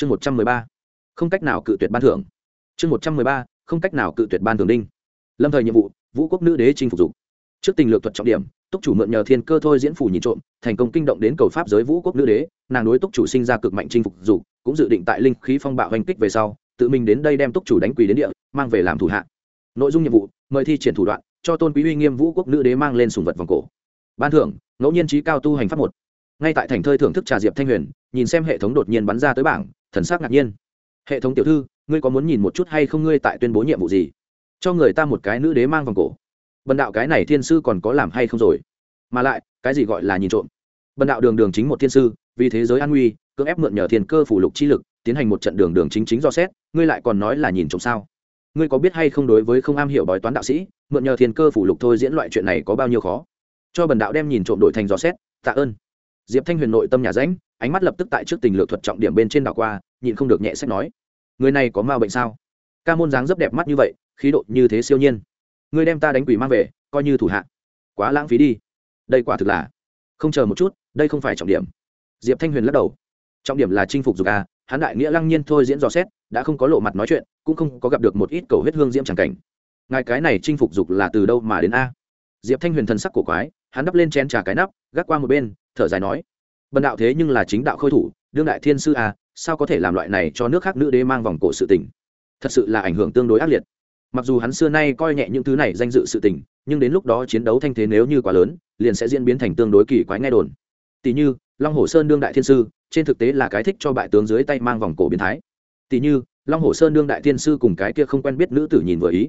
chương một trăm mười ba, không cách nào cự tuyệt ban thưởng. Chương một trăm mười ba, không cách nào cự tuyệt ban thưởng đinh. Lâm thời nhiệm vụ, vũ quốc nữ đế chinh phục dục. Trước tình lược thuật trọng điểm, túc chủ mượn nhờ thiên cơ thôi diễn phủ nhìn trộm, thành công kinh động đến cầu pháp giới vũ quốc nữ đế, nàng đối túc chủ sinh ra cực mạnh chinh phục dục, cũng dự định tại linh khí phong bạo hành kích về sau, tự mình đến đây đem túc chủ đánh quỳ đến địa, mang về làm thủ hạ. Nội dung nhiệm vụ, mời thi triển thủ đoạn, cho tôn quý uy nghiêm vũ quốc nữ đế mang lên sùng vật vòng cổ. Ban thưởng, ngẫu nhiên trí cao tu hành pháp một. Ngay tại thành thơi thưởng thức trà diệp thanh huyền, nhìn xem hệ thống đột nhiên bắn ra tới bảng thần sắc ngạc nhiên. Hệ thống tiểu thư, ngươi có muốn nhìn một chút hay không ngươi tại tuyên bố nhiệm vụ gì? Cho người ta một cái nữ đế mang vòng cổ. Bần đạo cái này thiên sư còn có làm hay không rồi? Mà lại, cái gì gọi là nhìn trộm? Bần đạo đường đường chính một thiên sư, vì thế giới an nguy, cưỡng ép mượn nhờ thiên cơ phủ lục chi lực, tiến hành một trận đường đường chính chính do xét, ngươi lại còn nói là nhìn trộm sao? Ngươi có biết hay không đối với không am hiểu bói toán đạo sĩ, mượn nhờ thiên cơ phủ lục thôi diễn loại chuyện này có bao nhiêu khó? Cho bần đạo đem nhìn trộm đổi thành dò xét, tạ ơn. Diệp thanh huyền nội tâm nhà ránh ánh mắt lập tức tại trước tình lược thuật trọng điểm bên trên đảo qua, nhịn không được nhẹ sách nói, người này có ma bệnh sao? Ca môn dáng rất đẹp mắt như vậy, khí độ như thế siêu nhiên. Ngươi đem ta đánh quỷ mang về, coi như thủ hạ. Quá lãng phí đi. Đây quả thực là, không chờ một chút, đây không phải trọng điểm. Diệp thanh huyền lắc đầu. Trọng điểm là chinh phục dục a, hắn đại nghĩa lăng nhiên thôi diễn dò xét, đã không có lộ mặt nói chuyện, cũng không có gặp được một ít cầu huyết hương diễm tràng cảnh. Ngài cái này chinh phục dục là từ đâu mà đến a? Diệp thanh huyền thần sắc cổ quái, hắn đắp lên chén trà cái nắp, gác qua một bên, thở dài nói bần đạo thế nhưng là chính đạo khôi thủ, đương đại thiên sư a sao có thể làm loại này cho nước khác nữ đế mang vòng cổ sự tình? Thật sự là ảnh hưởng tương đối ác liệt. Mặc dù hắn xưa nay coi nhẹ những thứ này danh dự sự tình, nhưng đến lúc đó chiến đấu thanh thế nếu như quá lớn, liền sẽ diễn biến thành tương đối kỳ quái nghe đồn. Tỷ như, long hồ sơn đương đại thiên sư, trên thực tế là cái thích cho bại tướng dưới tay mang vòng cổ biến thái. Tỷ như, long hồ sơn đương đại thiên sư cùng cái kia không quen biết nữ tử nhìn vừa ý.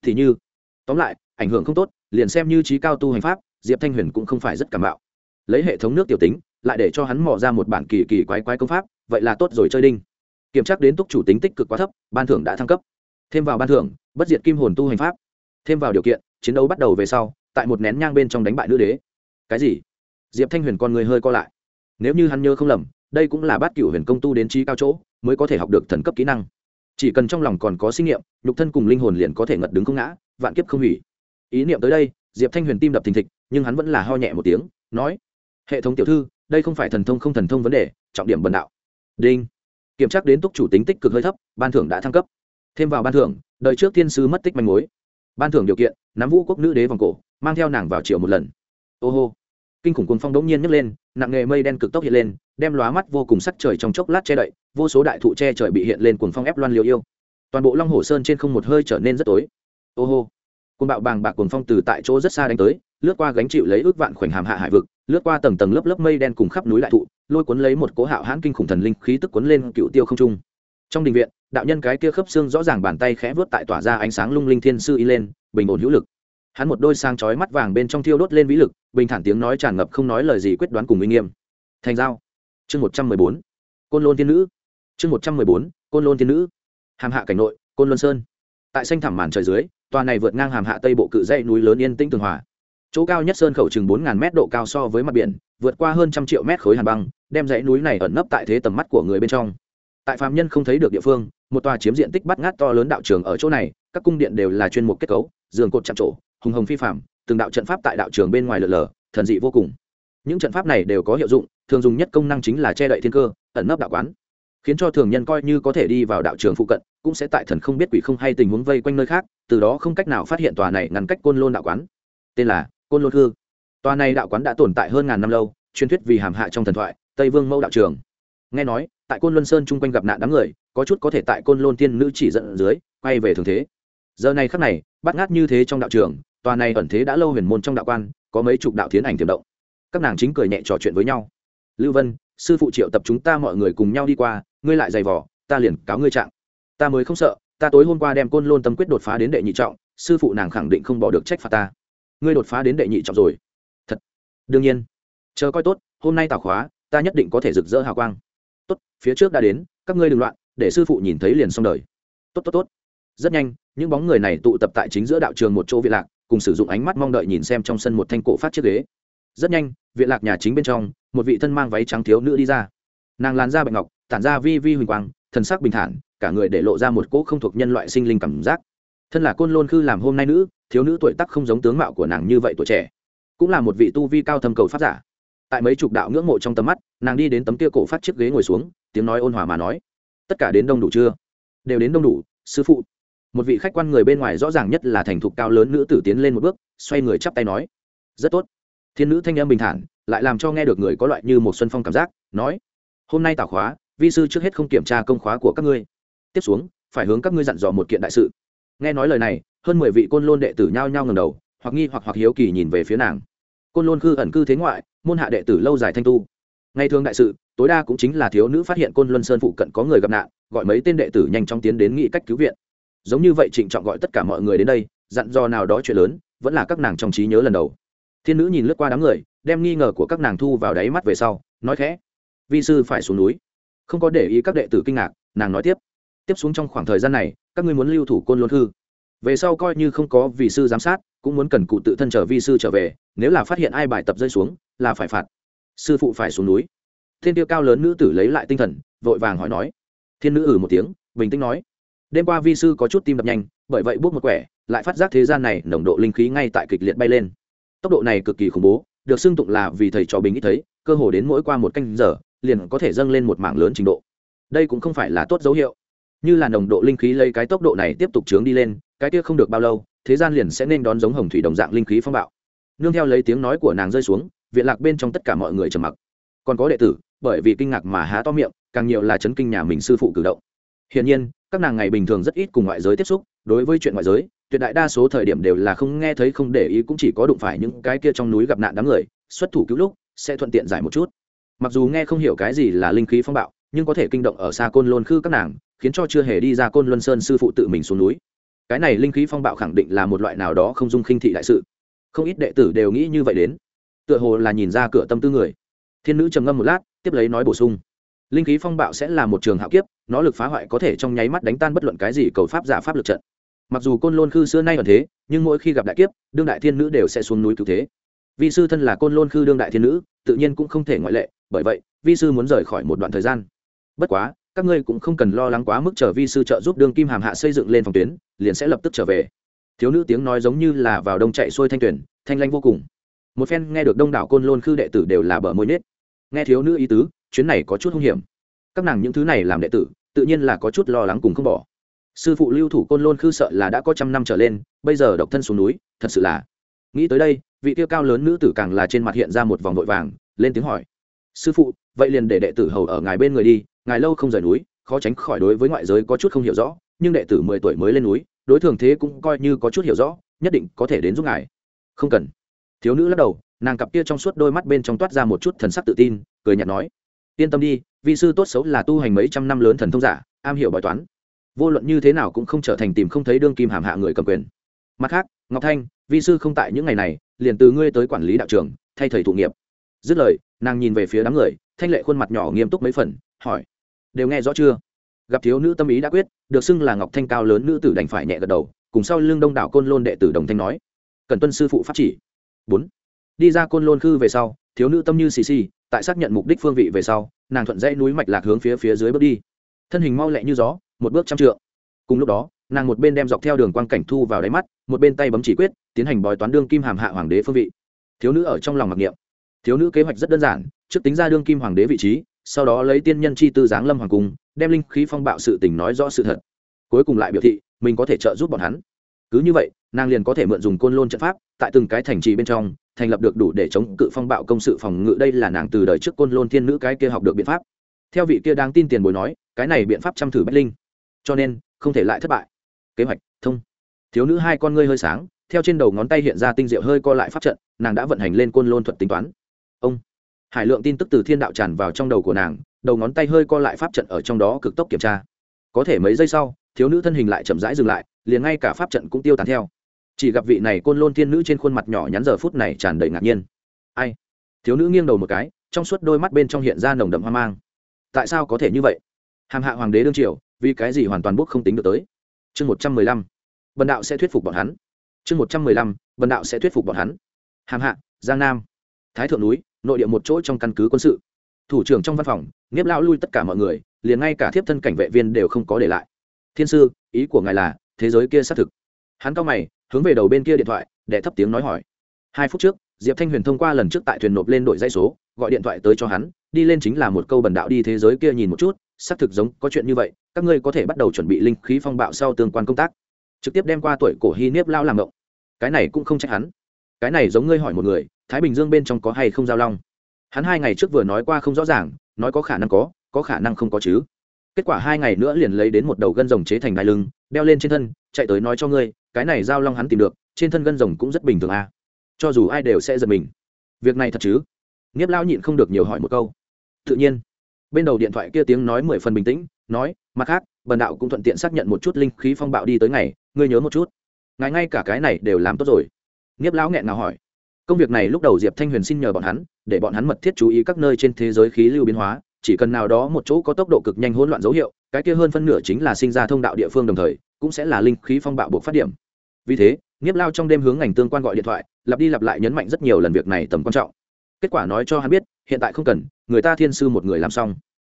Tỷ như, tóm lại, ảnh hưởng không tốt, liền xem như trí cao tu hành pháp, diệp thanh huyền cũng không phải rất cảm bạo. Lấy hệ thống nước tiểu tính lại để cho hắn mò ra một bản kỳ kỳ quái quái công pháp, vậy là tốt rồi chơi đinh. Kiểm tra đến túc chủ tính tích cực quá thấp, ban thưởng đã thăng cấp. Thêm vào ban thưởng, bất diệt kim hồn tu hành pháp. Thêm vào điều kiện, chiến đấu bắt đầu về sau, tại một nén nhang bên trong đánh bại nữ đế. Cái gì? Diệp thanh huyền con người hơi co lại. Nếu như hắn nhớ không lầm, đây cũng là bát cựu huyền công tu đến trí cao chỗ, mới có thể học được thần cấp kỹ năng. Chỉ cần trong lòng còn có sinh nghiệm, nhục thân cùng linh hồn liền có thể ngật đứng không ngã, vạn kiếp không hủy. Ý niệm tới đây, diệp thanh huyền tim đập thình thịch, nhưng hắn vẫn là ho nhẹ một tiếng, nói, hệ thống tiểu thư đây không phải thần thông không thần thông vấn đề, trọng điểm bần đạo. Đinh. Kiểm tra đến túc chủ tính tích cực hơi thấp, ban thưởng đã thăng cấp. Thêm vào ban thưởng, đời trước thiên sư mất tích manh mối. Ban thưởng điều kiện, nắm vũ quốc nữ đế vòng cổ, mang theo nàng vào triệu một lần. Ô hô. Kinh khủng cuồng phong đống nhiên nhấc lên, nặng nghề mây đen cực tốc hiện lên, đem lóa mắt vô cùng sắc trời trong chốc lát che đậy, vô số đại thụ che trời bị hiện lên cuồng phong ép loan liều yêu. Toàn bộ long hồ sơn trên không một hơi trở nên rất tối. Ô hô. Cuồng bạo bàng bạc cuồng phong từ tại chỗ rất xa đánh tới lướt qua gánh chịu lấy ước vạn khoảnh hàm hạ hải vực, lướt qua tầng tầng lớp lớp mây đen cùng khắp núi đại thụ, lôi cuốn lấy một cố hạo hãn kinh khủng thần linh khí tức cuốn lên cựu tiêu không trung. Trong đình viện, đạo nhân cái kia khớp xương rõ ràng bàn tay khẽ vớt tại tỏa ra ánh sáng lung linh thiên sư y lên, bình ổn hữu lực. Hắn một đôi sang chói mắt vàng bên trong thiêu đốt lên vĩ lực, bình thản tiếng nói tràn ngập không nói lời gì quyết đoán cùng uy nghiêm. Thành giao. Chương một trăm mười bốn. Côn lôn thiên nữ. Chương một trăm mười bốn. Côn lôn thiên nữ. Hàm hạ cảnh nội, côn luân sơn. Tại xanh thẳm màn trời dưới, tòa này vượt ngang hàm hạ tây bộ cự dãy núi lớn yên tĩnh tường hòa chỗ cao nhất sơn khẩu chừng bốn ngàn mét độ cao so với mặt biển, vượt qua hơn trăm triệu mét khối hàn băng, đem dãy núi này ẩn nấp tại thế tầm mắt của người bên trong. Tại phạm nhân không thấy được địa phương, một tòa chiếm diện tích bắt ngát to lớn đạo trường ở chỗ này, các cung điện đều là chuyên mục kết cấu, giường cột chạm trổ, hùng hồng phi phạm từng đạo trận pháp tại đạo trường bên ngoài lở lở thần dị vô cùng. Những trận pháp này đều có hiệu dụng, thường dùng nhất công năng chính là che đậy thiên cơ, ẩn nấp đạo quán. Khiến cho thường nhân coi như có thể đi vào đạo trường phụ cận, cũng sẽ tại thần không biết quỷ không hay tình huống vây quanh nơi khác, từ đó không cách nào phát hiện tòa này ngăn cách côn lôn đạo quán. Tên là côn lôn hư tòa này đạo quán đã tồn tại hơn ngàn năm lâu, truyền thuyết vì hàm hạ trong thần thoại, tây vương mẫu đạo trường. Nghe nói, tại côn luân sơn chung quanh gặp nạn đám người, có chút có thể tại côn lôn tiên nữ chỉ dẫn dưới, quay về thường thế. Giờ này khắc này, bắt ngát như thế trong đạo trường, tòa này ẩn thế đã lâu huyền môn trong đạo quan, có mấy chục đạo thiến ảnh tiềm động. Các nàng chính cười nhẹ trò chuyện với nhau. Lưu vân, sư phụ triệu tập chúng ta mọi người cùng nhau đi qua, ngươi lại giày vỏ ta liền cáo ngươi trạng. Ta mới không sợ, ta tối hôm qua đem côn lôn tâm quyết đột phá đến đệ nhị trọng, sư phụ nàng khẳng định không bỏ được trách phạt ta ngươi đột phá đến đệ nhị trọng rồi. Thật. Đương nhiên. Chờ coi tốt, hôm nay tào khóa, ta nhất định có thể rực rỡ hào quang. Tốt, phía trước đã đến, các ngươi đừng loạn, để sư phụ nhìn thấy liền xong đời. Tốt tốt tốt. Rất nhanh, những bóng người này tụ tập tại chính giữa đạo trường một chỗ viện lạc, cùng sử dụng ánh mắt mong đợi nhìn xem trong sân một thanh cổ phát chiếc ghế. Rất nhanh viện lạc nhà chính bên trong, một vị thân mang váy trắng thiếu nữ đi ra. Nàng làn da bạch ngọc, tản ra vi vi huỳnh quang, thần sắc bình thản, cả người để lộ ra một cỗ không thuộc nhân loại sinh linh cảm giác thân là côn lôn khư làm hôm nay nữ, thiếu nữ tuổi tắc không giống tướng mạo của nàng như vậy tuổi trẻ. Cũng là một vị tu vi cao thâm cầu pháp giả. Tại mấy chục đạo ngưỡng mộ trong tầm mắt, nàng đi đến tấm kia cổ phát chiếc ghế ngồi xuống, tiếng nói ôn hòa mà nói, tất cả đến đông đủ chưa? Đều đến đông đủ, sư phụ. Một vị khách quan người bên ngoài rõ ràng nhất là thành thục cao lớn nữ tử tiến lên một bước, xoay người chắp tay nói, rất tốt. Thiên nữ thanh âm bình thản, lại làm cho nghe được người có loại như một xuân phong cảm giác, nói, hôm nay tảo khóa, vi sư trước hết không kiểm tra công khóa của các ngươi. Tiếp xuống, phải hướng các ngươi dặn dò một kiện đại sự nghe nói lời này, hơn mười vị côn lôn đệ tử nhao nhao ngầm đầu, hoặc nghi hoặc hoặc hiếu kỳ nhìn về phía nàng. Côn lôn cư ẩn cư thế ngoại, môn hạ đệ tử lâu dài thanh tu. Ngay thường đại sự, tối đa cũng chính là thiếu nữ phát hiện côn luân sơn phụ cận có người gặp nạn, gọi mấy tên đệ tử nhanh chóng tiến đến nghị cách cứu viện. Giống như vậy trịnh trọng gọi tất cả mọi người đến đây, dặn dò nào đó chuyện lớn, vẫn là các nàng trong trí nhớ lần đầu. Thiên nữ nhìn lướt qua đám người, đem nghi ngờ của các nàng thu vào đáy mắt về sau, nói khẽ. Vi sư phải xuống núi. Không có để ý các đệ tử kinh ngạc, nàng nói tiếp tiếp xuống trong khoảng thời gian này, các ngươi muốn lưu thủ côn luân hư. Về sau coi như không có vị sư giám sát, cũng muốn cần cụ tự thân trở vi sư trở về, nếu là phát hiện ai bài tập rơi xuống, là phải phạt. Sư phụ phải xuống núi. Thiên tiêu cao lớn nữ tử lấy lại tinh thần, vội vàng hỏi nói. Thiên nữ ử một tiếng, bình tĩnh nói. Đêm qua vi sư có chút tim đập nhanh, bởi vậy buốt một quẻ, lại phát giác thế gian này nồng độ linh khí ngay tại kịch liệt bay lên. Tốc độ này cực kỳ khủng bố, được xưng tụng là vì thầy trò bình ít thấy, cơ hồ đến mỗi qua một canh giờ, liền có thể dâng lên một mảng lớn trình độ. Đây cũng không phải là tốt dấu hiệu như là nồng độ linh khí lấy cái tốc độ này tiếp tục trướng đi lên, cái kia không được bao lâu, thế gian liền sẽ nên đón giống hồng thủy đồng dạng linh khí phong bạo. Nương theo lấy tiếng nói của nàng rơi xuống, viện lạc bên trong tất cả mọi người trầm mặc. Còn có đệ tử, bởi vì kinh ngạc mà há to miệng, càng nhiều là chấn kinh nhà mình sư phụ cử động. Hiển nhiên, các nàng ngày bình thường rất ít cùng ngoại giới tiếp xúc, đối với chuyện ngoại giới, tuyệt đại đa số thời điểm đều là không nghe thấy không để ý cũng chỉ có đụng phải những cái kia trong núi gặp nạn đám người, xuất thủ cứu lúc, sẽ thuận tiện giải một chút. Mặc dù nghe không hiểu cái gì là linh khí phong bạo, nhưng có thể kinh động ở xa côn lôn khư các nàng khiến cho chưa hề đi ra côn luân sơn sư phụ tự mình xuống núi. Cái này linh khí phong bạo khẳng định là một loại nào đó không dung khinh thị đại sự. Không ít đệ tử đều nghĩ như vậy đến. Tựa hồ là nhìn ra cửa tâm tư người. Thiên nữ trầm ngâm một lát, tiếp lấy nói bổ sung. Linh khí phong bạo sẽ là một trường hạo kiếp, nó lực phá hoại có thể trong nháy mắt đánh tan bất luận cái gì cầu pháp giả pháp lực trận. Mặc dù côn lôn khư xưa nay còn thế, nhưng mỗi khi gặp đại kiếp, đương đại thiên nữ đều sẽ xuống núi cứu thế. Vi sư thân là côn lôn khư đương đại thiên nữ, tự nhiên cũng không thể ngoại lệ, bởi vậy, vi sư muốn rời khỏi một đoạn thời gian. Bất quá các ngươi cũng không cần lo lắng quá mức trở vi sư trợ giúp đường kim hàm hạ xây dựng lên phòng tuyến, liền sẽ lập tức trở về. Thiếu nữ tiếng nói giống như là vào đông chạy xuôi thanh tuyển, thanh lanh vô cùng. Một phen nghe được đông đảo côn lôn khư đệ tử đều là bờ môi nết nghe thiếu nữ ý tứ, chuyến này có chút hung hiểm. Các nàng những thứ này làm đệ tử, tự nhiên là có chút lo lắng cùng không bỏ. Sư phụ lưu thủ côn lôn khư sợ là đã có trăm năm trở lên, bây giờ độc thân xuống núi, thật sự là. Nghĩ tới đây, vị tiêu cao lớn nữ tử càng là trên mặt hiện ra một vòng vội vàng, lên tiếng hỏi. Sư phụ, vậy liền để đệ tử hầu ở ngài bên người đi ngài lâu không rời núi, khó tránh khỏi đối với ngoại giới có chút không hiểu rõ, nhưng đệ tử mười tuổi mới lên núi, đối thường thế cũng coi như có chút hiểu rõ, nhất định có thể đến giúp ngài. Không cần. Thiếu nữ lắc đầu, nàng cặp kia trong suốt đôi mắt bên trong toát ra một chút thần sắc tự tin, cười nhạt nói, yên tâm đi, vị sư tốt xấu là tu hành mấy trăm năm lớn thần thông giả, am hiểu bói toán. Vô luận như thế nào cũng không trở thành tìm không thấy đương kim hàm hạ người cầm quyền. Mặt khác, ngọc thanh vi sư không tại những ngày này, liền từ ngươi tới quản lý đạo trường, thay thầy thụ nghiệp. Dứt lời, nàng nhìn về phía đám người, thanh lệ khuôn mặt nhỏ nghiêm túc mấy phần, hỏi đều nghe rõ chưa? Gặp thiếu nữ tâm ý đã quyết, được xưng là ngọc thanh cao lớn nữ tử đành phải nhẹ gật đầu, cùng sau lưng đông đảo côn lôn đệ tử đồng thanh nói, cần tuân sư phụ pháp chỉ. Bốn. Đi ra côn lôn khư về sau, thiếu nữ tâm như xì xì, tại xác nhận mục đích phương vị về sau, nàng thuận dãy núi mạch lạc hướng phía phía dưới bước đi. Thân hình mau lẹ như gió, một bước trăm trượng. Cùng lúc đó, nàng một bên đem dọc theo đường quang cảnh thu vào đáy mắt, một bên tay bấm chỉ quyết, tiến hành bói toán đương kim hàm hạ hoàng đế phương vị. Thiếu nữ ở trong lòng mặc niệm. Thiếu nữ kế hoạch rất đơn giản, trước tính ra đương kim hoàng đế vị trí sau đó lấy tiên nhân chi tư giáng lâm hoàng cung, đem linh khí phong bạo sự tình nói rõ sự thật. Cuối cùng lại biểu thị, mình có thể trợ giúp bọn hắn. Cứ như vậy, nàng liền có thể mượn dùng côn lôn trận pháp, tại từng cái thành trì bên trong, thành lập được đủ để chống cự phong bạo công sự phòng ngự. Đây là nàng từ đời trước côn lôn thiên nữ cái kia học được biện pháp. Theo vị kia đáng tin tiền bồi nói, cái này biện pháp chăm thử bách linh. Cho nên, không thể lại thất bại. Kế hoạch, thông. Thiếu nữ hai con ngươi hơi sáng, theo trên đầu ngón tay hiện ra tinh diệu hơi co lại pháp trận, nàng đã vận hành lên côn lôn thuật tính toán. Ông hải lượng tin tức từ thiên đạo tràn vào trong đầu của nàng, đầu ngón tay hơi co lại pháp trận ở trong đó cực tốc kiểm tra. Có thể mấy giây sau, thiếu nữ thân hình lại chậm rãi dừng lại, liền ngay cả pháp trận cũng tiêu tán theo. Chỉ gặp vị này côn lôn thiên nữ trên khuôn mặt nhỏ nhắn giờ phút này tràn đầy ngạc nhiên. Ai? Thiếu nữ nghiêng đầu một cái, trong suốt đôi mắt bên trong hiện ra nồng đậm hoang mang. Tại sao có thể như vậy? Hàm hạ hoàng đế đương triều, vì cái gì hoàn toàn bốc không tính được tới? Chương một trăm mười lăm, bần đạo sẽ thuyết phục bọn hắn. Chương một trăm mười lăm, bần đạo sẽ thuyết phục bọn hắn. Hàm hạ, giang nam. Thái thượng núi nội địa một chỗ trong căn cứ quân sự. Thủ trưởng trong văn phòng, nghiếp lão lui tất cả mọi người, liền ngay cả thiếp thân cảnh vệ viên đều không có để lại. Thiên sư, ý của ngài là, thế giới kia xác thực. Hắn cao mày, hướng về đầu bên kia điện thoại, để thấp tiếng nói hỏi. Hai phút trước, diệp thanh huyền thông qua lần trước tại thuyền nộp lên đội dây số, gọi điện thoại tới cho hắn, đi lên chính là một câu bần đạo đi thế giới kia nhìn một chút, xác thực giống, có chuyện như vậy, các ngươi có thể bắt đầu chuẩn bị linh khí phong bạo sau tương quan công tác. Trực tiếp đem qua tuổi cổ hy niếp lao làm động cái này cũng không trách hắn. Cái này giống ngươi hỏi một người thái bình dương bên trong có hay không giao long? Hắn hai ngày trước vừa nói qua không rõ ràng, nói có khả năng có có khả năng không có chứ. Kết quả hai ngày nữa liền lấy đến một đầu gân rồng chế thành đai lưng, đeo lên trên thân, chạy tới nói cho ngươi, cái này giao long hắn tìm được, trên thân gân rồng cũng rất bình thường à. cho dù ai đều sẽ giật mình. Việc này thật chứ? Nghiếp lao nhịn không được nhiều hỏi một câu. Tự nhiên. Bên đầu điện thoại kia tiếng nói mười phần bình tĩnh, nói, mặt khác, bần đạo cũng thuận tiện xác nhận một chút linh khí phong bạo đi tới ngày, ngươi nhớ một chút. Ngài ngay cả cái này đều làm tốt rồi. Nghiếp lão nghẹn nào hỏi công việc này lúc đầu diệp thanh huyền xin nhờ bọn hắn, để bọn hắn mật thiết chú ý các nơi trên thế giới khí lưu biến hóa, chỉ cần nào đó một chỗ có tốc độ cực nhanh hỗn loạn dấu hiệu, cái kia hơn phân nửa chính là sinh ra thông đạo địa phương đồng thời, cũng sẽ là linh khí phong bạo buộc phát điểm. Vì thế, nghiếp lao trong đêm hướng ngành tương quan gọi điện thoại, lặp đi lặp lại nhấn mạnh rất nhiều lần việc này tầm quan trọng. Kết quả nói cho hắn biết, hiện tại không cần, người ta thiên sư một người làm xong.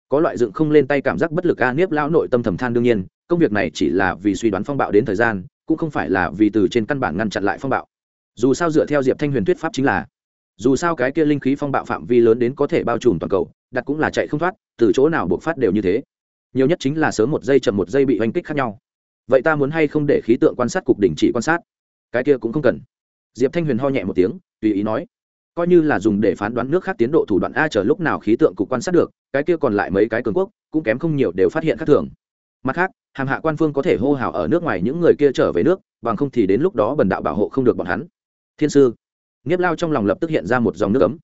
Có loại dựng không lên tay cảm giác bất lực a, nghiếp lao nội tâm thầm than đương nhiên, công việc này chỉ là vì suy đoán phong bạo đến thời gian, cũng không phải là vì từ trên căn bản ngăn chặn lại phong bạo dù sao dựa theo diệp thanh huyền thuyết pháp chính là dù sao cái kia linh khí phong bạo phạm vi lớn đến có thể bao trùm toàn cầu đặt cũng là chạy không thoát từ chỗ nào buộc phát đều như thế nhiều nhất chính là sớm một giây chậm một giây bị oanh kích khác nhau vậy ta muốn hay không để khí tượng quan sát cục đỉnh chỉ quan sát cái kia cũng không cần diệp thanh huyền ho nhẹ một tiếng tùy ý nói coi như là dùng để phán đoán nước khác tiến độ thủ đoạn a chờ lúc nào khí tượng cục quan sát được cái kia còn lại mấy cái cường quốc cũng kém không nhiều đều phát hiện khác thường mặt khác hàng hạ quan phương có thể hô hào ở nước ngoài những người kia trở về nước bằng không thì đến lúc đó bần đạo bảo hộ không được bọn hắn thiên sư. Nghiếp lao trong lòng lập tức hiện ra một dòng nước ấm.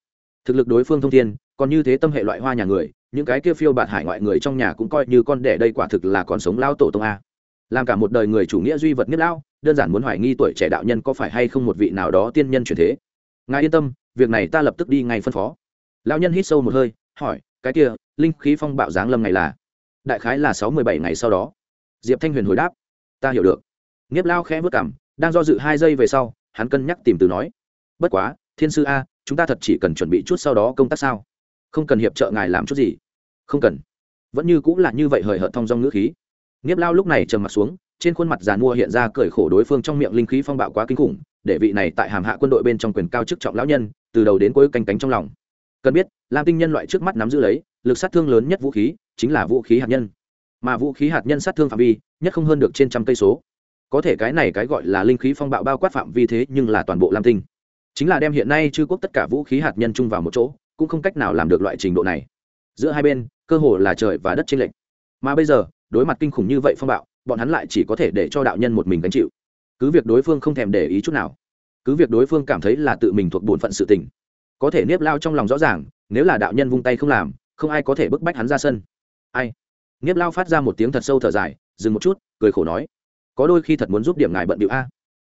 Thực lực đối phương thông thiên, còn như thế tâm hệ loại hoa nhà người, những cái kia phiêu bạt hải ngoại người trong nhà cũng coi như con đẻ đây quả thực là còn sống lao tổ tông a. Làm cả một đời người chủ nghĩa duy vật nghiếp lao, đơn giản muốn hoài nghi tuổi trẻ đạo nhân có phải hay không một vị nào đó tiên nhân truyền thế. Ngài yên tâm, việc này ta lập tức đi ngay phân phó. Lao nhân hít sâu một hơi, hỏi, cái kia, linh khí phong bạo giáng lâm ngày là? Đại khái là sáu mươi bảy ngày sau đó. Diệp thanh huyền hồi đáp, ta hiểu được. Nghiếp lao khẽ vất cảm đang do dự hai giây về sau hắn cân nhắc tìm từ nói, bất quá, thiên sư a, chúng ta thật chỉ cần chuẩn bị chút sau đó công tác sao? Không cần hiệp trợ ngài làm chút gì. Không cần. Vẫn như cũng là như vậy hời hợt thong dong ngữ khí. Nghiếp lao lúc này trầm mặt xuống, trên khuôn mặt giàn mua hiện ra cởi khổ đối phương trong miệng linh khí phong bạo quá kinh khủng, để vị này tại hàm hạ quân đội bên trong quyền cao chức trọng lão nhân, từ đầu đến cuối canh cánh trong lòng. Cần biết, lam tinh nhân loại trước mắt nắm giữ lấy, lực sát thương lớn nhất vũ khí chính là vũ khí hạt nhân. Mà vũ khí hạt nhân sát thương phạm vi, nhất không hơn được trên trăm cây số có thể cái này cái gọi là linh khí phong bạo bao quát phạm vi thế nhưng là toàn bộ lam tinh. Chính là đem hiện nay chư quốc tất cả vũ khí hạt nhân chung vào một chỗ, cũng không cách nào làm được loại trình độ này. Giữa hai bên, cơ hồ là trời và đất trên lệnh mà bây giờ, đối mặt kinh khủng như vậy phong bạo, bọn hắn lại chỉ có thể để cho đạo nhân một mình gánh chịu. Cứ việc đối phương không thèm để ý chút nào, cứ việc đối phương cảm thấy là tự mình thuộc bổn phận sự tình, có thể nếp lao trong lòng rõ ràng, nếu là đạo nhân vung tay không làm, không ai có thể bức bách hắn ra sân. Ai? Nếp lao phát ra một tiếng thật sâu thở dài, dừng một chút, cười khổ nói có đôi khi thật muốn giúp điểm ngài bận điệu a.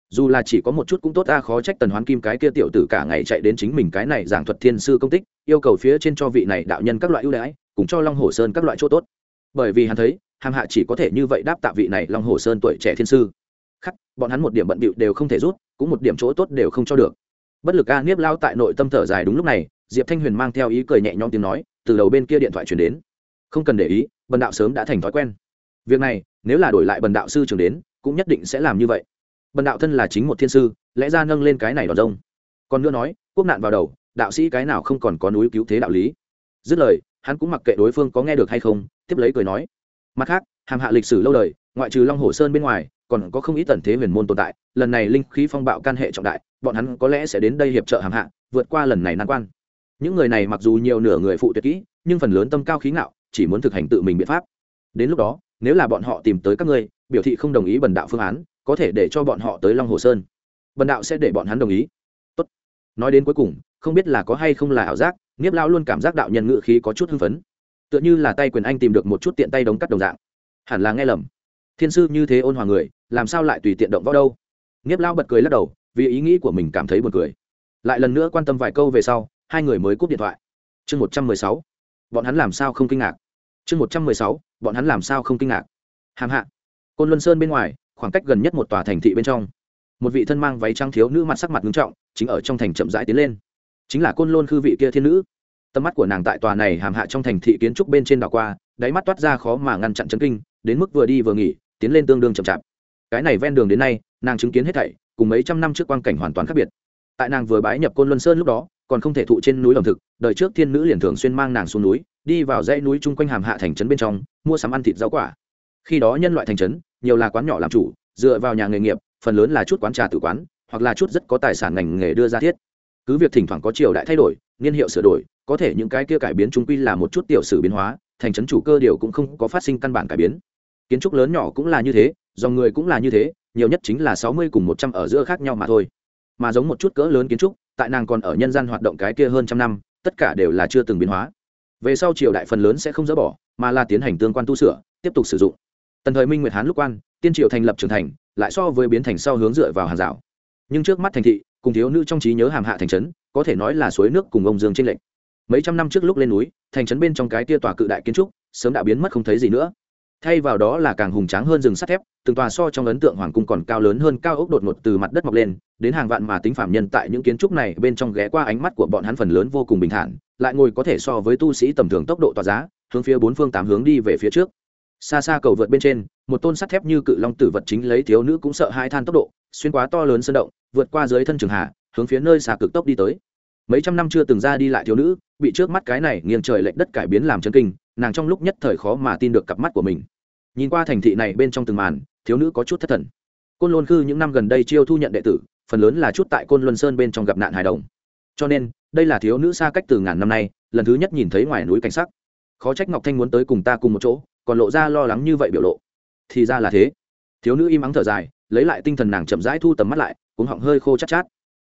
Dù là chỉ có một chút cũng tốt a, khó trách tần hoán kim cái kia tiểu tử cả ngày chạy đến chính mình cái này giảng thuật thiên sư công tích, yêu cầu phía trên cho vị này đạo nhân các loại ưu đãi, cùng cho long hồ sơn các loại chỗ tốt. Bởi vì hắn thấy, hàm hạ chỉ có thể như vậy đáp tạ vị này long hồ sơn tuổi trẻ thiên sư. Khắc, bọn hắn một điểm bận bịu đều không thể rút, cũng một điểm chỗ tốt đều không cho được. Bất lực a, niếp lao tại nội tâm thở dài đúng lúc này, diệp thanh huyền mang theo ý cười nhẹ nhõm tiếng nói, từ đầu bên kia điện thoại chuyển đến. Không cần để ý, bần đạo sớm đã thành thói quen. Việc này, nếu là đổi lại bần đạo sư trường đến cũng nhất định sẽ làm như vậy. Bần đạo thân là chính một thiên sư, lẽ ra nâng lên cái này đòn rông. Còn nữa nói, quốc nạn vào đầu, đạo sĩ cái nào không còn có núi cứu thế đạo lý. Dứt lời, hắn cũng mặc kệ đối phương có nghe được hay không, tiếp lấy cười nói. Mặt khác, hàm hạ lịch sử lâu đời, ngoại trừ long hồ sơn bên ngoài, còn có không ít tần thế huyền môn tồn tại, lần này linh khí phong bạo can hệ trọng đại, bọn hắn có lẽ sẽ đến đây hiệp trợ hàm hạ, vượt qua lần này nan quan. Những người này mặc dù nhiều nửa người phụ tuyệt kỹ, nhưng phần lớn tâm cao khí ngạo, chỉ muốn thực hành tự mình biện pháp. Đến lúc đó nếu là bọn họ tìm tới các ngươi, biểu thị không đồng ý bần đạo phương án, có thể để cho bọn họ tới long hồ sơn. Bần đạo sẽ để bọn hắn đồng ý. Tốt. nói đến cuối cùng, không biết là có hay không là ảo giác nghiếp lao luôn cảm giác đạo nhân ngự khí có chút hưng phấn. Tựa như là tay quyền anh tìm được một chút tiện tay đống cắt đồng dạng. Hẳn là nghe lầm. Thiên sư như thế ôn hòa người, làm sao lại tùy tiện động vào đâu? Nghiếp lao bật cười lắc đầu, vì ý nghĩ của mình cảm thấy buồn cười. Lại lần nữa quan tâm vài câu về sau, hai người mới cúp điện thoại. Chương một trăm mười sáu. Bọn hắn làm sao không kinh ngạc? Chương một trăm mười sáu, bọn hắn làm sao không kinh ngạc? Hàm hạ. Côn luân sơn bên ngoài, khoảng cách gần nhất một tòa thành thị bên trong. Một vị thân mang váy trắng thiếu nữ mặt sắc mặt nghiêm trọng, chính ở trong thành chậm rãi tiến lên. Chính là côn lôn khư vị kia thiên nữ. Tầm mắt của nàng tại tòa này hàm hạ trong thành thị kiến trúc bên trên đảo qua, đáy mắt toát ra khó mà ngăn chặn chấn kinh, đến mức vừa đi vừa nghỉ, tiến lên tương đương chậm chạp. Cái này ven đường đến nay, nàng chứng kiến hết thảy, cùng mấy trăm năm trước quang cảnh hoàn toàn khác biệt. Tại nàng vừa bái nhập côn luân sơn lúc đó còn không thể thụ trên núi ẩm thực đợi trước thiên nữ liền thường xuyên mang nàng xuống núi, đi vào dãy núi chung quanh hàm hạ thành trấn bên trong, mua sắm ăn thịt rau quả. Khi đó nhân loại thành trấn, nhiều là quán nhỏ làm chủ, dựa vào nhà nghề nghiệp, phần lớn là chút quán trà tự quán, hoặc là chút rất có tài sản ngành nghề đưa ra thiết. Cứ việc thỉnh thoảng có triều đại thay đổi, niên hiệu sửa đổi, có thể những cái kia cải biến chúng quy là một chút tiểu sử biến hóa, thành trấn chủ cơ điều cũng không có phát sinh căn bản cải biến. Kiến trúc lớn nhỏ cũng là như thế, dòng người cũng là như thế, nhiều nhất chính là sáu mươi cùng một trăm ở giữa khác nhau mà thôi mà giống một chút cỡ lớn kiến trúc, tại nàng còn ở nhân gian hoạt động cái kia hơn trăm năm, tất cả đều là chưa từng biến hóa. Về sau triều đại phần lớn sẽ không dỡ bỏ, mà là tiến hành tương quan tu sửa, tiếp tục sử dụng. Tần thời minh nguyệt hán lúc quan, tiên triều thành lập trưởng thành, lại so với biến thành sau hướng dựa vào hàng rào. Nhưng trước mắt thành thị, cùng thiếu nữ trong trí nhớ hàm hạ thành trấn, có thể nói là suối nước cùng ông dương trên lệnh mấy trăm năm trước lúc lên núi, thành trấn bên trong cái tia tòa cự đại kiến trúc, sớm đã biến mất không thấy gì nữa thay vào đó là càng hùng tráng hơn rừng sắt thép, từng tòa so trong ấn tượng hoàng cung còn cao lớn hơn cao ốc đột ngột từ mặt đất mọc lên, đến hàng vạn mà tính phạm nhân tại những kiến trúc này bên trong ghé qua ánh mắt của bọn hắn phần lớn vô cùng bình thản, lại ngồi có thể so với tu sĩ tầm thường tốc độ tỏa giá, hướng phía bốn phương tám hướng đi về phía trước. Xa xa cầu vượt bên trên, một tôn sắt thép như cự long tử vật chính lấy thiếu nữ cũng sợ hai than tốc độ, xuyên quá to lớn sơn động, vượt qua dưới thân trường hạ, hướng phía nơi xa cực tốc đi tới. Mấy trăm năm chưa từng ra đi lại thiếu nữ, bị trước mắt cái này nghiêng trời lệch đất cải biến làm chân kinh nàng trong lúc nhất thời khó mà tin được cặp mắt của mình. Nhìn qua thành thị này bên trong từng màn, thiếu nữ có chút thất thần. Côn lôn khư những năm gần đây chiêu thu nhận đệ tử, phần lớn là chút tại côn luân sơn bên trong gặp nạn hài đồng. Cho nên, đây là thiếu nữ xa cách từ ngàn năm nay, lần thứ nhất nhìn thấy ngoài núi cảnh sắc. Khó trách ngọc thanh muốn tới cùng ta cùng một chỗ, còn lộ ra lo lắng như vậy biểu lộ. Thì ra là thế. Thiếu nữ im ắng thở dài, lấy lại tinh thần nàng chậm rãi thu tầm mắt lại cũng họng hơi khô chát chát.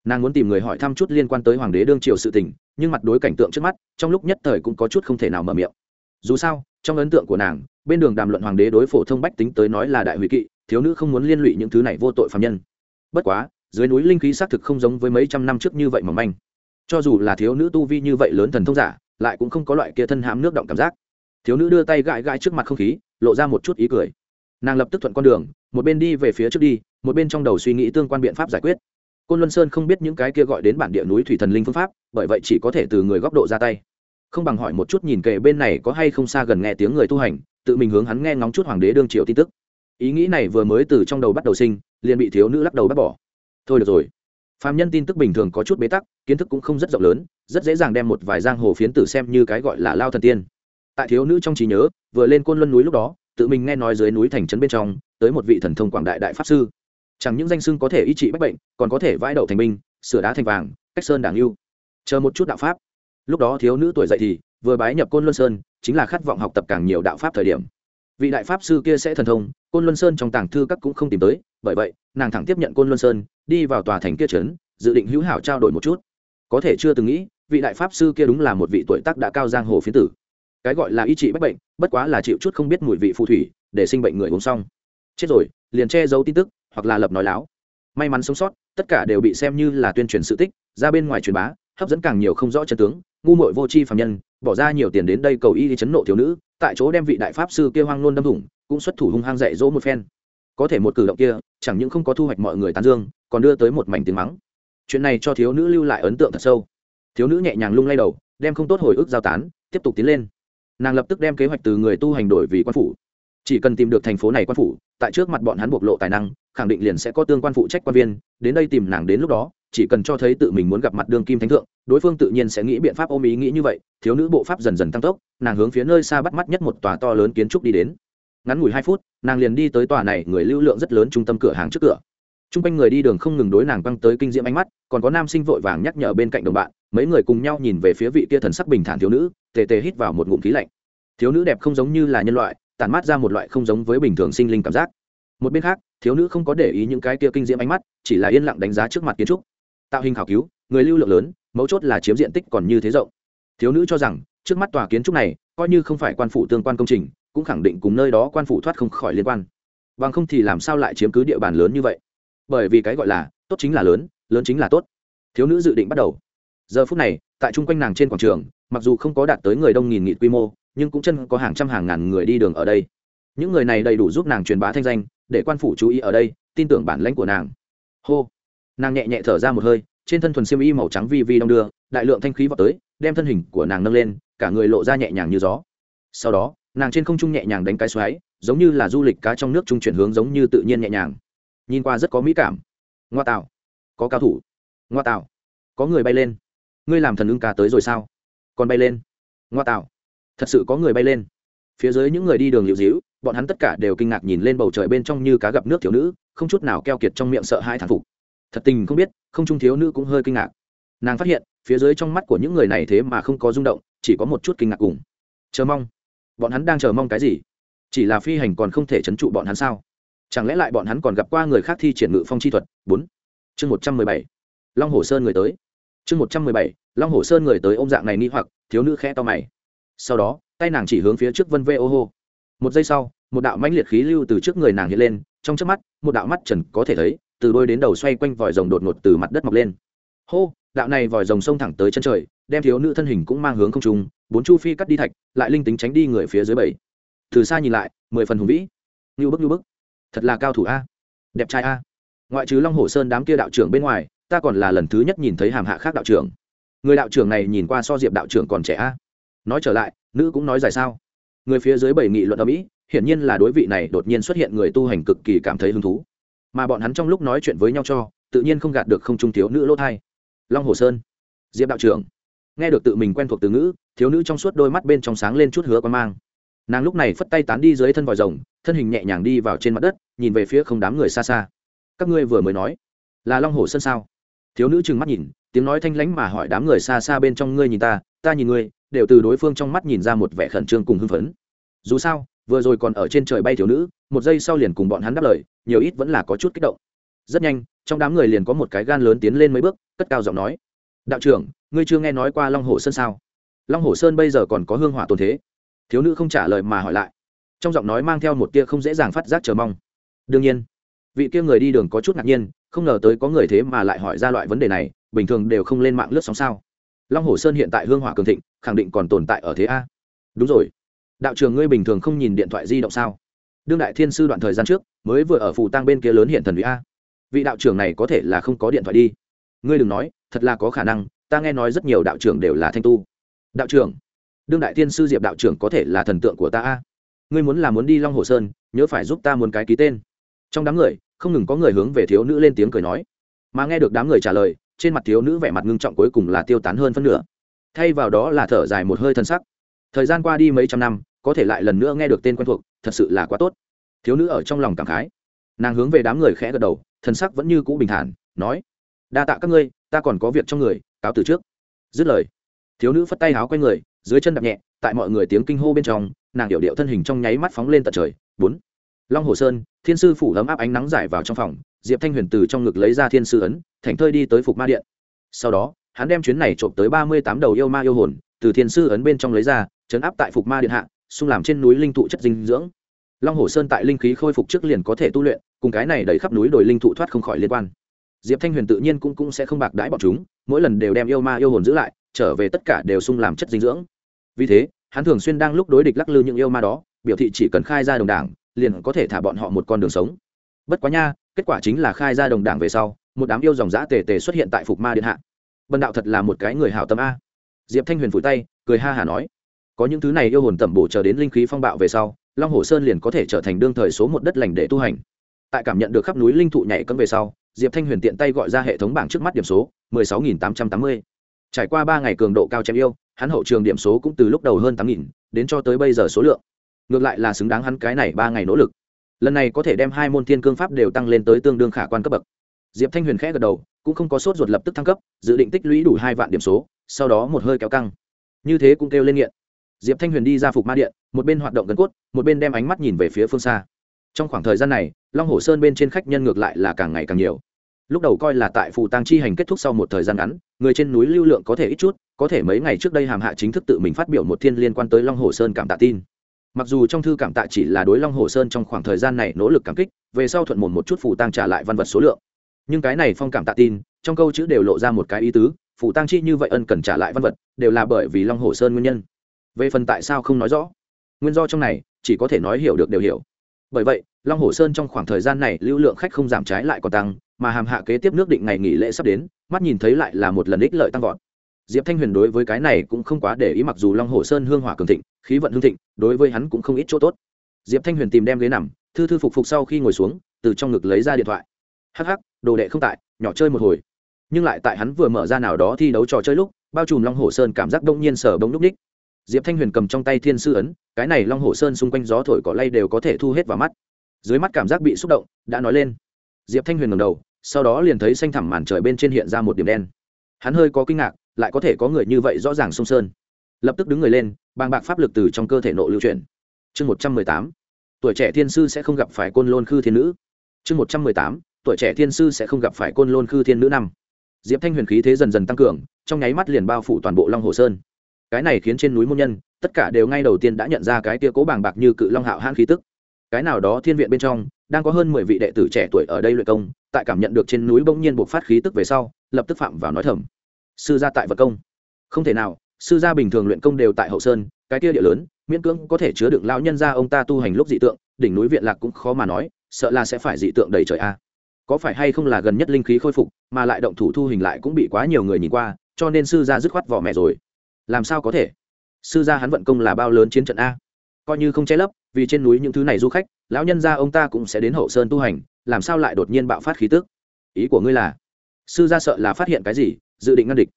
Nàng muốn tìm người hỏi thăm chút liên quan tới hoàng đế đương triều sự tình, nhưng mặt đối cảnh tượng trước mắt, trong lúc nhất thời cũng có chút không thể nào mở miệng dù sao, trong ấn tượng của nàng, bên đường đàm luận hoàng đế đối phổ thông bách tính tới nói là đại hủy kỵ, thiếu nữ không muốn liên lụy những thứ này vô tội phạm nhân. Bất quá, dưới núi linh khí xác thực không giống với mấy trăm năm trước như vậy mà manh. Cho dù là thiếu nữ tu vi như vậy lớn thần thông giả, lại cũng không có loại kia thân hãm nước động cảm giác. Thiếu nữ đưa tay gãi gãi trước mặt không khí, lộ ra một chút ý cười. Nàng lập tức thuận con đường, một bên đi về phía trước đi, một bên trong đầu suy nghĩ tương quan biện pháp giải quyết. Côn luân sơn không biết những cái kia gọi đến bản địa núi thủy thần linh phương pháp, bởi vậy chỉ có thể từ người góc độ ra tay không bằng hỏi một chút nhìn kề bên này có hay không xa gần nghe tiếng người tu hành, tự mình hướng hắn nghe ngóng chút hoàng đế đương triều tin tức. Ý nghĩ này vừa mới từ trong đầu bắt đầu sinh, liền bị thiếu nữ lắc đầu bắt bỏ. Thôi được rồi. Phạm nhân tin tức bình thường có chút bế tắc, kiến thức cũng không rất rộng lớn, rất dễ dàng đem một vài giang hồ phiến tử xem như cái gọi là lao thần tiên. Tại thiếu nữ trong trí nhớ, vừa lên côn luân núi lúc đó, tự mình nghe nói dưới núi thành trấn bên trong, tới một vị thần thông quảng đại đại pháp sư. Chẳng những danh xưng có thể y trị bách bệnh, còn có thể vãi đậu thành binh, sửa đá thành vàng, cách sơn đảng yêu chờ một chút đạo pháp lúc đó thiếu nữ tuổi dậy thì vừa bái nhập côn luân sơn, chính là khát vọng học tập càng nhiều đạo pháp thời điểm. Vị đại pháp sư kia sẽ thần thông, côn luân sơn trong tàng thư các cũng không tìm tới, bởi vậy, nàng thẳng tiếp nhận côn luân sơn, đi vào tòa thành kia trấn, dự định hữu hảo trao đổi một chút. Có thể chưa từng nghĩ, vị đại pháp sư kia đúng là một vị tuổi tác đã cao giang hồ phiến tử. Cái gọi là y trị bách bệnh, bất quá là chịu chút không biết mùi vị phù thủy, để sinh bệnh người uống xong. Chết rồi, liền che giấu tin tức, hoặc là lập nói láo. May mắn sống sót, tất cả đều bị xem như là tuyên truyền sự tích, ra bên ngoài truyền bá, hấp dẫn càng nhiều không rõ chân tướng ngu muội vô tri phàm nhân, bỏ ra nhiều tiền đến đây cầu y đi chấn nộ thiếu nữ, tại chỗ đem vị đại pháp sư kia hoang luôn đâm thủng, cũng xuất thủ hung hăng dạy dỗ một phen. Có thể một cử động kia, chẳng những không có thu hoạch mọi người tán dương, còn đưa tới một mảnh tiếng mắng. Chuyện này cho thiếu nữ lưu lại ấn tượng thật sâu. Thiếu nữ nhẹ nhàng lung lay đầu, đem không tốt hồi ức giao tán, tiếp tục tiến lên. Nàng lập tức đem kế hoạch từ người tu hành đổi vì quan phủ. Chỉ cần tìm được thành phố này quan phủ, tại trước mặt bọn hắn bộc lộ tài năng, khẳng định liền sẽ có tương quan phụ trách quan viên, đến đây tìm nàng đến lúc đó chỉ cần cho thấy tự mình muốn gặp mặt đương kim thánh thượng, đối phương tự nhiên sẽ nghĩ biện pháp ôm ý nghĩ như vậy, thiếu nữ bộ pháp dần dần tăng tốc, nàng hướng phía nơi xa bắt mắt nhất một tòa to lớn kiến trúc đi đến. Ngắn ngủi hai phút, nàng liền đi tới tòa này người lưu lượng rất lớn trung tâm cửa hàng trước cửa. T r u n g quanh người đi đường không ngừng đối nàng băng tới kinh diễm ánh mắt, còn có nam sinh vội vàng nhắc nhở bên cạnh đồng bạn, mấy người cùng nhau nhìn về phía vị kia thần sắc bình thản thiếu nữ, tề tề hít vào một ngụm khí lạnh. Thiếu nữ đẹp không giống như là nhân loại, tản mát ra một loại không giống với bình thường sinh linh cảm giác. Một bên khác, thiếu nữ không có để ý những cái kia kinh diễm ánh mắt, chỉ là yên lặng đánh giá trước mặt kiến trúc tạo hình khảo cứu, người lưu lượng lớn, mấu chốt là chiếm diện tích còn như thế rộng. Thiếu nữ cho rằng, trước mắt tòa kiến trúc này, coi như không phải quan phủ tương quan công trình, cũng khẳng định cùng nơi đó quan phủ thoát không khỏi liên quan. Bằng không thì làm sao lại chiếm cứ địa bàn lớn như vậy? Bởi vì cái gọi là, tốt chính là lớn lớn chính là tốt. Thiếu nữ dự định bắt đầu. Giờ phút này, tại chung quanh nàng trên quảng trường, mặc dù không có đạt tới người đông nghìn nghị quy mô, nhưng cũng chân có hàng trăm hàng ngàn người đi đường ở đây. Những người này đầy đủ giúp nàng truyền bá thanh danh, để quan phủ chú ý ở đây, tin tưởng bản lãnh của nàng. Hô nàng nhẹ nhẹ thở ra một hơi, trên thân thuần siêm y màu trắng vi vi đong đưa, đại lượng thanh khí vào tới, đem thân hình của nàng nâng lên, cả người lộ ra nhẹ nhàng như gió. Sau đó, nàng trên không trung nhẹ nhàng đánh cái xoáy, giống như là du lịch cá trong nước trung chuyển hướng giống như tự nhiên nhẹ nhàng. Nhìn qua rất có mỹ cảm. Ngoa tạo. Có cao thủ. Ngoa tạo. Có người bay lên. Ngươi làm thần ưng ca tới rồi sao? Còn bay lên. Ngoa tạo. Thật sự có người bay lên. Phía dưới những người đi đường liệu dĩu bọn hắn tất cả đều kinh ngạc nhìn lên bầu trời bên trong như cá gặp nước thiếu nữ, không chút nào keo kiệt trong miệng sợ hai thản phục thật tình không biết, không trung thiếu nữ cũng hơi kinh ngạc. Nàng phát hiện, phía dưới trong mắt của những người này thế mà không có rung động, chỉ có một chút kinh ngạc cùng. Chờ mong. Bọn hắn đang chờ mong cái gì? Chỉ là phi hành còn không thể chấn trụ bọn hắn sao? Chẳng lẽ lại bọn hắn còn gặp qua người khác thi triển ngự phong chi thuật? Bốn. Chương một trăm mười bảy. Long hồ sơn người tới. Chương một trăm mười bảy. Long hồ sơn người tới ôm dạng này ni hoặc, thiếu nữ khẽ to mày. Sau đó, tay nàng chỉ hướng phía trước vân vê ô hô. Một giây sau, một đạo mãnh liệt khí lưu từ trước người nàng hiện lên, trong trước mắt, một đạo mắt trần có thể thấy từ đôi đến đầu xoay quanh vòi rồng đột ngột từ mặt đất mọc lên. Hô, đạo này vòi rồng sông thẳng tới chân trời, đem thiếu nữ thân hình cũng mang hướng không trung, bốn chu phi cắt đi thạch, lại linh tính tránh đi người phía dưới bảy. Từ xa nhìn lại, mười phần hùng vĩ. Như bức như bức. Thật là cao thủ a. Đẹp trai a. Ngoại trừ long hồ sơn đám kia đạo trưởng bên ngoài, ta còn là lần thứ nhất nhìn thấy hàm hạ khác đạo trưởng. Người đạo trưởng này nhìn qua so diệp đạo trưởng còn trẻ a. Nói trở lại, nữ cũng nói dài sao. Người phía dưới bảy nghị luận ở mỹ hiển nhiên là đối vị này đột nhiên xuất hiện người tu hành cực kỳ cảm thấy hứng thú mà bọn hắn trong lúc nói chuyện với nhau cho, tự nhiên không gạt được không trung thiếu nữ lỗ thai. Long hồ sơn, diệp đạo trưởng. Nghe được tự mình quen thuộc từ ngữ, thiếu nữ trong suốt đôi mắt bên trong sáng lên chút hứa quan mang. Nàng lúc này phất tay tán đi dưới thân vòi rồng, thân hình nhẹ nhàng đi vào trên mặt đất, nhìn về phía không đám người xa xa. Các ngươi vừa mới nói, là long hồ sơn sao? Thiếu nữ trừng mắt nhìn, tiếng nói thanh lãnh mà hỏi đám người xa xa bên trong ngươi nhìn ta ta nhìn ngươi, đều từ đối phương trong mắt nhìn ra một vẻ khẩn trương cùng hưng phấn. Dù sao vừa rồi còn ở trên trời bay thiếu nữ, một giây sau liền cùng bọn hắn đáp lời, nhiều ít vẫn là có chút kích động. Rất nhanh, trong đám người liền có một cái gan lớn tiến lên mấy bước, cất cao giọng nói, đạo trưởng, ngươi chưa nghe nói qua long hồ sơn sao? Long hồ sơn bây giờ còn có hương hỏa tồn thế. Thiếu nữ không trả lời mà hỏi lại. Trong giọng nói mang theo một tia không dễ dàng phát giác chờ mong. Đương nhiên. Vị kia người đi đường có chút ngạc nhiên, không ngờ tới có người thế mà lại hỏi ra loại vấn đề này, bình thường đều không lên mạng lướt sóng sao. Long hồ sơn hiện tại hương hỏa cường thịnh, khẳng định còn tồn tại ở thế a. Đúng rồi đạo trường ngươi bình thường không nhìn điện thoại di động sao? Đương đại thiên sư đoạn thời gian trước, mới vừa ở phù tăng bên kia lớn hiện thần vị a. Vị đạo trưởng này có thể là không có điện thoại đi. Ngươi đừng nói, thật là có khả năng, ta nghe nói rất nhiều đạo trưởng đều là thanh tu. Đạo trưởng, đương đại thiên sư diệp đạo trưởng có thể là thần tượng của ta a. Ngươi muốn là muốn đi long hồ sơn, nhớ phải giúp ta muốn cái ký tên. Trong đám người, không ngừng có người hướng về thiếu nữ lên tiếng cười nói. Mà nghe được đám người trả lời, trên mặt thiếu nữ vẻ mặt ngưng trọng cuối cùng là tiêu tán hơn phân nửa. Thay vào đó là thở dài một hơi thân sắc. Thời gian qua đi mấy trăm năm có thể lại lần nữa nghe được tên quen thuộc, thật sự là quá tốt. Thiếu nữ ở trong lòng cảm khái. Nàng hướng về đám người khẽ gật đầu thân sắc vẫn như cũ bình thản, nói, đa tạ các ngươi, ta còn có việc trong người, cáo từ trước. Dứt lời, thiếu nữ phất tay háo q u a y người, dưới chân đập nhẹ, tại mọi người tiếng kinh hô bên trong, nàng điệu điệu thân hình trong nháy mắt phóng lên tận trời. Bốn, long hồ sơn, thiên sư phủ ấm áp ánh nắng giải vào trong phòng, diệp thanh huyền từ trong ngực lấy ra thiên sư ấn thành thơi đi tới phục ma điện. Sau đó, hắn đem chuyến này trộm tới ba mươi tám đầu yêu ma yêu hồn, từ thiên sư ấn bên trong lấy ra chấn áp tại phục ma điện hạ xung làm trên núi linh thụ chất dinh dưỡng. Long hồ sơn tại linh khí khôi phục trước liền có thể tu luyện cùng cái này đẩy khắp núi đồi linh thụ thoát không khỏi liên quan. Diệp thanh huyền tự nhiên cũng, cũng sẽ không bạc đãi bọn chúng mỗi lần đều đem yêu ma yêu hồn giữ lại trở về tất cả đều xung làm chất dinh dưỡng. Vì thế hắn thường xuyên đang lúc đối địch lắc lư những yêu ma đó biểu thị chỉ cần khai ra đồng đảng liền có thể thả bọn họ một con đường sống. Bất quá nha kết quả chính là khai ra đồng đảng về sau một đám yêu dòng giã tề tề xuất hiện tại phục ma điện hạ. Bần đạo thật là một cái người hảo tâm a. Diệp thanh huyền phủi tay cười ha hả nói có những thứ này yêu hồn tẩm bổ chờ đến linh khí phong bạo về sau, long hồ sơn liền có thể trở thành đương thời số một đất lành để tu hành. Tại cảm nhận được khắp núi linh thụ nhảy cấm về sau, diệp thanh huyền tiện tay gọi ra hệ thống bảng trước mắt điểm số, mười sáu nghìn tám trăm tám mươi. Trải qua ba ngày cường độ cao chém yêu, hắn hậu trường điểm số cũng từ lúc đầu hơn tám nghìn đến cho tới bây giờ số lượng. Ngược lại là xứng đáng hắn cái này ba ngày nỗ lực. Lần này có thể đem hai môn thiên cương pháp đều tăng lên tới tương đương khả quan cấp bậc. Diệp thanh huyền khẽ gật đầu, cũng không có sốt ruột lập tức thăng cấp, dự định tích lũy đủ hai vạn điểm số, sau đó một hơi kéo căng. Như thế cũng kêu lên nghiện diệp thanh huyền đi ra phục ma điện, một bên hoạt động gần cốt, một bên đem ánh mắt nhìn về phía phương xa. Trong khoảng thời gian này, long hồ sơn bên trên khách nhân ngược lại là càng ngày càng nhiều. Lúc đầu coi là tại phù tăng chi hành kết thúc sau một thời gian ngắn, người trên núi lưu lượng có thể ít chút, có thể mấy ngày trước đây hàm hạ chính thức tự mình phát biểu một thiên liên quan tới long hồ sơn cảm tạ tin. Mặc dù trong thư cảm tạ chỉ là đối long hồ sơn trong khoảng thời gian này nỗ lực cảm kích, về sau thuận mồn một chút phù tăng trả lại văn vật số lượng. Nhưng cái này phong cảm tạ tin, trong câu chữ đều lộ ra một cái ý tứ, phù tăng chi như vậy ân cần trả lại văn vật, đều là bởi vì long hồ sơn nguyên nhân về phần tại sao không nói rõ? Nguyên do trong này, chỉ có thể nói hiểu được đều hiểu. Bởi vậy, long hồ sơn trong khoảng thời gian này lưu lượng khách không giảm trái lại còn tăng, mà hàm hạ kế tiếp nước định ngày nghỉ lễ sắp đến, mắt nhìn thấy lại là một lần ích lợi tăng vọt. Diệp thanh huyền đối với cái này cũng không quá để ý mặc dù long hồ sơn hương hỏa cường thịnh, khí vận hương thịnh, đối với hắn cũng không ít chỗ tốt. Diệp thanh huyền tìm đem ghế nằm, thư thư phục phục sau khi ngồi xuống, từ trong ngực lấy ra điện thoại. Hắc hắc, đồ đệ không tại, nhỏ chơi một hồi. Nhưng lại tại hắn vừa mở ra nào đó thi đấu trò chơi lúc, bao trùm long hồ sơn cảm giác đông nhiên sở bông núp ních diệp thanh huyền cầm trong tay thiên sư ấn, cái này long hồ sơn xung quanh gió thổi cỏ lay đều có thể thu hết vào mắt. Dưới mắt cảm giác bị xúc động, đã nói lên. Diệp thanh huyền ngầm đầu, sau đó liền thấy xanh thẳm màn trời bên trên hiện ra một điểm đen. Hắn hơi có kinh ngạc, lại có thể có người như vậy rõ ràng sông sơn. Lập tức đứng người lên, bàng bạc pháp lực từ trong cơ thể nộ lưu chuyển. Chương một trăm mười tám, tuổi trẻ thiên sư sẽ không gặp phải côn lôn khư thiên nữ. Chương một trăm mười tám, tuổi trẻ thiên sư sẽ không gặp phải côn lôn khư thiên nữ năm. Diệp thanh huyền khí thế dần dần tăng cường, trong nháy mắt liền bao phủ toàn bộ long hồ sơn cái này khiến trên núi môn nhân, tất cả đều ngay đầu tiên đã nhận ra cái kia cố bàng bạc như cự long hạo hãn khí tức. Cái nào đó thiên viện bên trong, đang có hơn mười vị đệ tử trẻ tuổi ở đây luyện công, tại cảm nhận được trên núi bỗng nhiên buộc phát khí tức về sau, lập tức phạm vào nói thầm. Sư gia tại vật công. Không thể nào, sư gia bình thường luyện công đều tại hậu sơn, cái kia địa lớn, miễn cưỡng có thể chứa đựng lão nhân gia ông ta tu hành lúc dị tượng, đỉnh núi viện lạc cũng khó mà nói, sợ là sẽ phải dị tượng đầy trời a. Có phải hay không là gần nhất linh khí khôi phục, mà lại động thủ thu hình lại cũng bị quá nhiều người nhìn qua, cho nên sư gia dứt khoát vỏ mẹ rồi làm sao có thể? Sư gia hắn vận công là bao lớn chiến trận a? Coi như không che lấp, vì trên núi những thứ này du khách, lão nhân gia ông ta cũng sẽ đến hậu sơn tu hành, làm sao lại đột nhiên bạo phát khí tức? Ý của ngươi là, sư gia sợ là phát hiện cái gì? Dự định ngăn địch.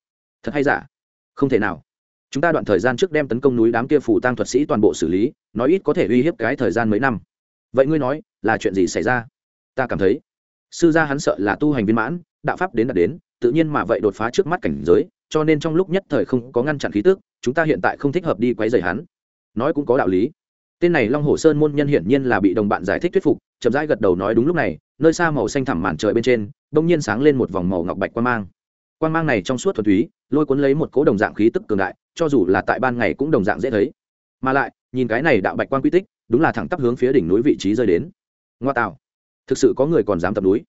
Thật hay giả? Không thể nào. Chúng ta đoạn thời gian trước đem tấn công núi đám kia phủ tăng thuật sĩ toàn bộ xử lý, nói ít có thể uy hiếp cái thời gian mấy năm. Vậy ngươi nói, là chuyện gì xảy ra? Ta cảm thấy, sư gia hắn sợ là tu hành viên mãn, đạo pháp đến đạt đến, tự nhiên mà vậy đột phá trước mắt cảnh giới cho nên trong lúc nhất thời không có ngăn chặn khí tức, chúng ta hiện tại không thích hợp đi quấy rầy hắn. Nói cũng có đạo lý. Tên này long hồ sơn môn nhân hiển nhiên là bị đồng bạn giải thích thuyết phục, chậm rãi gật đầu nói đúng lúc này, nơi xa màu xanh thẳm màn trời bên trên, bỗng nhiên sáng lên một vòng màu ngọc bạch quan mang. Quan mang này trong suốt thuần túy, lôi cuốn lấy một cố đồng dạng khí tức cường đại, cho dù là tại ban ngày cũng đồng dạng dễ thấy. Mà lại, nhìn cái này đạo bạch quan quy tích, đúng là thẳng tắp hướng phía đỉnh núi vị trí rơi đến. Ngoa tạo. Thực sự có người còn dám tập núi.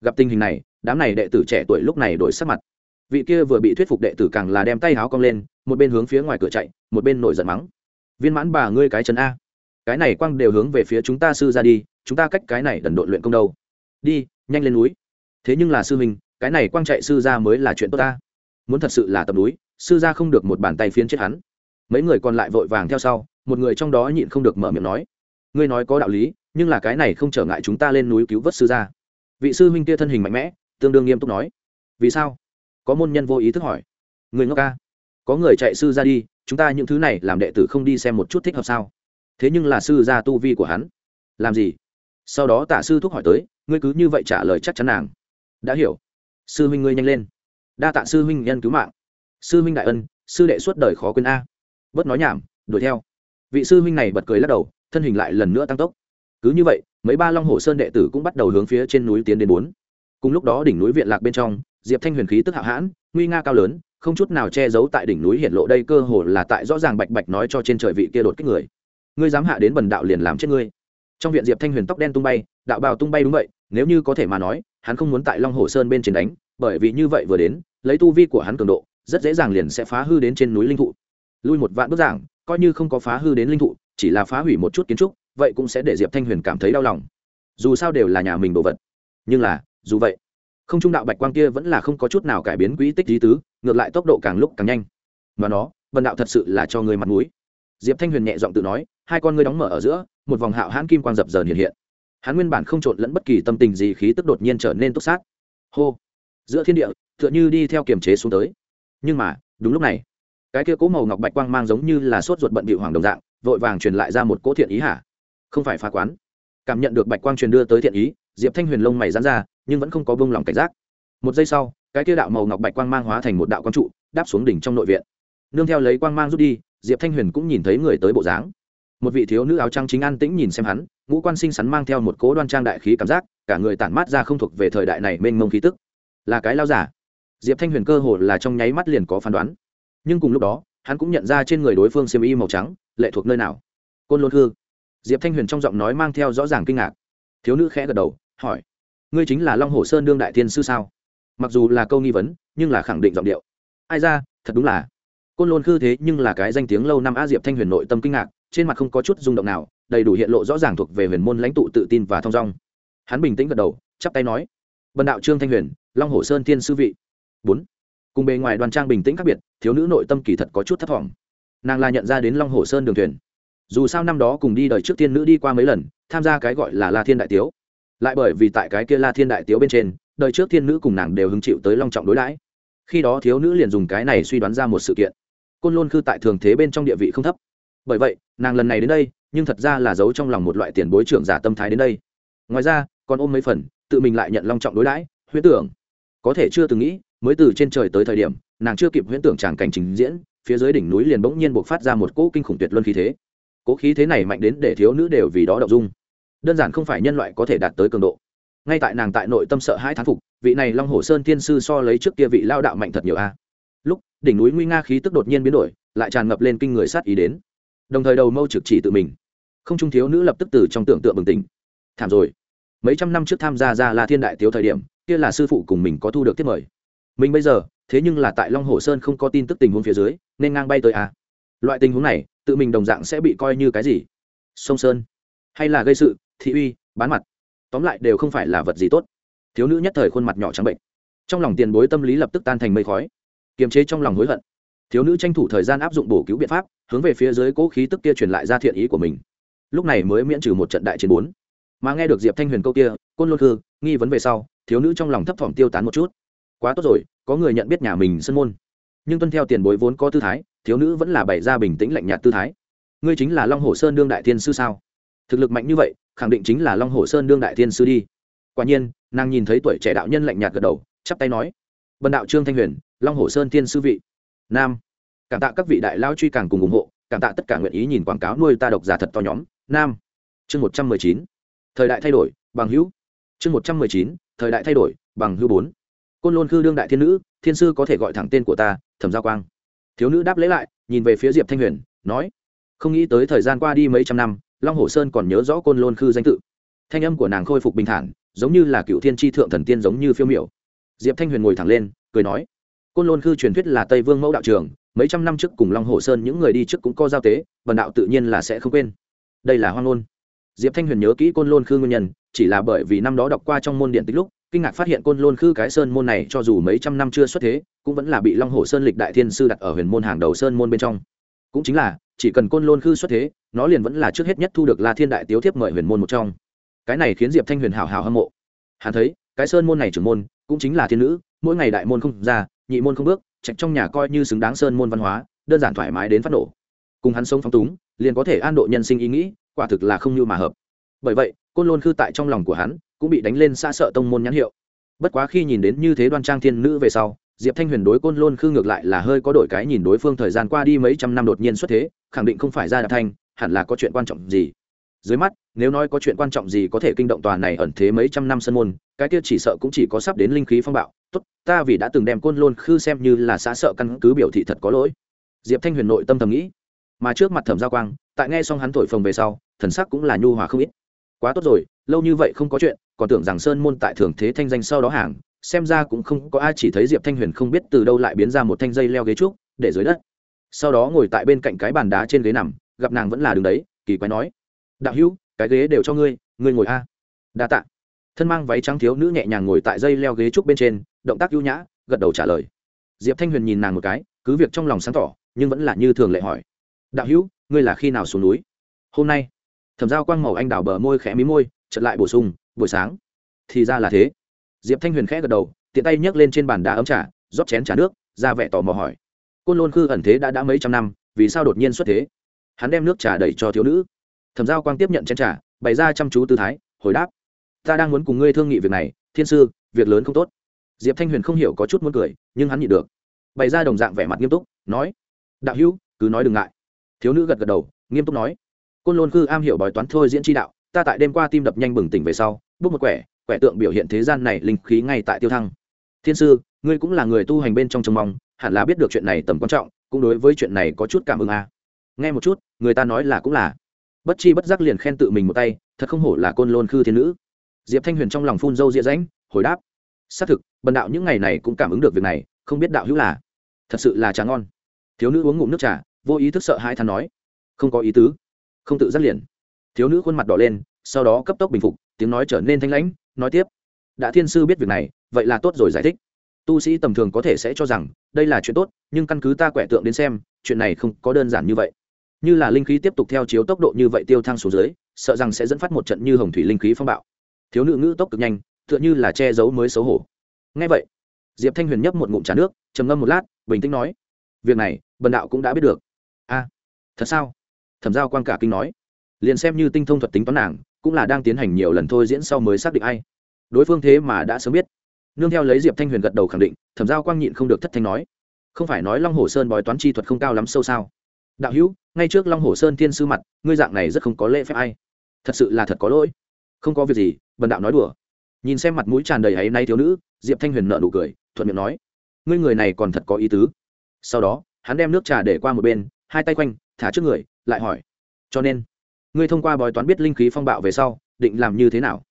Gặp tình hình này, đám này đệ tử trẻ tuổi lúc này đổi sắc mặt vị kia vừa bị thuyết phục đệ tử càng là đem tay háo cong lên, một bên hướng phía ngoài cửa chạy, một bên nổi giận mắng. Viên mãn bà ngươi cái chân a. Cái này quang đều hướng về phía chúng ta sư ra đi, chúng ta cách cái này đần độn luyện công đâu? Đi, nhanh lên núi. Thế nhưng là sư huynh, cái này quang chạy sư ra mới là chuyện tốt ta. Muốn thật sự là tập núi, sư ra không được một bàn tay phiến chết hắn. Mấy người còn lại vội vàng theo sau, một người trong đó nhịn không được mở miệng nói. Ngươi nói có đạo lý, nhưng là cái này không trở ngại chúng ta lên núi cứu vớt sư ra vị sư huynh kia thân hình mạnh mẽ, tương đương nghiêm túc nói. Vì sao? Có môn nhân vô ý thức hỏi. Người ngốc ca, có người chạy sư ra đi, chúng ta những thứ này làm đệ tử không đi xem một chút thích hợp sao? Thế nhưng là sư ra tu vi của hắn. Làm gì? Sau đó tả sư thúc hỏi tới, ngươi cứ như vậy trả lời chắc chắn nàng. Đã hiểu. Sư huynh ngươi nhanh lên. Đa tạ sư huynh nhân cứu mạng. Sư huynh đại ân, sư đệ suốt đời khó quên a. Bớt nói nhảm, đuổi theo. Vị sư huynh này bật cười lắc đầu, thân hình lại lần nữa tăng tốc. Cứ như vậy, mấy ba long hồ sơn đệ tử cũng bắt đầu hướng phía trên núi tiến đến bốn cùng lúc đó đỉnh núi viện lạc bên trong, diệp thanh huyền khí tức hạo hãn, nguy nga cao lớn, không chút nào che giấu tại đỉnh núi hiện lộ đây cơ hồ là tại rõ ràng bạch bạch nói cho trên trời vị kia đột kích người. Ngươi dám hạ đến bần đạo liền làm chết ngươi. Trong viện diệp thanh huyền tóc đen tung bay, đạo bào tung bay đúng vậy, nếu như có thể mà nói, hắn không muốn tại long hồ sơn bên trên đánh, bởi vì như vậy vừa đến, lấy tu vi của hắn cường độ, rất dễ dàng liền sẽ phá hư đến trên núi linh thụ. Lui một vạn bức giảng, coi như không có phá hư đến linh thụ, chỉ là phá hủy một chút kiến trúc, vậy cũng sẽ để diệp thanh huyền cảm thấy đau lòng. Dù sao đều là nhà mình đồ vật. Nhưng là dù vậy, không trung đạo bạch quang kia vẫn là không có chút nào cải biến quỹ tích lý tứ, ngược lại tốc độ càng lúc càng nhanh. Và nó vần đạo thật sự là cho người mặt mũi. Diệp thanh huyền nhẹ giọng tự nói, hai con ngươi đóng mở ở giữa, một vòng hạo hãn kim quang dập dờn hiện hiện. Hắn nguyên bản không trộn lẫn bất kỳ tâm tình gì, khí tức đột nhiên trở nên túc sát. Hô! Giữa thiên địa, tựa như đi theo kiềm chế xuống tới. Nhưng mà, đúng lúc này, cái kia cố màu ngọc bạch quang mang giống như là sốt ruột bận bị hoàng đồng dạng, vội vàng truyền lại ra một cỗ thiện ý hả? Không phải phá quán. Cảm nhận được bạch quang truyền đưa tới thiện ý diệp thanh huyền lông mày dán ra, nhưng vẫn không có bông lòng cảnh giác. Một giây sau, cái kia đạo màu ngọc bạch quang mang hóa thành một đạo quang trụ, đáp xuống đỉnh trong nội viện. Nương theo lấy quang mang rút đi, diệp thanh huyền cũng nhìn thấy người tới bộ dáng. Một vị thiếu nữ áo trắng chính an tĩnh nhìn xem hắn, ngũ quan sinh sắn mang theo một cố đoan trang đại khí cảm giác, cả người tản mát ra không thuộc về thời đại này mênh mông khí tức. Là cái lao giả. Diệp thanh huyền cơ hồ là trong nháy mắt liền có phán đoán. Nhưng cùng lúc đó, hắn cũng nhận ra trên người đối phương xiêm y màu trắng, lệ thuộc nơi nào. Côn lôn hư. Diệp thanh huyền trong giọng nói mang theo rõ ràng kinh ngạc. Thiếu nữ khẽ gật đầu hỏi, ngươi chính là long hồ sơn đương đại thiên sư sao? Mặc dù là câu nghi vấn, nhưng là khẳng định giọng điệu. Ai ra, thật đúng là. Côn lôn khư thế nhưng là cái danh tiếng lâu năm a diệp thanh huyền nội tâm kinh ngạc, trên mặt không có chút rung động nào, đầy đủ hiện lộ rõ ràng thuộc về huyền môn lãnh tụ tự tin và thong dong. Hắn bình tĩnh gật đầu, chắp tay nói, bần đạo trương thanh huyền, long hồ sơn thiên sư vị. Bốn. Cùng bề ngoài đoàn trang bình tĩnh khác biệt, thiếu nữ nội tâm kỳ thật có chút thấp vọng. nàng là nhận ra đến long hồ sơn đường thuyền. Dù sao năm đó cùng đi đời trước tiên nữ đi qua mấy lần, tham gia cái gọi là la thiên đại tiếu lại bởi vì tại cái kia la thiên đại tiếu bên trên, đời trước thiên nữ cùng nàng đều hứng chịu tới long trọng đối đãi. Khi đó thiếu nữ liền dùng cái này suy đoán ra một sự kiện. Côn lôn khư tại thường thế bên trong địa vị không thấp. Bởi vậy, nàng lần này đến đây, nhưng thật ra là giấu trong lòng một loại tiền bối trưởng giả tâm thái đến đây. Ngoài ra, còn ôm mấy phần, tự mình lại nhận long trọng đối đãi, huyễn tưởng. Có thể chưa từng nghĩ, mới từ trên trời tới thời điểm, nàng chưa kịp huyễn tưởng tràng cảnh trình diễn, phía dưới đỉnh núi liền bỗng nhiên buộc phát ra một cỗ kinh khủng tuyệt luân khí thế. Cỗ khí thế này mạnh đến để thiếu nữ đều vì đó đậu dung đơn giản không phải nhân loại có thể đạt tới cường độ. Ngay tại nàng tại nội tâm sợ hai thán phục, vị này long hồ sơn tiên sư so lấy trước kia vị lao đạo mạnh thật nhiều a. Lúc, đỉnh núi nguy nga khí tức đột nhiên biến đổi, lại tràn ngập lên kinh người sát ý đến. Đồng thời đầu mâu trực chỉ tự mình. Không trung thiếu nữ lập tức từ trong tưởng tượng bừng tỉnh. Thảm rồi. Mấy trăm năm trước tham gia ra là thiên đại thiếu thời điểm, kia là sư phụ cùng mình có thu được tiếp mời. Mình bây giờ, thế nhưng là tại long hồ sơn không có tin tức tình huống phía dưới, nên ngang bay tới à. loại tình huống này, tự mình đồng dạng sẽ bị coi như cái gì? Sông sơn. Hay là gây sự? Thị uy, bán mặt. Tóm lại đều không phải là vật gì tốt. Thiếu nữ nhất thời khuôn mặt nhỏ trắng bệnh. Trong lòng tiền bối tâm lý lập tức tan thành mây khói. Kiềm chế trong lòng hối hận. Thiếu nữ tranh thủ thời gian áp dụng bổ cứu biện pháp, hướng về phía dưới cố khí tức kia truyền lại ra thiện ý của mình. Lúc này mới miễn trừ một trận đại chiến bốn. Mà nghe được diệp thanh huyền câu kia, côn lôn thư nghi vấn về sau, thiếu nữ trong lòng thấp thỏm tiêu tán một chút. Quá tốt rồi, có người nhận biết nhà mình sân môn. Nhưng tuân theo tiền bối vốn có tư thái, thiếu nữ vẫn là bày ra bình tĩnh lạnh nhạt tư thái. Ngươi chính là long hồ sơn đương đại thiên sư sao? Thực lực mạnh như vậy, khẳng định chính là long hồ sơn đương đại thiên sư đi. Quả nhiên, nàng nhìn thấy tuổi trẻ đạo nhân lạnh nhạt gật đầu, chắp tay nói, bần đạo trương thanh huyền, long hồ sơn thiên sư vị, nam. Cảm tạ các vị đại lao truy càng cùng ủng hộ, cảm tạ tất cả nguyện ý nhìn quảng cáo nuôi ta độc giả thật to nhóm, nam. Chương một trăm mười chín, thời đại thay đổi, bằng hữu. Chương một trăm mười chín, thời đại thay đổi, bằng hữu bốn. Côn lôn khư đương đại thiên nữ, thiên sư có thể gọi thẳng tên của ta, thẩm giao quang. Thiếu nữ đáp lấy lại, nhìn về phía diệp thanh huyền, nói, không nghĩ tới thời gian qua đi mấy trăm năm long hồ sơn còn nhớ rõ côn lôn khư danh tự. Thanh âm của nàng khôi phục bình thản, giống như là cựu thiên tri thượng thần tiên giống như phiêu miểu. Diệp thanh huyền ngồi thẳng lên, cười nói, côn lôn khư truyền thuyết là tây vương mẫu đạo trường, mấy trăm năm trước cùng long hồ sơn những người đi trước cũng có giao tế, vần đạo tự nhiên là sẽ không quên. Đây là hoang ngôn. Diệp thanh huyền nhớ kỹ côn lôn khư nguyên nhân, chỉ là bởi vì năm đó đọc qua trong môn điện tích lúc, kinh ngạc phát hiện côn lôn khư cái sơn môn này cho dù mấy trăm năm chưa xuất thế, cũng vẫn là bị long hồ sơn lịch đại thiên sư đặt ở huyền môn hàng đầu sơn môn bên trong. Cũng chính là chỉ cần côn lôn khư xuất thế, nó liền vẫn là trước hết nhất thu được la thiên đại tiếu thiếp mời huyền môn một trong. Cái này khiến diệp thanh huyền hào hào hâm mộ. Hắn thấy, cái sơn môn này trưởng môn, cũng chính là thiên nữ, mỗi ngày đại môn không ra, nhị môn không bước, trạch trong nhà coi như xứng đáng sơn môn văn hóa, đơn giản thoải mái đến phát nổ. Cùng hắn sống phóng túng, liền có thể an độ nhân sinh ý nghĩ, quả thực là không như mà hợp. Bởi vậy, côn lôn khư tại trong lòng của hắn, cũng bị đánh lên xa sợ tông môn nhãn hiệu. Bất quá khi nhìn đến như thế đoan trang thiên nữ về sau, diệp thanh huyền đối côn lôn khư ngược lại là hơi có đổi cái nhìn đối phương thời gian qua đi mấy trăm năm đột nhiên xuất thế khẳng định không phải ra đạt thanh, hẳn là có chuyện quan trọng gì. Dưới mắt, nếu nói có chuyện quan trọng gì có thể kinh động tòa này ẩn thế mấy trăm năm sân môn, cái kia chỉ sợ cũng chỉ có sắp đến linh khí phong bạo. Tốt, ta vì đã từng đem côn lôn khư xem như là xã sợ căn cứ biểu thị thật có lỗi. Diệp thanh huyền nội tâm thầm nghĩ. Mà trước mặt thẩm Gia quang, tại nghe xong hắn thổi phồng về sau, thần sắc cũng là nhu hòa không ít. Quá tốt rồi, lâu như vậy không có chuyện, còn tưởng rằng sơn môn tại thường thế thanh danh sau đó hàng, xem ra cũng không có ai chỉ thấy diệp thanh huyền không biết từ đâu lại biến ra một thanh dây leo ghế trúc, để dưới đất sau đó ngồi tại bên cạnh cái bàn đá trên ghế nằm, gặp nàng vẫn là đứng đấy, kỳ quái nói, đạo hữu, cái ghế đều cho ngươi ngươi ngồi a. Đa tạ. Thân mang váy trắng thiếu nữ nhẹ nhàng ngồi tại dây leo ghế trúc bên trên, động tác ưu nhã, gật đầu trả lời. Diệp thanh huyền nhìn nàng một cái, cứ việc trong lòng sáng tỏ, nhưng vẫn là như thường lệ hỏi, đạo hữu, ngươi là khi nào xuống núi? Hôm nay. Thẩm giao quang màu anh đào bờ môi khẽ mí môi chật lại bổ sung, buổi sáng. Thì ra là thế. Diệp thanh huyền khẽ gật đầu, tiện tay nhấc lên trên bàn đá ấm trà, rót chén trà nước, ra vẻ tò mò hỏi côn lôn khư ẩn thế đã đã mấy trăm năm, vì sao đột nhiên xuất thế? Hắn đem nước trà đẩy cho thiếu nữ. Thẩm giao quang tiếp nhận chén trà, bày ra chăm chú tư thái, hồi đáp, ta đang muốn cùng ngươi thương nghị việc này, thiên sư, việc lớn không tốt. Diệp thanh huyền không hiểu có chút muốn cười, nhưng hắn nhịn được. Bày ra đồng dạng vẻ mặt nghiêm túc, nói, đạo hữu, cứ nói đừng ngại. Thiếu nữ gật gật đầu, nghiêm túc nói, côn lôn khư am hiểu bói toán thôi diễn tri đạo, ta tại đêm qua tim đập nhanh bừng tỉnh về sau, bước một quẻ quẻ tượng biểu hiện thế gian này linh khí ngay tại tiêu thăng. Thiên sư, ngươi cũng là người tu hành bên trong trông mong hẳn là biết được chuyện này tầm quan trọng cũng đối với chuyện này có chút cảm ứng à. nghe một chút người ta nói là cũng là. Bất chi bất giác liền khen tự mình một tay thật không hổ là côn lôn khư thiên nữ. Diệp thanh huyền trong lòng phun râu ria ránh, hồi đáp. Xác thực bần đạo những ngày này cũng cảm ứng được việc này không biết đạo hữu là. Thật sự là trà ngon. Thiếu nữ uống ngụm nước trà vô ý thức sợ hai thằng nói. Không có ý tứ. Không tự giác liền. Thiếu nữ khuôn mặt đỏ lên sau đó cấp tốc bình phục tiếng nói trở nên thanh lãnh nói tiếp. Đã thiên sư biết việc này vậy là tốt rồi giải thích tu sĩ tầm thường có thể sẽ cho rằng, đây là chuyện tốt, nhưng căn cứ ta quẻ tượng đến xem, chuyện này không có đơn giản như vậy. Như là linh khí tiếp tục theo chiếu tốc độ như vậy tiêu thăng xuống dưới, sợ rằng sẽ dẫn phát một trận như hồng thủy linh khí phong bạo. Thiếu nữ ngữ tốc cực nhanh, tựa như là che giấu mới xấu hổ. Ngay vậy, diệp thanh huyền nhấp một ngụm trà nước, trầm ngâm một lát, bình tĩnh nói, việc này, bần đạo cũng đã biết được. A, thật sao? Thẩm giao quan cả kinh nói. Liền xem như tinh thông thuật tính toán nàng, cũng là đang tiến hành nhiều lần thôi diễn sau mới xác định ai. Đối phương thế mà đã sớm biết nương theo lấy diệp thanh huyền gật đầu khẳng định, thẩm giao quang nhịn không được thất thanh nói, không phải nói long hồ sơn bói toán chi thuật không cao lắm sâu sao? Đạo hữu, ngay trước long hồ sơn thiên sư mặt, ngươi dạng này rất không có lễ phép ai. Thật sự là thật có lỗi. Không có việc gì, bần đạo nói đùa. Nhìn xem mặt mũi tràn đầy áy nay thiếu nữ, diệp thanh huyền nợ nụ cười, thuận miệng nói, ngươi người này còn thật có ý tứ. Sau đó, hắn đem nước trà để qua một bên, hai tay quanh, thả trước người, lại hỏi, cho nên, ngươi thông qua bói toán biết linh khí phong bạo về sau, định làm như thế nào?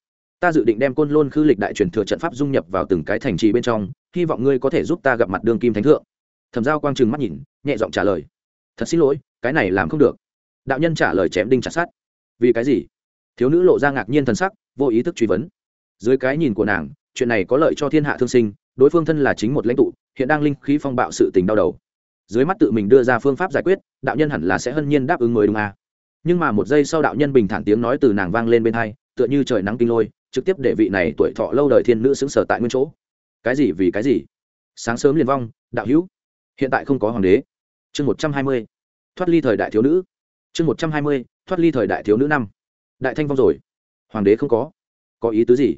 Ta dự định đem côn lôn khư lịch đại truyền thừa trận pháp dung nhập vào từng cái thành trì bên trong, hy vọng ngươi có thể giúp ta gặp mặt đương kim thánh thượng. Thẩm giao quang trừng mắt nhìn, nhẹ giọng trả lời, thật xin lỗi, cái này làm không được. Đạo nhân trả lời chém đinh chặt sát vì cái gì? Thiếu nữ lộ ra ngạc nhiên thần sắc, vô ý thức truy vấn, dưới cái nhìn của nàng, chuyện này có lợi cho thiên hạ thương sinh, đối phương thân là chính một lãnh tụ, hiện đang linh khí phong bạo sự tình đau đầu. Dưới mắt tự mình đưa ra phương pháp giải quyết, đạo nhân hẳn là sẽ hân nhiên đáp ứng mới đúng à. nhưng mà một giây sau đạo nhân bình thản tiếng nói từ nàng vang lên bên hai, tựa như trời nắng kinh lôi trực tiếp để vị này tuổi thọ lâu đời thiên nữ xứng sở tại nguyên chỗ. Cái gì vì cái gì? Sáng sớm liền vong, đạo hữu. Hiện tại không có hoàng đế. Chương một trăm hai mươi, thoát ly thời đại thiếu nữ. Chương một trăm hai mươi, thoát ly thời đại thiếu nữ năm. Đại thanh vong rồi. Hoàng đế không có. Có ý tứ gì?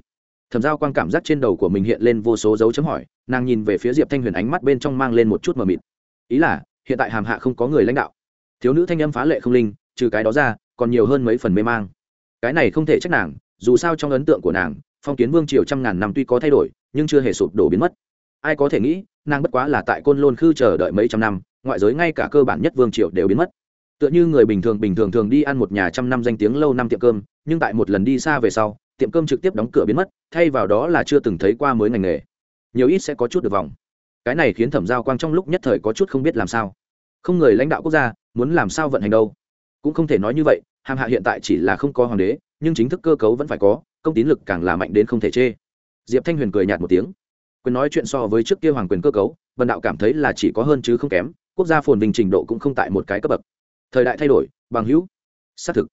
Thẩm giao quan cảm giác trên đầu của mình hiện lên vô số dấu chấm hỏi, nàng nhìn về phía diệp thanh huyền ánh mắt bên trong mang lên một chút mờ mịt. Ý là, hiện tại hàm hạ không có người lãnh đạo. Thiếu nữ thanh âm phá lệ không linh, trừ cái đó ra, còn nhiều hơn mấy phần mê mang. Cái này không thể trách nàng dù sao trong ấn tượng của nàng, phong kiến vương triều trăm ngàn năm tuy có thay đổi, nhưng chưa hề sụp đổ biến mất. Ai có thể nghĩ, nàng bất quá là tại côn lôn khư chờ đợi mấy trăm năm, ngoại giới ngay cả cơ bản nhất vương triều đều biến mất. Tựa như người bình thường bình thường thường đi ăn một nhà trăm năm danh tiếng lâu năm tiệm cơm, nhưng tại một lần đi xa về sau, tiệm cơm trực tiếp đóng cửa biến mất, thay vào đó là chưa từng thấy qua mới ngành nghề. Nhiều ít sẽ có chút được vòng. Cái này khiến thẩm giao quang trong lúc nhất thời có chút không biết làm sao. Không người lãnh đạo quốc gia, muốn làm sao vận hành đâu? Cũng không thể nói như vậy, hàm hạ hiện tại chỉ là không có hoàng đế nhưng chính thức cơ cấu vẫn phải có, công tín lực càng là mạnh đến không thể chê. Diệp thanh huyền cười nhạt một tiếng. Quyền nói chuyện so với trước kia hoàng quyền cơ cấu vần đạo cảm thấy là chỉ có hơn chứ không kém, quốc gia phồn vinh trình độ cũng không tại một cái cấp bậc. Thời đại thay đổi, bằng hữu. Xác thực.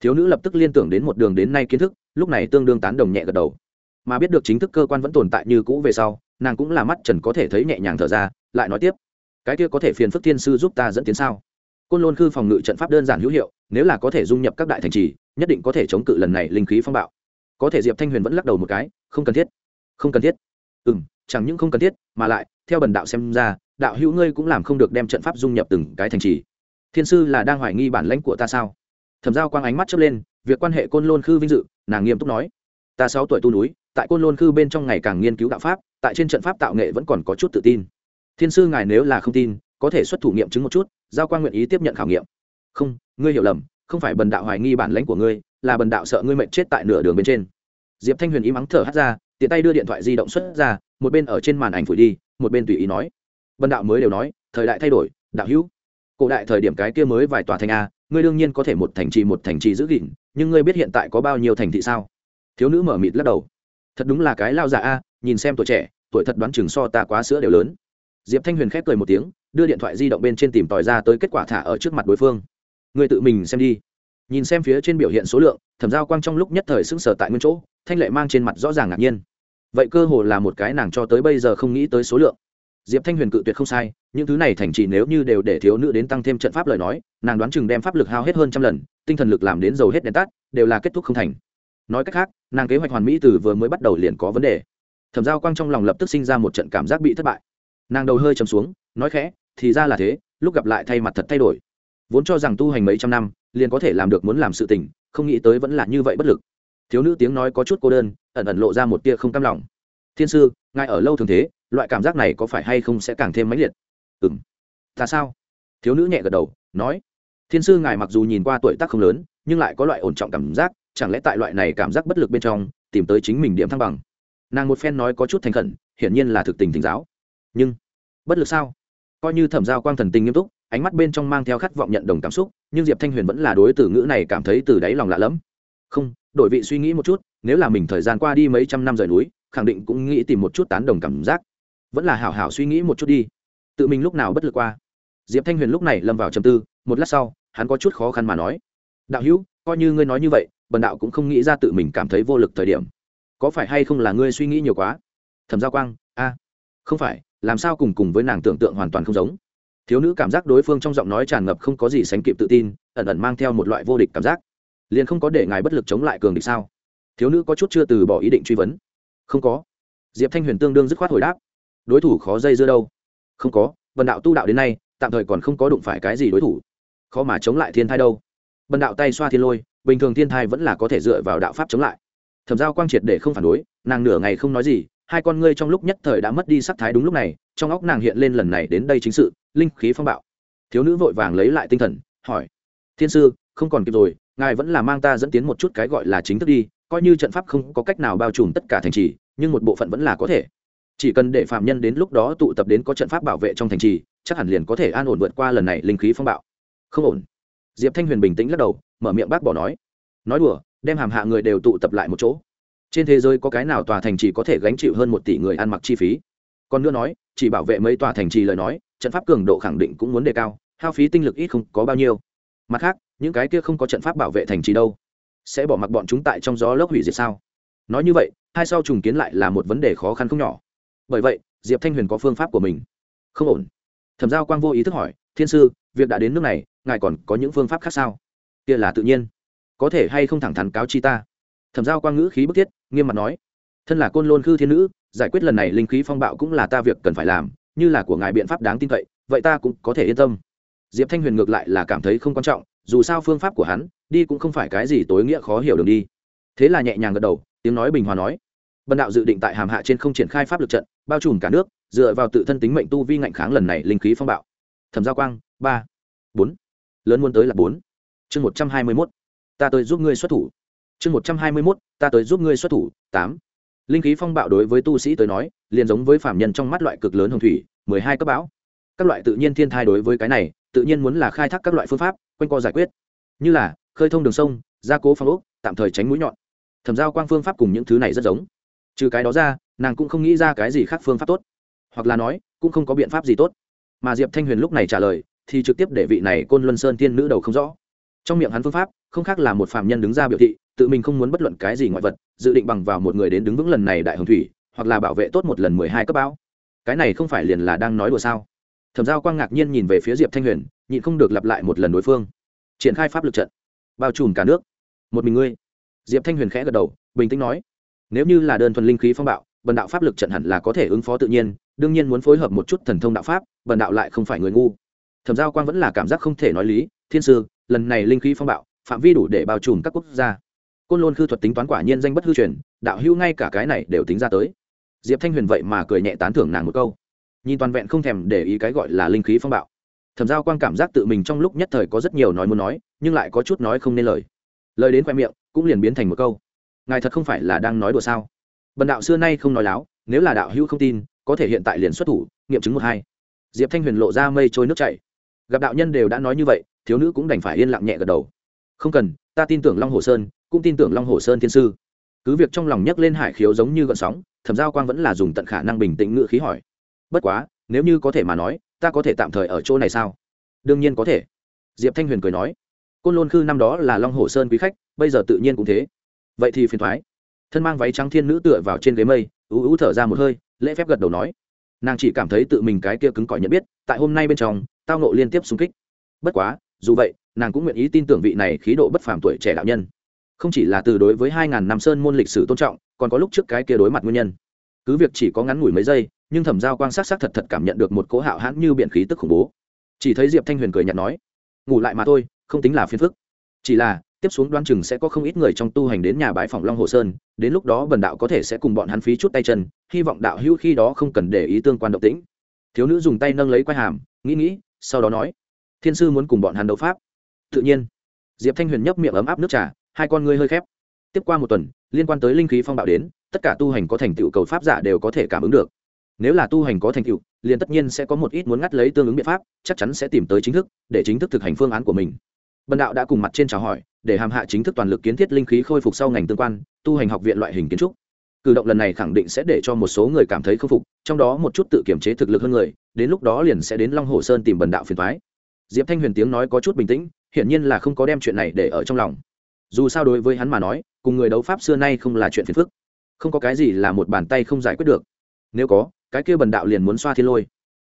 Thiếu nữ lập tức liên tưởng đến một đường đến nay kiến thức, lúc này tương đương tán đồng nhẹ gật đầu. Mà biết được chính thức cơ quan vẫn tồn tại như cũ về sau, nàng cũng là mắt trần có thể thấy nhẹ nhàng thở ra, lại nói tiếp. Cái kia có thể phiền phức thiên sư giúp ta dẫn tiến sao? Côn lôn khư phòng ngự trận pháp đơn giản hữu hiệu, nếu là có thể dung nhập các đại thành trì nhất định có thể chống cự lần này linh khí phong bạo. Có thể diệp thanh huyền vẫn lắc đầu một cái, không cần thiết, không cần thiết. Ừ m chẳng những không cần thiết, mà lại, theo bần đạo xem ra, đạo hữu ngươi cũng làm không được đem trận pháp dung nhập từng cái thành trì. Thiên sư là đang hoài nghi bản lãnh của ta sao? Thẩm giao quang ánh mắt chớp lên, việc quan hệ côn lôn khư vinh dự, nàng nghiêm túc nói. Ta sáu tuổi tu núi, tại côn lôn khư bên trong ngày càng nghiên cứu đạo pháp, tại trên trận pháp tạo nghệ vẫn còn có chút tự tin. Thiên sư ngài nếu là không tin, có thể xuất thủ nghiệm chứng một chút, giao quan nguyện ý tiếp nhận khảo nghiệm. Không, ngươi hiểu lầm không phải bần đạo hoài nghi bản lãnh của ngươi, là bần đạo sợ ngươi mệnh chết tại nửa đường bên trên. Diệp thanh huyền ý mắng thở hắt ra, tiện tay đưa điện thoại di động xuất ra, một bên ở trên màn ảnh phủi đi, một bên tùy ý nói. Bần đạo mới đều nói, thời đại thay đổi, đạo hữu. Cổ đại thời điểm cái kia mới vài tòa thành a, ngươi đương nhiên có thể một thành trì một thành trì giữ gìn, nhưng ngươi biết hiện tại có bao nhiêu thành thị sao? Thiếu nữ mở mịt lắc đầu. Thật đúng là cái lao già a, nhìn xem tuổi trẻ, tuổi thật đoán chừng so ta quá sữa đều lớn. Diệp thanh huyền khép cười một tiếng, đưa điện thoại di động bên trên tìm tòi ra tới kết quả thả ở trước mặt đối phương người tự mình xem đi. Nhìn xem phía trên biểu hiện số lượng, thẩm giao quang trong lúc nhất thời sững sờ tại nguyên chỗ, thanh lệ mang trên mặt rõ ràng ngạc nhiên. Vậy cơ hồ là một cái nàng cho tới bây giờ không nghĩ tới số lượng. Diệp thanh huyền cự tuyệt không sai, những thứ này thành trì nếu như đều để thiếu nữ đến tăng thêm trận pháp lời nói, nàng đoán chừng đem pháp lực hao hết hơn trăm lần, tinh thần lực làm đến dầu hết đèn tắt, đều là kết thúc không thành. Nói cách khác, nàng kế hoạch hoàn mỹ từ vừa mới bắt đầu liền có vấn đề. Thẩm giao quang trong lòng lập tức sinh ra một trận cảm giác bị thất bại. Nàng đầu hơi chầm xuống, nói khẽ, thì ra là thế, lúc gặp lại thay mặt thật thay đổi vốn cho rằng tu hành mấy trăm năm, liền có thể làm được muốn làm sự tình, không nghĩ tới vẫn là như vậy bất lực. Thiếu nữ tiếng nói có chút cô đơn, ẩn ẩn lộ ra một tia không cam lòng. Thiên sư, ngài ở lâu thường thế, loại cảm giác này có phải hay không sẽ càng thêm mãnh liệt? Ừ m ta sao? Thiếu nữ nhẹ gật đầu, nói. Thiên sư, ngài mặc dù nhìn qua tuổi tác không lớn, nhưng lại có loại ổn trọng cảm giác, chẳng lẽ tại loại này cảm giác bất lực bên trong, tìm tới chính mình điểm thăng bằng? Nàng một phen nói có chút thành khẩn, hiển nhiên là thực tình thỉnh giáo. Nhưng, bất lực sao? Coi như thẩm giao quang thần tình nghiêm túc ánh mắt bên trong mang theo khát vọng nhận đồng cảm xúc, nhưng diệp thanh huyền vẫn là đối từ ngữ này cảm thấy từ đáy lòng lạ lẫm. Không, đổi vị suy nghĩ một chút, nếu là mình thời gian qua đi mấy trăm năm rời núi, khẳng định cũng nghĩ tìm một chút tán đồng cảm giác. Vẫn là hảo hảo suy nghĩ một chút đi. Tự mình lúc nào bất lực qua. Diệp thanh huyền lúc này lâm vào trầm tư, một lát sau, hắn có chút khó khăn mà nói. Đạo hữu, coi như ngươi nói như vậy, bần đạo cũng không nghĩ ra tự mình cảm thấy vô lực thời điểm. Có phải hay không là ngươi suy nghĩ nhiều quá? Thẩm giao quang, a, không phải, làm sao cùng cùng với nàng tưởng tượng hoàn toàn không giống? Thiếu nữ cảm giác đối phương trong giọng nói tràn ngập không có gì sánh kịp tự tin, ẩn ẩn mang theo một loại vô địch cảm giác. Liền không có để ngài bất lực chống lại cường địch sao? Thiếu nữ có chút chưa từ bỏ ý định truy vấn. Không có. Diệp thanh huyền tương đương dứt khoát hồi đáp. Đối thủ khó dây dưa đâu? Không có. Vần đạo tu đạo đến nay, tạm thời còn không có đụng phải cái gì đối thủ. Khó mà chống lại thiên thai đâu? Bần đạo tay xoa thiên lôi, bình thường thiên thai vẫn là có thể dựa vào đạo pháp chống lại. Thẩm giao quang triệt để không phản đối, nàng nửa ngày không nói gì hai con ngươi trong lúc nhất thời đã mất đi sắc thái đúng lúc này, trong óc nàng hiện lên lần này đến đây chính sự, linh khí phong bạo. Thiếu nữ vội vàng lấy lại tinh thần, hỏi, thiên sư, không còn kịp rồi, ngài vẫn là mang ta dẫn tiến một chút cái gọi là chính thức đi, coi như trận pháp không có cách nào bao trùm tất cả thành trì, nhưng một bộ phận vẫn là có thể. Chỉ cần để phạm nhân đến lúc đó tụ tập đến có trận pháp bảo vệ trong thành trì, chắc hẳn liền có thể an ổn vượt qua lần này linh khí phong bạo. Không ổn. Diệp thanh huyền bình tĩnh lắc đầu, mở miệng bác bỏ nói nói đùa, đem hàm hạ người đều tụ tập lại một chỗ trên thế giới có cái nào tòa thành trì có thể gánh chịu hơn một tỷ người ăn mặc chi phí? Còn nữa nói, chỉ bảo vệ mấy tòa thành trì lời nói, trận pháp cường độ khẳng định cũng muốn đề cao, hao phí tinh lực ít không có bao nhiêu. Mặt khác, những cái kia không có trận pháp bảo vệ thành trì đâu? Sẽ bỏ mặc bọn chúng tại trong gió lốc hủy diệt sao? Nói như vậy, hai sau trùng kiến lại là một vấn đề khó khăn không nhỏ. Bởi vậy, diệp thanh huyền có phương pháp của mình. Không ổn. Thẩm giao quang vô ý thức hỏi, thiên sư, việc đã đến nước này, ngài còn có những phương pháp khác sao? Kia là tự nhiên. Có thể hay không thẳng thắn cáo chi ta? Thẩm giao quang ngữ khí bức thiết, nghiêm mặt nói, thân là côn lôn khư thiên nữ, giải quyết lần này linh khí phong bạo cũng là ta việc cần phải làm, như là của ngài biện pháp đáng tin cậy, vậy ta cũng có thể yên tâm. Diệp thanh huyền ngược lại là cảm thấy không quan trọng, dù sao phương pháp của hắn, đi cũng không phải cái gì tối nghĩa khó hiểu đường đi. Thế là nhẹ nhàng gật đầu, tiếng nói bình hòa nói, bần đạo dự định tại hàm hạ trên không triển khai pháp lực trận, bao trùm cả nước, dựa vào tự thân tính mệnh tu vi ngạnh kháng lần này linh khí phong bạo. Thẩm giao quang, ba, bốn. Lớn muốn tới là bốn. Chương một trăm hai mươi mốt. Ta tới giúp ngươi xuất thủ chương một trăm hai mươi mốt, ta tới giúp ngươi xuất thủ, tám. Linh khí phong bạo đối với tu sĩ tới nói, liền giống với phạm nhân trong mắt loại cực lớn hồng thủy, mười hai cấp bão. Các loại tự nhiên thiên thai đối với cái này, tự nhiên muốn là khai thác các loại phương pháp, quanh co giải quyết. Như là, khơi thông đường sông, gia cố phong ốc, tạm thời tránh mũi nhọn. Thẩm giao quang phương pháp cùng những thứ này rất giống. Trừ cái đó ra, nàng cũng không nghĩ ra cái gì khác phương pháp tốt. Hoặc là nói, cũng không có biện pháp gì tốt. Mà diệp thanh huyền lúc này trả lời, thì trực tiếp để vị này côn luân sơn tiên nữ đầu không rõ. Trong miệng hắn phương pháp, không khác là một phạm nhân đứng ra biểu thị tự mình không muốn bất luận cái gì ngoại vật, dự định bằng vào một người đến đứng vững lần này đại hồng thủy, hoặc là bảo vệ tốt một lần mười hai cấp bão. Cái này không phải liền là đang nói đùa sao? Thẩm giao quang ngạc nhiên nhìn về phía diệp thanh huyền, nhịn không được lặp lại một lần đối phương. Triển khai pháp lực trận. Bao trùm cả nước. Một mình ngươi. Diệp thanh huyền khẽ gật đầu, bình tĩnh nói. Nếu như là đơn thuần linh khí phong bạo, bần đạo pháp lực trận hẳn là có thể ứng phó tự nhiên, đương nhiên muốn phối hợp một chút thần thông đạo pháp, bần đạo lại không phải người ngu. Thẩm giao quang vẫn là cảm giác không thể nói lý. Thiên sư, lần này linh khí phong bạo, phạm vi đủ để bao trùm các quốc gia côn lôn khư thuật tính toán quả nhiên danh bất hư truyền, đạo hữu ngay cả cái này đều tính ra tới. Diệp thanh huyền vậy mà cười nhẹ tán thưởng nàng một câu. Nhìn toàn vẹn không thèm để ý cái gọi là linh khí phong bạo. Thẩm giao quang cảm giác tự mình trong lúc nhất thời có rất nhiều nói muốn nói, nhưng lại có chút nói không nên lời. Lời đến khoe miệng, cũng liền biến thành một câu. Ngài thật không phải là đang nói đùa sao? Bần đạo xưa nay không nói láo, nếu là đạo hữu không tin, có thể hiện tại liền xuất thủ, nghiệm chứng một hai. Diệp thanh huyền lộ ra mây trôi nước chảy. Gặp đạo nhân đều đã nói như vậy, thiếu nữ cũng đành phải yên lặng nhẹ gật đầu. Không cần, ta tin tưởng long hồ sơn cũng tin tưởng long hồ sơn thiên sư. Cứ việc trong lòng nhấc lên hải khiếu giống như gợn sóng, thẩm giao quang vẫn là dùng tận khả năng bình tĩnh ngự khí hỏi. Bất quá, nếu như có thể mà nói, ta có thể tạm thời ở chỗ này sao? Đương nhiên có thể. Diệp thanh huyền cười nói. Côn lôn khư năm đó là long hồ sơn quý khách, bây giờ tự nhiên cũng thế. Vậy thì phiền thoái. Thân mang váy trắng thiên nữ tựa vào trên ghế mây, ú ú thở ra một hơi, lễ phép gật đầu nói. Nàng chỉ cảm thấy tự mình cái kia cứng cỏi nhận biết, tại hôm nay bên trong, tao nộ liên tiếp xung kích. Bất quá, dù vậy, nàng cũng nguyện ý tin tưởng vị này khí độ bất phàm tuổi trẻ đạo nhân không chỉ là từ đối với hai ngàn năm sơn môn lịch sử tôn trọng, còn có lúc trước cái kia đối mặt nguyên nhân. Cứ việc chỉ có ngắn ngủi mấy giây, nhưng thẩm giao quan sát sát thật thật cảm nhận được một cỗ hạo hãn như biện khí tức khủng bố. Chỉ thấy diệp thanh huyền cười nhạt nói, ngủ lại mà thôi, không tính là phiền phức. Chỉ là, tiếp xuống đoan chừng sẽ có không ít người trong tu hành đến nhà bái phòng long hồ sơn, đến lúc đó bần đạo có thể sẽ cùng bọn hắn phí chút tay chân, hy vọng đạo hữu khi đó không cần để ý tương quan động tĩnh. Thiếu nữ dùng tay nâng lấy quai hàm, nghĩ nghĩ, sau đó nói, thiên sư muốn cùng bọn hắn đấu pháp. Tự nhiên, diệp thanh huyền nhấp miệng ấm áp nước trà hai con ngươi hơi khép. Tiếp qua một tuần, liên quan tới linh khí phong bạo đến, tất cả tu hành có thành tựu cầu pháp giả đều có thể cảm ứng được. Nếu là tu hành có thành tựu, liền tất nhiên sẽ có một ít muốn ngắt lấy tương ứng biện pháp, chắc chắn sẽ tìm tới chính thức, để chính thức thực hành phương án của mình. Bần đạo đã cùng mặt trên chào hỏi, để hàm hạ chính thức toàn lực kiến thiết linh khí khôi phục sau ngành tương quan, tu hành học viện loại hình kiến trúc. Cử động lần này khẳng định sẽ để cho một số người cảm thấy khâm phục, trong đó một chút tự kiểm chế thực lực hơn người, đến lúc đó liền sẽ đến long hồ sơn tìm bần đạo phiền thoái diệp thanh huyền tiếng nói có chút bình tĩnh, hiển nhiên là không có đem chuyện này để ở trong lòng dù sao đối với hắn mà nói, cùng người đấu pháp xưa nay không là chuyện phiền phức. Không có cái gì là một bàn tay không giải quyết được. Nếu có, cái kia bần đạo liền muốn xoa thiên lôi.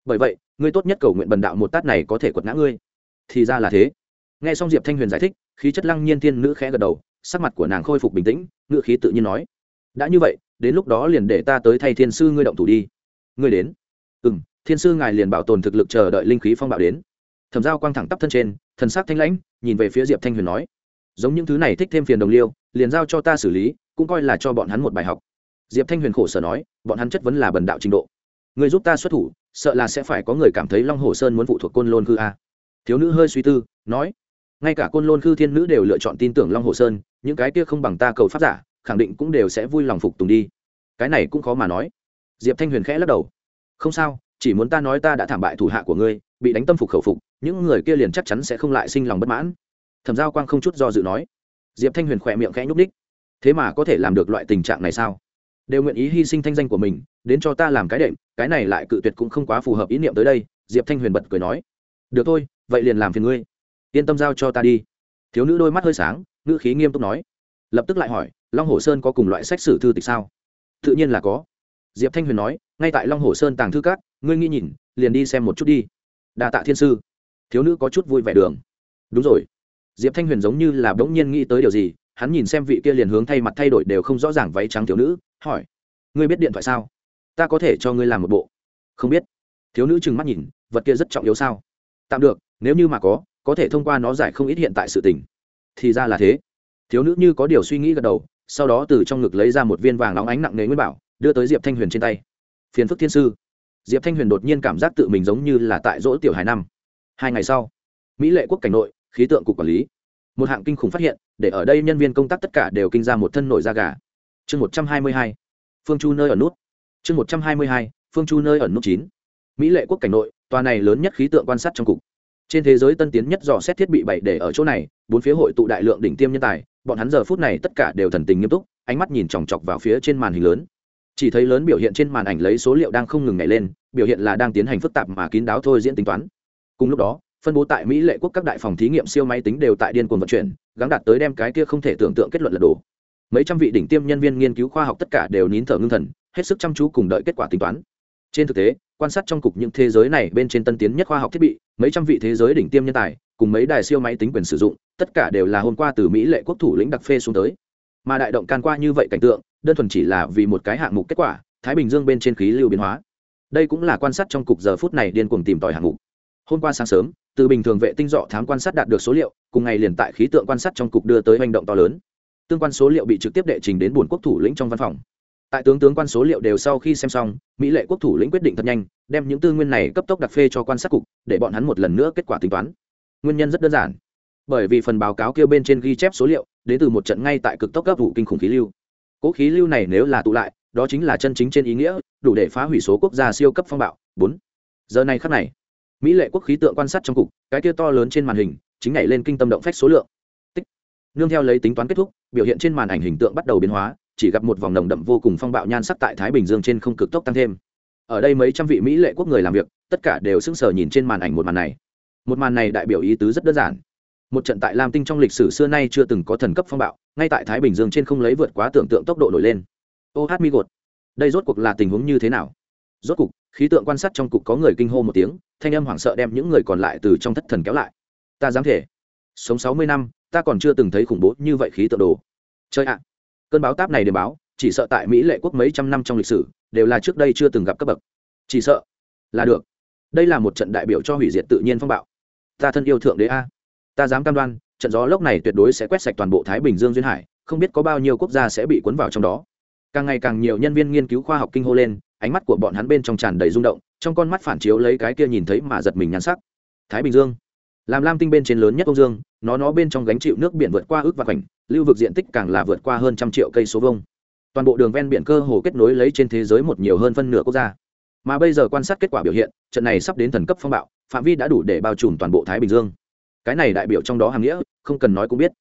Bởi vậy, ngươi tốt nhất cầu nguyện bần đạo một tát này có thể quật ngã ngươi. Thì ra là thế. Nghe xong diệp thanh huyền giải thích, khí chất lăng nhiên thiên nữ khẽ gật đầu, sắc mặt của nàng khôi phục bình tĩnh, ngựa khí tự nhiên nói, đã như vậy, đến lúc đó liền để ta tới thay thiên sư ngươi động thủ đi. Ngươi đến? Ừ m thiên sư ngài liền bảo tồn thực lực chờ đợi linh khí phong bạo đến. Thẩm giao quang thẳng tắp thân trên, thần sắc thanh lãnh, nhìn về phía diệp thanh huyền nói giống những thứ này thích thêm phiền đồng liêu, liền giao cho ta xử lý, cũng coi là cho bọn hắn một bài học. Diệp thanh huyền khổ sở nói, bọn hắn chất vấn là bần đạo trình độ. Người giúp ta xuất thủ, sợ là sẽ phải có người cảm thấy long hồ sơn muốn phụ thuộc côn lôn khư a. Thiếu nữ hơi suy tư, nói, ngay cả côn lôn khư thiên nữ đều lựa chọn tin tưởng long hồ sơn, những cái kia không bằng ta cầu pháp giả, khẳng định cũng đều sẽ vui lòng phục tùng đi. Cái này cũng khó mà nói. Diệp thanh huyền khẽ lắc đầu. Không sao, chỉ muốn ta nói ta đã thảm bại thủ hạ của ngươi, bị đánh tâm phục khẩu phục, những người kia liền chắc chắn sẽ không lại sinh lòng bất mãn thẩm giao quang không chút do dự nói. Diệp thanh huyền khỏe miệng khẽ nhúc ních thế mà có thể làm được loại tình trạng này sao? Đều nguyện ý hy sinh thanh danh của mình, đến cho ta làm cái đệm, cái này lại cự tuyệt cũng không quá phù hợp ý niệm tới đây, diệp thanh huyền bật cười nói. Được thôi, vậy liền làm phiền ngươi. Yên tâm giao cho ta đi. Thiếu nữ đôi mắt hơi sáng, ngữ khí nghiêm túc nói. Lập tức lại hỏi, long hồ sơn có cùng loại sách sử thư tịch sao? Tự nhiên là có. Diệp thanh huyền nói, ngay tại long hồ sơn tàng thư cát ngươi nghĩ nhìn, liền đi xem một chút đi. Đa tạ thiên sư. Thiếu nữ có chút vui vẻ đường. Đúng rồi diệp thanh huyền giống như là bỗng nhiên nghĩ tới điều gì, hắn nhìn xem vị kia liền hướng thay mặt thay đổi đều không rõ ràng váy trắng thiếu nữ, hỏi, ngươi biết điện thoại sao? Ta có thể cho ngươi làm một bộ. Không biết. Thiếu nữ trừng mắt nhìn, vật kia rất trọng yếu sao? Tạm được, nếu như mà có có thể thông qua nó giải không ít hiện tại sự tình. Thì ra là thế. Thiếu nữ như có điều suy nghĩ gật đầu, sau đó từ trong ngực lấy ra một viên vàng óng ánh nặng nề nguyên bảo, đưa tới diệp thanh huyền trên tay. Phiền phức thiên sư. Diệp thanh huyền đột nhiên cảm giác tự mình giống như là tại dỗ tiểu hài năm. Hai ngày sau, mỹ lệ quốc cảnh nội khí tượng cục quản lý. Một hạng kinh khủng phát hiện, để ở đây nhân viên công tác tất cả đều kinh ra một thân nổi da gà. Chương một trăm hai mươi hai, phương chu nơi ở nút. Chương một trăm hai mươi hai, phương chu nơi ở nút chín. Mỹ lệ quốc cảnh nội, tòa này lớn nhất khí tượng quan sát trong cục. Trên thế giới tân tiến nhất dò xét thiết bị bảy để ở chỗ này, bốn phía hội tụ đại lượng đỉnh tiêm nhân tài, bọn hắn giờ phút này tất cả đều thần tình nghiêm túc, ánh mắt nhìn chòng chọc vào phía trên màn hình lớn. Chỉ thấy lớn biểu hiện trên màn ảnh lấy số liệu đang không ngừng nhảy lên, biểu hiện là đang tiến hành phức tạp mà kín đáo thôi diễn tính toán. Cùng lúc đó phân bố tại mỹ lệ quốc các đại phòng thí nghiệm siêu máy tính đều tại điên cuồng vận chuyển gắn đạt tới đem cái kia không thể tưởng tượng kết luận lật đổ. Mấy trăm vị đỉnh tiêm nhân viên nghiên cứu khoa học tất cả đều nín thở ngưng thần, hết sức chăm chú cùng đợi kết quả tính toán. Trên thực tế, quan sát trong cục những thế giới này bên trên tân tiến nhất khoa học thiết bị, mấy trăm vị thế giới đỉnh tiêm nhân tài, cùng mấy đài siêu máy tính quyền sử dụng, tất cả đều là hôm qua từ mỹ lệ quốc thủ lĩnh đặc phê xuống tới. Mà đại động can qua như vậy cảnh tượng, đơn thuần chỉ là vì một cái hạng mục kết quả, thái bình dương bên trên khí lưu biến hóa. Đây cũng là quan sát trong cục giờ phút này điên cuồng tìm tòi hạng mục. Hôm qua sáng sớm từ bình thường vệ tinh dọ thám quan sát đạt được số liệu, cùng ngày liền tại khí tượng quan sát trong cục đưa tới hành động to lớn. Tương quan số liệu bị trực tiếp đệ trình đến buồn quốc thủ lĩnh trong văn phòng. Tại tướng tướng quan số liệu đều sau khi xem xong, mỹ lệ quốc thủ lĩnh quyết định thật nhanh, đem những tư nguyên này cấp tốc đặc phê cho quan sát cục, để bọn hắn một lần nữa kết quả tính toán. Nguyên nhân rất đơn giản. Bởi vì phần báo cáo kêu bên trên ghi chép số liệu, đến từ một trận ngay tại cực tốc cấp vụ kinh khủng khí lưu. Cỗ khí lưu này nếu là tụ lại, đó chính là chân chính trên ý nghĩa, đủ để phá hủy số quốc gia siêu cấp phong bạo. Bốn. Giờ này khắc này mỹ lệ quốc khí tượng quan sát trong cục, cái kia to lớn trên màn hình, chính nhảy lên kinh tâm động phách số lượng. Tích. Nương theo lấy tính toán kết thúc, biểu hiện trên màn ảnh hình tượng bắt đầu biến hóa, chỉ gặp một vòng nồng đậm vô cùng phong bạo nhan sắc tại thái bình dương trên không cực tốc tăng thêm. Ở đây mấy trăm vị mỹ lệ quốc người làm việc, tất cả đều sững sờ nhìn trên màn ảnh một màn này. Một màn này đại biểu ý tứ rất đơn giản. Một trận tại lam tinh trong lịch sử xưa nay chưa từng có thần cấp phong bạo, ngay tại thái bình dương trên không lấy vượt quá tưởng tượng tốc độ nổi lên. Ô hát mi gột. Đây rốt cuộc là tình huống như thế nào? Rốt cuộc khí tượng quan sát trong cục có người kinh hô một tiếng thanh âm hoảng sợ đem những người còn lại từ trong thất thần kéo lại. Ta dám thể. Sống sáu mươi năm, ta còn chưa từng thấy khủng bố như vậy khí tượng đồ. Chơi ạ. Cơn báo táp này để báo, chỉ sợ tại mỹ lệ quốc mấy trăm năm trong lịch sử, đều là trước đây chưa từng gặp cấp bậc. Chỉ sợ là được. Đây là một trận đại biểu cho hủy diệt tự nhiên phong bạo. Ta thân yêu thượng đế a. Ta dám cam đoan, trận gió lốc này tuyệt đối sẽ quét sạch toàn bộ thái bình dương duyên hải, không biết có bao nhiêu quốc gia sẽ bị cuốn vào trong đó. Càng ngày càng nhiều nhân viên nghiên cứu khoa học kinh hô lên ánh mắt của bọn hắn bên trong tràn đầy rung động, trong con mắt phản chiếu lấy cái kia nhìn thấy mà giật mình nhắn sắc. Thái bình dương. Làm lam tinh bên trên lớn nhất ông dương, nó nó bên trong gánh chịu nước biển vượt qua ước và khoảnh, lưu vực diện tích càng là vượt qua hơn trăm triệu cây số vông toàn bộ đường ven biển cơ hồ kết nối lấy trên thế giới một nhiều hơn phân nửa quốc gia. Mà bây giờ quan sát kết quả biểu hiện, trận này sắp đến thần cấp phong bạo, phạm vi đã đủ để bao trùm toàn bộ thái bình dương. Cái này đại biểu trong đó hàm nghĩa, không cần nói cũng biết.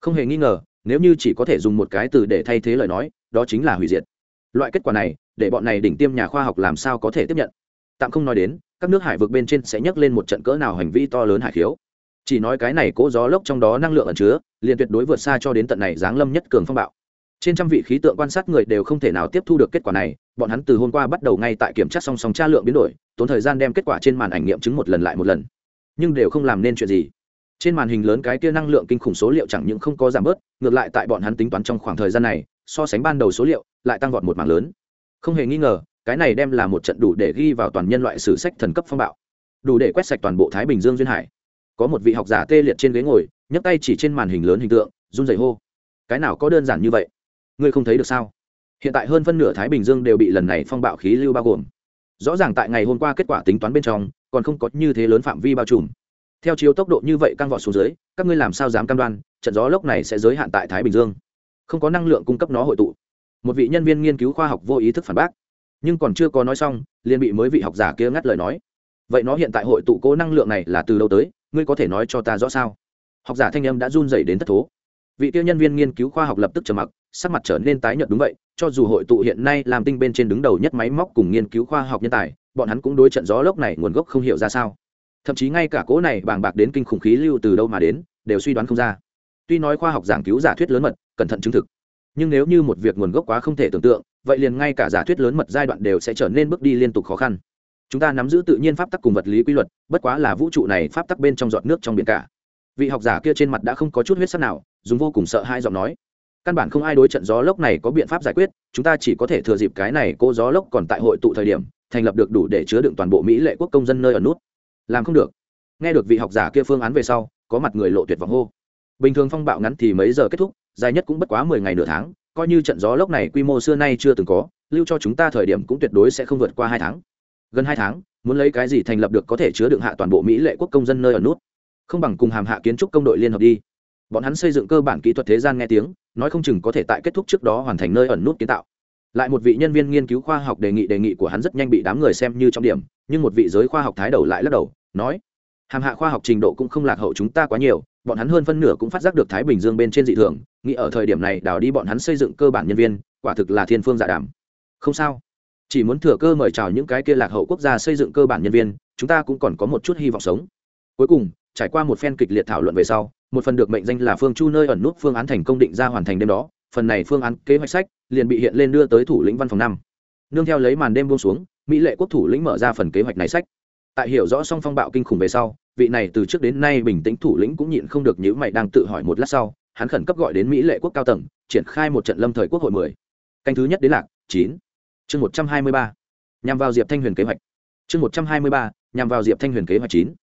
Không hề nghi ngờ, nếu như chỉ có thể dùng một cái từ để thay thế lời nói, đó chính là hủy diệt. Loại kết quả này để bọn này đỉnh tiêm nhà khoa học làm sao có thể tiếp nhận. Tạm không nói đến, các nước hải vực bên trên sẽ nhấc lên một trận cỡ nào hành vi to lớn hải khiếu. Chỉ nói cái này cỗ gió lốc trong đó năng lượng ẩn chứa, liền tuyệt đối vượt xa cho đến tận này giáng lâm nhất cường phong bạo. Trên trăm vị khí tượng quan sát người đều không thể nào tiếp thu được kết quả này, bọn hắn từ hôm qua bắt đầu ngay tại kiểm tra song song tra lượng biến đổi, tốn thời gian đem kết quả trên màn ảnh nghiệm chứng một lần lại một lần. Nhưng đều không làm nên chuyện gì. Trên màn hình lớn cái kia năng lượng kinh khủng số liệu chẳng những không có giảm bớt, ngược lại tại bọn hắn tính toán trong khoảng thời gian này, so sánh ban đầu số liệu, lại tăng vọt một mảng lớn không hề nghi ngờ, cái này đem là một trận đủ để ghi vào toàn nhân loại sử sách thần cấp phong bạo. Đủ để quét sạch toàn bộ thái bình dương duyên hải. Có một vị học giả tê liệt trên ghế ngồi, nhấc tay chỉ trên màn hình lớn hình tượng, run rẩy hô. Cái nào có đơn giản như vậy? Ngươi không thấy được sao? Hiện tại hơn phân nửa thái bình dương đều bị lần này phong bạo khí lưu bao gồm. Rõ ràng tại ngày hôm qua kết quả tính toán bên trong, còn không có như thế lớn phạm vi bao trùm. Theo chiếu tốc độ như vậy căng vọt xuống dưới, các ngươi làm sao dám cam đoan, trận gió lốc này sẽ giới hạn tại thái bình dương? Không có năng lượng cung cấp nó hội tụ một vị nhân viên nghiên cứu khoa học vô ý thức phản bác. Nhưng còn chưa có nói xong, liền bị mới vị học giả kia ngắt lời nói. Vậy nó hiện tại hội tụ cố năng lượng này là từ đâu tới? Ngươi có thể nói cho ta rõ sao? Học giả thanh âm đã run dày đến thất thố. Vị tiêu nhân viên nghiên cứu khoa học lập tức trầm mặc, sắc mặt trở nên tái nhợt đúng vậy, cho dù hội tụ hiện nay làm tinh bên trên đứng đầu nhất máy móc cùng nghiên cứu khoa học nhân tài, bọn hắn cũng đối trận gió lốc này nguồn gốc không hiểu ra sao. Thậm chí ngay cả cỗ này bàng bạc đến kinh khủng khí lưu từ đâu mà đến, đều suy đoán không ra. Tuy nói khoa học giảng cứu giả thuyết lớn mật, cẩn thận chứng thực nhưng nếu như một việc nguồn gốc quá không thể tưởng tượng, vậy liền ngay cả giả thuyết lớn mật giai đoạn đều sẽ trở nên bước đi liên tục khó khăn. Chúng ta nắm giữ tự nhiên pháp tắc cùng vật lý quy luật, bất quá là vũ trụ này pháp tắc bên trong giọt nước trong biển cả. Vị học giả kia trên mặt đã không có chút huyết sắc nào, dùng vô cùng sợ hai giọng nói. Căn bản không ai đối trận gió lốc này có biện pháp giải quyết, chúng ta chỉ có thể thừa dịp cái này cô gió lốc còn tại hội tụ thời điểm, thành lập được đủ để chứa đựng toàn bộ mỹ lệ quốc công dân nơi ở nút. Làm không được. Nghe được vị học giả kia phương án về sau, có mặt người lộ tuyệt vọng hô. Bình thường phong bạo ngắn thì mấy giờ kết thúc dài nhất cũng bất quá mười ngày nửa tháng, coi như trận gió lốc này quy mô xưa nay chưa từng có, lưu cho chúng ta thời điểm cũng tuyệt đối sẽ không vượt qua hai tháng. Gần hai tháng, muốn lấy cái gì thành lập được có thể chứa đựng hạ toàn bộ mỹ lệ quốc công dân nơi ở nút? Không bằng cùng hàm hạ kiến trúc công đội liên hợp đi. Bọn hắn xây dựng cơ bản kỹ thuật thế gian nghe tiếng, nói không chừng có thể tại kết thúc trước đó hoàn thành nơi ẩn nút kiến tạo. Lại một vị nhân viên nghiên cứu khoa học đề nghị đề nghị của hắn rất nhanh bị đám người xem như trong điểm, nhưng một vị giới khoa học thái đầu lại lắc đầu, nói, hàm hạ khoa học trình độ cũng không lạc hậu chúng ta quá nhiều bọn hắn hơn phân nửa cũng phát giác được thái bình dương bên trên dị thường, nghĩ ở thời điểm này đào đi bọn hắn xây dựng cơ bản nhân viên, quả thực là thiên phương dạ đàm. Không sao. Chỉ muốn thừa cơ mời chào những cái kia lạc hậu quốc gia xây dựng cơ bản nhân viên, chúng ta cũng còn có một chút hy vọng sống. Cuối cùng, trải qua một phen kịch liệt thảo luận về sau, một phần được mệnh danh là phương chu nơi ẩn nút phương án thành công định ra hoàn thành đêm đó, phần này phương án kế hoạch sách liền bị hiện lên đưa tới thủ lĩnh văn phòng năm. Nương theo lấy màn đêm buông xuống, mỹ lệ quốc thủ lĩnh mở ra phần kế hoạch này sách. Tại hiểu rõ song phong bạo kinh khủng về sau vị này từ trước đến nay bình tĩnh thủ lĩnh cũng nhịn không được những mày đang tự hỏi một lát sau, hắn khẩn cấp gọi đến mỹ lệ quốc cao tầng, triển khai một trận lâm thời quốc hội mười. Canh thứ nhất đến lạc, chín. Chương một trăm hai mươi ba. Nhằm vào diệp thanh huyền kế hoạch. Chương một trăm hai mươi ba, nhằm vào diệp thanh huyền kế hoạch chín.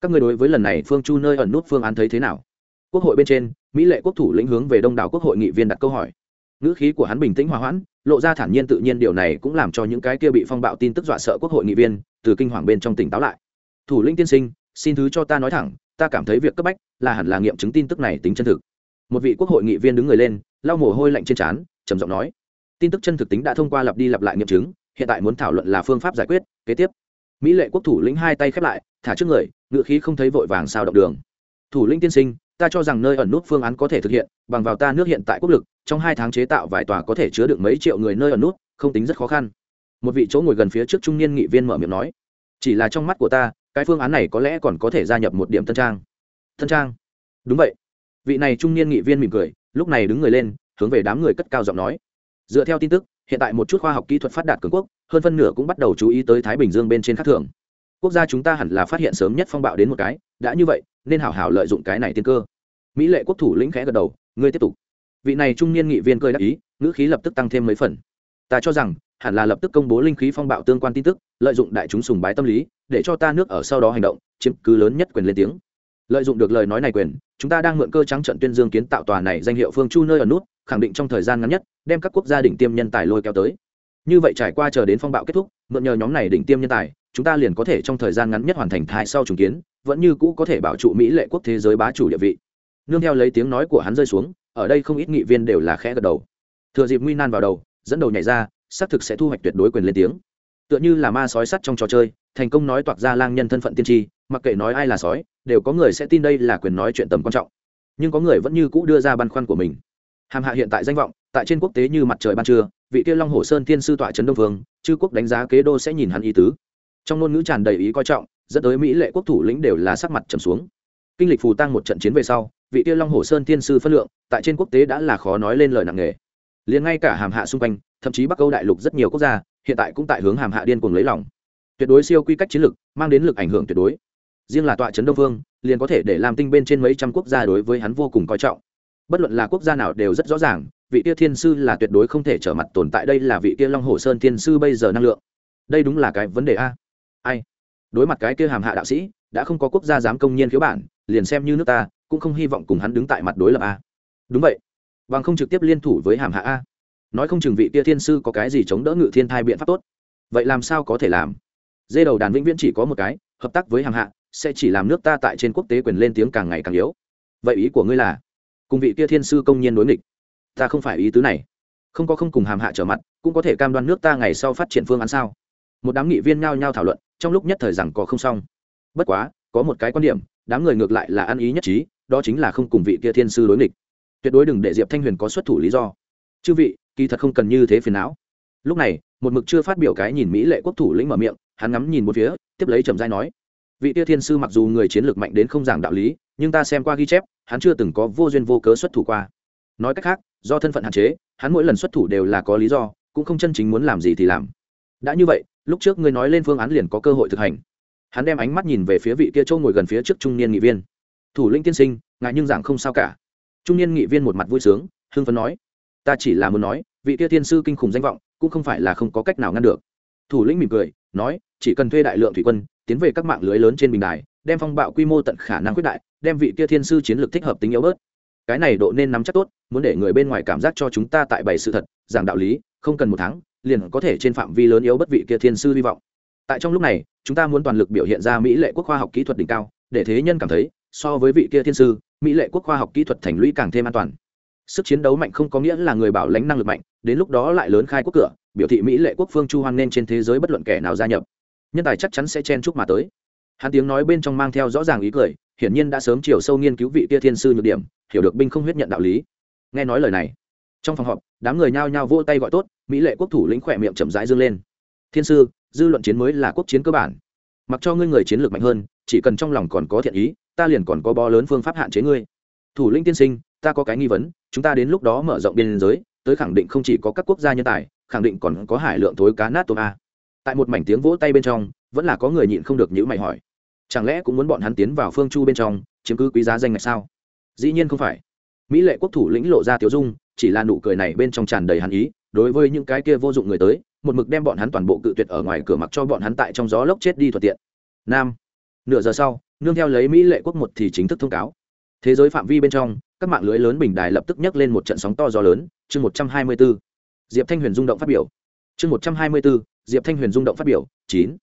Các người đối với lần này phương chu nơi ẩn nút phương án thấy thế nào? Quốc hội bên trên, mỹ lệ quốc thủ lĩnh hướng về đông đảo quốc hội nghị viên đặt câu hỏi. Ngữ khí của hắn bình tĩnh hòa hoãn, lộ ra thản nhiên tự nhiên điều này cũng làm cho những cái kia bị phong bạo tin tức dọa sợ quốc hội nghị viên, từ kinh hoàng bên trong tỉnh táo lại. Thủ lĩnh tiên sinh xin thứ cho ta nói thẳng, ta cảm thấy việc cấp bách là hẳn là nghiệm chứng tin tức này tính chân thực. Một vị quốc hội nghị viên đứng người lên, lau mồ hôi lạnh trên trán, trầm giọng nói, tin tức chân thực tính đã thông qua lặp đi lặp lại nghiệm chứng, hiện tại muốn thảo luận là phương pháp giải quyết, kế tiếp. Mỹ lệ quốc thủ lĩnh hai tay khép lại, thả trước người, ngựa khí không thấy vội vàng sao động đường. Thủ lĩnh tiên sinh, ta cho rằng nơi ẩn nút phương án có thể thực hiện, bằng vào ta nước hiện tại quốc lực, trong hai tháng chế tạo vài tòa có thể chứa được mấy triệu người nơi ẩn nút, không tính rất khó khăn. Một vị chỗ ngồi gần phía trước trung niên nghị viên mở miệng nói, chỉ là trong mắt của ta cái phương án này có lẽ còn có thể gia nhập một điểm tân trang. Tân trang? Đúng vậy. Vị này trung niên nghị viên mỉm cười, lúc này đứng người lên, hướng về đám người cất cao giọng nói. Dựa theo tin tức, hiện tại một chút khoa học kỹ thuật phát đạt cường quốc, hơn phân nửa cũng bắt đầu chú ý tới thái bình dương bên trên khắc thường. Quốc gia chúng ta hẳn là phát hiện sớm nhất phong bạo đến một cái, đã như vậy, nên hảo hảo lợi dụng cái này tiên cơ. Mỹ lệ quốc thủ lĩnh khẽ gật đầu, ngươi tiếp tục. Vị này trung niên nghị viên cười đáp ý, ngữ khí lập tức tăng thêm mấy phần. Ta cho rằng hẳn là lập tức công bố linh khí phong bạo tương quan tin tức, lợi dụng đại chúng sùng bái tâm lý, để cho ta nước ở sau đó hành động, chiếm cứ lớn nhất quyền lên tiếng. Lợi dụng được lời nói này quyền, chúng ta đang mượn cơ trắng trận tuyên dương kiến tạo tòa này danh hiệu phương chu nơi ở nút, khẳng định trong thời gian ngắn nhất, đem các quốc gia đỉnh tiêm nhân tài lôi kéo tới. Như vậy trải qua chờ đến phong bạo kết thúc, mượn nhờ nhóm này đỉnh tiêm nhân tài, chúng ta liền có thể trong thời gian ngắn nhất hoàn thành thai sau trùng kiến, vẫn như cũ có thể bảo trụ mỹ lệ quốc thế giới bá chủ địa vị. Nương theo lấy tiếng nói của hắn rơi xuống, ở đây không ít nghị viên đều là khẽ gật đầu. Thừa dịp nguy nan vào đầu, dẫn đầu nhảy ra xác thực sẽ thu hoạch tuyệt đối quyền lên tiếng. Tựa như là ma sói sắt trong trò chơi thành công nói toạc ra lang nhân thân phận tiên tri mặc kệ nói ai là sói đều có người sẽ tin đây là quyền nói chuyện tầm quan trọng. Nhưng có người vẫn như cũ đưa ra băn khoăn của mình. Hàm hạ hiện tại danh vọng tại trên quốc tế như mặt trời ban trưa vị kia long hồ sơn thiên sư tọa trấn đông vương chư quốc đánh giá kế đô sẽ nhìn hắn ý tứ. Trong ngôn ngữ tràn đầy ý coi trọng dẫn tới mỹ lệ quốc thủ lĩnh đều là sắc mặt trầm xuống. Kinh lịch phù tăng một trận chiến về sau vị kia long hồ sơn thiên sư phân lượng tại trên quốc tế đã là khó nói lên lời nặng nề, liền ngay cả hàm hạ xung quanh thậm chí bắc âu đại lục rất nhiều quốc gia hiện tại cũng tại hướng hàm hạ điên cuồng lấy lòng tuyệt đối siêu quy cách chiến lược mang đến lực ảnh hưởng tuyệt đối riêng là tọa trấn đông phương liền có thể để làm tinh bên trên mấy trăm quốc gia đối với hắn vô cùng coi trọng bất luận là quốc gia nào đều rất rõ ràng vị kia thiên sư là tuyệt đối không thể trở mặt tồn tại đây là vị kia long hồ sơn thiên sư bây giờ năng lượng đây đúng là cái vấn đề a ai đối mặt cái kia hàm hạ đạo sĩ đã không có quốc gia dám công nhiên khiếu bản liền xem như nước ta cũng không hy vọng cùng hắn đứng tại mặt đối lập a đúng vậy bằng không trực tiếp liên thủ với hàm hạ a nói không chừng vị tia thiên sư có cái gì chống đỡ ngự thiên thai biện pháp tốt. Vậy làm sao có thể làm? Dê đầu đàn vĩnh viễn chỉ có một cái, hợp tác với hàng hạ, sẽ chỉ làm nước ta tại trên quốc tế quyền lên tiếng càng ngày càng yếu. Vậy ý của ngươi là, cùng vị tia thiên sư công nhiên đối nghịch. Ta không phải ý tứ này. Không có không cùng hàm hạ trở mặt, cũng có thể cam đoan nước ta ngày sau phát triển phương án sao? Một đám nghị viên nhao nhao thảo luận, trong lúc nhất thời rằng có không xong. Bất quá, có một cái quan điểm, đám người ngược lại là ăn ý nhất trí, đó chính là không cùng vị kia thiên sư đối nghịch. Tuyệt đối đừng để diệp thanh huyền có xuất thủ lý do. Chư vị kỳ thật không cần như thế phiền não. Lúc này, một mực chưa phát biểu cái nhìn mỹ lệ quốc thủ lĩnh mở miệng, hắn ngắm nhìn một phía, tiếp lấy trầm giai nói, vị tia thiên sư mặc dù người chiến lược mạnh đến không giảng đạo lý, nhưng ta xem qua ghi chép, hắn chưa từng có vô duyên vô cớ xuất thủ qua. Nói cách khác, do thân phận hạn chế, hắn mỗi lần xuất thủ đều là có lý do, cũng không chân chính muốn làm gì thì làm. Đã như vậy, lúc trước ngươi nói lên phương án liền có cơ hội thực hành. Hắn đem ánh mắt nhìn về phía vị kia châu ngồi gần phía trước trung niên nghị viên. Thủ lĩnh tiên sinh ngại nhưng giảng không sao cả. Trung niên nghị viên một mặt vui sướng, hưng phấn nói ta chỉ là muốn nói, vị kia thiên sư kinh khủng danh vọng cũng không phải là không có cách nào ngăn được. Thủ lĩnh mỉm cười, nói, chỉ cần thuê đại lượng thủy quân, tiến về các mạng lưới lớn trên bình đài, đem phong bạo quy mô tận khả năng quyết đại, đem vị kia thiên sư chiến lược thích hợp tính yếu bớt. Cái này độ nên nắm chắc tốt, muốn để người bên ngoài cảm giác cho chúng ta tại bày sự thật, giảng đạo lý, không cần một tháng, liền có thể trên phạm vi lớn yếu bất vị kia thiên sư hy vọng. Tại trong lúc này, chúng ta muốn toàn lực biểu hiện ra mỹ lệ quốc khoa học kỹ thuật đỉnh cao, để thế nhân cảm thấy, so với vị kia thiên sư, mỹ lệ quốc khoa học kỹ thuật thành lũy càng thêm an toàn sức chiến đấu mạnh không có nghĩa là người bảo lãnh năng lực mạnh, đến lúc đó lại lớn khai quốc cửa, biểu thị mỹ lệ quốc phương chu hoan nên trên thế giới bất luận kẻ nào gia nhập. Nhân tài chắc chắn sẽ chen chúc mà tới. Hắn tiếng nói bên trong mang theo rõ ràng ý cười, hiển nhiên đã sớm chiều sâu nghiên cứu vị tia thiên sư nhược điểm, hiểu được binh không huyết nhận đạo lý. Nghe nói lời này, trong phòng họp, đám người nhao nhao vô tay gọi tốt, mỹ lệ quốc thủ lĩnh khỏe miệng chậm rãi dương lên. Thiên sư, dư luận chiến mới là quốc chiến cơ bản. Mặc cho ngươi người chiến lược mạnh hơn, chỉ cần trong lòng còn có thiện ý, ta liền còn có bo lớn phương pháp hạn chế ngươi. Thủ lĩnh tiên sinh ta có cái nghi vấn, chúng ta đến lúc đó mở rộng biên giới, tới khẳng định không chỉ có các quốc gia nhân tài, khẳng định còn có hải lượng thối cá nát tôm a. Tại một mảnh tiếng vỗ tay bên trong, vẫn là có người nhịn không được nhữ mày hỏi. Chẳng lẽ cũng muốn bọn hắn tiến vào phương chu bên trong, chiếm cứ quý giá danh ngạch sao? Dĩ nhiên không phải. Mỹ lệ quốc thủ lĩnh lộ ra tiểu dung, chỉ là nụ cười này bên trong tràn đầy hàn ý, đối với những cái kia vô dụng người tới, một mực đem bọn hắn toàn bộ cự tuyệt ở ngoài cửa mặc cho bọn hắn tại trong gió lốc chết đi thuận tiện. Nam, nửa giờ sau, nương theo lấy mỹ lệ quốc một thì chính thức thông cáo. Thế giới phạm vi bên trong các mạng lưới lớn bình đài lập tức nhấc lên một trận sóng to gió lớn, chương một trăm hai mươi b ố diệp thanh huyền rung động phát biểu. Chương một trăm hai mươi b ố diệp thanh huyền rung động phát biểu, chín.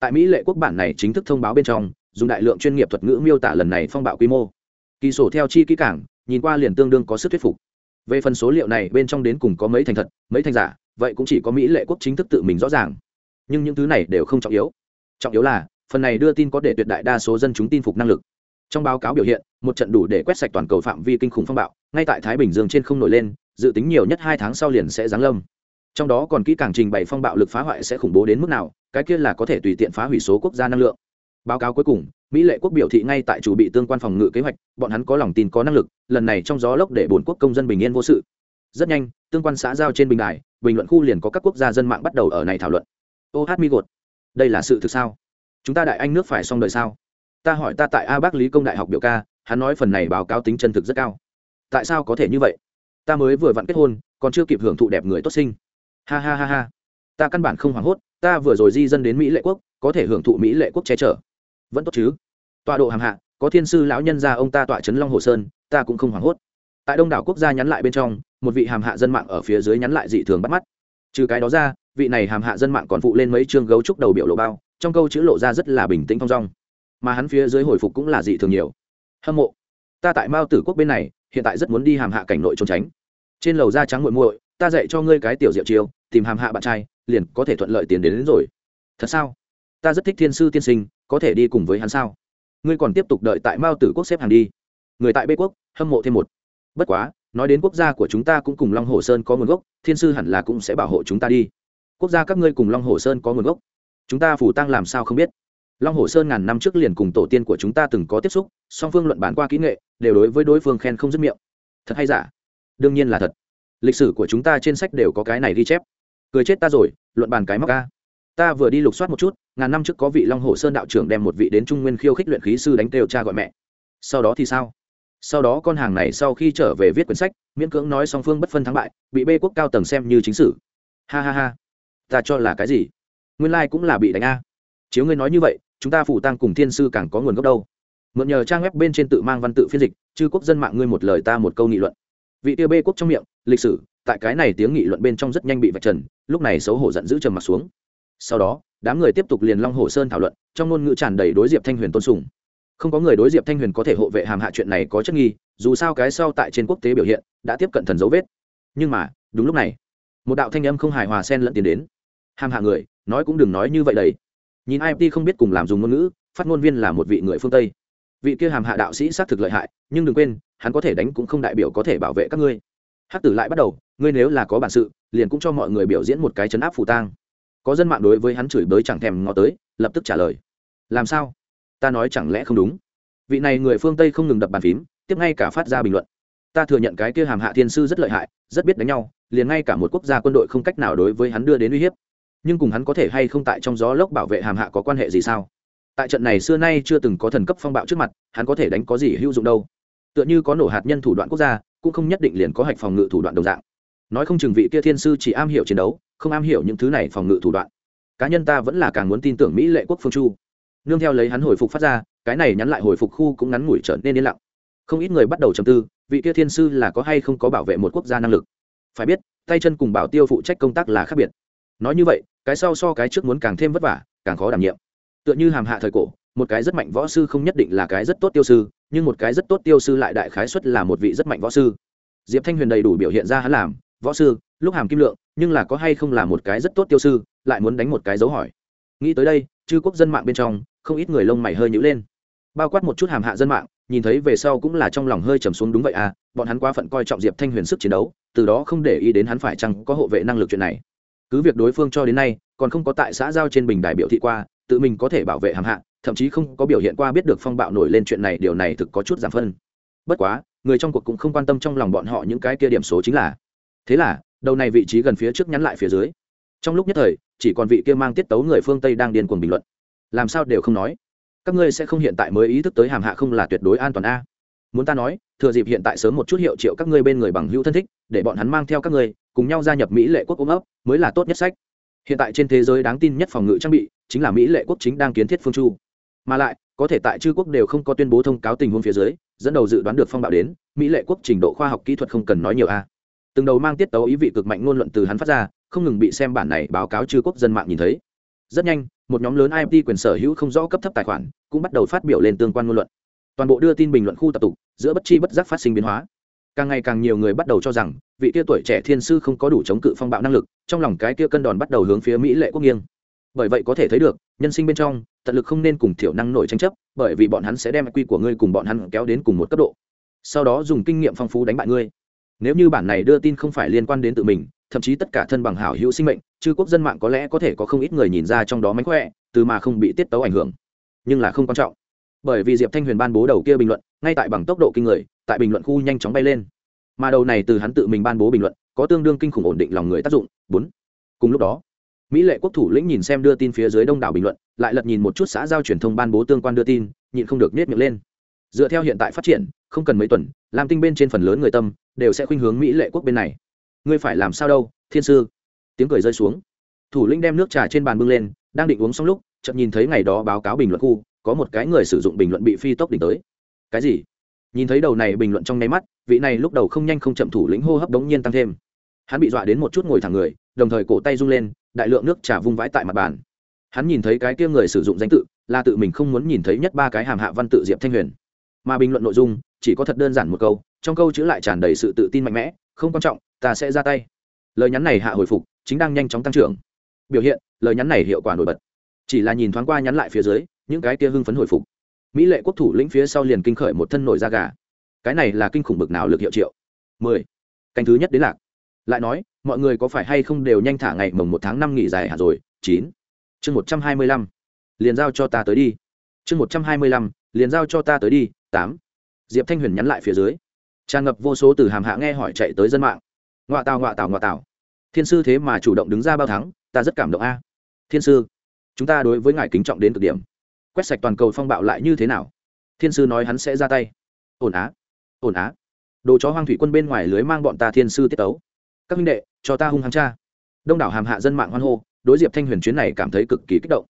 Tại mỹ lệ quốc bản này chính thức thông báo bên trong, dùng đại lượng chuyên nghiệp thuật ngữ miêu tả lần này phong bạo quy mô. Kỳ sổ theo chi kỹ cảng, nhìn qua liền tương đương có sức thuyết phục. Về phần số liệu này bên trong đến cùng có mấy thành thật, mấy thành giả, vậy cũng chỉ có mỹ lệ quốc chính thức tự mình rõ ràng. Nhưng những thứ này đều không trọng yếu. Trọng yếu là, phần này đưa tin có để tuyệt đại đa số dân chúng tin phục năng lực trong báo cáo biểu hiện, một trận đủ để quét sạch toàn cầu phạm vi kinh khủng phong bạo, ngay tại thái bình dương trên không nổi lên, dự tính nhiều nhất hai tháng sau liền sẽ giáng lâm. Trong đó còn kỹ càng trình bày phong bạo lực phá hoại sẽ khủng bố đến mức nào, cái kia là có thể tùy tiện phá hủy số quốc gia năng lượng. Báo cáo cuối cùng, mỹ lệ quốc biểu thị ngay tại chủ bị tương quan phòng ngự kế hoạch, bọn hắn có lòng tin có năng lực, lần này trong gió lốc để bổn quốc công dân bình yên vô sự. Rất nhanh, tương quan xã giao trên bình đài, bình luận khu liền có các quốc gia dân mạng bắt đầu ở này thảo luận. Ô hát mi gột, đây là sự thực sao? Chúng ta đại anh nước phải xong đời sao? Ta hỏi ta tại a bắc lý công đại học biểu ca, hắn nói phần này báo cáo tính chân thực rất cao. Tại sao có thể như vậy? Ta mới vừa vặn kết hôn, còn chưa kịp hưởng thụ đẹp người tốt sinh. Ha ha ha ha. Ta căn bản không hoảng hốt, ta vừa rồi di dân đến mỹ lệ quốc, có thể hưởng thụ mỹ lệ quốc che chở. Vẫn tốt chứ? Tọa độ hàng hạ, có thiên sư lão nhân gia ông ta tọa trấn long hồ sơn, ta cũng không hoảng hốt. Tại đông đảo quốc gia nhắn lại bên trong, một vị hàm hạ dân mạng ở phía dưới nhắn lại dị thường bắt mắt. Trừ cái đó ra, vị này hàm hạ dân mạng còn phụ lên mấy chương gấu trúc đầu biểu lộ bao, trong câu chữ lộ ra rất là bình tĩnh thong dong mà hắn phía dưới hồi phục cũng là dị thường nhiều. Hâm mộ. Ta tại mao tử quốc bên này hiện tại rất muốn đi hàm hạ cảnh nội trốn tránh. Trên lầu da trắng muội muội ta dạy cho ngươi cái tiểu diệu chiêu tìm hàm hạ bạn trai liền có thể thuận lợi tiền đến, đến rồi. Thật sao? Ta rất thích thiên sư tiên sinh có thể đi cùng với hắn sao? Ngươi còn tiếp tục đợi tại mao tử quốc xếp hàng đi. Người tại bê quốc hâm mộ thêm một. Bất quá nói đến quốc gia của chúng ta cũng cùng long hồ sơn có nguồn gốc thiên sư hẳn là cũng sẽ bảo hộ chúng ta đi. Quốc gia các ngươi cùng long hồ sơn có nguồn gốc. Chúng ta phủ tăng làm sao không biết? Long hồ sơn ngàn năm trước liền cùng tổ tiên của chúng ta từng có tiếp xúc, song phương luận bán qua kỹ nghệ, đều đối với đối phương khen không dứt miệng. Thật hay giả? Đương nhiên là thật. Lịch sử của chúng ta trên sách đều có cái này ghi chép. Cười chết ta rồi, luận bàn cái móc ca ta vừa đi lục soát một chút, ngàn năm trước có vị long hồ sơn đạo trưởng đem một vị đến trung nguyên khiêu khích luyện khí sư đánh kêu cha gọi mẹ. Sau đó thì sao? Sau đó con hàng này sau khi trở về viết quyển sách, miễn cưỡng nói song phương bất phân thắng bại, bị bê quốc cao tầng xem như chính sử. Ha ha ha. Ta cho là cái gì? Nguyên lai、like、cũng là bị đánh a. Chiếu ngươi nói như vậy chúng ta phủ tăng cùng thiên sư càng có nguồn gốc đâu. Mượn nhờ trang web bên trên tự mang văn tự phiên dịch, chư quốc dân mạng ngươi một lời ta một câu nghị luận. Vị tiêu bê quốc trong miệng, lịch sử, tại cái này tiếng nghị luận bên trong rất nhanh bị vạch trần, lúc này xấu hổ giận dữ trầm mặt xuống. Sau đó, đám người tiếp tục liền long hồ sơn thảo luận, trong ngôn ngữ tràn đầy đối diệp thanh huyền tôn sùng. Không có người đối diệp thanh huyền có thể hộ vệ hàm hạ chuyện này có chất nghi, dù sao cái sau tại trên quốc tế biểu hiện, đã tiếp cận thần dấu vết. Nhưng mà, đúng lúc này, một đạo thanh âm không hài hòa xen lẫn tiến đến. Hàm hạ người, nói cũng đừng nói như vậy đấy nhìn imt không biết cùng làm dùng ngôn ngữ, phát ngôn viên là một vị người phương tây. Vị kia hàm hạ đạo sĩ xác thực lợi hại, nhưng đừng quên, hắn có thể đánh cũng không đại biểu có thể bảo vệ các ngươi. Hắc tử lại bắt đầu, ngươi nếu là có bản sự, liền cũng cho mọi người biểu diễn một cái chấn áp phù tang. Có dân mạng đối với hắn chửi bới chẳng thèm ngó tới, lập tức trả lời. Làm sao? Ta nói chẳng lẽ không đúng? Vị này người phương tây không ngừng đập bàn phím, tiếp ngay cả phát ra bình luận. Ta thừa nhận cái kia hàm hạ thiên sư rất lợi hại, rất biết đánh nhau, liền ngay cả một quốc gia quân đội không cách nào đối với hắn đưa đến uy hiếp nhưng cùng hắn có thể hay không tại trong gió lốc bảo vệ hàm hạ có quan hệ gì sao? Tại trận này xưa nay chưa từng có thần cấp phong bạo trước mặt, hắn có thể đánh có gì hữu dụng đâu? Tựa như có nổ hạt nhân thủ đoạn quốc gia, cũng không nhất định liền có hạch phòng ngự thủ đoạn đồng dạng. Nói không chừng vị kia thiên sư chỉ am hiểu chiến đấu, không am hiểu những thứ này phòng ngự thủ đoạn. Cá nhân ta vẫn là càng muốn tin tưởng mỹ lệ quốc phương chu. Nương theo lấy hắn hồi phục phát ra, cái này nhắn lại hồi phục khu cũng ngắn ngủi trở nên yên lặng. Không ít người bắt đầu trầm tư, vị kia thiên sư là có hay không có bảo vệ một quốc gia năng lực? Phải biết, tay chân cùng bảo tiêu phụ trách công tác là khác biệt. Nói như vậy cái sau so cái trước muốn càng thêm vất vả, càng khó đảm nhiệm. Tựa như hàm hạ thời cổ, một cái rất mạnh võ sư không nhất định là cái rất tốt tiêu sư, nhưng một cái rất tốt tiêu sư lại đại khái xuất là một vị rất mạnh võ sư. Diệp thanh huyền đầy đủ biểu hiện ra hắn làm, võ sư, lúc hàm kim lượng, nhưng là có hay không là một cái rất tốt tiêu sư, lại muốn đánh một cái dấu hỏi. Nghĩ tới đây, chư quốc dân mạng bên trong, không ít người lông mày hơi nhữ lên. Bao quát một chút hàm hạ dân mạng, nhìn thấy về sau cũng là trong lòng hơi trầm xuống đúng vậy à bọn hắn quá phận coi trọng diệp thanh huyền sức chiến đấu, từ đó không để ý đến hắn phải chăng có hộ vệ năng lực chuyện này cứ việc đối phương cho đến nay còn không có tại xã giao trên bình đài biểu thị qua, tự mình có thể bảo vệ hàm hạ, thậm chí không có biểu hiện qua biết được phong bạo nổi lên chuyện này, điều này thực có chút giảm phân. Bất quá, người trong cuộc cũng không quan tâm trong lòng bọn họ những cái kia điểm số chính là. Thế là, đầu này vị trí gần phía trước nhắn lại phía dưới. Trong lúc nhất thời, chỉ còn vị kia mang tiết tấu người phương tây đang điên cuồng bình luận. Làm sao đều không nói. Các ngươi sẽ không hiện tại mới ý thức tới hàm hạ không là tuyệt đối an toàn a. Muốn ta nói, thừa dịp hiện tại sớm một chút hiệu triệu các ngươi bên người bằng hữu thân thích, để bọn hắn mang theo các ngươi cùng nhau gia nhập mỹ lệ quốc ôm ấp, mới là tốt nhất sách. Hiện tại trên thế giới đáng tin nhất phòng ngự trang bị chính là mỹ lệ quốc chính đang kiến thiết phương chu. Mà lại, có thể tại chư quốc đều không có tuyên bố thông cáo tình huống phía dưới, dẫn đầu dự đoán được phong bạo đến, mỹ lệ quốc trình độ khoa học kỹ thuật không cần nói nhiều a. Từng đầu mang tiết tấu ý vị cực mạnh ngôn luận từ hắn phát ra, không ngừng bị xem bản này báo cáo chư quốc dân mạng nhìn thấy. Rất nhanh, một nhóm lớn imt quyền sở hữu không rõ cấp thấp tài khoản cũng bắt đầu phát biểu lên tương quan ngôn luận. Toàn bộ đưa tin bình luận khu tập tục, giữa bất chi bất giác phát sinh biến hóa càng ngày càng nhiều người bắt đầu cho rằng, vị tia tuổi trẻ thiên sư không có đủ chống cự phong bạo năng lực, trong lòng cái tia cân đòn bắt đầu hướng phía mỹ lệ quốc nghiêng. Bởi vậy có thể thấy được, nhân sinh bên trong, tận lực không nên cùng thiểu năng nổi tranh chấp, bởi vì bọn hắn sẽ đem quy của ngươi cùng bọn hắn kéo đến cùng một cấp độ. Sau đó dùng kinh nghiệm phong phú đánh bại ngươi. Nếu như bản này đưa tin không phải liên quan đến tự mình, thậm chí tất cả thân bằng hảo hữu sinh mệnh, chư quốc dân mạng có lẽ có thể có không ít người nhìn ra trong đó mánh khỏe, từ mà không bị tiết tấu ảnh hưởng. Nhưng là không quan trọng bởi vì diệp thanh huyền ban bố đầu kia bình luận ngay tại bằng tốc độ kinh người tại bình luận khu nhanh chóng bay lên mà đầu này từ hắn tự mình ban bố bình luận có tương đương kinh khủng ổn định lòng người tác dụng bốn cùng lúc đó mỹ lệ quốc thủ lĩnh nhìn xem đưa tin phía dưới đông đảo bình luận lại lật nhìn một chút xã giao truyền thông ban bố tương quan đưa tin nhịn không được nết miệng lên dựa theo hiện tại phát triển không cần mấy tuần làm tinh bên trên phần lớn người tâm đều sẽ khuynh hướng mỹ lệ quốc bên này ngươi phải làm sao đâu thiên sư tiếng cười rơi xuống thủ lĩnh đem nước trà trên bàn bưng lên đang định uống xong lúc chợt nhìn thấy ngày đó báo cáo bình luận khu có một cái người sử dụng bình luận bị phi tốc đỉnh tới. Cái gì? Nhìn thấy đầu này bình luận trong nháy mắt, vị này lúc đầu không nhanh không chậm thủ lĩnh hô hấp đống nhiên tăng thêm. Hắn bị dọa đến một chút ngồi thẳng người, đồng thời cổ tay rung lên, đại lượng nước trà vung vãi tại mặt bàn. Hắn nhìn thấy cái kia người sử dụng danh tự, là tự mình không muốn nhìn thấy nhất ba cái hàm hạ văn tự diệp thanh huyền. Mà bình luận nội dung, chỉ có thật đơn giản một câu, trong câu chữ lại tràn đầy sự tự tin mạnh mẽ, không quan trọng, ta sẽ ra tay. Lời nhắn này hạ hồi phục, chính đang nhanh chóng tăng trưởng. Biểu hiện, lời nhắn này hiệu quả nổi bật. Chỉ là nhìn thoáng qua nhắn lại phía dưới những cái kia hưng phấn hồi phục. Mỹ lệ quốc thủ lĩnh phía sau liền kinh khởi một thân nổi da gà. Cái này là kinh khủng bực nào lực hiệu triệu? Mười. Canh thứ nhất đến lạc. Lại nói, mọi người có phải hay không đều nhanh thả ngày mồng một tháng năm nghỉ dài hả rồi? Chín. Chương một trăm hai mươi lăm. Liền giao cho ta tới đi. Chương một trăm hai mươi lăm, liền giao cho ta tới đi. Tám. Diệp thanh huyền nhắn lại phía dưới. Tràn ngập vô số từ hàm hạ nghe hỏi chạy tới dân mạng. Ngoạ tào ngoạ tào ngoạ tào. Thiên sư thế mà chủ động đứng ra bao thắng, ta rất cảm động a. Thiên sư, chúng ta đối với ngài kính trọng đến cực điểm quét sạch toàn cầu phong bạo lại như thế nào? Thiên sư nói hắn sẽ ra tay. Ổn á ổn á. Đồ chó hoang thủy quân bên ngoài lưới mang bọn ta thiên sư tiết tấu. Các minh đệ, cho ta hung hăng cha đông đảo hàm hạ dân mạng hoan hô, đối diệp thanh huyền chuyến này cảm thấy cực kỳ kích động.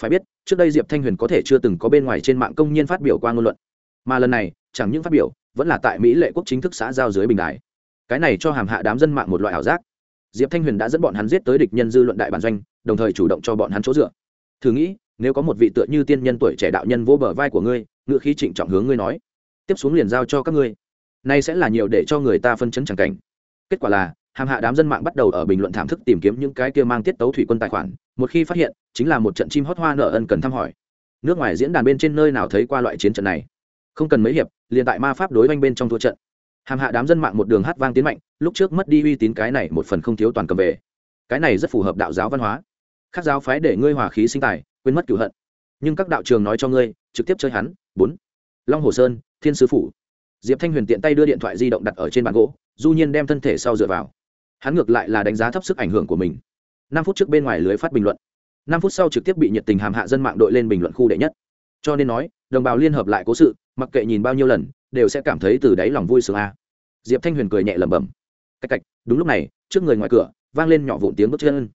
Phải biết, trước đây diệp thanh huyền có thể chưa từng có bên ngoài trên mạng công nhiên phát biểu qua ngôn luận. Mà lần này, chẳng những phát biểu, vẫn là tại mỹ lệ quốc chính thức xã giao dưới bình đài. Cái này cho hàm hạ đám dân mạng một loại ảo giác. Diệp thanh huyền đã dẫn bọn hắn giết tới địch nhân dư luận đại bản doanh, đồng thời chủ động cho bọn hắn chỗ dựa. Thử nghĩ nếu có một vị tựa như tiên nhân tuổi trẻ đạo nhân vô bờ vai của ngươi ngự khí trịnh trọng hướng ngươi nói, tiếp xuống liền giao cho các ngươi. Nay sẽ là nhiều để cho người ta phân chấn chẳng cảnh. Kết quả là hàng hạ đám dân mạng bắt đầu ở bình luận thảm thức tìm kiếm những cái kia mang tiết tấu thủy quân tài khoản, một khi phát hiện, chính là một trận chim hót hoa nợ ân cần thăm hỏi. Nước ngoài diễn đàn bên trên nơi nào thấy qua loại chiến trận này? Không cần mấy hiệp, liền tại ma pháp đối oanh bên trong thua trận. Hàng hạ đám dân mạng một đường hát vang tiến mạnh, lúc trước mất đi uy tín cái này một phần không thiếu toàn cầm về. Cái này rất phù hợp đạo giáo văn hóa. Khác giáo phái để ngươi hòa khí sinh tài quên mất cửu hận. Nhưng các đạo trường nói cho ngươi, trực tiếp chơi hắn. Bốn. Long hồ sơn, thiên sứ phủ. Diệp thanh huyền tiện tay đưa điện thoại di động đặt ở trên bàn gỗ, du nhiên đem thân thể sau dựa vào. Hắn ngược lại là đánh giá thấp sức ảnh hưởng của mình. Năm phút trước bên ngoài lưới phát bình luận. Năm phút sau trực tiếp bị nhiệt tình hàm hạ dân mạng đội lên bình luận khu đệ nhất. Cho nên nói, đồng bào liên hợp lại cố sự, mặc kệ nhìn bao nhiêu lần, đều sẽ cảm thấy từ đáy lòng vui sướng a. Diệp thanh huyền cười nhẹ lẩm bẩm. Cách cạch đúng lúc này, trước người ngoài cửa, vang lên nhỏ vụn tiếng bước chân.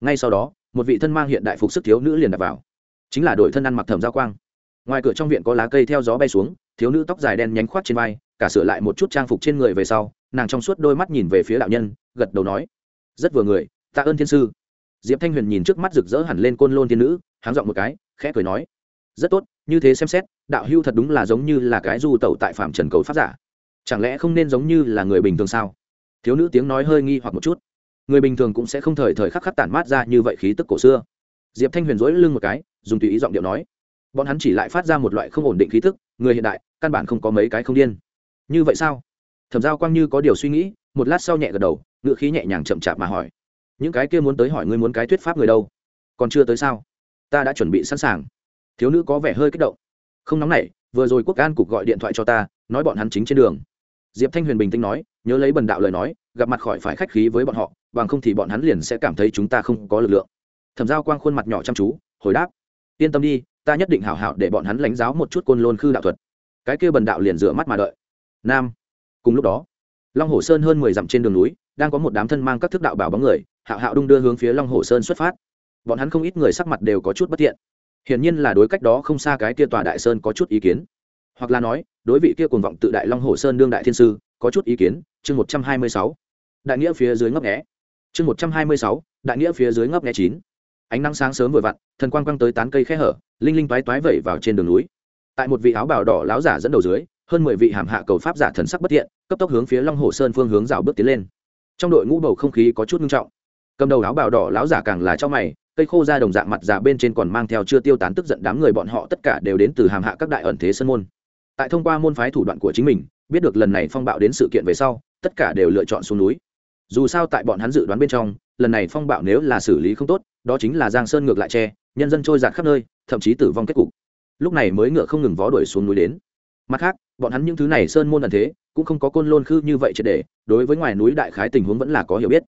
Ngay sau đó một vị thân mang hiện đại phục sức thiếu nữ liền đặt vào. Chính là đội thân ăn mặc thẩm giao quang. Ngoài cửa trong viện có lá cây theo gió bay xuống, thiếu nữ tóc dài đen nhánh khoát trên vai, cả sửa lại một chút trang phục trên người về sau, nàng trong suốt đôi mắt nhìn về phía đạo nhân, gật đầu nói, rất vừa người, tạ ơn thiên sư. Diệp thanh huyền nhìn trước mắt rực rỡ hẳn lên côn lôn thiên nữ, háng dọn một cái, khẽ cười nói, rất tốt, như thế xem xét, đạo hưu thật đúng là giống như là cái du tẩu tại phạm trần cầu pháp giả. Chẳng lẽ không nên giống như là người bình thường sao? Thiếu nữ tiếng nói hơi nghi hoặc một chút người bình thường cũng sẽ không thời thời khắc khắc tản mát ra như vậy khí tức cổ xưa. Diệp thanh huyền dối lưng một cái, dùng tùy ý giọng điệu nói, bọn hắn chỉ lại phát ra một loại không ổn định khí tức, người hiện đại, căn bản không có mấy cái không điên. Như vậy sao? Thẩm giao quang như có điều suy nghĩ, một lát sau nhẹ gật đầu ngự khí nhẹ nhàng chậm chạp mà hỏi, những cái kia muốn tới hỏi ngươi muốn cái thuyết pháp người đâu? Còn chưa tới sao? Ta đã chuẩn bị sẵn sàng. Thiếu nữ có vẻ hơi kích động, không nóng nảy, vừa rồi quốc an cục gọi điện thoại cho ta, nói bọn hắn chính trên đường. Diệp thanh huyền bình tĩnh nói, nhớ lấy bần đạo lời nói, gặp mặt khỏi phải khách khí với bọn họ bằng không thì bọn hắn liền sẽ cảm thấy chúng ta không có lực lượng. Thẩm giao quang khuôn mặt nhỏ chăm chú, hồi đáp, yên tâm đi, ta nhất định hảo hảo để bọn hắn lãnh giáo một chút côn lôn khư đạo thuật. Cái kia bần đạo liền rửa mắt mà đợi. Nam, cùng lúc đó, long hồ sơn hơn mười dặm trên đường núi, đang có một đám thân mang các thức đạo bảo bóng người, hạo hạo đung đưa hướng phía long hồ sơn xuất phát. Bọn hắn không ít người sắc mặt đều có chút bất thiện. Hiển nhiên là đối cách đó không xa cái kia tòa đại sơn có chút ý kiến. Hoặc là nói, đối vị kia cuồng vọng tự đại long hồ sơn đương đại thiên sư, có chút ý kiến, chương một trăm hai mươi sáu. Đại nghĩa phía dưới ngấp nghé chương một trăm hai mươi sáu, đại nghĩa phía dưới ngấp nghe chín. Ánh nắng sáng sớm vừa vặn, thần quang quang tới tán cây khe hở, linh linh toái toái vẩy vào trên đường núi. Tại một vị áo bào đỏ láo giả dẫn đầu dưới, hơn mười vị hàm hạ cầu pháp giả thần sắc bất thiện, cấp tốc hướng phía long hồ sơn phương hướng rào bước tiến lên. Trong đội ngũ bầu không khí có chút nghiêm trọng. Cầm đầu áo bào đỏ láo giả càng là trong mày, cây khô ra đồng dạng mặt giả bên trên còn mang theo chưa tiêu tán tức giận đám người bọn họ tất cả đều đến từ hàm hạ các đại ẩn thế sân môn. Tại thông qua môn phái thủ đoạn của chính mình, biết được lần này phong bạo đến sự kiện về sau, tất cả đều lựa chọn xuống núi dù sao tại bọn hắn dự đoán bên trong, lần này phong bạo nếu là xử lý không tốt, đó chính là giang sơn ngược lại tre nhân dân trôi giạt khắp nơi, thậm chí tử vong kết cục. Lúc này mới ngựa không ngừng vó đuổi xuống núi đến. Mặt khác, bọn hắn những thứ này sơn môn ẩn thế, cũng không có côn lôn khư như vậy triệt để, đối với ngoài núi đại khái tình huống vẫn là có hiểu biết.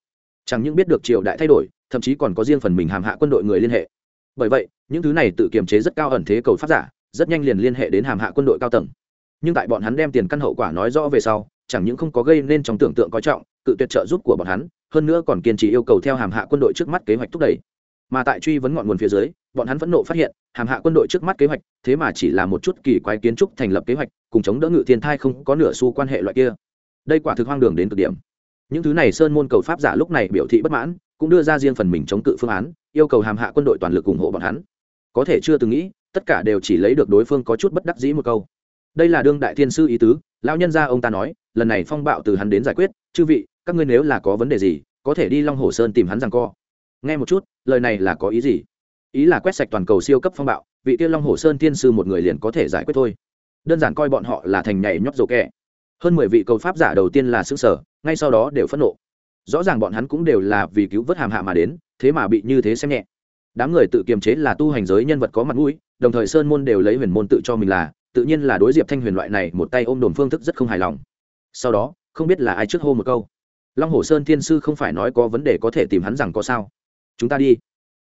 Chẳng những biết được triều đại thay đổi, thậm chí còn có riêng phần mình hàm hạ quân đội người liên hệ. Bởi vậy, những thứ này tự kiềm chế rất cao ẩn thế cầu phát giả, rất nhanh liền liên hệ đến hàm hạ quân đội cao tầng. Nhưng tại bọn hắn đem tiền căn hậu quả nói rõ về sau, chẳng những không có gây nên trong tưởng tượng có trọng cự tuyệt trợ giúp của bọn hắn, hơn nữa còn kiên trì yêu cầu theo hàm hạ quân đội trước mắt kế hoạch thúc đẩy. Mà tại truy vấn ngọn nguồn phía dưới, bọn hắn vẫn nộ phát hiện, hàm hạ quân đội trước mắt kế hoạch, thế mà chỉ là một chút kỳ quái kiến trúc thành lập kế hoạch, cùng chống đỡ ngự thiên thai không có nửa xu quan hệ loại kia. Đây quả thực hoang đường đến cực điểm. Những thứ này sơn môn cầu pháp giả lúc này biểu thị bất mãn, cũng đưa ra riêng phần mình chống cự phương án, yêu cầu hàm hạ quân đội toàn lực ủng hộ bọn hắn. Có thể chưa từng nghĩ, tất cả đều chỉ lấy được đối phương có chút bất đắc dĩ một câu. Đây là đương đại thiên sư ý tứ, lão nhân gia ông ta nói, lần này phong bạo từ hắn đến giải quyết, chư vị các ngươi nếu là có vấn đề gì, có thể đi long hồ sơn tìm hắn rằng co. Nghe một chút, lời này là có ý gì? Ý là quét sạch toàn cầu siêu cấp phong bạo, vị Tiêu long hồ sơn thiên sư một người liền có thể giải quyết thôi. Đơn giản coi bọn họ là thành nhảy nhót dầu kẹ. Hơn mười vị cầu pháp giả đầu tiên là xứ sở ngay sau đó đều phẫn nộ. Rõ ràng bọn hắn cũng đều là vì cứu vớt hàm hạ mà đến, thế mà bị như thế xem nhẹ. Đám người tự kiềm chế là tu hành giới nhân vật có mặt mũi, đồng thời sơn môn đều lấy huyền môn tự cho mình là, tự nhiên là đối diệp thanh huyền loại này một tay ôm đồn phương thức rất không hài lòng. Sau đó, không biết là ai trước hô một câu long hồ sơn thiên sư không phải nói có vấn đề có thể tìm hắn rằng có sao. Chúng ta đi.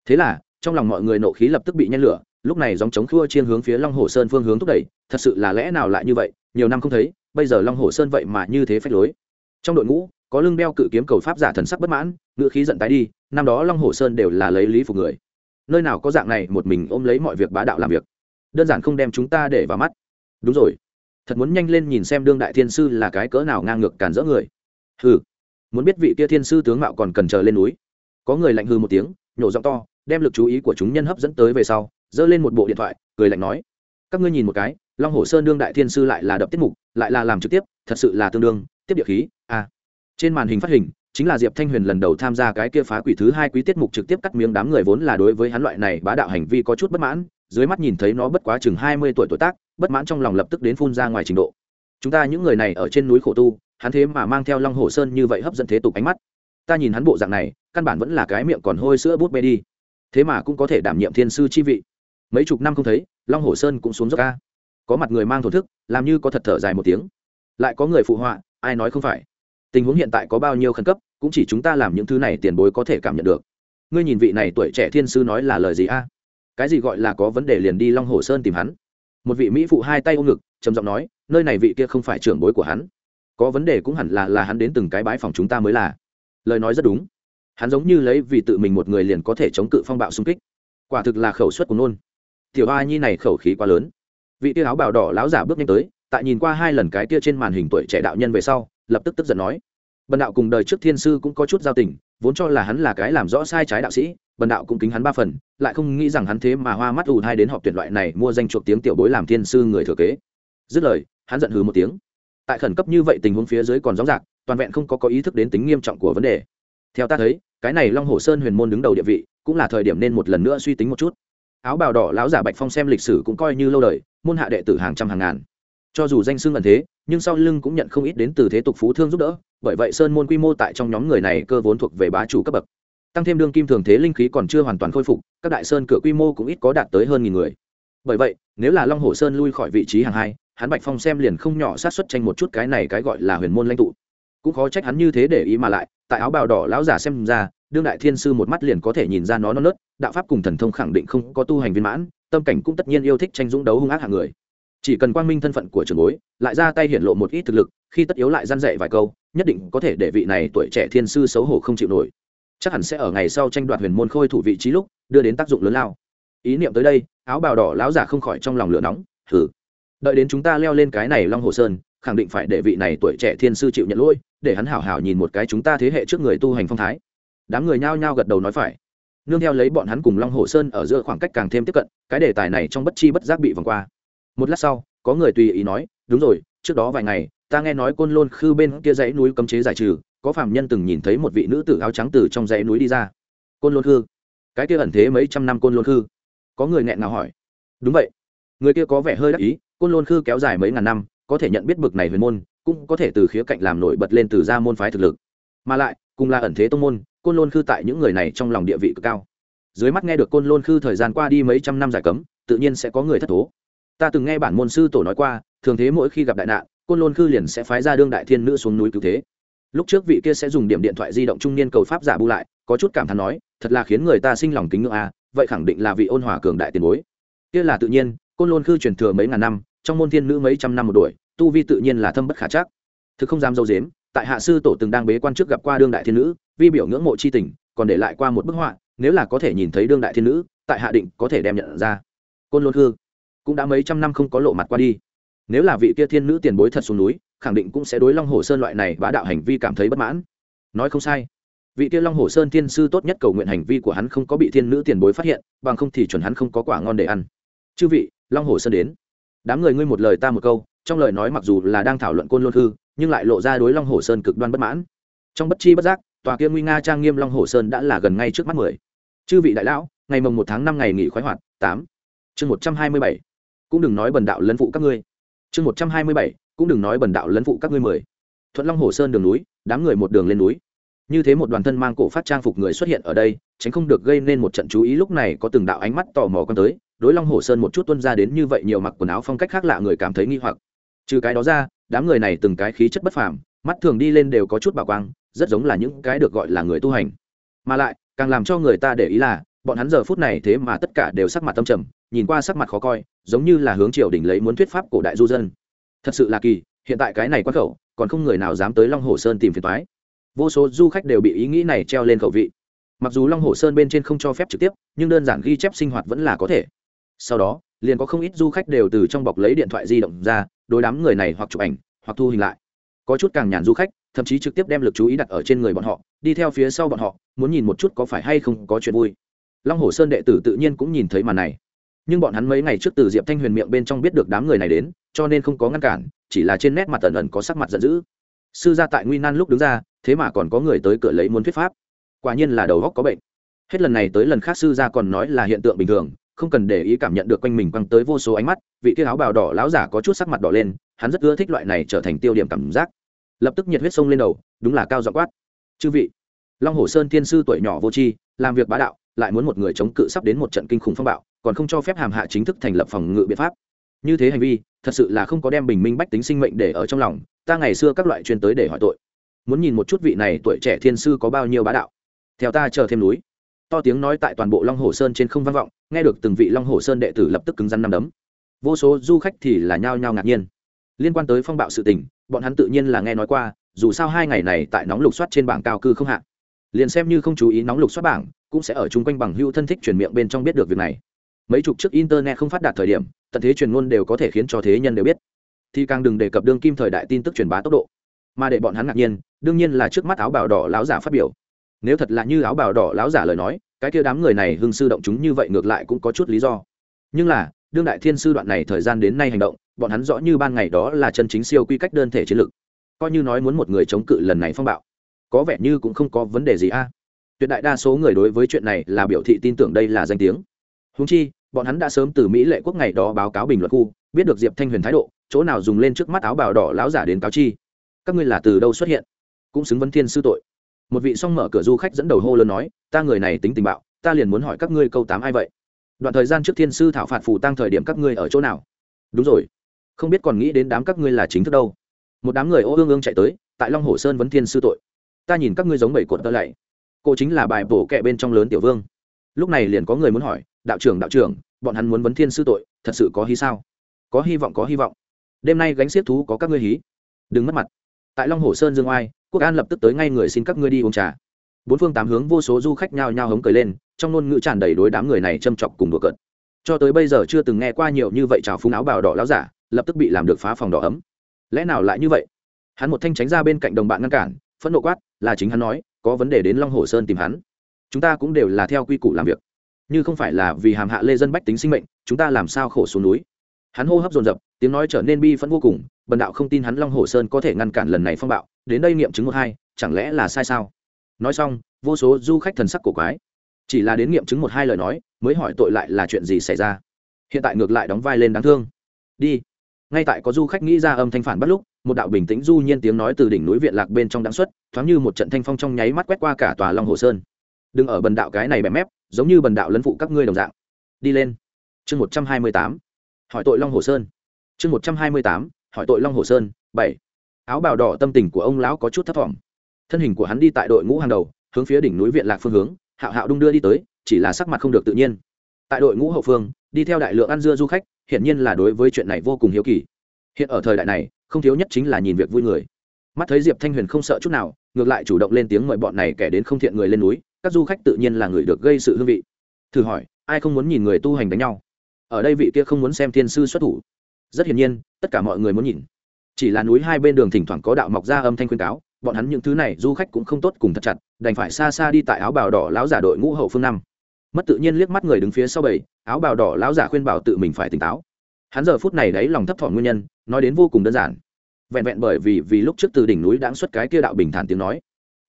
Thế là, trong lòng mọi người nộ khí lập tức bị nhen lửa, lúc này dòng chống khua chiên hướng phía long hồ sơn phương hướng thúc đẩy, thật sự là lẽ nào lại như vậy, nhiều năm không thấy, bây giờ long hồ sơn vậy mà như thế phách lối. Trong đội ngũ, có lưng đeo cự kiếm cầu pháp giả thần sắc bất mãn, ngựa khí giận tái đi, năm đó long hồ sơn đều là lấy lý phục người. Nơi nào có dạng này một mình ôm lấy mọi việc bá đạo làm việc. Đơn giản không đem chúng ta để vào mắt. Đúng rồi. Thật muốn nhanh lên nhìn xem đương đại thiên sư là cái cỡ nào ngang ngược cản rỡ người.Ừ muốn biết vị kia thiên sư tướng mạo còn cần chờ lên núi có người lạnh hư một tiếng, nhổ giọng to, đem lực chú ý của chúng nhân hấp dẫn tới về sau, giơ lên một bộ điện thoại, cười lạnh nói, các ngươi nhìn một cái, long hồ sơn đương đại thiên sư lại là đập tiết mục, lại là làm trực tiếp, thật sự là tương đương, tiếp địa khí à. trên màn hình phát hình, chính là diệp thanh huyền lần đầu tham gia cái kia phá quỷ thứ hai quý tiết mục trực tiếp cắt miếng đám người vốn là đối với hắn loại này bá đạo hành vi có chút bất mãn, dưới mắt nhìn thấy nó bất quá chừng hai mươi tuổi tuổi tác, bất mãn trong lòng lập tức đến phun ra ngoài trình độ chúng ta những người này ở trên núi khổ tu hắn thế mà mang theo long hồ sơn như vậy hấp dẫn thế tục ánh mắt. Ta nhìn hắn bộ dạng này, căn bản vẫn là cái miệng còn hôi sữa bút bê đi. Thế mà cũng có thể đảm nhiệm thiên sư chi vị. Mấy chục năm không thấy, long hồ sơn cũng xuống dốc ca có mặt người mang thổ thức, làm như có thật thở dài một tiếng. Lại có người phụ họa, ai nói không phải? Tình huống hiện tại có bao nhiêu khẩn cấp, cũng chỉ chúng ta làm những thứ này tiền bối có thể cảm nhận được. Ngươi nhìn vị này tuổi trẻ thiên sư nói là lời gì a? Cái gì gọi là có vấn đề liền đi long hồ sơn tìm hắn? Một vị mỹ phụ hai tay ôm ngực, trầm giọng nói, nơi này vị kia không phải trưởng bối của hắn có vấn đề cũng hẳn là là hắn đến từng cái bãi phòng chúng ta mới là. Lời nói rất đúng. Hắn giống như lấy vì tự mình một người liền có thể chống cự phong bạo xung kích. Quả thực là khẩu suất của nôn. Tiểu a nhi này khẩu khí quá lớn. Vị tia áo bào đỏ láo giả bước nhanh tới, tại nhìn qua hai lần cái tia trên màn hình tuổi trẻ đạo nhân về sau, lập tức tức giận nói. Bần đạo cùng đời trước thiên sư cũng có chút giao tình, vốn cho là hắn là cái làm rõ sai trái đạo sĩ, bần đạo cũng kính hắn ba phần, lại không nghĩ rằng hắn thế mà hoa mắt ù hai đến họp tuyển loại này mua danh chuộc tiếng tiểu bối làm thiên sư người thừa kế. Dứt lời, hắn giận hừ một tiếng tại khẩn cấp như vậy tình huống phía dưới còn rõ rạc toàn vẹn không có có ý thức đến tính nghiêm trọng của vấn đề. Theo ta thấy, cái này long hồ sơn huyền môn đứng đầu địa vị, cũng là thời điểm nên một lần nữa suy tính một chút. Áo bào đỏ lão giả bạch phong xem lịch sử cũng coi như lâu đời, môn hạ đệ tử hàng trăm hàng ngàn. Cho dù danh xưng ẩn thế, nhưng sau lưng cũng nhận không ít đến từ thế tục phú thương giúp đỡ, bởi vậy sơn môn quy mô tại trong nhóm người này cơ vốn thuộc về bá chủ cấp bậc. Tăng thêm đương kim thường thế linh khí còn chưa hoàn toàn khôi phục, các đại sơn cửa quy mô cũng ít có đạt tới hơn nghìn người. Bởi vậy, nếu là long hồ sơn lui khỏi vị trí hàng hai hắn bạch phong xem liền không nhỏ sát xuất tranh một chút cái này cái gọi là huyền môn lãnh tụ. Cũng khó trách hắn như thế để ý mà lại, tại áo bào đỏ lão giả xem ra, đương đại thiên sư một mắt liền có thể nhìn ra nó non nớt, đạo pháp cùng thần thông khẳng định không có tu hành viên mãn, tâm cảnh cũng tất nhiên yêu thích tranh dũng đấu hung ác hạng người. Chỉ cần quang minh thân phận của trường bối, lại ra tay hiển lộ một ít thực lực, khi tất yếu lại gian dạy vài câu, nhất định có thể để vị này tuổi trẻ thiên sư xấu hổ không chịu nổi. Chắc hẳn sẽ ở ngày sau tranh đoạt huyền môn khôi thủ vị trí lúc, đưa đến tác dụng lớn lao. Ý niệm tới đây, áo bào đỏ lão giả không khỏi trong lòng lửa nóng thử đợi đến chúng ta leo lên cái này long hồ sơn, khẳng định phải để vị này tuổi trẻ thiên sư chịu nhận lỗi, để hắn hảo hảo nhìn một cái chúng ta thế hệ trước người tu hành phong thái. Đám người nhao nhao gật đầu nói phải. Nương theo lấy bọn hắn cùng long hồ sơn ở giữa khoảng cách càng thêm tiếp cận, cái đề tài này trong bất chi bất giác bị vòng qua. Một lát sau, có người tùy ý nói, đúng rồi, trước đó vài ngày, ta nghe nói côn lôn khư bên kia dãy núi cấm chế giải trừ, có phạm nhân từng nhìn thấy một vị nữ tử áo trắng từ trong dãy núi đi ra. Côn lôn khư? Cái kia ẩn thế mấy trăm năm côn lôn khư. Có người nghẹn nào hỏi. Đúng vậy. Người kia có vẻ hơi đắc ý côn lôn khư kéo dài mấy ngàn năm có thể nhận biết bực này huyền môn cũng có thể từ khía cạnh làm nổi bật lên từ ra môn phái thực lực. Mà lại cùng là ẩn thế tông môn côn lôn khư tại những người này trong lòng địa vị cực cao. Dưới mắt nghe được côn lôn khư thời gian qua đi mấy trăm năm giải cấm tự nhiên sẽ có người thất thố. Ta từng nghe bản môn sư tổ nói qua thường thế mỗi khi gặp đại nạn côn lôn khư liền sẽ phái ra đương đại thiên nữ xuống núi cứu thế. Lúc trước vị kia sẽ dùng điểm điện thoại di động trung niên cầu pháp giả bu lại có chút cảm thán nói thật là khiến người ta sinh lòng kính ngưỡng a à, vậy khẳng định là vị ôn hòa cường đại tiền bối. Kia là tự nhiên côn lôn khư truyền thừa mấy ngàn năm, trong môn thiên nữ mấy trăm năm một đuổi, tu vi tự nhiên là thâm bất khả chắc. Thực không dám dâu dếm, tại hạ sư tổ từng đang bế quan trước gặp qua đương đại thiên nữ, vi biểu ngưỡng mộ c h i tình, còn để lại qua một bức họa, nếu là có thể nhìn thấy đương đại thiên nữ, tại hạ định có thể đem nhận ra. Côn lôn khư cũng đã mấy trăm năm không có lộ mặt qua đi. Nếu là vị kia thiên nữ tiền bối thật xuống núi, khẳng định cũng sẽ đối long hồ sơn loại này bá đạo hành vi cảm thấy bất mãn. Nói không sai. Vị kia long hồ sơn thiên sư tốt nhất cầu nguyện hành vi của hắn không có bị thiên nữ tiền bối phát hiện, bằng không thì chuẩn hắn không có quả ngon để ăn. Chư vị long hồ sơn đến. Đám người ngươi một lời ta một câu, trong lời nói mặc dù là đang thảo luận côn lôn hư nhưng lại lộ ra đối long hồ sơn cực đoan bất mãn. Trong bất chi bất giác, tòa kia nguy nga trang nghiêm long hồ sơn đã là gần ngay trước mắt mười. Chư vị đại lão, ngày mồng một tháng năm ngày nghỉ khoái hoạt, tám. Chương một trăm hai mươi bảy. Cũng đừng nói bần đạo lấn phụ các ngươi. Chương một trăm hai mươi bảy, cũng đừng nói bần đạo lấn phụ các ngươi mười. Thuận long hồ sơn đường núi, đám người một đường lên núi. Như thế một đoàn thân mang cổ phát trang phục người xuất hiện ở đây, tránh không được gây nên một trận chú ý, lúc này có từng đạo ánh mắt tò mò con tới đối long hồ sơn một chút tuân ra đến như vậy nhiều mặc quần áo phong cách khác lạ người cảm thấy nghi hoặc. Trừ cái đó ra, đám người này từng cái khí chất bất phàm, mắt thường đi lên đều có chút bảo quang, rất giống là những cái được gọi là người tu hành. Mà lại, càng làm cho người ta để ý là, bọn hắn giờ phút này thế mà tất cả đều sắc mặt tâm trầm, nhìn qua sắc mặt khó coi, giống như là hướng triều đình lấy muốn thuyết pháp cổ đại du dân. Thật sự là kỳ, hiện tại cái này quan khẩu, còn không người nào dám tới long hồ sơn tìm phiền toái. Vô số du khách đều bị ý nghĩ này treo lên khẩu vị. Mặc dù long hồ sơn bên trên không cho phép trực tiếp, nhưng đơn giản ghi chép sinh hoạt vẫn là có thể sau đó, liền có không ít du khách đều từ trong bọc lấy điện thoại di động ra, đối đám người này hoặc chụp ảnh, hoặc thu hình lại. Có chút càng nhàn du khách, thậm chí trực tiếp đem lực chú ý đặt ở trên người bọn họ, đi theo phía sau bọn họ, muốn nhìn một chút có phải hay không có chuyện vui. Long hồ sơn đệ tử tự nhiên cũng nhìn thấy màn này. Nhưng bọn hắn mấy ngày trước từ diệp thanh huyền miệng bên trong biết được đám người này đến, cho nên không có ngăn cản, chỉ là trên nét mặt tần ẩn có sắc mặt giận dữ. Sư gia tại nguy nan lúc đứng ra, thế mà còn có người tới cửa lấy muốn thuyết pháp. Quả nhiên là đầu góc có bệnh. Hết lần này tới lần khác sư gia còn nói là hiện tượng bình thường không cần để ý cảm nhận được quanh mình quăng tới vô số ánh mắt, vị kia áo bào đỏ láo giả có chút sắc mặt đỏ lên, hắn rất ưa thích loại này trở thành tiêu điểm cảm giác. Lập tức nhiệt huyết sông lên đầu, đúng là cao dọ quát. Chư vị, long hồ sơn thiên sư tuổi nhỏ vô tri, làm việc bá đạo, lại muốn một người chống cự sắp đến một trận kinh khủng phong bạo, còn không cho phép hàm hạ chính thức thành lập phòng ngự biện pháp. Như thế hành vi, thật sự là không có đem bình minh bách tính sinh mệnh để ở trong lòng, ta ngày xưa các loại chuyên tới để hỏi tội. Muốn nhìn một chút vị này tuổi trẻ thiên sư có bao nhiêu bá đạo. Theo ta chờ thêm núi to tiếng nói tại toàn bộ long hồ sơn trên không vang vọng, nghe được từng vị long hồ sơn đệ tử lập tức cứng rắn nằm đấm. Vô số du khách thì là nhao nhao ngạc nhiên. Liên quan tới phong bạo sự tình, bọn hắn tự nhiên là nghe nói qua, dù sao hai ngày này tại nóng lục soát trên bảng cao cư không hạ. Liền xem như không chú ý nóng lục soát bảng, cũng sẽ ở chung quanh bằng hưu thân thích truyền miệng bên trong biết được việc này. Mấy chục trước internet không phát đạt thời điểm, tận thế truyền ngôn đều có thể khiến cho thế nhân đều biết. Thì càng đừng đề cập đương kim thời đại tin tức truyền bá tốc độ. Mà để bọn hắn ngạc nhiên, đương nhiên là trước mắt áo bào đỏ láo giả phát biểu nếu thật là như áo bào đỏ láo giả lời nói, cái kia đám người này hưng sư động chúng như vậy ngược lại cũng có chút lý do. Nhưng là, đương đại thiên sư đoạn này thời gian đến nay hành động, bọn hắn rõ như ban ngày đó là chân chính siêu quy cách đơn thể chiến lược coi như nói muốn một người chống cự lần này phong bạo, có vẻ như cũng không có vấn đề gì a. Tuyệt đại đa số người đối với chuyện này là biểu thị tin tưởng đây là danh tiếng. Húng chi, bọn hắn đã sớm từ mỹ lệ quốc ngày đó báo cáo bình luận khu, biết được diệp thanh huyền thái độ, chỗ nào dùng lên trước mắt áo bào đỏ láo giả đến cáo chi. Các ngươi là từ đâu xuất hiện? Cũng xứng vấn thiên sư tội một vị song mở cửa du khách dẫn đầu hô lớn nói, ta người này tính tình bạo, ta liền muốn hỏi các ngươi câu tám ai vậy? Đoạn thời gian trước thiên sư thảo phạt phù tăng thời điểm các ngươi ở chỗ nào? Đúng rồi, không biết còn nghĩ đến đám các ngươi là chính thức đâu. Một đám người ô ương ương chạy tới, tại long hồ sơn vấn thiên sư tội. Ta nhìn các ngươi giống bảy cuộn tơ lạy, cô chính là bài bổ kẹ bên trong lớn tiểu vương. Lúc này liền có người muốn hỏi, đạo trưởng đạo trưởng, bọn hắn muốn vấn thiên sư tội, thật sự có hí sao? Có hy vọng, có hy vọng. Đêm nay gánh xiết thú có các ngươi hí. Đừng mất mặt. Tại long hồ sơn dương oai quốc an lập tức tới ngay người xin các ngươi đi uống trà. Bốn phương tám hướng vô số du khách nhao nhao hống cười lên, trong ngôn ngữ tràn đầy đối đám người này châm chọc cùng đùa cợt. Cho tới bây giờ chưa từng nghe qua nhiều như vậy trào phúng áo bào đỏ láo giả, lập tức bị làm được phá phòng đỏ ấm. Lẽ nào lại như vậy? Hắn một thanh tránh ra bên cạnh đồng bạn ngăn cản, phẫn nộ quát, là chính hắn nói, có vấn đề đến long hồ sơn tìm hắn. Chúng ta cũng đều là theo quy củ làm việc. Như không phải là vì hàm hạ lê dân bách tính sinh mệnh, chúng ta làm sao khổ xuống núi? Hắn hô hấp dồn dập, tiếng nói trở nên bi phẫn vô cùng, bần đạo không tin hắn long hồ sơn có thể ngăn cản lần này phong bạo đến đây nghiệm chứng một hai, chẳng lẽ là sai sao? Nói xong, vô số du khách thần sắc cổ quái. Chỉ là đến nghiệm chứng một hai lời nói, mới hỏi tội lại là chuyện gì xảy ra. Hiện tại ngược lại đóng vai lên đáng thương. Đi. Ngay tại có du khách nghĩ ra âm thanh phản bắt lúc, một đạo bình tĩnh du nhiên tiếng nói từ đỉnh núi viện lạc bên trong đáng xuất, thoáng như một trận thanh phong trong nháy mắt quét qua cả tòa long hồ sơn. Đừng ở bần đạo cái này bẻ mép, giống như bần đạo lấn phụ các ngươi đồng dạng. Đi lên. Chương một trăm hai mươi tám. Hỏi tội long hồ sơn. Chương một trăm hai mươi tám. Hỏi tội long hồ sơn. Bảy áo bào đỏ tâm tình của ông lão có chút thấp thỏm. thân hình của hắn đi tại đội ngũ hàng đầu, hướng phía đỉnh núi viện lạc phương hướng, hạo hạo đung đưa đi tới, chỉ là sắc mặt không được tự nhiên. Tại đội ngũ hậu phương, đi theo đại lượng ăn dưa du khách, hiển nhiên là đối với chuyện này vô cùng hiếu kỳ. Hiện ở thời đại này, không thiếu nhất chính là nhìn việc vui người. Mắt thấy diệp thanh huyền không sợ chút nào, ngược lại chủ động lên tiếng mời bọn này kẻ đến không thiện người lên núi, các du khách tự nhiên là người được gây sự hương vị. Thử hỏi, ai không muốn nhìn người tu hành đánh nhau? Ở đây vị kia không muốn xem thiên sư xuất thủ. Rất hiển nhiên, tất cả mọi người muốn nhìn chỉ là núi hai bên đường thỉnh thoảng có đạo mọc ra âm thanh khuyên cáo, bọn hắn những thứ này du khách cũng không tốt cùng thật chặt, đành phải xa xa đi tại áo bào đỏ lão giả đội ngũ hậu phương năm. Mất tự nhiên liếc mắt người đứng phía sau bảy, áo bào đỏ lão giả khuyên bảo tự mình phải tỉnh táo. Hắn giờ phút này đấy lòng thấp thỏm nguyên nhân, nói đến vô cùng đơn giản. Vẹn vẹn bởi vì vì lúc trước từ đỉnh núi đã xuất cái kia đạo bình thản tiếng nói.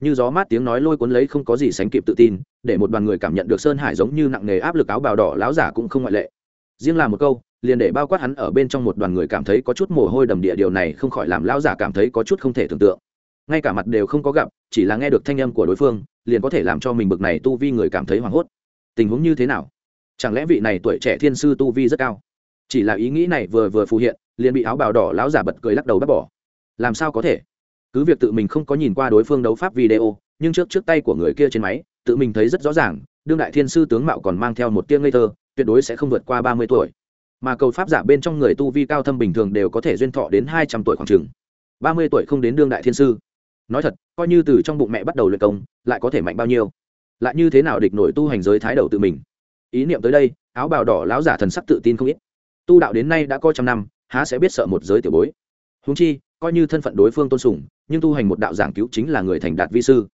Như gió mát tiếng nói lôi cuốn lấy không có gì sánh kịp tự tin, để một đoàn người cảm nhận được sơn hải giống như nặng nề áp lực áo bào đỏ lão giả cũng không ngoại lệ. Riêng là một câu liền để bao quát hắn ở bên trong một đoàn người cảm thấy có chút mồ hôi đầm địa, điều này không khỏi làm lão giả cảm thấy có chút không thể tưởng tượng. Ngay cả mặt đều không có gặp, chỉ là nghe được thanh âm của đối phương, liền có thể làm cho mình bực này tu vi người cảm thấy hoảng hốt. Tình huống như thế nào? Chẳng lẽ vị này tuổi trẻ thiên sư tu vi rất cao? Chỉ là ý nghĩ này vừa vừa phù hiện, liền bị áo bào đỏ lão giả bật cười lắc đầu bác bỏ. Làm sao có thể? Cứ việc tự mình không có nhìn qua đối phương đấu pháp video, nhưng trước trước tay của người kia trên máy, tự mình thấy rất rõ ràng, đương đại thiên sư tướng mạo còn mang theo một tiếng ngây thơ, tuyệt đối sẽ không vượt qua ba mươi tuổi mà cầu pháp giả bên trong người tu vi cao thâm bình thường đều có thể duyên thọ đến hai trăm tuổi khoảng chừng. Ba mươi tuổi không đến đương đại thiên sư. Nói thật, coi như từ trong bụng mẹ bắt đầu luyện công, lại có thể mạnh bao nhiêu? Lại như thế nào địch nổi tu hành giới thái đầu tự mình? Ý niệm tới đây, áo bào đỏ lão giả thần sắc tự tin không ít. Tu đạo đến nay đã coi trăm năm, há sẽ biết sợ một giới tiểu bối. Húng chi, coi như thân phận đối phương tôn sùng, nhưng tu hành một đạo giảng cứu chính là người thành đạt vi sư.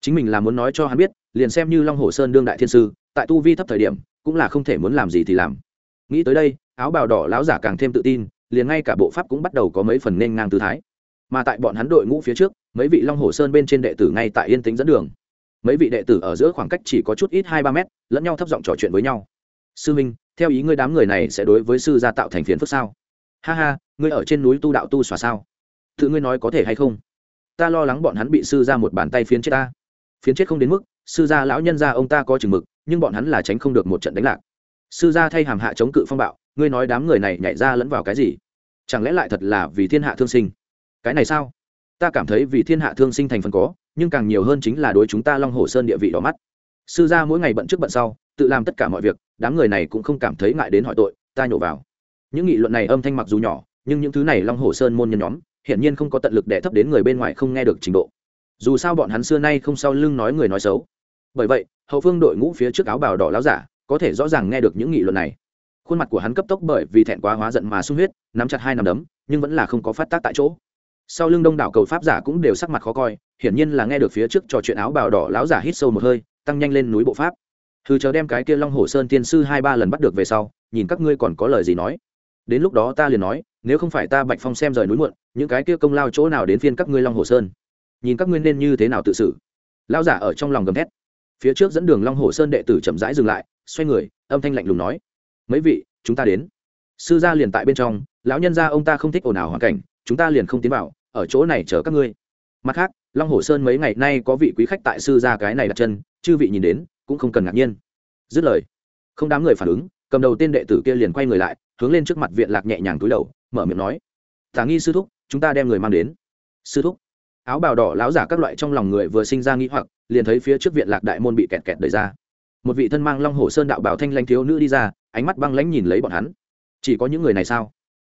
Chính mình là muốn nói cho hắn biết, liền xem như long hồ sơn đương đại thiên sư, tại tu vi thấp thời điểm, cũng là không thể muốn làm gì thì làm. Nghĩ tới đây áo bào đỏ lão giả càng thêm tự tin, liền ngay cả bộ pháp cũng bắt đầu có mấy phần nên ngang tư thái. Mà tại bọn hắn đội ngũ phía trước, mấy vị long hồ sơn bên trên đệ tử ngay tại yên tĩnh dẫn đường. Mấy vị đệ tử ở giữa khoảng cách chỉ có chút ít hai ba mét, lẫn nhau thấp giọng trò chuyện với nhau. Sư minh, theo ý ngươi đám người này sẽ đối với sư gia tạo thành phiền phức sao? Ha ha, ngươi ở trên núi tu đạo tu xòa sao? Tự ngươi nói có thể hay không? Ta lo lắng bọn hắn bị sư ra một bàn tay phiến chết ta. Phiến chết không đến mức, sư gia lão nhân gia ông ta có chừng mực, nhưng bọn hắn là tránh không được một trận đánh lạc sư gia thay hàm hạ chống cự phong bạo, ngươi nói đám người này nhảy ra lẫn vào cái gì? Chẳng lẽ lại thật là vì thiên hạ thương sinh? Cái này sao? Ta cảm thấy vì thiên hạ thương sinh thành phần có, nhưng càng nhiều hơn chính là đối chúng ta long hồ sơn địa vị đỏ mắt. Sư gia mỗi ngày bận trước bận sau, tự làm tất cả mọi việc, đám người này cũng không cảm thấy ngại đến hỏi tội, ta nhổ vào. Những nghị luận này âm thanh mặc dù nhỏ, nhưng những thứ này long hồ sơn môn nhân nhóm, hiển nhiên không có tận lực để thấp đến người bên ngoài không nghe được trình độ. Dù sao bọn hắn xưa nay không sau lưng nói người nói xấu. Bởi vậy, hậu phương đội ngũ phía trước áo bào đỏ láo giả có thể rõ ràng nghe được những nghị luận này. Khuôn mặt của hắn cấp tốc bởi vì thẹn quá hóa giận mà sung huyết, nắm chặt hai nắm đấm, nhưng vẫn là không có phát tác tại chỗ. Sau lưng đông đảo cầu pháp giả cũng đều sắc mặt khó coi, hiển nhiên là nghe được phía trước trò chuyện áo bào đỏ láo giả hít sâu một hơi, tăng nhanh lên núi bộ pháp. Thư chờ đem cái kia long hồ sơn tiên sư hai ba lần bắt được về sau, nhìn các ngươi còn có lời gì nói. Đến lúc đó ta liền nói, nếu không phải ta bạch phong xem rời núi muộn, những cái kia công lao chỗ nào đến phiên các ngươi long hồ sơn? Nhìn các ngươi nên như thế nào tự xử. Lao giả ở trong lòng gầm thét. Phía trước dẫn đường long hồ sơn đệ tử chậm rãi dừng lại xoay người, âm thanh lạnh lùng nói, mấy vị, chúng ta đến. Sư gia liền tại bên trong, lão nhân gia ông ta không thích ồn ào hoàn cảnh, chúng ta liền không tiến vào, ở chỗ này chờ các ngươi. Mặt khác, long hồ sơn mấy ngày nay có vị quý khách tại sư gia cái này đặt chân, chư vị nhìn đến, cũng không cần ngạc nhiên. Dứt lời, không đám người phản ứng, cầm đầu tên đệ tử kia liền quay người lại, hướng lên trước mặt viện lạc nhẹ nhàng túi đầu, mở miệng nói, tả nghi sư thúc, chúng ta đem người mang đến. Sư thúc? Áo bào đỏ láo giả các loại trong lòng người vừa sinh ra nghĩ hoặc, liền thấy phía trước viện lạc đại môn bị kẹt kẹt đẩy ra một vị thân mang long hồ sơn đạo bảo thanh lanh thiếu nữ đi ra, ánh mắt băng lãnh nhìn lấy bọn hắn. Chỉ có những người này sao?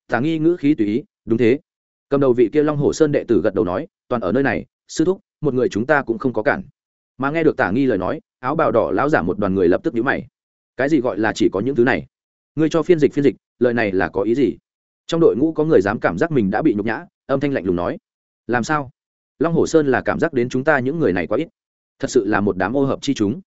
Tả nghi ngữ khí tùy ý, đúng thế. Cầm đầu vị kia long hồ sơn đệ tử gật đầu nói, toàn ở nơi này, sư thúc, một người chúng ta cũng không có cản. Mà nghe được tả nghi lời nói, áo bào đỏ lão giả một đoàn người lập tức nhíu mày. Cái gì gọi là chỉ có những thứ này? Ngươi cho phiên dịch phiên dịch, lời này là có ý gì? Trong đội ngũ có người dám cảm giác mình đã bị nhục nhã, âm thanh lạnh lùng nói. Làm sao? Long hồ sơn là cảm giác đến chúng ta những người này quá ít. Thật sự là một đám ô hợp chi chúng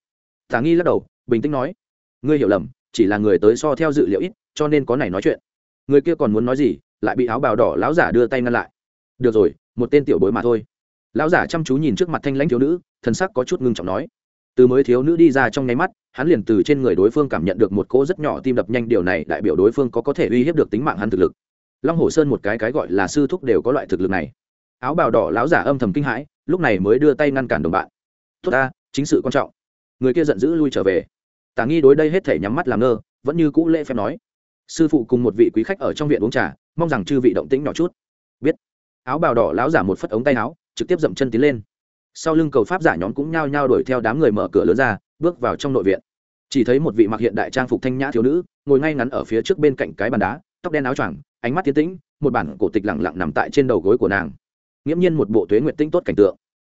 tả nghi lắc đầu, bình tĩnh nói, ngươi hiểu lầm, chỉ là người tới so theo dự liệu ít, cho nên có này nói chuyện. Người kia còn muốn nói gì, lại bị áo bào đỏ lão giả đưa tay ngăn lại. Được rồi, một tên tiểu bối mà thôi. Lão giả chăm chú nhìn trước mặt thanh lãnh thiếu nữ thân sắc có chút ngưng trọng nói, từ mới thiếu nữ đi ra trong nháy mắt, hắn liền từ trên người đối phương cảm nhận được một cỗ rất nhỏ tim đập nhanh, điều này đại biểu đối phương có có thể uy hiếp được tính mạng hắn thực lực. Long hồ sơn một cái cái gọi là sư thúc đều có loại thực lực này. Áo bào đỏ lão giả âm thầm kinh hãi, lúc này mới đưa tay ngăn cản đồng bạn. Tốt ta, chính sự quan trọng người kia giận dữ lui trở về. Tả nghi đối đây hết thể nhắm mắt làm ngơ, vẫn như cũ lễ phép nói, sư phụ cùng một vị quý khách ở trong viện uống trà, mong rằng chư vị động tĩnh nhỏ chút. Biết. Áo bào đỏ lão giả một phất ống tay áo, trực tiếp dậm chân tiến lên. Sau lưng cầu pháp giả nhóm cũng nhao nhao đuổi theo đám người mở cửa lớn ra, bước vào trong nội viện. Chỉ thấy một vị mặc hiện đại trang phục thanh nhã thiếu nữ, ngồi ngay ngắn ở phía trước bên cạnh cái bàn đá, tóc đen áo choàng, ánh mắt tiến tĩnh, một bản cổ tịch lặng lặng nằm tại trên đầu gối của nàng. Nghiễm nhiên một bộ tuế nguyện tinh tốt cảnh tượng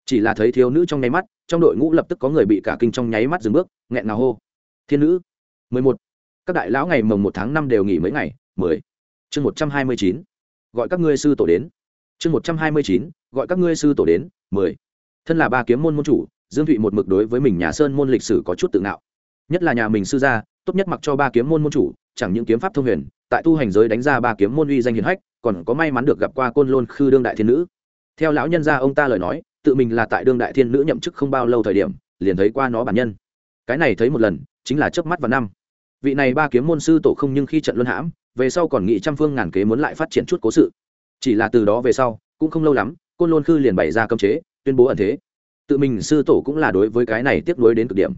chỉ là thấy thiếu nữ trong nháy mắt, trong đội ngũ lập tức có người bị cả kinh trong nháy mắt dừng bước, nghẹn ngào hô. Thiên nữ! Mười một. Các đại lão ngày mồng một tháng năm đều nghỉ mấy ngày. Mười. Chương một trăm hai mươi chín. Gọi các ngươi sư tổ đến. Chương một trăm hai mươi chín. Gọi các ngươi sư tổ đến. Mười. Thân là ba kiếm môn môn chủ, dương thụy một mực đối với mình nhà sơn môn lịch sử có chút tự ngạo. Nhất là nhà mình sư gia, tốt nhất mặc cho ba kiếm môn môn chủ, chẳng những kiếm pháp thông huyền, tại tu hành giới đánh ra ba kiếm môn uy danh hiền hách, còn có may mắn được gặp qua côn lôn khư đương đại thiên nữ. Theo lão nhân gia ông ta lời nói tự mình là tại đương đại thiên nữ nhậm chức không bao lâu thời điểm, liền thấy qua nó bản nhân. Cái này thấy một lần, chính là chớp mắt vào năm. Vị này ba kiếm môn sư tổ không nhưng khi trận luân hãm, về sau còn nghị trăm phương ngàn kế muốn lại phát triển chút cố sự. Chỉ là từ đó về sau, cũng không lâu lắm, côn lôn khư liền bày ra cơm chế, tuyên bố ẩn thế. Tự mình sư tổ cũng là đối với cái này tiếp nối đến cực điểm.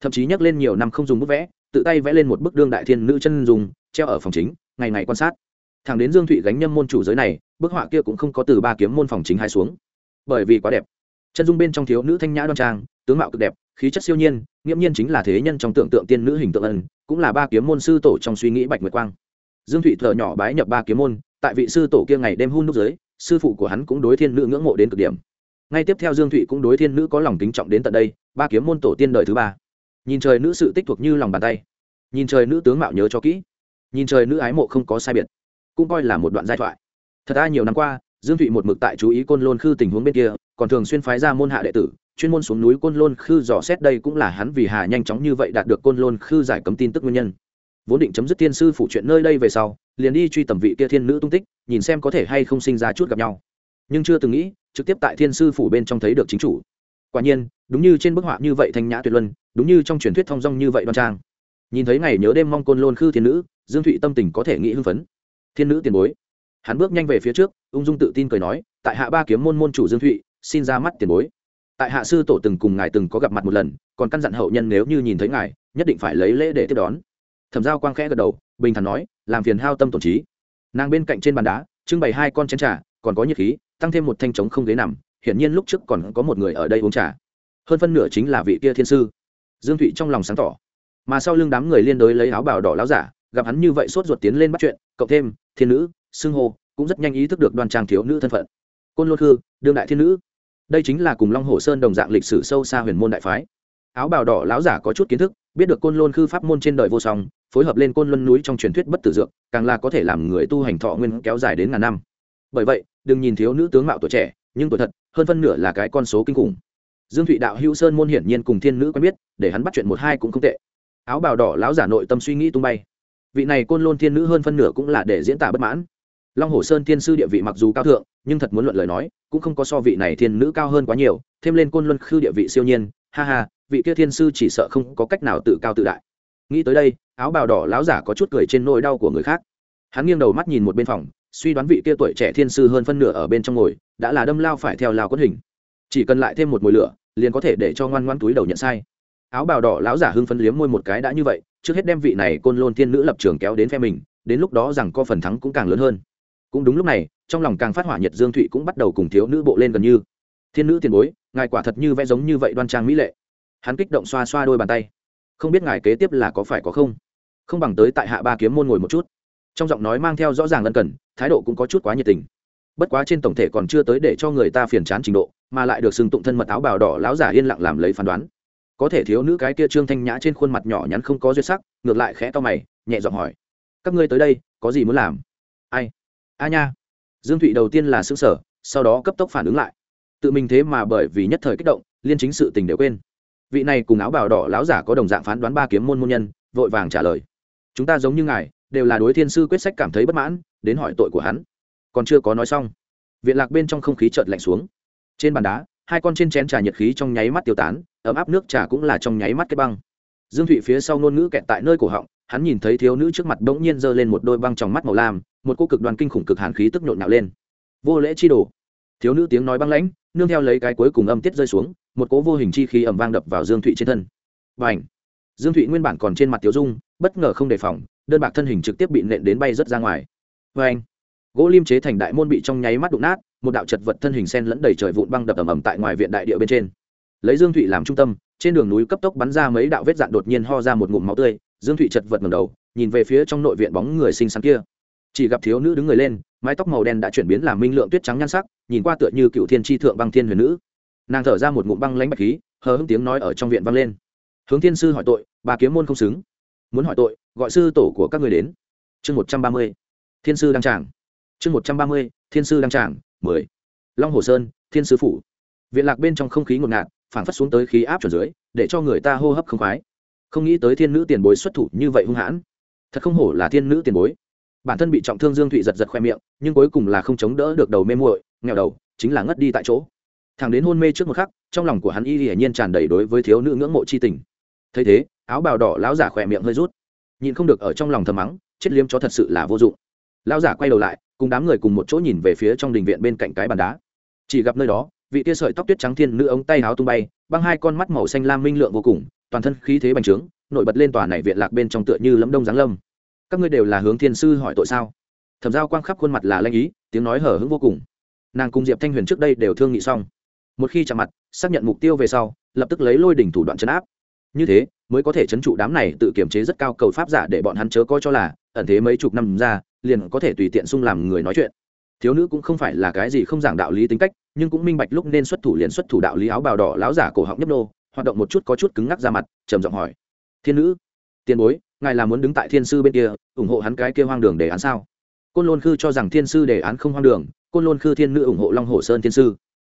Thậm chí nhắc lên nhiều năm không dùng bút vẽ, tự tay vẽ lên một bức đương đại thiên nữ chân dùng treo ở phòng chính, ngày ngày quan sát. Thằng đến dương thụy gánh nhâm môn chủ giới này, bức họa kia cũng không có từ ba kiếm môn phòng chính hai xuống bởi vì quá đẹp. Chân dung bên trong thiếu nữ thanh nhã đoan trang, tướng mạo cực đẹp, khí chất siêu nhiên, nghiễm nhiên chính là thế nhân trong tưởng tượng tiên nữ hình tượng ân, cũng là ba kiếm môn sư tổ trong suy nghĩ bạch nguyệt quang. Dương thụy thợ nhỏ bái nhập ba kiếm môn, tại vị sư tổ kia ngày đêm hun đúc giới sư phụ của hắn cũng đối thiên nữ ngưỡng mộ đến cực điểm. Ngay tiếp theo dương thụy cũng đối thiên nữ có lòng kính trọng đến tận đây, ba kiếm môn tổ tiên đời thứ ba. Nhìn trời nữ sự tích thuộc như lòng bàn tay. Nhìn trời nữ tướng mạo nhớ cho kỹ. Nhìn trời nữ ái mộ không có sai biệt. Cũng coi là một đoạn giai thoại. Thật ra nhiều năm qua dương thụy một mực tại chú ý côn lôn khư tình huống bên kia, còn thường xuyên phái ra môn hạ đệ tử, chuyên môn xuống núi côn lôn khư dò xét đây cũng là hắn vì hà nhanh chóng như vậy đạt được côn lôn khư giải cấm tin tức nguyên nhân. Vốn định chấm dứt thiên sư phụ chuyện nơi đây về sau, liền đi truy tầm vị kia thiên nữ tung tích, nhìn xem có thể hay không sinh ra chút gặp nhau. Nhưng chưa từng nghĩ, trực tiếp tại thiên sư phủ bên trong thấy được chính chủ. Quả nhiên, đúng như trên bức họa như vậy thanh nhã tuyệt luân, đúng như trong truyền thuyết thong dong như vậy đoan trang. Nhìn thấy ngày nhớ đêm mong côn lôn khư thiên nữ, dương thụy tâm tình có thể nghĩ hưng phấn. Thiên nữ tiền bối. Hắn bước nhanh về phía trước ung dung tự tin cười nói, tại hạ ba kiếm môn môn chủ dương thụy, xin ra mắt tiền bối. Tại hạ sư tổ từng cùng ngài từng có gặp mặt một lần, còn căn dặn hậu nhân nếu như nhìn thấy ngài, nhất định phải lấy lễ để tiếp đón. Thẩm giao quang khẽ gật đầu, bình thản nói, làm phiền hao tâm tổn trí. Nàng bên cạnh trên bàn đá, trưng bày hai con chén trà, còn có nhiệt khí, tăng thêm một thanh trống không ghế nằm, hiển nhiên lúc trước còn có một người ở đây uống trà. Hơn phân nửa chính là vị kia thiên sư. Dương thụy trong lòng sáng tỏ. Mà sau lưng đám người liên đối lấy áo bào đỏ láo giả, gặp hắn như vậy sốt ruột tiến lên bắt chuyện cộng thêm, thiên nữ, xưng hô cũng rất nhanh ý thức được đoàn trang thiếu nữ thân phận. Côn lôn khư, đương đại thiên nữ. Đây chính là cùng long hồ sơn đồng dạng lịch sử sâu xa huyền môn đại phái. Áo bào đỏ láo giả có chút kiến thức, biết được côn lôn khư pháp môn trên đời vô song, phối hợp lên côn luân núi trong truyền thuyết bất tử dược, càng là có thể làm người tu hành thọ nguyên kéo dài đến ngàn năm. Bởi vậy, đừng nhìn thiếu nữ tướng mạo tuổi trẻ, nhưng tuổi thật, hơn phân nửa là cái con số kinh khủng. Dương thụy đạo hữu sơn môn hiển nhiên cùng thiên nữ quen biết, để hắn bắt chuyện một hai cũng không tệ. Áo bào đỏ lão giả nội tâm suy nghĩ tung bay. Vị này côn lôn thiên nữ hơn phân nửa cũng là để diễn tả bất mãn long hồ sơn thiên sư địa vị mặc dù cao thượng, nhưng thật muốn luận lời nói, cũng không có so vị này thiên nữ cao hơn quá nhiều, thêm lên côn luân khư địa vị siêu nhiên, ha ha, vị kia thiên sư chỉ sợ không có cách nào tự cao tự đại. Nghĩ tới đây, áo bào đỏ Láo giả có chút cười trên nỗi đau của người khác. Hắn nghiêng đầu mắt nhìn một bên phòng, suy đoán vị kia tuổi trẻ thiên sư hơn phân nửa ở bên trong ngồi, đã là đâm lao phải theo lao quất hình. Chỉ cần lại thêm một mùi lửa, liền có thể để cho ngoan ngoan túi đầu nhận sai. Áo bào đỏ Láo giả hưng phấn liếm môi một cái đã như vậy, trước hết đem vị này côn lôn thiên nữ lập trường kéo đến phe mình, đến lúc đó rằng có phần thắng cũng càng lớn hơn cũng đúng lúc này, trong lòng càng phát hỏa nhật dương thụy cũng bắt đầu cùng thiếu nữ bộ lên gần như. Thiên nữ tiền bối, ngài quả thật như vẽ giống như vậy đoan trang mỹ lệ. Hắn kích động xoa xoa đôi bàn tay. Không biết ngài kế tiếp là có phải có không? Không bằng tới tại hạ ba kiếm môn ngồi một chút. Trong giọng nói mang theo rõ ràng lân cần, thái độ cũng có chút quá nhiệt tình. Bất quá trên tổng thể còn chưa tới để cho người ta phiền chán trình độ, mà lại được xưng tụng thân mật áo bào đỏ láo giả yên lặng làm lấy phán đoán. Có thể thiếu nữ cái kia trương thanh nhã trên khuôn mặt nhỏ nhắn không có duyệt sắc, ngược lại khẽ to mày, nhẹ giọng hỏi, các ngươi tới đây, có gì muốn làm? Ai a nha. Dương thụy đầu tiên là xứ sở sau đó cấp tốc phản ứng lại. Tự mình thế mà bởi vì nhất thời kích động, liên chính sự tình đều quên. Vị này cùng áo bào đỏ láo giả có đồng dạng phán đoán ba kiếm môn môn nhân, vội vàng trả lời. Chúng ta giống như ngài, đều là đối thiên sư quyết sách cảm thấy bất mãn, đến hỏi tội của hắn. Còn chưa có nói xong, viện lạc bên trong không khí chợt lạnh xuống. Trên bàn đá, hai con trên chén trà nhiệt khí trong nháy mắt tiêu tán, ấm áp nước trà cũng là trong nháy mắt cái băng. Dương thụy phía sau ngôn ngữ kẹt tại nơi cổ họng, hắn nhìn thấy thiếu nữ trước mặt bỗng nhiên giơ lên một đôi băng tròng mắt màu lam một cô cực đoàn kinh khủng cực hàn khí tức nhộn nhạo lên. Vô lễ chi đồ. Thiếu nữ tiếng nói băng lãnh, nương theo lấy cái cuối cùng âm tiết rơi xuống, một cố vô hình chi khí ẩm vang đập vào dương thụy trên thân. Và dương thụy nguyên bản còn trên mặt tiểu dung, bất ngờ không đề phòng, đơn bạc thân hình trực tiếp bị nện đến bay rất ra ngoài. Và gỗ lim chế thành đại môn bị trong nháy mắt đụng nát, một đạo chật vật thân hình sen lẫn đầy trời vụn băng đập ầm ầm tại ngoài viện đại địa bên trên. Lấy dương thụy làm trung tâm, trên đường núi cấp tốc bắn ra mấy đạo vết dạn đột nhiên ho ra một ngụm máu tươi, dương thụy chật vật ngầm đầu, nhìn về phía trong nội viện bóng người xinh xắn kia chỉ gặp thiếu nữ đứng người lên, mái tóc màu đen đã chuyển biến làm minh lượng tuyết trắng nhan sắc, nhìn qua tựa như cựu thiên tri thượng băng thiên huyền nữ. Nàng thở ra một ngụm băng lãnh bạch khí, hờ hững tiếng nói ở trong viện vang lên. Hướng thiên sư hỏi tội, bà kiếm môn không xứng. Muốn hỏi tội, gọi sư tổ của các người đến. Chương một trăm ba mươi, thiên sư đăng tràng. Chương một trăm ba mươi, thiên sư đăng tràng, mười. Long hồ sơn, thiên sư phủ. Viện lạc bên trong không khí ngột ngạt, phảng phất xuống tới khí áp chuẩn dưới, để cho người ta hô hấp không khoái. Không nghĩ tới thiên nữ tiền bối xuất thủ như vậy hung hãn. Thật không hổ là thiên nữ tiền bối bản thân bị trọng thương dương thụy giật giật khoe miệng, nhưng cuối cùng là không chống đỡ được đầu mê muội, nghèo đầu, chính là ngất đi tại chỗ. Thằng đến hôn mê trước một khắc, trong lòng của hắn y hiển nhiên tràn đầy đối với thiếu nữ ngưỡng mộ c h i tình. Thấy thế, áo bào đỏ lão giả khỏe miệng hơi rút. Nhìn không được ở trong lòng thầm mắng, chết liếm cho thật sự là vô dụng. Lão giả quay đầu lại, cùng đám người cùng một chỗ nhìn về phía trong đình viện bên cạnh cái bàn đá. Chỉ gặp nơi đó, vị tia sợi tóc tuyết trắng thiên nữ ống tay áo tung bay, băng hai con mắt màu xanh lam minh lượng vô cùng, toàn thân khí thế bành trướng, nổi bật lên tòa này viện lạc bên trong tựa như lấm đông giáng lâm các ngươi đều là hướng thiên sư hỏi tội sao? Thẩm giao quang khắp khuôn mặt là lanh ý, tiếng nói hở hững vô cùng. Nàng cùng diệp thanh huyền trước đây đều thương nghị xong. Một khi chạm mặt, xác nhận mục tiêu về sau, lập tức lấy lôi đỉnh thủ đoạn chấn áp. Như thế, mới có thể chấn trụ đám này tự kiểm chế rất cao cầu pháp giả để bọn hắn chớ coi cho là, ẩn thế mấy chục năm ra, liền có thể tùy tiện xung làm người nói chuyện. Thiếu nữ cũng không phải là cái gì không giảng đạo lý tính cách, nhưng cũng minh bạch lúc nên xuất thủ liền xuất thủ đạo lý áo bào đỏ láo giả cổ họng nhấp nô, hoạt động một chút có chút cứng ngắc ra mặt, trầm giọng hỏi. Thiên nữ tiền bối, ngài là muốn đứng tại thiên sư bên kia, ủng hộ hắn cái kia hoang đường đề án sao? Côn lôn khư cho rằng thiên sư đề án không hoang đường, côn lôn khư thiên nữ ủng hộ long hồ sơn thiên sư.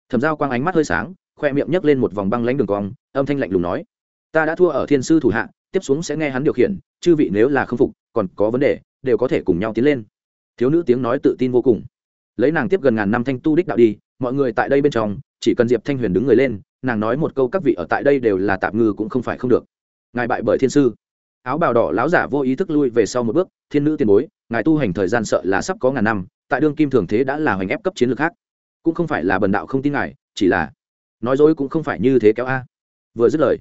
Thẩm giao quang ánh mắt hơi sáng, khoe miệng nhấc lên một vòng băng lánh đường cong, âm thanh lạnh lùng nói, ta đã thua ở thiên sư thủ hạ, tiếp xuống sẽ nghe hắn điều khiển, chư vị nếu là không phục, còn có vấn đề, đều có thể cùng nhau tiến lên. Thiếu nữ tiếng nói tự tin vô cùng. Lấy nàng tiếp gần ngàn năm thanh tu đích đạo đi, mọi người tại đây bên trong, chỉ cần diệp thanh huyền đứng người lên, nàng nói một câu các vị ở tại đây đều là tạm ngư cũng không phải không được. Ngài bại bởi thiên sư áo bào đỏ láo giả vô ý thức lui về sau một bước, thiên nữ tiền bối, ngài tu hành thời gian sợ là sắp có ngàn năm, tại đương kim thường thế đã là hoành ép cấp chiến lược khác. Cũng không phải là bần đạo không tin ngài, chỉ là nói dối cũng không phải như thế kéo a. Vừa dứt lời,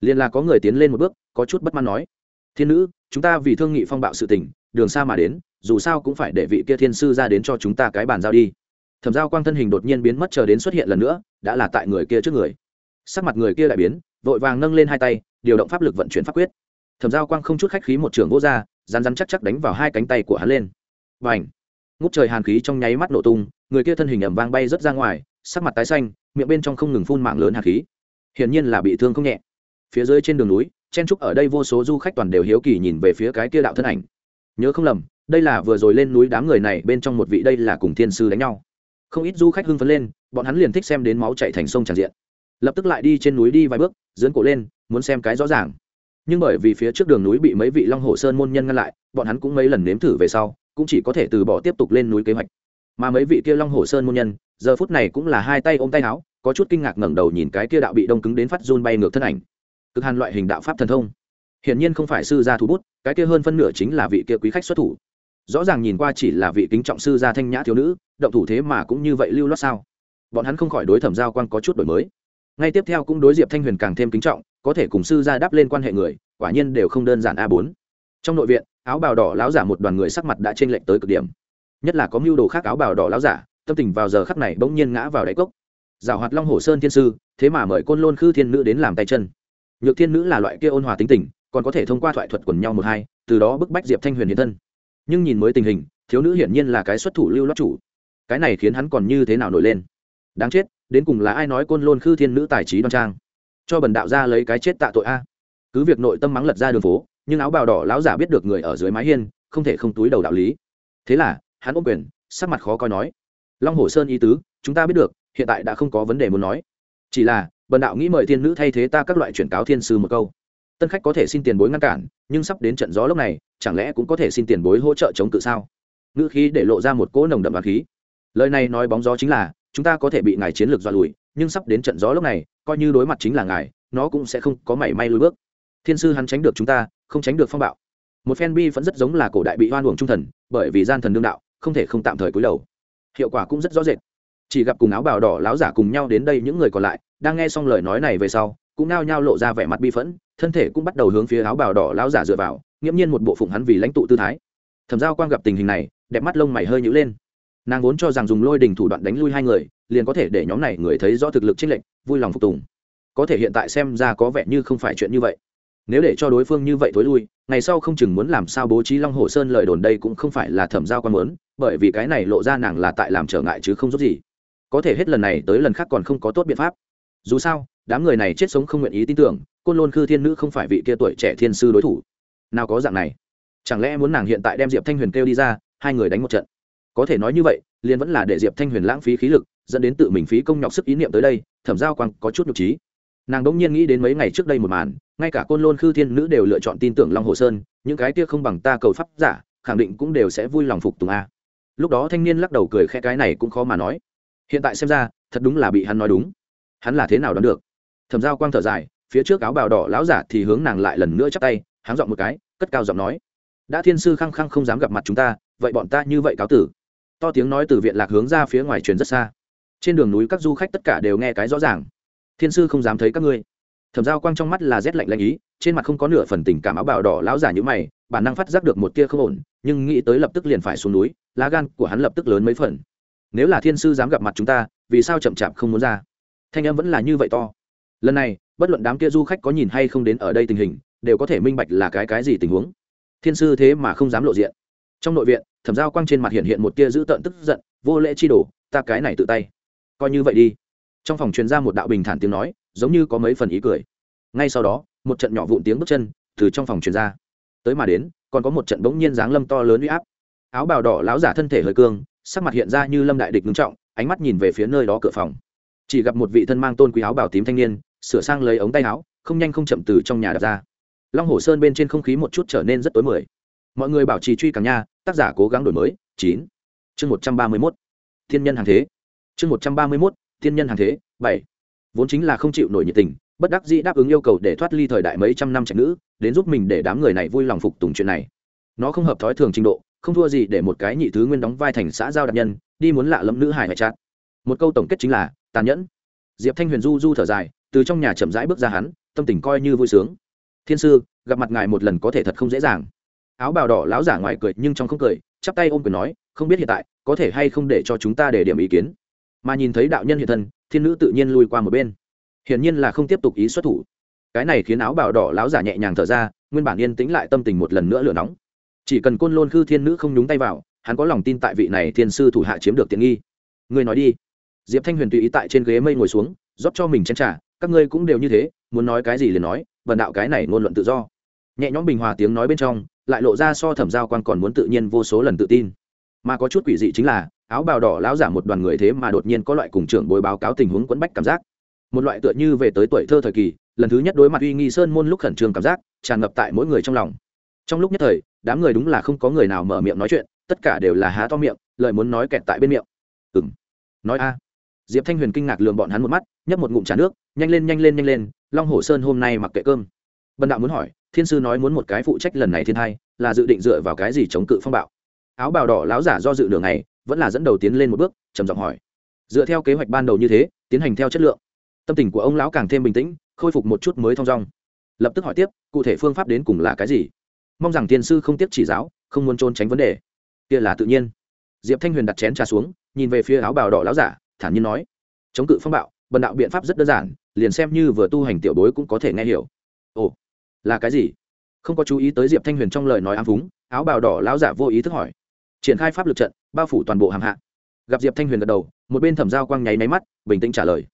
liền là có người tiến lên một bước, có chút bất mãn nói, thiên nữ, chúng ta vì thương nghị phong bạo sự tình, đường xa mà đến, dù sao cũng phải để vị kia thiên sư ra đến cho chúng ta cái bàn giao đi. Thẩm giao quang thân hình đột nhiên biến mất chờ đến xuất hiện lần nữa, đã là tại người kia trước người. Sắc mặt người kia lại biến, vội vàng nâng lên hai tay, điều động pháp lực vận chuyển pháp quyết thẩm giao quang không chút khách khí một trường vô r rán rán chắc chắc đánh vào hai cánh tay của hắn lên. Và ảnh ngút trời hàn khí trong nháy mắt nổ tung, người kia thân hình ẩm vang bay rớt ra ngoài, sắc mặt tái xanh, miệng bên trong không ngừng phun mạng lớn hàn khí. Hiển nhiên là bị thương không nhẹ. Phía dưới trên đường núi, chen trúc ở đây vô số du khách toàn đều hiếu kỳ nhìn về phía cái kia đạo thân ảnh. Nhớ không lầm, đây là vừa rồi lên núi đám người này bên trong một vị đây là cùng thiên sư đánh nhau. Không ít du khách hưng phấn lên, bọn hắn liền thích xem đến máu chạy thành sông tràn diện. Lập tức lại đi trên núi đi vài bước dưỡn cổ lên, muốn xem cái rõ ràng nhưng bởi vì phía trước đường núi bị mấy vị long hồ sơn môn nhân ngăn lại, bọn hắn cũng mấy lần nếm thử về sau, cũng chỉ có thể từ bỏ tiếp tục lên núi kế hoạch. Mà mấy vị kia long hồ sơn môn nhân, giờ phút này cũng là hai tay ôm tay áo, có chút kinh ngạc ngẩng đầu nhìn cái kia đạo bị đông cứng đến phát run bay ngược thân ảnh. Cực hàn loại hình đạo pháp thần thông. Hiển nhiên không phải sư gia thủ bút, cái kia hơn phân nửa chính là vị kia quý khách xuất thủ. Rõ ràng nhìn qua chỉ là vị kính trọng sư gia thanh nhã thiếu nữ, động thủ thế mà cũng như vậy lưu loát sao? Bọn hắn không khỏi đối thẩm giao quan có chút đổi mới. Ngay tiếp theo cũng đối diệp thanh huyền càng thêm kính trọng có thể cùng sư gia đáp lên quan hệ người, quả nhiên đều không đơn giản a bốn. Trong nội viện, áo bào đỏ láo giả một đoàn người sắc mặt đã trên lệnh tới cực điểm. Nhất là có mưu đồ khác áo bào đỏ láo giả, tâm tình vào giờ khắc này bỗng nhiên ngã vào đáy cốc. Giảo hoạt long hồ sơn thiên sư, thế mà mời côn lôn khư thiên nữ đến làm tay chân. Nhược thiên nữ là loại kia ôn hòa tính tình, còn có thể thông qua thoại thuật quần nhau một hai, từ đó bức bách diệp thanh huyền hiện thân. Nhưng nhìn mới tình hình, thiếu nữ hiển nhiên là cái xuất thủ lưu loát chủ. Cái này khiến hắn còn như thế nào nổi lên? Đáng chết, đến cùng là ai nói côn lôn khư thiên nữ tài trí đoan trang? Cho bần đạo ra lấy cái chết tạ tội a. Cứ việc nội tâm mắng lật ra đường phố, nhưng áo bào đỏ lão giả biết được người ở dưới mái hiên, không thể không túi đầu đạo lý. Thế là, hắn ôm quyền, sắc mặt khó coi nói, long hồ sơn ý tứ, chúng ta biết được, hiện tại đã không có vấn đề muốn nói. Chỉ là, bần đạo nghĩ mời thiên nữ thay thế ta các loại chuyển cáo thiên sư một câu. Tân khách có thể xin tiền bối ngăn cản, nhưng sắp đến trận gió lúc này, chẳng lẽ cũng có thể xin tiền bối hỗ trợ chống cự sao? Ngữ khí để lộ ra một cỗ nồng đậm và khí. Lời này nói bóng gió chính là, chúng ta có thể bị ngài chiến lược dọa lùi, nhưng sắp đến trận gió lúc này coi như đối mặt chính là ngài, nó cũng sẽ không có mảy may lùi bước. Thiên sư hắn tránh được chúng ta, không tránh được phong bạo. Một phen bi vẫn rất giống là cổ đại bị hoan uổng trung thần, bởi vì gian thần đương đạo, không thể không tạm thời cúi đầu. Hiệu quả cũng rất rõ rệt. Chỉ gặp cùng áo bào đỏ láo giả cùng nhau đến đây những người còn lại, đang nghe xong lời nói này về sau, cũng nao nhao lộ ra vẻ mặt bi phẫn, thân thể cũng bắt đầu hướng phía áo bào đỏ láo giả dựa vào, nghiễm nhiên một bộ phụng hắn vì lãnh tụ tư thái. Thẩm giao quang gặp tình hình này, đẹp mắt lông mày hơi nhữ lên. Nàng vốn cho rằng dùng lôi đình thủ đoạn đánh lui hai người liền có thể để nhóm này người thấy rõ thực lực chênh lệnh vui lòng phục tùng. Có thể hiện tại xem ra có vẻ như không phải chuyện như vậy. Nếu để cho đối phương như vậy thối lui, ngày sau không chừng muốn làm sao bố trí long hồ sơn lời đồn đây cũng không phải là thẩm giao quan muốn, bởi vì cái này lộ ra nàng là tại làm trở ngại chứ không giúp gì. Có thể hết lần này tới lần khác còn không có tốt biện pháp. Dù sao, đám người này chết sống không nguyện ý tin tưởng, côn lôn khư thiên nữ không phải vị kia tuổi trẻ thiên sư đối thủ. Nào có dạng này. Chẳng lẽ muốn nàng hiện tại đem diệp thanh huyền kêu đi ra, hai người đánh một trận? Có thể nói như vậy liền vẫn là để diệp thanh huyền lãng phí khí lực, dẫn đến tự mình phí công nhọc sức ý niệm tới đây, thẩm giao quang có chút nhục trí nàng đỗng nhiên nghĩ đến mấy ngày trước đây một màn, ngay cả côn lôn khư thiên nữ đều lựa chọn tin tưởng long hồ sơn, những cái kia không bằng ta cầu pháp giả, khẳng định cũng đều sẽ vui lòng phục tùng a. Lúc đó thanh niên lắc đầu cười khẽ cái này cũng khó mà nói. Hiện tại xem ra, thật đúng là bị hắn nói đúng. Hắn là thế nào đoán được? Thẩm giao quang thở dài, phía trước áo bào đỏ lão giả thì hướng nàng lại lần nữa chắp tay, háng dọn một cái, cất cao giọng nói. Đã thiên sư khăng khăng không dám gặp mặt chúng ta, vậy bọn ta như vậy cáo tử to tiếng nói từ viện lạc hướng ra phía ngoài truyền rất xa. Trên đường núi các du khách tất cả đều nghe cái rõ ràng. Thiên sư không dám thấy các ngươi. Thẩm giao quang trong mắt là rét lạnh lạnh ý, trên mặt không có nửa phần tình cảm áo bào đỏ lão giả như mày, bản năng phát giác được một tia không ổn, nhưng nghĩ tới lập tức liền phải xuống núi, lá gan của hắn lập tức lớn mấy phần. Nếu là thiên sư dám gặp mặt chúng ta, vì sao chậm chạp không muốn ra? Thanh âm vẫn là như vậy to. Lần này, bất luận đám kia du khách có nhìn hay không đến ở đây tình hình, đều có thể minh bạch là cái cái gì tình huống. Thiên sư thế mà không dám lộ diện trong nội viện, thẩm giao quang trên mặt hiện hiện một tia dữ tợn tức giận, vô lễ chi đổ ta cái này tự tay. Coi như vậy đi. Trong phòng truyền ra một đạo bình thản tiếng nói, giống như có mấy phần ý cười. Ngay sau đó, một trận nhỏ vụn tiếng bước chân từ trong phòng truyền ra. Tới mà đến, còn có một trận bỗng nhiên dáng lâm to lớn uy áp. Áo bào đỏ láo giả thân thể hơi cương, sắc mặt hiện ra như lâm đại địch ngưng trọng, ánh mắt nhìn về phía nơi đó cửa phòng. Chỉ gặp một vị thân mang tôn quý áo bào tím thanh niên, sửa sang lấy ống tay áo, không nhanh không chậm từ trong nhà đặt ra. Long hồ sơn bên trên không khí một chút trở nên rất tối mười. Mọi người bảo trì truy càng nha tác giả cố gắng đổi mới, chín. Chương một trăm ba mươi mốt. Thiên nhân hàng thế. Chương một trăm ba mươi mốt, thiên nhân hàng thế, bảy. Vốn chính là không chịu nổi nhiệt tình, bất đắc dĩ đáp ứng yêu cầu để thoát ly thời đại mấy trăm năm trạch nữ, đến giúp mình để đám người này vui lòng phục tùng chuyện này. Nó không hợp thói thường trình độ, không thua gì để một cái nhị thứ nguyên đóng vai thành xã giao đặc nhân, đi muốn lạ lẫm nữ hải hải chát. Một câu tổng kết chính là, tàn nhẫn. Diệp thanh huyền du du thở dài, từ trong nhà chậm rãi bước ra hắn, tâm tình coi như vui sướng. Thiên sư, gặp mặt ngài một lần có thể thật không dễ dàng áo bào đỏ láo giả ngoài cười nhưng trong không cười, chắp tay ôm quyền nói, không biết hiện tại có thể hay không để cho chúng ta để điểm ý kiến. Mà nhìn thấy đạo nhân hiện thân, thiên nữ tự nhiên lui qua một bên. Hiển nhiên là không tiếp tục ý xuất thủ. Cái này khiến áo bào đỏ láo giả nhẹ nhàng thở ra, nguyên bản yên tĩnh lại tâm tình một lần nữa lửa nóng. Chỉ cần côn lôn khư thiên nữ không nhúng tay vào, hắn có lòng tin tại vị này thiên sư thủ hạ chiếm được tiện nghi. Ngươi nói đi. Diệp thanh huyền tùy ý tại trên ghế mây ngồi xuống, rót cho mình chén t các ngươi cũng đều như thế, muốn nói cái gì liền nói, vần đạo cái này ngôn luận tự do. Nhẹ nhõm bình hòa tiếng nói bên trong lại lộ ra so thẩm giao quan còn muốn tự nhiên vô số lần tự tin. Mà có chút quỷ dị chính là, áo bào đỏ lão giả một đoàn người thế mà đột nhiên có loại cùng trưởng bồi báo cáo tình huống quẫn bách cảm giác. Một loại tựa như về tới tuổi thơ thời kỳ, lần thứ nhất đối mặt uy nghi sơn môn lúc khẩn trương cảm giác, tràn ngập tại mỗi người trong lòng. Trong lúc nhất thời, đám người đúng là không có người nào mở miệng nói chuyện, tất cả đều là há to miệng, lời muốn nói kẹt tại bên miệng. Ừng nói a. Diệp thanh huyền kinh ngạc lường bọn hắn một mắt, nhấp một ngụm trà nước, nhanh lên nhanh lên nhanh lên, long hồ sơn hôm nay mặc kệ cơm bần đạo muốn hỏi, thiên sư nói muốn một cái phụ trách lần này thiên hai là dự định dựa vào cái gì chống cự phong bạo? Áo bào đỏ láo giả do dự đường này vẫn là dẫn đầu tiến lên một bước, trầm giọng hỏi. Dựa theo kế hoạch ban đầu như thế, tiến hành theo chất lượng. Tâm tình của ông lão càng thêm bình tĩnh, khôi phục một chút mới thong dong. Lập tức hỏi tiếp, cụ thể phương pháp đến cùng là cái gì? Mong rằng thiên sư không tiếp chỉ giáo, không muốn trốn tránh vấn đề. Kia là tự nhiên. Diệp thanh huyền đặt chén trà xuống, nhìn về phía áo bào đỏ láo giả, thản nhiên nói. Chống cự phong bạo, bần đạo biện pháp rất đơn giản, liền xem như vừa tu hành tiểu bối cũng có thể nghe hiểu. Ồ là cái gì? Không có chú ý tới diệp thanh huyền trong lời nói ám phúng áo bào đỏ lão giả vô ý thức hỏi. Triển khai pháp lực trận, bao phủ toàn bộ hàm hạ. Gặp diệp thanh huyền gật đầu, một bên thẩm giao quang nháy máy mắt, bình tĩnh trả lời.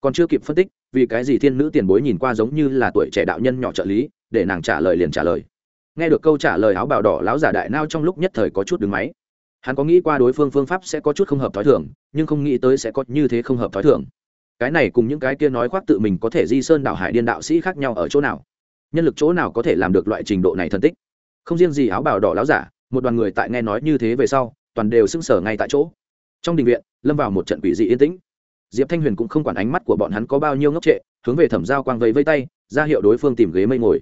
Còn chưa kịp phân tích, vì cái gì thiên nữ tiền bối nhìn qua giống như là tuổi trẻ đạo nhân nhỏ trợ lý, để nàng trả lời liền trả lời. Nghe được câu trả lời áo bào đỏ lão giả đại nao trong lúc nhất thời có chút đứng máy. Hắn có nghĩ qua đối phương phương pháp sẽ có chút không hợp t h ó i thường, nhưng không nghĩ tới sẽ có như thế không hợp t h ó i thường. Cái này cùng những cái kia nói khoác tự mình có thể di sơn đạo hải điên đạo sĩ khác nhau ở chỗ nào? Nhân lực chỗ nào có thể làm được loại trình độ này thân tích? Không riêng gì áo bào đỏ láo giả, một đoàn người tại nghe nói như thế về sau, toàn đều sưng sở ngay tại chỗ. Trong đình viện, lâm vào một trận quỷ dị yên tĩnh. Diệp thanh huyền cũng không quản ánh mắt của bọn hắn có bao nhiêu ngốc trệ, hướng về thẩm giao quang vẫy vây tay, ra hiệu đối phương tìm ghế mây ngồi.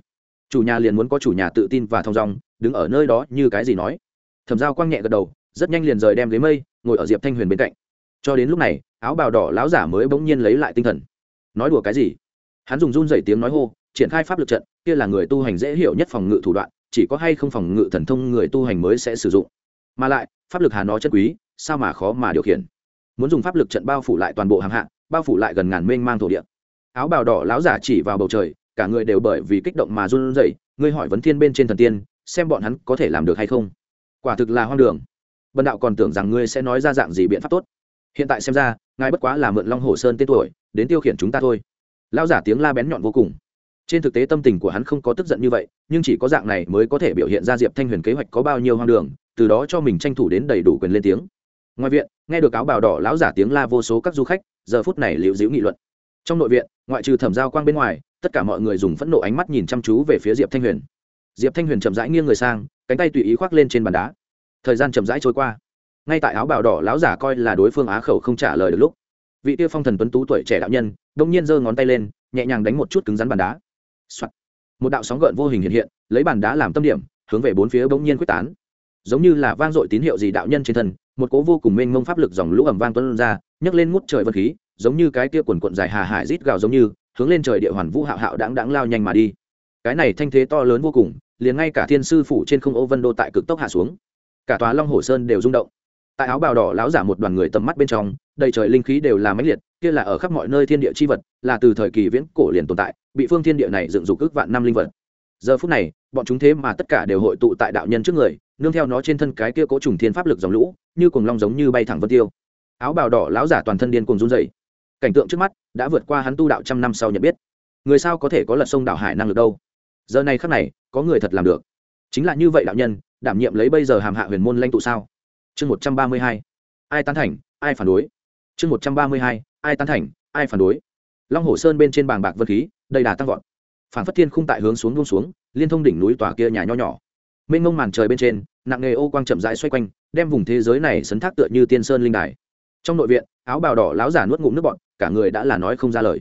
Chủ nhà liền muốn có chủ nhà tự tin và thong dong, đứng ở nơi đó như cái gì nói. Thẩm giao quang nhẹ gật đầu, rất nhanh liền rời đem ghế mây, ngồi ở diệp thanh huyền bên cạnh. Cho đến lúc này, áo bào đỏ láo giả mới bỗng nhiên lấy lại tinh thần. Nói đùa cái gì? Hắn dùng run dày tiếng nói hô, triển khai pháp lực trận kia là người tu hành dễ hiểu nhất phòng ngự thủ đoạn, chỉ có hay không phòng ngự thần thông người tu hành mới sẽ sử dụng. Mà lại, pháp lực hà nó chất quý, sao mà khó mà điều khiển? Muốn dùng pháp lực trận bao phủ lại toàn bộ hàng hạ, bao phủ lại gần ngàn mênh mang thổ địa. Áo bào đỏ láo giả chỉ vào bầu trời, cả người đều bởi vì kích động mà run rẩy, ngươi hỏi vấn thiên bên trên thần tiên, xem bọn hắn có thể làm được hay không? Quả thực là hoang đường. Bần đạo còn tưởng rằng ngươi sẽ nói ra dạng gì biện pháp tốt. Hiện tại xem ra, ngài bất quá là mượn long hồ sơn tên tuổi, đến tiêu khiển chúng ta thôi. Lao giả tiếng la bén nhọn vô cùng trên thực tế tâm tình của hắn không có tức giận như vậy, nhưng chỉ có dạng này mới có thể biểu hiện ra diệp thanh huyền kế hoạch có bao nhiêu hoang đường, từ đó cho mình tranh thủ đến đầy đủ quyền lên tiếng. Ngoài viện, nghe được áo bào đỏ lão giả tiếng la vô số các du khách, giờ phút này liễu dĩu nghị luận. Trong nội viện, ngoại trừ thẩm giao quang bên ngoài, tất cả mọi người dùng phẫn nộ ánh mắt nhìn chăm chú về phía diệp thanh huyền. Diệp thanh huyền chậm rãi nghiêng người sang, cánh tay tùy ý khoác lên trên bàn đá. Thời gian chậm rãi trôi qua. Ngay tại áo bào đỏ lão giả coi là đối phương á khẩu không trả lời được lúc, vị tiêu phong thần tuấn tú tuổi trẻ đạo nhân, đông nhiên giơ ngón tay lên, nhẹ nhàng đánh một chút cứng rắn bàn đá、Soạn. một đạo sóng gợn vô hình hiện hiện, lấy bàn đá làm tâm điểm, hướng về bốn phía bỗng nhiên quyết tán. Giống như là vang dội tín hiệu gì đạo nhân trên thân, một cố vô cùng mênh mông pháp lực dòng lũ ẩm vang tuân ra, nhấc lên ngút trời vật khí, giống như cái kia quần quận dài hà hải rít gào giống như, hướng lên trời địa hoàn vũ hạo hạo đáng đáng lao nhanh mà đi. Cái này thanh thế to lớn vô cùng, liền ngay cả thiên sư phủ trên không ô vân đô tại cực tốc hạ xuống. Cả tòa long hồ sơn đều rung động. Tại áo bào đỏ lão giả một đoàn người tầm mắt bên trong đầy trời linh khí đều là mãnh liệt, kia là ở khắp mọi nơi thiên địa chi vật, là từ thời kỳ viễn cổ liền tồn tại, bị phương thiên địa này dựng dục ước vạn năm linh vật. Giờ phút này, bọn chúng thế mà tất cả đều hội tụ tại đạo nhân trước người, nương theo nó trên thân cái kia cố trùng thiên pháp lực dòng lũ, như cuồng long giống như bay thẳng vân tiêu. Áo bào đỏ lão giả toàn thân điên cuồng run dày cảnh tượng trước mắt đã vượt qua hắn tu đạo trăm năm sau nhận biết. Người sao có thể có lật sông đảo hải năng lực đâu? Giờ này khắc này, có người thật làm được. Chính là như vậy đạo nhân, đảm nhiệm lấy bây giờ hàm hạ huyền môn lãnh tụ sao? Chương một trăm ba mươi hai. Ai tán thành, ai phản đối? Chương một trăm ba mươi hai, ai tán thành, ai phản đối. Long hồ sơn bên trên bàng bạc vân khí, đầy đà tăng vọt. Phản phất thiên khung tại hướng xuống buông xuống, liên thông đỉnh núi tòa kia nhà nho nhỏ. Mênh ngông màn trời bên trên, nặng nghề ô quang chậm rãi xoay quanh, đem vùng thế giới này sấn thác tựa như tiên sơn linh đài. Trong nội viện, áo bào đỏ láo giả nuốt ngụm nước bọn cả người đã là nói không ra lời.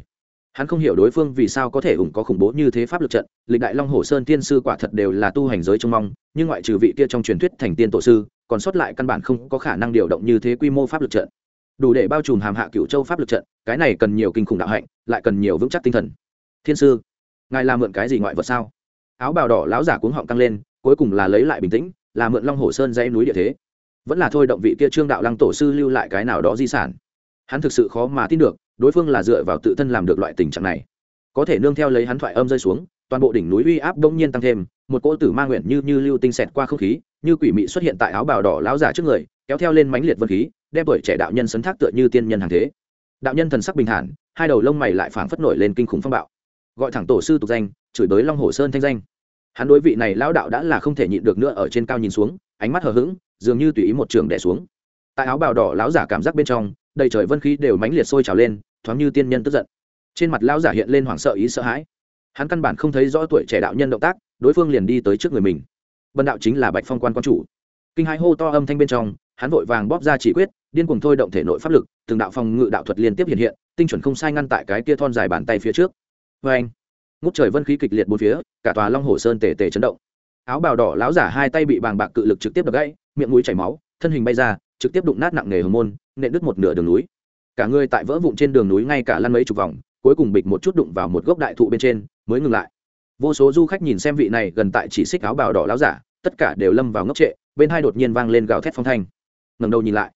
Hắn không hiểu đối phương vì sao có thể ủng có khủng bố như thế pháp lực trận, lịch đại long hồ sơn tiên sư quả thật đều là tu hành giới trông mong, nhưng ngoại trừ vị kia trong truyền thuyết thành tiên tổ sư, còn sót lại căn bản không có khả năng điều động như thế quy mô pháp lực trận đủ để bao trùm hàm hạ cựu châu pháp lực trận, cái này cần nhiều kinh khủng đạo hạnh, lại cần nhiều vững chắc tinh thần. Thiên sư, ngài làm mượn cái gì ngoại vật sao? Áo bào đỏ láo giả cuống họng tăng lên, cuối cùng là lấy lại bình tĩnh, là mượn long hồ sơn dãy núi địa thế. Vẫn là thôi động vị kia trương đạo lăng tổ sư lưu lại cái nào đó di sản. Hắn thực sự khó mà tin được, đối phương là dựa vào tự thân làm được loại tình trạng này. Có thể nương theo lấy hắn thoại âm rơi xuống, toàn bộ đỉnh núi uy áp đông nhiên tăng thêm, một cỗ tử ma nguyện như như lưu tinh xẹt qua không khí, như quỷ mị xuất hiện tại áo bào đỏ láo giả trước người kéo theo lên mánh liệt vân khí, đem tuổi trẻ đạo nhân sấn thác tựa như tiên nhân hàng thế. Đạo nhân thần sắc bình thản, hai đầu lông mày lại phảng phất nổi lên kinh khủng phong bạo. Gọi thẳng tổ sư tục danh, chửi bới long hồ sơn thanh danh. Hắn đối vị này lão đạo đã là không thể nhịn được nữa ở trên cao nhìn xuống, ánh mắt hờ hững, dường như tùy ý một trường đẻ xuống. Tại áo bào đỏ lão giả cảm giác bên trong, đầy trời vân khí đều mãnh liệt sôi trào lên, thoáng như tiên nhân tức giận. Trên mặt lão giả hiện lên hoảng sợ ý sợ hãi. Hắn căn bản không thấy rõ tuổi trẻ đạo nhân động tác, đối phương liền đi tới trước người mình. Bần đạo chính là bạch phong quan quan chủ. Kinh hai hô to âm thanh bên trong hắn vội vàng bóp ra chỉ quyết, điên cuồng thôi động thể nội pháp lực, từng đạo phòng ngự đạo thuật liên tiếp hiện hiện, tinh chuẩn không sai ngăn tại cái kia thon dài bàn tay phía trước. Vê anh, ngút trời vân khí kịch liệt bốn phía, cả tòa long hồ sơn tề tề chấn động. Áo bào đỏ láo giả hai tay bị bàng bạc cự lực trực tiếp đập gãy, miệng mũi chảy máu, thân hình bay ra, trực tiếp đụng nát nặng nề hồng môn, nện đứt một nửa đường núi. Cả người tại vỡ vụn trên đường núi ngay cả lăn mấy chục vòng, cuối cùng bịch một chút đụng vào một gốc đại thụ bên trên, mới ngừng lại. Vô số du khách nhìn xem vị này gần tại chỉ xích áo bào đỏ láo giả, tất cả đều lâm vào ngốc trệ, bên hai đột nhiên vang lên gào thét phong thanh ngẩng đầu nhìn lại.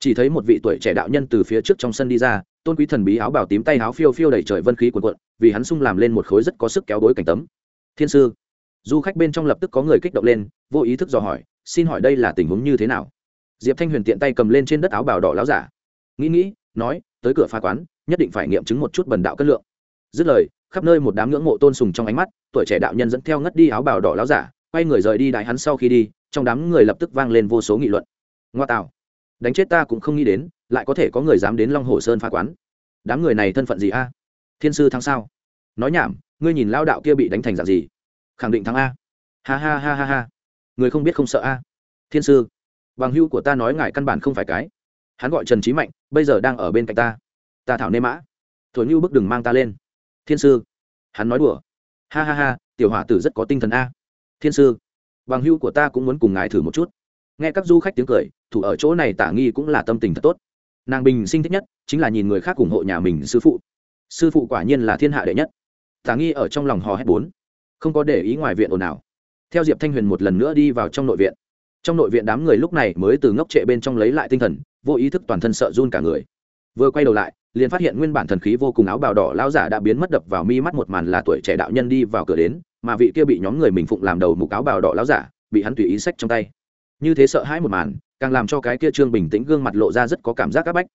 Chỉ thấy một vị tuổi trẻ đạo nhân từ phía trước trong sân đi ra, tôn quý thần bí áo bào tím tay áo phiêu phiêu đẩy trời vân khí cuộn cuộn, vì hắn sung làm lên một khối rất có sức kéo đối cảnh tấm. Thiên sư. Du khách bên trong lập tức có người kích động lên, vô ý thức dò hỏi, xin hỏi đây là tình huống như thế nào? Diệp thanh huyền tiện tay cầm lên trên đất áo bào đỏ láo giả. Nghĩ nghĩ, nói, tới cửa phá quán, nhất định phải nghiệm chứng một chút bần đạo cân lượng. Dứt lời, khắp nơi một đám ngưỡng mộ tôn sùng trong ánh mắt, tuổi trẻ đạo nhân dẫn theo ngất đi áo bào đỏ láo giả, quay người rời đi đại hắn sau khi đi, trong đám người lập tức vang lên vô số nghị luận ngoa tạo đánh chết ta cũng không nghĩ đến, lại có thể có người dám đến long hồ sơn phá quán. Đám người này thân phận gì a? Thiên sư thắng sao? Nói nhảm, ngươi nhìn lao đạo kia bị đánh thành dạng gì? Khẳng định thắng a. Ha ha ha ha ha. Người không biết không sợ a. Thiên sư, bằng hưu của ta nói ngài căn bản không phải cái. Hắn gọi trần trí mạnh, bây giờ đang ở bên cạnh ta. Ta thảo nê mã. Thổi như bức đừng mang ta lên. Thiên sư, hắn nói đùa. Ha ha ha, tiểu hỏa tử rất có tinh thần a. Thiên sư, bằng hưu của ta cũng muốn cùng ngài thử một chút nghe các du khách tiếng cười, thủ ở chỗ này tả nghi cũng là tâm tình thật tốt. Nàng bình sinh thích nhất chính là nhìn người khác ủng hộ nhà mình sư phụ. Sư phụ quả nhiên là thiên hạ đệ nhất. Tả nghi ở trong lòng hò hét bốn. Không có để ý ngoài viện ồn ào. Theo diệp thanh huyền một lần nữa đi vào trong nội viện. Trong nội viện đám người lúc này mới từ ngốc trệ bên trong lấy lại tinh thần, vô ý thức toàn thân sợ run cả người. Vừa quay đầu lại, liền phát hiện nguyên bản thần khí vô cùng áo bào đỏ lao giả đã biến mất đập vào mi mắt một màn là tuổi trẻ đạo nhân đi vào cửa đến, mà vị kia bị nhóm người mình phụng làm đầu mục áo bào đỏ lao giả bị hắn tùy ý sách trong tay như thế sợ hãi một màn, càng làm cho cái kia trương bình tĩnh gương mặt lộ ra rất có cảm giác áp bách.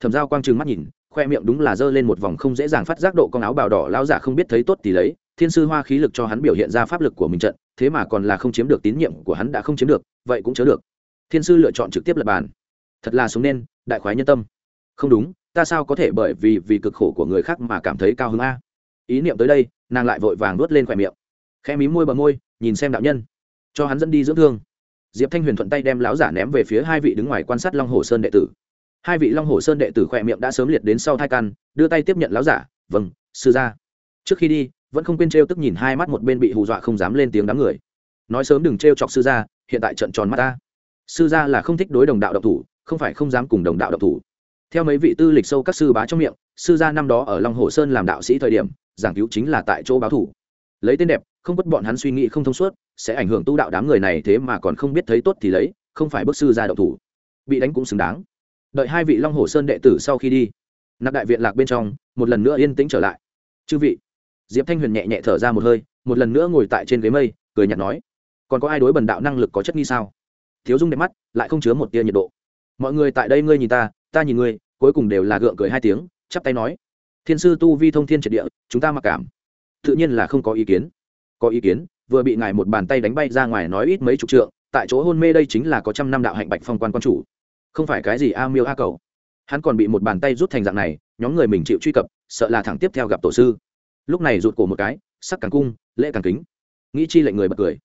Thẩm dao quang trừng mắt nhìn, khoe miệng đúng là giơ lên một vòng không dễ dàng phát giác độ con áo bào đỏ lao giả không biết thấy tốt thì lấy, thiên sư hoa khí lực cho hắn biểu hiện ra pháp lực của mình trận, thế mà còn là không chiếm được tín nhiệm của hắn đã không chiếm được, vậy cũng chớ được. Thiên sư lựa chọn trực tiếp lập bàn. Thật là sống nên, đại khoái nhân tâm. Không đúng, ta sao có thể bởi vì vì cực khổ của người khác mà cảm thấy cao hứng a? Ý niệm tới đây, nàng lại vội vàng nuốt lên khoe miệng. Khẽ mí môi bờ môi, nhìn xem đạo nhân. Cho hắn dẫn đi dưỡng thương diệp thanh huyền thuận tay đem láo giả ném về phía hai vị đứng ngoài quan sát long hồ sơn đệ tử. Hai vị long hồ sơn đệ tử khỏe miệng đã sớm liệt đến sau thai căn, đưa tay tiếp nhận láo giả vâng sư gia. Trước khi đi, vẫn không quên t tức nhìn hai mắt một bên bị hù dọa không dám lên tiếng đám người. Nói sớm đừng t chọc sư gia, hiện tại trận tròn mắt ta. Sư gia là không thích đối đồng đạo độc thủ, không phải không dám cùng đồng đạo độc thủ. Theo mấy vị tư lịch sâu các sư bá trong miệng, sư gia năm đó ở long hồ sơn làm đạo sĩ thời điểm, giảng cứu chính là tại chỗ báo thủ lấy tên đẹp, không bất bọn hắn suy nghĩ không thông suốt, sẽ ảnh hưởng tu đạo đám người này thế mà còn không biết thấy tốt thì lấy, không phải bức sư ra đậu thủ. Bị đánh cũng xứng đáng. Đợi hai vị long hồ sơn đệ tử sau khi đi, nạp đại viện lạc bên trong, một lần nữa yên tĩnh trở lại. Chư vị. Diệp thanh huyền nhẹ nhẹ thở ra một hơi, một lần nữa ngồi tại trên ghế mây, cười nhạt nói, còn có ai đối bần đạo năng lực có chất nghi sao? Thiếu dung đẹp mắt, lại không chứa một tia nhiệt độ. Mọi người tại đây ngươi nhìn ta ta nhìn ngươi. Cuối cùng đều là gượng cười hai tiếng, chắp tay nói, thiên sư tu vi thông thiên triệt địa, chúng ta mặc cảm tự nhiên là không có ý kiến. Có ý kiến, vừa bị ngài một bàn tay đánh bay ra ngoài nói ít mấy chục trượng, tại chỗ hôn mê đây chính là có trăm năm đạo hạnh bạch phong quan quan chủ. Không phải cái gì a miêu a cầu. Hắn còn bị một bàn tay rút thành dạng này, nhóm người mình chịu truy cập, sợ là thẳng tiếp theo gặp tổ sư. Lúc này rụt cổ một cái, sắc càng cung, lễ càng kính. Nghĩ chi lệnh người bật cười.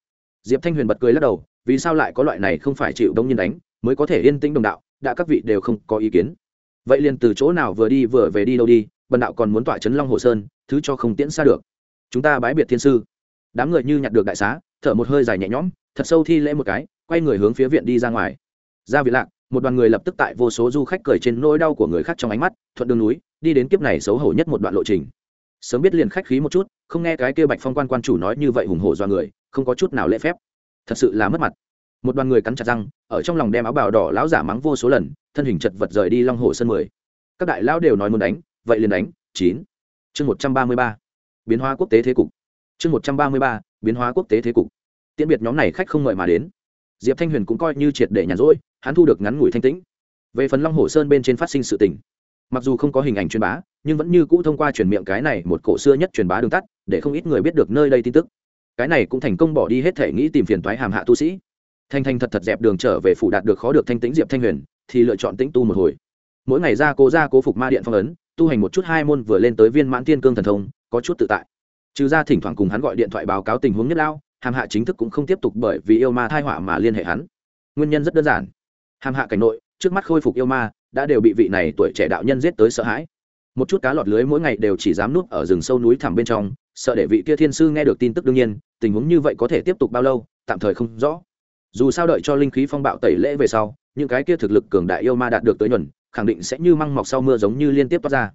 Diệp thanh huyền bật cười lắc đầu, vì sao lại có loại này không phải chịu đông nhiên đánh, mới có thể yên tĩnh đồng đạo, đã các vị đều không có ý kiến. Vậy liền từ chỗ nào vừa đi vừa về đi đâu đi, bần đạo còn muốn tọa chấn long hồ sơn, thứ cho không tiễn xa được chúng ta bái biệt thiên sư. Đám người như nhặt được đại xá, thở một hơi dài nhẹ nhõm, thật sâu thi lễ một cái, quay người hướng phía viện đi ra ngoài. Ra viện lạc, một đoàn người lập tức tại vô số du khách cười trên nỗi đau của người khác trong ánh mắt, thuận đường núi, đi đến kiếp này xấu hổ nhất một đoạn lộ trình. Sớm biết liền khách khí một chút, không nghe cái kia bạch phong quan quan chủ nói như vậy hùng hổ do người, không có chút nào lễ phép. Thật sự là mất mặt. Một đoàn người cắn chặt răng, ở trong lòng đem áo bào đỏ lão giả mắng vô số lần, thân hình chật vật rời đi long hồ sân mười. Các đại lão đều nói muốn đánh, vậy liền đánh, chín. Chương một trăm ba mươi ba biến hóa quốc tế thế cục. Chương một trăm ba mươi ba, biến hóa quốc tế thế cục. Tiễn biệt nhóm này khách không mời mà đến. Diệp thanh huyền cũng coi như triệt để nhàn rỗi, hắn thu được ngắn ngủi thanh tĩnh. Về phần long hồ sơn bên trên phát sinh sự tình, mặc dù không có hình ảnh truyền bá, nhưng vẫn như cũ thông qua truyền miệng cái này một cổ xưa nhất truyền bá đường tắt, để không ít người biết được nơi đây tin tức. Cái này cũng thành công bỏ đi hết thể nghĩ tìm phiền toái hàm hạ tu sĩ. Thanh thanh thật thật dẹp đường trở về phủ đạt được khó được thanh tĩnh diệp thanh huyền, thì lựa chọn tĩnh tu một hồi. Mỗi ngày ra cố ra cố phục ma điện phong ấn, tu hành một chút hai môn vừa lên tới viên mãn tiên cương thần thông có chút tự tại. Trừ ra thỉnh thoảng cùng hắn gọi điện thoại báo cáo tình huống nhất lao, hàm hạ chính thức cũng không tiếp tục bởi vì yêu ma thai họa mà liên hệ hắn. Nguyên nhân rất đơn giản. Hàm hạ cảnh nội, trước mắt khôi phục yêu ma, đã đều bị vị này tuổi trẻ đạo nhân giết tới sợ hãi. Một chút cá lọt lưới mỗi ngày đều chỉ dám núp ở rừng sâu núi thẳm bên trong, sợ để vị kia thiên sư nghe được tin tức đương nhiên, tình huống như vậy có thể tiếp tục bao lâu, tạm thời không rõ. Dù sao đợi cho linh khí phong bạo tẩy lễ về sau, những cái kia thực lực cường đại yêu ma đạt được tới nhuần, khẳng định sẽ như măng mọc sau mưa giống như liên tiếp toát ra.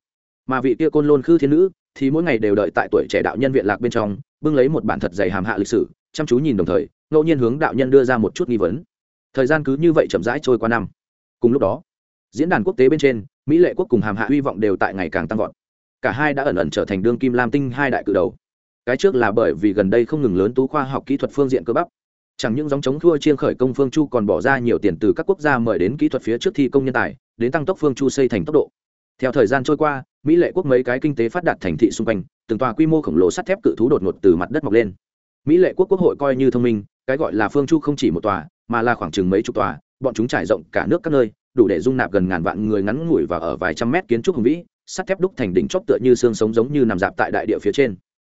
Mà vị kia côn lôn khư thiên nữ thì mỗi ngày đều đợi tại tuổi trẻ đạo nhân viện lạc bên trong, bưng lấy một bản thật dày hàm hạ lịch sử, chăm chú nhìn đồng thời, ngẫu nhiên hướng đạo nhân đưa ra một chút nghi vấn. Thời gian cứ như vậy chậm rãi trôi qua năm. Cùng lúc đó, diễn đàn quốc tế bên trên, mỹ lệ quốc cùng hàm hạ hy vọng đều tại ngày càng tăng vọt. Cả hai đã ẩn ẩn trở thành đương kim lam tinh hai đại cự đầu. Cái trước là bởi vì gần đây không ngừng lớn tú khoa học kỹ thuật phương diện cơ bắp. Chẳng những dòng chống thua chiên khởi công phương chu còn bỏ ra nhiều tiền từ các quốc gia mời đến kỹ thuật phía trước thi công nhân tài, đến tăng tốc phương chu xây thành tốc độ. Theo thời gian trôi qua mỹ lệ quốc mấy cái kinh tế phát đạt thành thị xung quanh, từng tòa quy mô khổng lồ sắt thép cự thú đột ngột từ mặt đất mọc lên. Mỹ lệ quốc quốc hội coi như thông minh, cái gọi là phương chu không chỉ một tòa, mà là khoảng chừng mấy chục tòa, bọn chúng trải rộng cả nước các nơi, đủ để dung nạp gần ngàn vạn người ngắn ngủi và ở vài trăm mét kiến trúc hùng vĩ, sắt thép đúc thành đỉnh chóp tựa như xương sống giống như nằm dạp tại đại địa phía trên.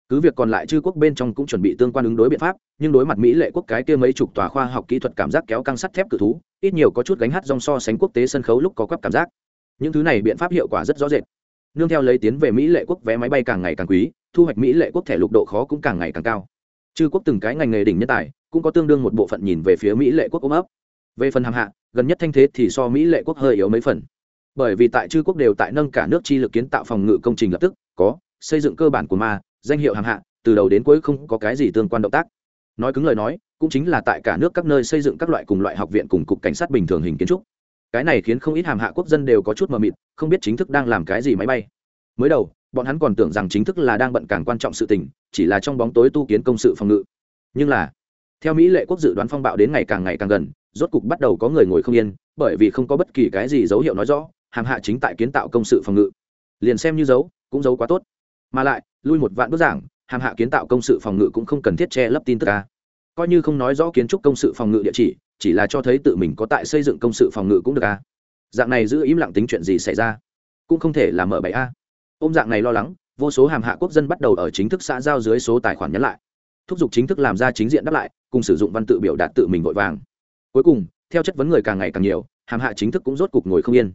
Cứ việc còn lại chư quốc bên trong cũng chuẩn bị tương quan ứng đối biện pháp, nhưng đối mặt mỹ lệ quốc cái kia mấy chục tòa khoa học kỹ thuật cảm giác kéo căng sắt thép cự thú, ít nhiều có chút gánh hát rong so sánh quốc tế sân khấu lúc có quắp cảm giác. Những thứ này biện pháp hiệu quả rất rõ rệt nương theo lấy tiến về mỹ lệ quốc, vé máy bay càng ngày càng quý, thu hoạch mỹ lệ quốc thẻ lục độ khó cũng càng ngày càng cao. Chư quốc từng cái ngành nghề đỉnh nhân tài, cũng có tương đương một bộ phận nhìn về phía mỹ lệ quốc ôm ấp. Về phần hàng hạ, gần nhất thanh thế thì so mỹ lệ quốc hơi yếu mấy phần. Bởi vì tại chư quốc đều tại nâng cả nước chi lực kiến tạo phòng ngự công trình lập tức, có, xây dựng cơ bản của ma, danh hiệu hàng hạ, từ đầu đến cuối không có cái gì tương quan động tác. Nói cứng lời nói, cũng chính là tại cả nước các nơi xây dựng các loại cùng loại học viện cùng cục cảnh sát bình thường hình kiến trúc cái này khiến không ít hàm hạ quốc dân đều có chút mờ mịt, không biết chính thức đang làm cái gì máy bay. Mới đầu, bọn hắn còn tưởng rằng chính thức là đang bận càng quan trọng sự tình, chỉ là trong bóng tối tu kiến công sự phòng ngự. Nhưng là, theo mỹ lệ quốc dự đoán phong bạo đến ngày càng ngày càng gần, rốt cục bắt đầu có người ngồi không yên, bởi vì không có bất kỳ cái gì dấu hiệu nói rõ, hàm hạ chính tại kiến tạo công sự phòng ngự. Liền xem như dấu cũng dấu quá tốt. Mà lại, lui một vạn bức giảng, hàm hạ kiến tạo công sự phòng ngự cũng không cần thiết che lấp tin tức ca coi như không nói rõ kiến trúc công sự phòng ngự địa chỉ chỉ là cho thấy tự mình có tại xây dựng công sự phòng ngự cũng được a dạng này giữ im lặng tính chuyện gì xảy ra? Cũng không thể là mở bảy a. Ôm dạng này lo lắng, vô số hàm hạ quốc dân bắt đầu ở chính thức xã giao dưới số tài khoản nhắn lại. Thúc giục chính thức làm ra chính diện đáp lại, cùng sử dụng văn tự biểu đạt tự mình vội vàng. Cuối cùng, theo chất vấn người càng ngày càng nhiều, hàm hạ chính thức cũng rốt cục ngồi không yên.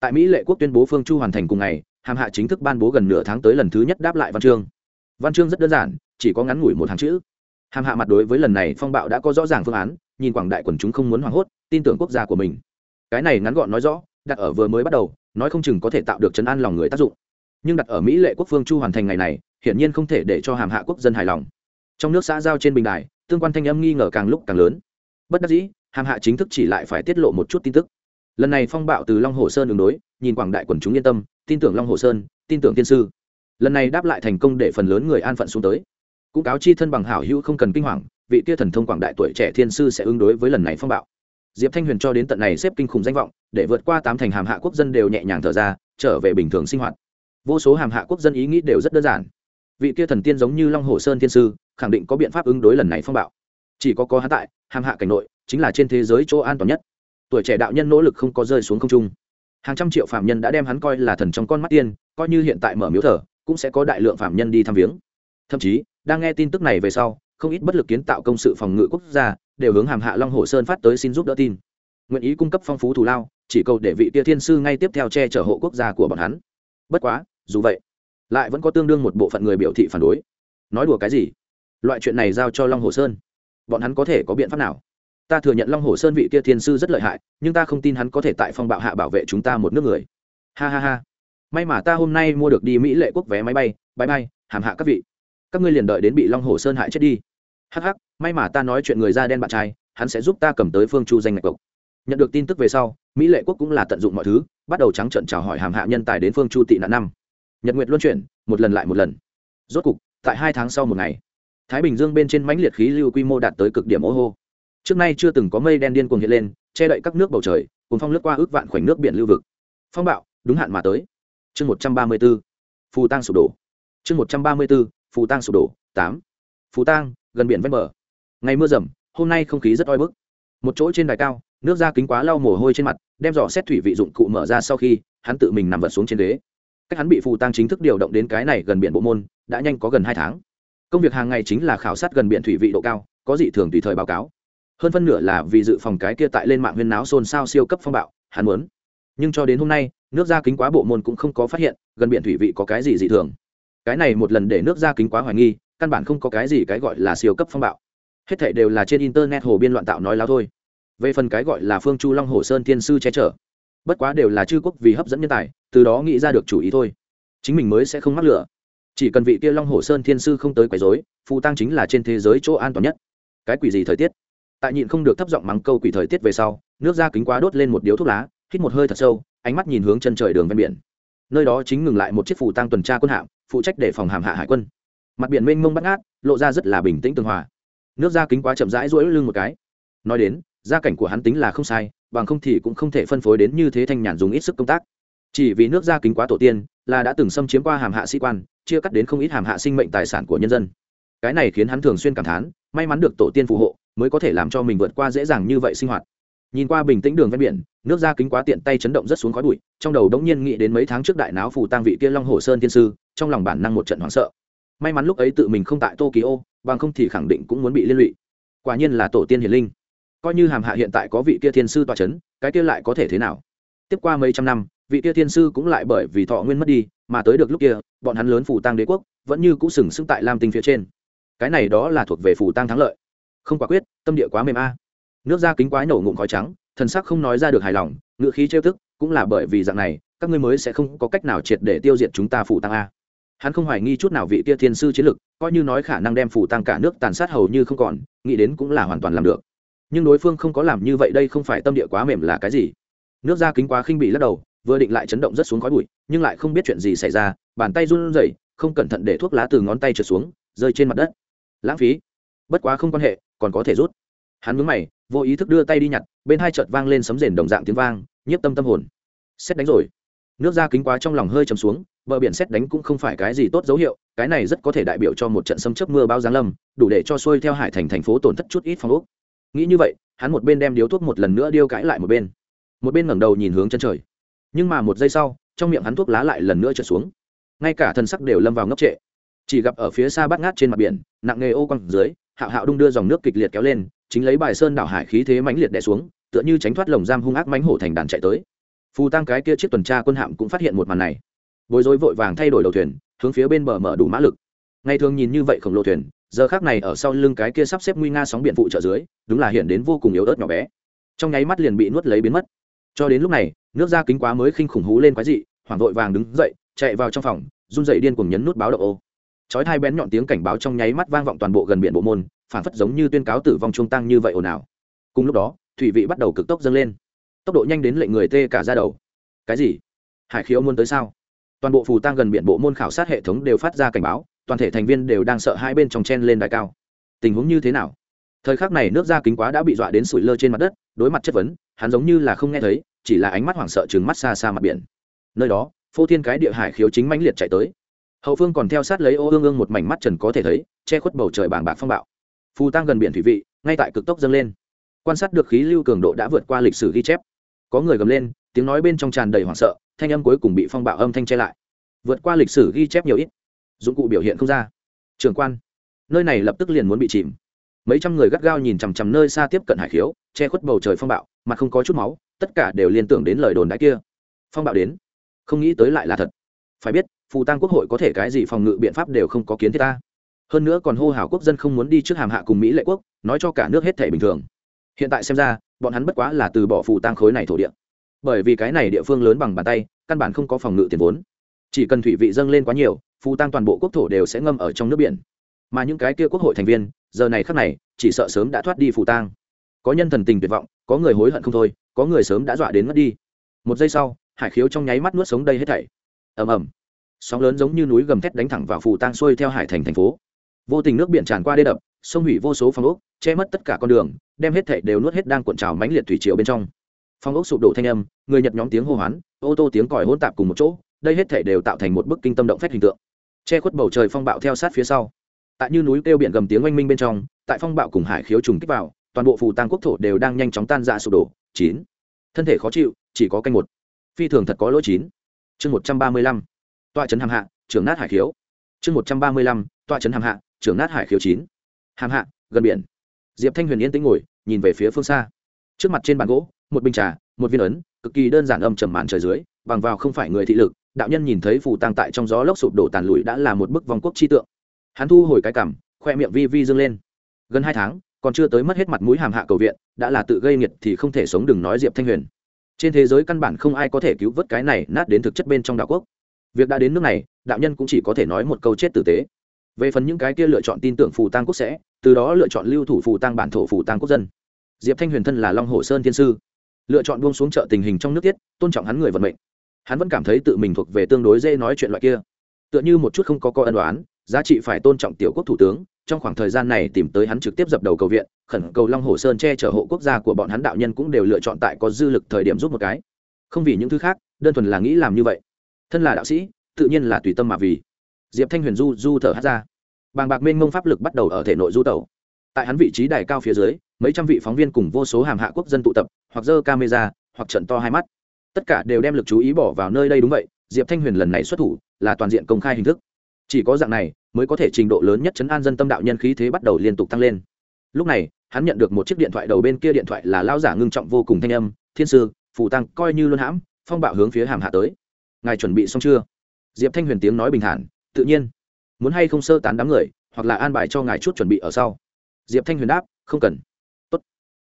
Tại mỹ lệ quốc tuyên bố phương chu hoàn thành cùng ngày, hàm hạ chính thức ban bố gần nửa tháng tới lần thứ nhất đáp lại văn chương. Văn chương rất đơn giản, chỉ có ngắn ngủi một hàng chữ hàm hạ mặt đối với lần này phong bạo đã có rõ ràng phương án, nhìn quảng đại quần chúng không muốn hoảng hốt, tin tưởng quốc gia của mình. Cái này ngắn gọn nói rõ, đặt ở vừa mới bắt đầu, nói không chừng có thể tạo được chấn an lòng người tác dụng. Nhưng đặt ở mỹ lệ quốc phương chu hoàn thành ngày này, hiển nhiên không thể để cho hàm hạ quốc dân hài lòng. Trong nước xã giao trên bình đài, tương quan thanh âm nghi ngờ càng lúc càng lớn. Bất đắc dĩ, hàm hạ chính thức chỉ lại phải tiết lộ một chút tin tức. Lần này phong bạo từ long hồ sơn đường đối, nhìn quảng đại quần chúng yên tâm, tin tưởng long hồ sơn, tin tưởng tiên sư. Lần này đáp lại thành công để phần lớn người an phận xuống tới cũng cáo chi thân bằng hảo hữu không cần kinh hoàng, vị kia thần thông quảng đại tuổi trẻ thiên sư sẽ ứng đối với lần này phong bạo. Diệp thanh huyền cho đến tận này xếp kinh khủng danh vọng, để vượt qua tám thành hàm hạ quốc dân đều nhẹ nhàng thở ra, trở về bình thường sinh hoạt. Vô số hàm hạ quốc dân ý nghĩ đều rất đơn giản. Vị kia thần tiên giống như long hồ sơn thiên sư, khẳng định có biện pháp ứng đối lần này phong bạo. Chỉ có có hắn tại, hàm hạ cảnh nội, chính là trên thế giới chỗ an toàn nhất. Tuổi trẻ đạo nhân nỗ lực không có rơi xuống không trung. Hàng trăm triệu phạm nhân đã đem hắn coi là thần trong con mắt tiên, coi như hiện tại mở miếu thờ, cũng sẽ có đại lượng phạm nhân đi thăm viếng. Thậm chí đang nghe tin tức này về sau, không ít bất lực kiến tạo công sự phòng ngự quốc gia đều hướng hàm hạ long hồ sơn phát tới xin giúp đỡ tin. Nguyện ý cung cấp phong phú thù lao, chỉ cầu để vị tia thiên sư ngay tiếp theo che chở hộ quốc gia của bọn hắn. Bất quá, dù vậy, lại vẫn có tương đương một bộ phận người biểu thị phản đối. Nói đùa cái gì? Loại chuyện này giao cho long hồ sơn. Bọn hắn có thể có biện pháp nào? Ta thừa nhận long hồ sơn vị kia thiên sư rất lợi hại, nhưng ta không tin hắn có thể tại phong bạo hạ bảo vệ chúng ta một nước người. Ha ha ha. May mà ta hôm nay mua được đi mỹ lệ quốc vé máy bay bãi bay hàm hạ các vị các ngươi liền đợi đến bị long hồ sơn hại chết đi. Hắc hắc, may mà ta nói chuyện người da đen bạn trai, hắn sẽ giúp ta cầm tới phương chu danh ngạch cộc. Nhận được tin tức về sau, mỹ lệ quốc cũng là tận dụng mọi thứ, bắt đầu trắng trận chào hỏi hàm hạ nhân tài đến phương chu tị nạn năm. Nhật nguyệt luân chuyển, một lần lại một lần. Rốt cục, tại hai tháng sau một ngày, thái bình dương bên trên mãnh liệt khí lưu quy mô đạt tới cực điểm ô hô. Trước nay chưa từng có mây đen điên cuồng hiện lên, che đậy các nước bầu trời cùng phong lướt qua ước vạn khoảnh nước biển lưu vực. Phong bạo, đúng hạn mà tới. Chương một trăm ba mươi b ố phù tăng sụp đổ. Chương một trăm ba mươi b ố phù tang sụp đổ, tám. Phù tang, gần biển ven bờ. Ngày mưa rầm, hôm nay không khí rất oi bức. Một chỗ trên đài cao, nước ra kính quá lau mồ hôi trên mặt, đem dò xét thủy vị dụng cụ mở ra sau khi, hắn tự mình nằm vật xuống trên ghế. Cách hắn bị phù tăng chính thức điều động đến cái này gần biển bộ môn, đã nhanh có gần hai tháng. Công việc hàng ngày chính là khảo sát gần biển thủy vị độ cao, có dị thường tùy thời báo cáo. Hơn phân nửa là vì dự phòng cái kia tại lên mạng huyên náo xôn xao siêu cấp phong bạo, hắn muốn. Nhưng cho đến hôm nay, nước ra kính quá bộ môn cũng không có phát hiện, gần biển thủy vị có cái gì dị thường cái này một lần để nước ra kính quá hoài nghi, căn bản không có cái gì cái gọi là siêu cấp phong bạo. Hết thảy đều là trên internet hồ biên loạn tạo nói láo thôi. Về phần cái gọi là phương chu long hồ sơn thiên sư che chở, bất quá đều là chư quốc vì hấp dẫn nhân tài, từ đó nghĩ ra được chủ ý thôi. Chính mình mới sẽ không mắc lửa. Chỉ cần vị kia long hồ sơn thiên sư không tới quấy dối phù tăng chính là trên thế giới chỗ an toàn nhất. Cái quỷ gì thời tiết? Tại nhịn không được thấp giọng mắng câu quỷ thời tiết về sau, nước da kính quá đốt lên một điếu thuốc lá, hít một hơi thật sâu, ánh mắt nhìn hướng chân trời đường ven biển. Nơi đó chính ngừng lại một chiếc phù tăng tuần tra quân hạm phụ trách để phòng hàm hạ hải quân. Mặt biển mênh mông bắt ngát, lộ ra rất là bình tĩnh tường hòa. Nước da kính quá chậm rãi rỗi lưng một cái. Nói đến, gia cảnh của hắn tính là không sai, bằng không thì cũng không thể phân phối đến như thế thanh nhàn dùng ít sức công tác. Chỉ vì nước da kính quá tổ tiên, là đã từng xâm chiếm qua hàm hạ sĩ quan, chia cắt đến không ít hàm hạ sinh mệnh tài sản của nhân dân. Cái này khiến hắn thường xuyên cảm thán, may mắn được tổ tiên phù hộ, mới có thể làm cho mình vượt qua dễ dàng như vậy sinh hoạt nhìn qua bình tĩnh đường ven biển, nước da kính quá tiện tay chấn động rất xuống khói bụi, trong đầu đống nhiên nghĩ đến mấy tháng trước đại náo phủ tang vị kia long hồ sơn thiên sư, trong lòng bản năng một trận hoảng sợ. May mắn lúc ấy tự mình không tại tokyo, bằng không thì khẳng định cũng muốn bị liên lụy. Quả nhiên là tổ tiên hiền linh. Coi như hàm hạ hiện tại có vị kia thiên sư tọa c h ấ n cái kia lại có thể thế nào? Tiếp qua mấy trăm năm, vị kia thiên sư cũng lại bởi vì thọ nguyên mất đi, mà tới được lúc kia, bọn hắn lớn phủ tăng đế quốc, vẫn như cũ sừng sững tại lam tinh phía trên. Cái này đó là thuộc về phủ tăng thắng lợi. Không quả quyết, tâm địa quá mềm a nước da kính quái nổ ngụm khói trắng, thần sắc không nói ra được hài lòng ngự khí trêu tức, cũng là bởi vì dạng này, các ngươi mới sẽ không có cách nào triệt để tiêu diệt chúng ta phủ tăng a. Hắn không hoài nghi chút nào vị kia thiên sư chiến lực, coi như nói khả năng đem phủ tăng cả nước tàn sát hầu như không còn, nghĩ đến cũng là hoàn toàn làm được. Nhưng đối phương không có làm như vậy đây không phải tâm địa quá mềm là cái gì? Nước da kính quá khinh bị lắc đầu, vừa định lại chấn động rất xuống khói bụi, nhưng lại không biết chuyện gì xảy ra, bàn tay run rẩy, không cẩn thận để thuốc lá từ ngón tay trượt xuống, rơi trên mặt đất. Lãng phí. Bất quá không quan hệ, còn có thể rút hắn mướn mày, vô ý thức đưa tay đi nhặt, bên hai chợt vang lên sấm rền đồng dạng tiếng vang, nhiếp tâm tâm hồn. Xét đánh rồi. Nước da kính quá trong lòng hơi chầm xuống, bờ biển xét đánh cũng không phải cái gì tốt dấu hiệu, cái này rất có thể đại biểu cho một trận xâm chấp mưa bao giáng lâm, đủ để cho xuôi theo hải thành thành phố tổn thất chút ít phong ốc. Nghĩ như vậy, hắn một bên đem điếu thuốc một lần nữa điêu cãi lại một bên. Một bên ngẩng đầu nhìn hướng chân trời. Nhưng mà một giây sau, trong miệng hắn thuốc lá lại lần nữa trở xuống. Ngay cả thân sắc đều lâm vào ngốc trệ. Chỉ gặp ở phía xa bát ngát trên mặt biển, nặng nghề ô quăng dưới, hạo hạo đung đưa dòng nước kịch liệt kéo lên chính lấy bài sơn đảo hải khí thế mãnh liệt đè xuống, tựa như tránh thoát lồng giam hung ác mãnh hổ thành đàn chạy tới. Phù tăng cái kia chiếc tuần tra quân hạm cũng phát hiện một màn này. Bối rối vội vàng thay đổi đầu thuyền, hướng phía bên bờ mở đủ mã lực. Ngày thường nhìn như vậy khổng lồ thuyền, giờ khác này ở sau lưng cái kia sắp xếp nguy nga sóng biển phụ trợ dưới, đúng là hiện đến vô cùng yếu ớt nhỏ bé. Trong nháy mắt liền bị nuốt lấy biến mất. Cho đến lúc này, nước da kính quá mới khinh khủng hú lên quái dị, hoảng vội vàng đứng dậy, chạy vào trong phòng, run dậy điên cùng nhấn nút báo động ô. Chói hai bén nhọn tiếng cảnh báo trong nháy mắt vang vọng toàn bộ gần biển bộ môn phản phất giống như tuyên cáo tử vong trung tăng như vậy ồn ào. Cùng lúc đó, thủy vị bắt đầu cực tốc dâng lên. Tốc độ nhanh đến lệnh người tê cả ra đầu. Cái gì? Hải khiếu muốn tới sao? Toàn bộ phù tăng gần biển bộ môn khảo sát hệ thống đều phát ra cảnh báo, toàn thể thành viên đều đang sợ hai bên trong chen lên đài cao. Tình huống như thế nào? Thời khắc này nước da kính quá đã bị dọa đến sủi lơ trên mặt đất, đối mặt chất vấn, hắn giống như là không nghe thấy, chỉ là ánh mắt hoảng sợ chừng mắt xa xa mặt biển. Nơi đó, phô thiên cái địa hải khiếu chính mãnh liệt chạy tới. Hậu phương còn theo sát lấy ô ương ương một mảnh mắt trần có thể thấy, che khuất bầu trời bàng bạc phong bạo phù tăng gần biển thủy vị, ngay tại cực tốc dâng lên. Quan sát được khí lưu cường độ đã vượt qua lịch sử ghi chép. Có người gầm lên, tiếng nói bên trong tràn đầy hoảng sợ, thanh âm cuối cùng bị phong bạo âm thanh che lại. Vượt qua lịch sử ghi chép nhiều ít. Dụng cụ biểu hiện không ra. Trường quan. Nơi này lập tức liền muốn bị chìm. Mấy trăm người gắt gao nhìn chằm chằm nơi xa tiếp cận hải khiếu, che khuất bầu trời phong bạo mà không có chút máu, tất cả đều liên tưởng đến lời đồn đãi kia. Phong bạo đến. Không nghĩ tới lại là thật. Phải biết, phù tăng quốc hội có thể cái gì phòng ngự biện pháp đều không có kiến thiết ta hơn nữa còn hô hào quốc dân không muốn đi trước hàm hạ cùng mỹ lệ quốc, nói cho cả nước hết thể bình thường. Hiện tại xem ra, bọn hắn bất quá là từ bỏ phụ tăng khối này thổ địa. Bởi vì cái này địa phương lớn bằng bàn tay, căn bản không có phòng ngự tiền vốn. Chỉ cần thủy vị dâng lên quá nhiều phụ tăng toàn bộ quốc thổ đều sẽ ngâm ở trong nước biển. Mà những cái kia quốc hội thành viên, giờ này khắc này, chỉ sợ sớm đã thoát đi phụ tang. Có nhân thần tình tuyệt vọng, có người hối hận không thôi, có người sớm đã dọa đến mất đi. Một giây sau, hải khiếu trong nháy mắt nuốt sống đây hết thảy. Ầm ầm. Sóng lớn giống như núi gầm thét đánh thẳng vào phù tang xuôi theo hải thành thành phố vô tình nước biển tràn qua đê đập, sông hủy vô số phòng ốc, che mất tất cả con đường, đem hết thảy đều nuốt hết đang cuộn trào mãnh liệt thủy triều bên trong. Phòng ốc sụp đổ thanh âm, người nhật nhóm tiếng hô hoán, ô tô tiếng còi hỗn tạp cùng một chỗ, đây hết thảy đều tạo thành một bức kinh tâm động phách hình tượng. Che khuất bầu trời phong bạo theo sát phía sau. Tại như núi kêu biển gầm tiếng oanh minh bên trong, tại phong bạo cùng hải khiếu trùng kích vào, toàn bộ phù tăng quốc thổ đều đang nhanh chóng tan ra sụp đổ. Chín. Thân thể khó chịu, chỉ có canh một. Phi thường thật có lỗi chín. Chương một trăm ba mươi lăm. Toa trấn hàm hạ, trưởng nát hải khiếu. Chương một trăm ba mươi lăm toa trấn hàm hạ trưởng nát hải khiếu chín. Hàm hạ, gần biển. Diệp thanh huyền yên tĩnh ngồi, nhìn về phía phương xa. Trước mặt trên bàn gỗ, một bình trà, một viên ấn, cực kỳ đơn giản âm trầm màn trời dưới, bằng vào không phải người thị lực, đạo nhân nhìn thấy phù tăng tại trong gió lốc sụp đổ tàn lụi đã là một bức vòng quốc chi tượng. Hắn thu hồi cái cảm khoe miệng vi vi dâng lên. Gần hai tháng, còn chưa tới mất hết mặt mũi hàm hạ cầu viện, đã là tự gây nghiệt thì không thể sống đừng nói diệp thanh huyền. Trên thế giới căn bản không ai có thể cứu vớt cái này nát đến thực chất bên trong đạo quốc. Việc đã đến nước này, đạo nhân cũng chỉ có thể nói một câu chết tử tế về phần những cái kia lựa chọn tin tưởng phù tăng quốc sẽ, từ đó lựa chọn lưu thủ phù tăng bản thổ phù tăng quốc dân. Diệp thanh huyền thân là long hồ sơn thiên sư. Lựa chọn buông xuống chợ tình hình trong nước tiết, tôn trọng hắn người vận mệnh. Hắn vẫn cảm thấy tự mình thuộc về tương đối dễ nói chuyện loại kia. Tựa như một chút không có co ân đoán, giá trị phải tôn trọng tiểu quốc thủ tướng, trong khoảng thời gian này tìm tới hắn trực tiếp dập đầu cầu viện, khẩn cầu long hồ sơn che chở hộ quốc gia của bọn hắn đạo nhân cũng đều lựa chọn tại có dư lực thời điểm giúp một cái. Không vì những thứ khác, đơn thuần là nghĩ làm như vậy. Thân là đạo sĩ, tự nhiên là tùy tâm mà vì diệp thanh huyền du du thở hát ra. Bàng bạc mênh mông pháp lực bắt đầu ở thể nội du tẩu. Tại hắn vị trí đài cao phía dưới, mấy trăm vị phóng viên cùng vô số hàm hạ quốc dân tụ tập, hoặc dơ camera, hoặc trận to hai mắt. Tất cả đều đem lực chú ý bỏ vào nơi đây đúng vậy, diệp thanh huyền lần này xuất thủ là toàn diện công khai hình thức. Chỉ có dạng này mới có thể trình độ lớn nhất chấn an dân tâm đạo nhân khí thế bắt đầu liên tục tăng lên. Lúc này, hắn nhận được một chiếc điện thoại đầu bên kia điện thoại là lao giả ngưng trọng vô cùng thanh âm, thiên sư phù tăng coi như luôn hãm, phong bạo hướng phía hàm hạ tới. Ngài chuẩn bị xong chưa? Diệp thanh huyền tiếng nói bình thản tự nhiên. Muốn hay không sơ tán đám người, hoặc là an bài cho ngài chút chuẩn bị ở sau. Diệp thanh huyền đáp, không cần. Tốt.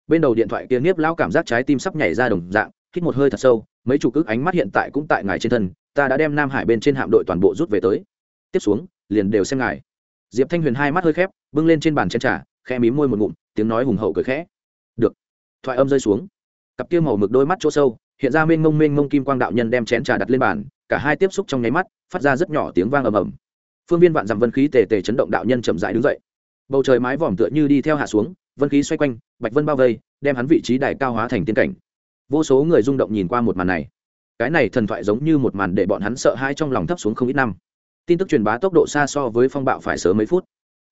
bên đầu điện thoại kia nghiếp lão cảm giác trái tim sắp nhảy ra đồng dạng, hít một hơi thật sâu, mấy chủ cước ánh mắt hiện tại cũng tại ngài trên thân, ta đã đem nam hải bên trên hạm đội toàn bộ rút về tới. Tiếp xuống, liền đều xem ngài. Diệp thanh huyền hai mắt hơi khép, bưng lên trên bàn chén trà khe mí môi một ngụm, tiếng nói hùng hậu cười khẽ. Được. Thoại âm rơi xuống. Cặp kia màu mực đôi mắt chỗ sâu, hiện ra mênh mông mênh mông kim quang đạo nhân đem chén trà đặt lên bàn cả hai tiếp xúc trong nháy mắt, phát ra rất nhỏ tiếng vang ầm ầm. Phương viên vạn dặm vân khí tề tề chấn động đạo nhân chậm dại đứng dậy. Bầu trời mái vòm tựa như đi theo hạ xuống, vân khí xoay quanh, bạch vân bao vây, đem hắn vị trí đài cao hóa thành tiên cảnh. Vô số người rung động nhìn qua một màn này. Cái này thần thoại giống như một màn để bọn hắn sợ hãi trong lòng thấp xuống không ít năm. Tin tức truyền bá tốc độ xa so với phong bạo phải sớm mấy phút.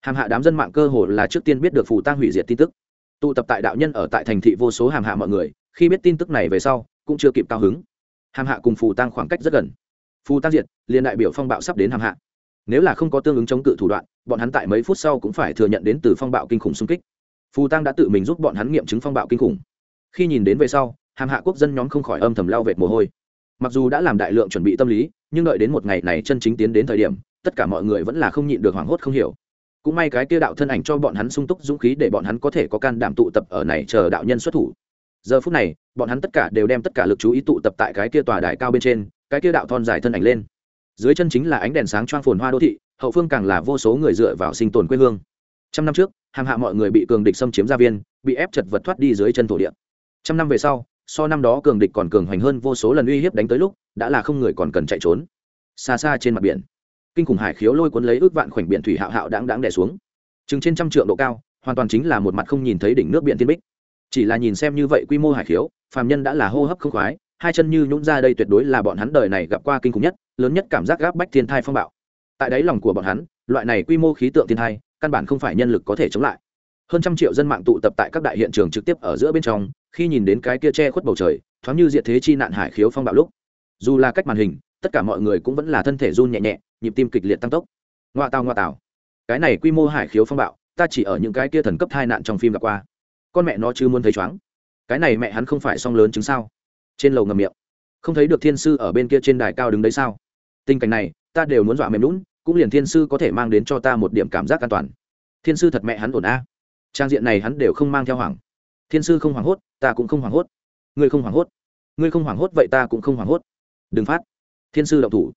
Hàm hạ đám dân mạng cơ hồ là trước tiên biết được phù tang hủy diệt tin tức. Tụ tập tại đạo nhân ở tại thành thị vô số hàm hạ mọi người, khi biết tin tức này về sau, cũng chưa kịp cao hứng. Hàm hạ cùng phù tang khoảng cách rất gần phù tang diệt, liền đại biểu phong bạo sắp đến hàm hạ. Nếu là không có tương ứng chống cự thủ đoạn, bọn hắn tại mấy phút sau cũng phải thừa nhận đến từ phong bạo kinh khủng xung kích. Phù tăng đã tự mình giúp bọn hắn nghiệm chứng phong bạo kinh khủng. Khi nhìn đến về sau, hàm hạ quốc dân nhóm không khỏi âm thầm lao vệt mồ hôi. Mặc dù đã làm đại lượng chuẩn bị tâm lý, nhưng đợi đến một ngày này chân chính tiến đến thời điểm, tất cả mọi người vẫn là không nhịn được hoảng hốt không hiểu. Cũng may cái kia đạo thân ảnh cho bọn hắn sung túc dũng khí để bọn hắn có thể có can đảm tụ tập ở này chờ đạo nhân xuất thủ. Giờ phút này, bọn hắn tất cả đều đem tất cả lực chú ý tụ tập tại cái kia tòa đài cao bên trên cái kia đạo thon dài thân ảnh lên. Dưới chân chính là ánh đèn sáng choang phồn hoa đô thị, hậu phương càng là vô số người dựa vào sinh tồn quê hương. Trăm năm trước hàng hạ mọi người bị cường địch xâm chiếm gia viên, bị ép chật vật thoát đi dưới chân thổ địa. Trăm năm về sau, so năm đó cường địch còn cường hoành hơn vô số lần uy hiếp đánh tới lúc, đã là không người còn cần chạy trốn. Xa xa trên mặt biển, kinh khủng hải khiếu lôi cuốn lấy ước vạn khoảnh biển thủy hạo hạo đáng đáng đè xuống. Chừng trên trăm trượng độ cao, hoàn toàn chính là một mặt không nhìn thấy đỉnh nước biển thiên bích. Chỉ là nhìn xem như vậy quy mô hải khiếu, phàm nhân đã là hô hấp không khoái hai chân như nhũng ra đây tuyệt đối là bọn hắn đời này gặp qua kinh khủng nhất, lớn nhất cảm giác gáp bách thiên thai phong bạo. Tại đáy lòng của bọn hắn, loại này quy mô khí tượng thiên thai, căn bản không phải nhân lực có thể chống lại. Hơn trăm triệu dân mạng tụ tập tại các đại hiện trường trực tiếp ở giữa bên trong, khi nhìn đến cái kia che khuất bầu trời, thoáng như diệt thế chi nạn hải khiếu phong bạo lúc. Dù là cách màn hình, tất cả mọi người cũng vẫn là thân thể run nhẹ nhẹ, nhịp tim kịch liệt tăng tốc. Ngoa tào ngoa tào. Cái này quy mô hải khiếu phong bạo, ta chỉ ở những cái kia thần cấp hai nạn trong phim gặp qua. Con mẹ nó chứ muốn thấy chóng cái này mẹ hắn không phải song lớn chứng sao? Trên lầu ngầm miệng. Không thấy được thiên sư ở bên kia trên đài cao đứng đấy sao? Tình cảnh này, ta đều muốn dọa mềm lún cũng liền thiên sư có thể mang đến cho ta một điểm cảm giác an toàn. Thiên sư thật mẹ hắn ổn a. Trang diện này hắn đều không mang theo hoảng. Thiên sư không hoảng hốt, ta cũng không hoảng hốt. Ngươi không hoảng hốt. Ngươi không hoảng hốt vậy ta cũng không hoảng hốt. Đừng phát. Thiên sư động thủ.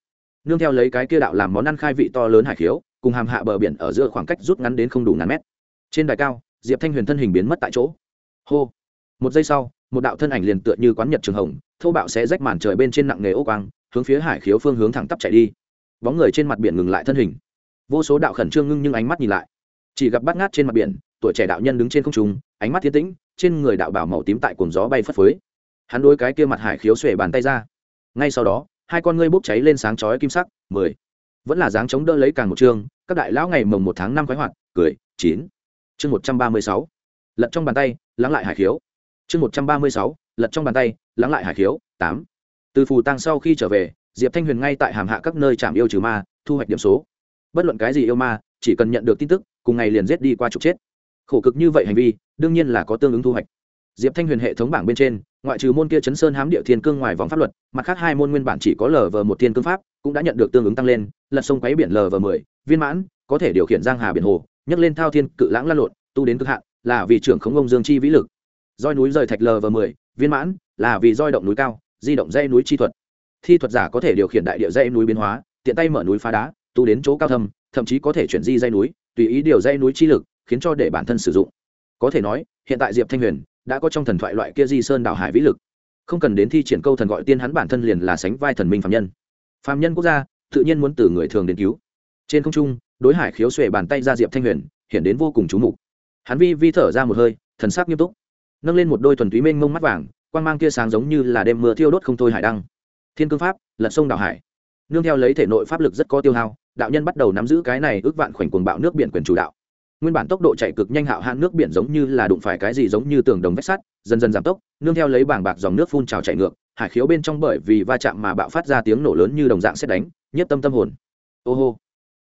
Nương theo lấy cái kia đạo làm món ăn khai vị to lớn hải khiếu, cùng hàm hạ bờ biển ở giữa khoảng cách rút ngắn đến không đủ ngàn mét. Trên đài cao, diệp thanh huyền thân hình biến mất tại chỗ. Hô. Một giây sau một đạo thân ảnh liền tựa như quán nhật trường hồng thâu bạo sẽ rách màn trời bên trên nặng nghề ô quang, hướng phía hải khiếu phương hướng thẳng tắp chạy đi. Bóng người trên mặt biển ngừng lại thân hình. Vô số đạo khẩn trương ngưng nhưng ánh mắt nhìn lại. Chỉ gặp bát ngát trên mặt biển, tuổi trẻ đạo nhân đứng trên không trung, ánh mắt thiên tĩnh, trên người đạo bảo màu tím tại cồn gió bay phất phới. Hắn đôi cái kia mặt hải khiếu xuể bàn tay ra. Ngay sau đó, hai con ngươi bốc cháy lên sáng chói kim sắc, mười. Vẫn là dáng chống đỡ lấy càng một chương các đại lão ngày mồng một tháng năm khoái hoạt, cười, chín. Chương một trăm ba mươi sáu. Lật trong bàn tay, lắng lại hải khiếu chương một trăm ba mươi sáu, lật trong bàn tay, lắng lại hải khiếu, tám. Từ phù tăng sau khi trở về, diệp thanh huyền ngay tại hàm hạ các nơi chạm yêu trừ ma, thu hoạch điểm số. Bất luận cái gì yêu ma, chỉ cần nhận được tin tức, cùng ngày liền giết đi qua trục chết. Khổ cực như vậy hành vi, đương nhiên là có tương ứng thu hoạch. Diệp thanh huyền hệ thống bảng bên trên, ngoại trừ môn kia chấn sơn hám địa thiên cương ngoài vòng pháp luật, mặt khác hai môn nguyên bản chỉ có lv một thiên cương pháp, cũng đã nhận được tương ứng tăng lên, lật sông quáy biển lv mười, viên mãn, có thể điều khiển giang hà biển hồ, nhấc lên thao thiên cự lãng lan lộn, tu đến cực hạn, là vì trưởng khống ông dương chi vĩ lực roi núi rời thạch lv mười, viên mãn, là vì roi động núi cao, di động dây núi chi thuật. Thi thuật giả có thể điều khiển đại địa dây núi biến hóa, tiện tay mở núi phá đá, tu đến chỗ cao thâm, thậm chí có thể chuyển di dây núi, tùy ý điều dây núi chi lực, khiến cho để bản thân sử dụng. Có thể nói, hiện tại diệp thanh huyền đã có trong thần thoại loại kia di sơn đảo hải vĩ lực. Không cần đến thi triển câu thần gọi tiên hắn bản thân liền là sánh vai thần minh phạm nhân. Phạm nhân quốc gia, tự nhiên muốn từ người thường đến cứu. Trên không trung, đối hải khiếu xuề bàn tay ra diệp thanh huyền, hiện đến vô cùng chú mục. Hắn vi vi thở ra một hơi, thần sắc nghiêm túc nâng lên một đôi thuần túy mênh mông mắt vàng quan g mang tia sáng giống như là đêm mưa thiêu đốt không thôi hải đăng. Thiên cương pháp, lật sông đảo hải. Nương theo lấy thể nội pháp lực rất có tiêu hao, đạo nhân bắt đầu nắm giữ cái này ước vạn khoảnh cuồng bạo nước biển quyền chủ đạo. Nguyên bản tốc độ chạy cực nhanh hạo hạn nước biển giống như là đụng phải cái gì giống như tường đồng vách sắt, dần dần giảm tốc, nương theo lấy bảng bạc dòng nước phun trào chạy ngược, hải khiếu bên trong bởi vì va chạm mà bạo phát ra tiếng nổ lớn như đồng dạng xét đánh, nhất tâm tâm hồn. Ô hô.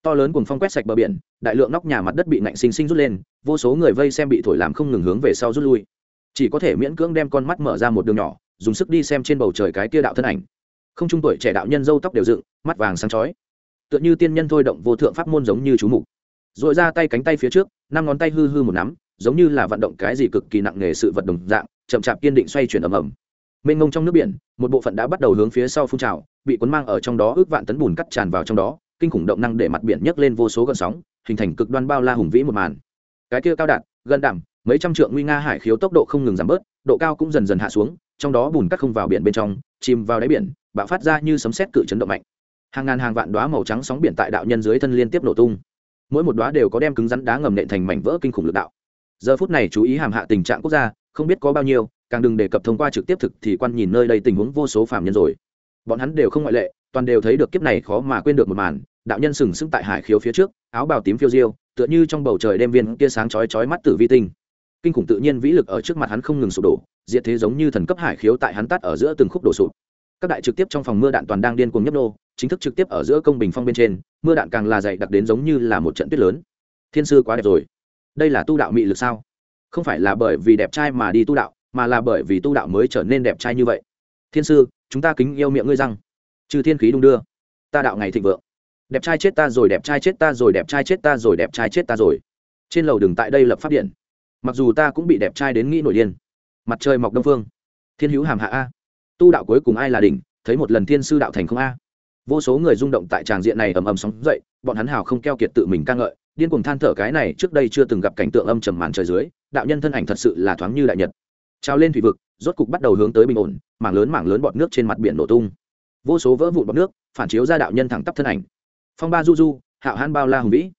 To lớn cùng phong quét sạch bờ biển, đại lượng nóc nhà mặt đất bị nạnh sinh sinh rút lên, vô số người vây xem bị thổi làm không ngừng hướng về sau rút lui chỉ có thể miễn cưỡng đem con mắt mở ra một đường nhỏ, dùng sức đi xem trên bầu trời cái tia đạo thân ảnh. Không trung tuổi trẻ đạo nhân dâu tóc đều dựng, mắt vàng sáng chói. Tựa như tiên nhân thôi động vô thượng pháp môn giống như chú mục. Dội ra tay cánh tay phía trước, năm ngón tay hư hư một nắm, giống như là vận động cái gì cực kỳ nặng nề sự vật đồng dạng, chậm chạp kiên định xoay chuyển ầm ầm. Mênh ngông trong nước biển, một bộ phận đã bắt đầu hướng phía sau phun trào, bị cuốn mang ở trong đó ước vạn tấn bùn cắt tràn vào trong đó, kinh khủng động năng để mặt biển nhấc lên vô số gợn sóng, hình thành cực đoan bao la hùng vĩ một màn. Cái kia cao đạn gần đảm mấy trăm trượng nguy nga hải khiếu tốc độ không ngừng giảm bớt, độ cao cũng dần dần hạ xuống, trong đó bùn cắt không vào biển bên trong, chìm vào đáy biển, bạo phát ra như sấm sét cự chấn động mạnh. Hàng ngàn hàng vạn đoá màu trắng sóng biển tại đạo nhân dưới thân liên tiếp nổ tung. Mỗi một đoá đều có đem cứng rắn đá ngầm nện thành mảnh vỡ kinh khủng lực đạo. Giờ phút này chú ý hàm hạ tình trạng quốc gia, không biết có bao nhiêu, càng đừng đề cập thông qua trực tiếp thực thì quan nhìn nơi đây tình huống vô số phạm nhân rồi. Bọn hắn đều không ngoại lệ, toàn đều thấy được kiếp này khó mà quên được một màn, đạo nhân sừng sững tại hải khiếu phía trước, áo bào tím phiêu diêu, tựa như trong bầu trời đêm viên kia sáng chói chói mắt tử vi tinh kinh khủng tự nhiên vĩ lực ở trước mặt hắn không ngừng sụp đổ, diệt thế giống như thần cấp hải khiếu tại hắn tắt ở giữa từng khúc đổ sụp. Các đại trực tiếp trong phòng mưa đạn toàn đang điên cuồng nhấp nô, chính thức trực tiếp ở giữa công bình phong bên trên, mưa đạn càng là dày đặc đến giống như là một trận tuyết lớn. Thiên sư quá đẹp rồi. Đây là tu đạo mị lực sao? Không phải là bởi vì đẹp trai mà đi tu đạo, mà là bởi vì tu đạo mới trở nên đẹp trai như vậy. Thiên sư, chúng ta kính yêu miệng ngươi răng. Trừ thiên khí đung đưa, ta đạo ngày thịnh vượng. Đẹp trai chết ta rồi, đẹp trai chết ta rồi, đẹp trai chết ta rồi, đẹp trai chết ta rồi. Trên lầu đường tại đây lập pháp điện mặc dù ta cũng bị đẹp trai đến nghĩ nổi điên. Mặt trời mọc đông phương. Thiên hữu hàm hạ a. Tu đạo cuối cùng ai là đỉnh, thấy một lần thiên sư đạo thành không a. Vô số người rung động tại tràng diện này ầm ầm sóng dậy, bọn hắn hào không keo kiệt tự mình ca ngợi, điên cuồng than thở cái này trước đây chưa từng gặp cảnh tượng âm trầm màn trời dưới, đạo nhân thân ảnh thật sự là thoáng như đại nhật. Trao lên thủy vực, rốt cục bắt đầu hướng tới bình ổn, mảng lớn mảng lớn bọt nước trên mặt biển nổ tung. Vô số vỡ vụn bọt nước, phản chiếu ra đạo nhân thẳng tắp thân ảnh. Phong ba du du, hạo hãn bao la hùng vĩ.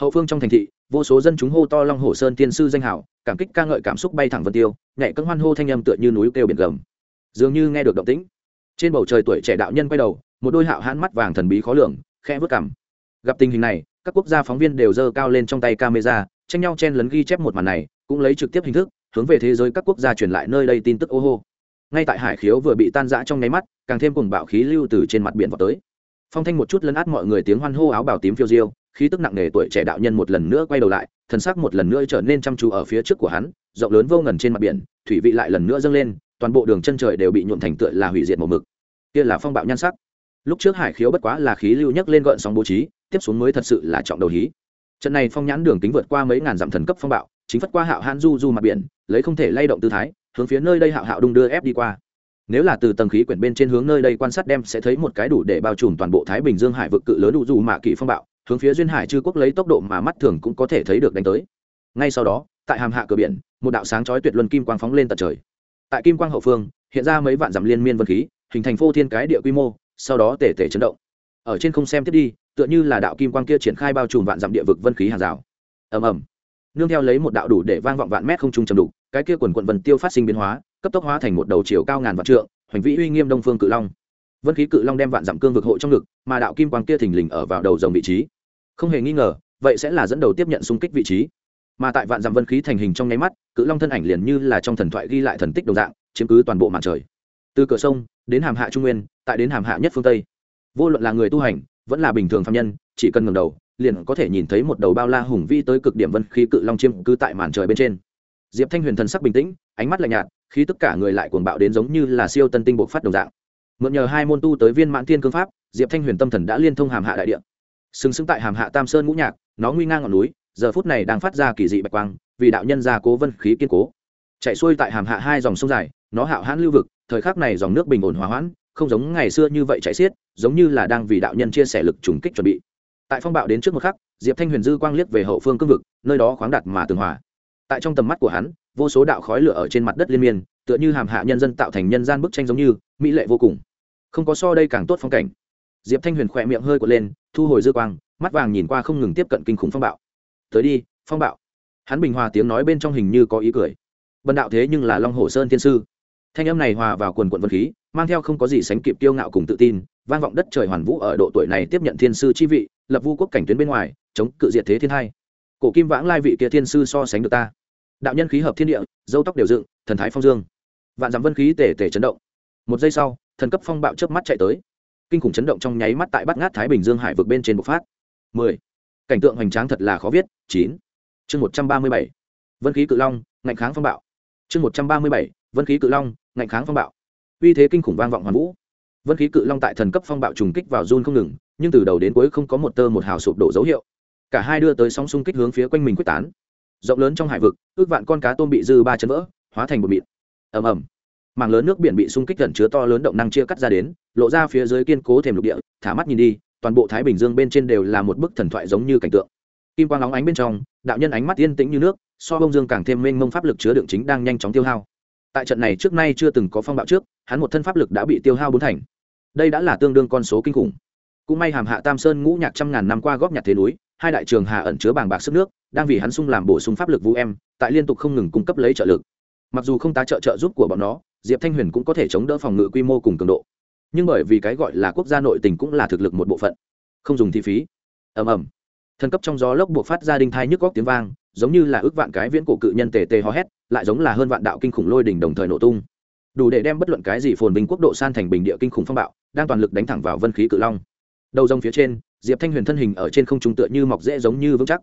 Hậu phương trong thành thị, vô số dân chúng hô to long hồ sơn tiên sư danh hảo cảm kích ca ngợi cảm xúc bay thẳng vân tiêu nhẹ cân hoan hô thanh âm tựa như núi kêu biển gầm. Dường như nghe được động tĩnh. Trên bầu trời tuổi trẻ đạo nhân quay đầu, một đôi hạo hãn mắt vàng thần bí khó lường, khẽ vớt cảm gặp tình hình này, các quốc gia phóng viên đều giơ cao lên trong tay camera, tranh nhau chen lấn ghi chép một màn này, cũng lấy trực tiếp hình thức, hướng về thế giới các quốc gia truyền lại nơi đây tin tức ô hô. Ngay tại hải khiếu vừa bị tan rã trong nháy mắt, càng thêm cùng bạo khí lưu từ trên mặt biển vào tới. Phong thanh một chút lấn át mọi người tiếng hoan hô áo bào tím phiêu diêu, khí tức nặng nề tuổi trẻ đạo nhân một lần nữa quay đầu lại thần sắc một lần nữa trở nên chăm chú ở phía trước của hắn, rộng lớn vô ngần trên mặt biển, thủy vị lại lần nữa dâng lên, toàn bộ đường chân trời đều bị nhuộm thành tựa là hủy diệt một mực. Kia là phong bạo nhan sắc. Lúc trước hải khiếu bất quá là khí lưu nhấc lên gợn sóng bố trí, tiếp xuống mới thật sự là trọng đầu hí. Trận này phong nhãn đường tính vượt qua mấy ngàn dặm thần cấp phong bạo, chính phất qua hạo hãn du du mặt biển, lấy không thể lay động tư thái, hướng phía nơi đây hạo hạo đung đưa ép đi qua. Nếu là từ tầng khí quyển bên trên hướng nơi đây quan sát đem sẽ thấy một cái đủ để bao trùm toàn bộ thái bình dương hải vực cự lớn đủ dù mạ kỳ phong bạo hướng phía duyên hải chư quốc lấy tốc độ mà mắt thường cũng có thể thấy được đánh tới. Ngay sau đó, tại hàm hạ cửa biển, một đạo sáng chói tuyệt luân kim quang phóng lên tận trời. Tại kim quang hậu phương, hiện ra mấy vạn dặm liên miên vân khí, hình thành phô thiên cái địa quy mô, sau đó tể tể chấn động. Ở trên không xem tiếp đi, tựa như là đạo kim quang kia triển khai bao trùm vạn dặm địa vực vân khí hàng rào. Ầm ầm. Nương theo lấy một đạo đủ để vang vọng vạn mét không trung trầm đục, cái kia quần quận vần tiêu phát sinh biến hóa, cấp tốc hóa thành một đầu chiều cao ngàn vạn trượng, hoành vĩ uy nghiêm đông phương cự long vân khí cự long đem vạn dặm cương vực hộ trong ngực, mà đạo kim quang kia thình lình ở vào đầu dòng vị trí. Không hề nghi ngờ, vậy sẽ là dẫn đầu tiếp nhận xung kích vị trí. Mà tại vạn dặm vân khí thành hình trong nháy mắt, cự long thân ảnh liền như là trong thần thoại ghi lại thần tích đồng dạng, chiếm cứ toàn bộ màn trời. Từ cửa sông, đến hàm hạ trung nguyên, tại đến hàm hạ nhất phương tây. Vô luận là người tu hành, vẫn là bình thường phạm nhân, chỉ cần ngầm đầu, liền có thể nhìn thấy một đầu bao la hùng vi tới cực điểm vân khí cự long chiếm cứ tại màn trời bên trên. Diệp thanh huyền thần sắc bình tĩnh, ánh mắt lạnh nhạt khi tất cả người lại cuồng bạo đến giống như là siêu tân tinh bộc phát đồng dạng mượn nhờ hai môn tu tới viên mãn thiên cương pháp, diệp thanh huyền tâm thần đã liên thông hàm hạ đại địa. Sừng sững tại hàm hạ tam sơn ngũ nhạc, nó nguy ngang ngọn núi, giờ phút này đang phát ra kỳ dị bạch quang, vì đạo nhân gia cố vân khí kiên cố. Chạy xuôi tại hàm hạ hai dòng sông dài, nó hạo hãn lưu vực, thời khắc này dòng nước bình ổn hòa hoãn, không giống ngày xưa như vậy chạy xiết, giống như là đang vì đạo nhân chia sẻ lực trùng kích chuẩn bị. Tại phong bạo đến trước một khắc, diệp thanh huyền dư quang liếc về hậu phương cương vực, nơi đó khoáng đặt mà tường hòa. Tại trong tầm mắt của hắn, vô số đạo khói lửa ở trên mặt đất liên miên, tựa như hàm hạ nhân dân tạo thành nhân gian bức tranh giống như, mỹ lệ vô cùng không có so đây càng tốt phong cảnh. Diệp thanh huyền khỏe miệng hơi quật lên, thu hồi dư quang, mắt vàng nhìn qua không ngừng tiếp cận kinh khủng phong bạo. Tới đi, phong bạo. Hắn bình hòa tiếng nói bên trong hình như có ý cười. Bần đạo thế nhưng là long hồ sơn thiên sư. Thanh âm này hòa vào quần quận vân khí, mang theo không có gì sánh kịp kiêu ngạo cùng tự tin, vang vọng đất trời hoàn vũ ở độ tuổi này tiếp nhận thiên sư chi vị, lập vu quốc cảnh tuyến bên ngoài, chống cự diệt thế thiên hai. Cổ kim vãng lai vị kia thiên sư so sánh được ta. Đạo nhân khí hợp thiên địa, dâu tóc đều dựng, thần thái phong dương. Vạn dặm vân khí tể tể chấn động. Một giây sau thần cấp phong bạo chớp mắt chạy tới. Kinh khủng chấn động trong nháy mắt tại bát ngát thái bình dương hải vực bên trên bộc phát. Mười. Cảnh tượng hoành tráng thật là khó viết. Chín. Chương một trăm ba mươi bảy. Vân khí cự long, ngạnh kháng phong bạo. Chương một trăm ba mươi bảy. Vân khí cự long, ngạnh kháng phong bạo. Uy thế kinh khủng vang vọng hoàn vũ. Vân khí cự long tại thần cấp phong bạo trùng kích vào run không ngừng, nhưng từ đầu đến cuối không có một tơ một hào sụp đổ dấu hiệu. Cả hai đưa tới sóng xung kích hướng phía quanh mình quyết tán. Rộng lớn trong hải vực, ước vạn con cá tôm bị dư ba chấn vỡ, hóa thành một mịn. Ầm ầm mảng lớn nước biển bị xung kích gần chứa to lớn động năng chia cắt ra đến, lộ ra phía dưới kiên cố thềm lục địa, thả mắt nhìn đi, toàn bộ thái bình dương bên trên đều là một bức thần thoại giống như cảnh tượng. Kim quang lóng ánh bên trong, đạo nhân ánh mắt yên tĩnh như nước, so bông dương càng thêm mênh mông pháp lực chứa đựng chính đang nhanh chóng tiêu hao. Tại trận này trước nay chưa từng có phong bạo trước, hắn một thân pháp lực đã bị tiêu hao bốn thành. Đây đã là tương đương con số kinh khủng. Cũng may hàm hạ tam sơn ngũ nhạc trăm ngàn năm qua góp nhặt thế núi, hai đại trường hà ẩn chứa bàng bạc sức nước, đang vì hắn sung làm bổ sung pháp lực vũ em, tại liên tục không ngừng cung cấp lấy trợ lực. Mặc dù không tá trợ trợ giúp của bọn nó diệp thanh huyền cũng có thể chống đỡ phòng ngự quy mô cùng cường độ. Nhưng bởi vì cái gọi là quốc gia nội tình cũng là thực lực một bộ phận, không dùng thi phí. Ầm ầm. Thần cấp trong gió lốc buộc phát ra đinh thai nhức góc tiếng vang, giống như là ước vạn cái viễn cổ cự nhân tề tề hò hét, lại giống là hơn vạn đạo kinh khủng lôi đỉnh đồng thời nổ tung. Đủ để đem bất luận cái gì phồn bình quốc độ san thành bình địa kinh khủng phong bạo, đang toàn lực đánh thẳng vào vân khí cự long. Đầu rông phía trên, diệp thanh huyền thân hình ở trên không trung tựa như mọc dễ giống như vững chắc.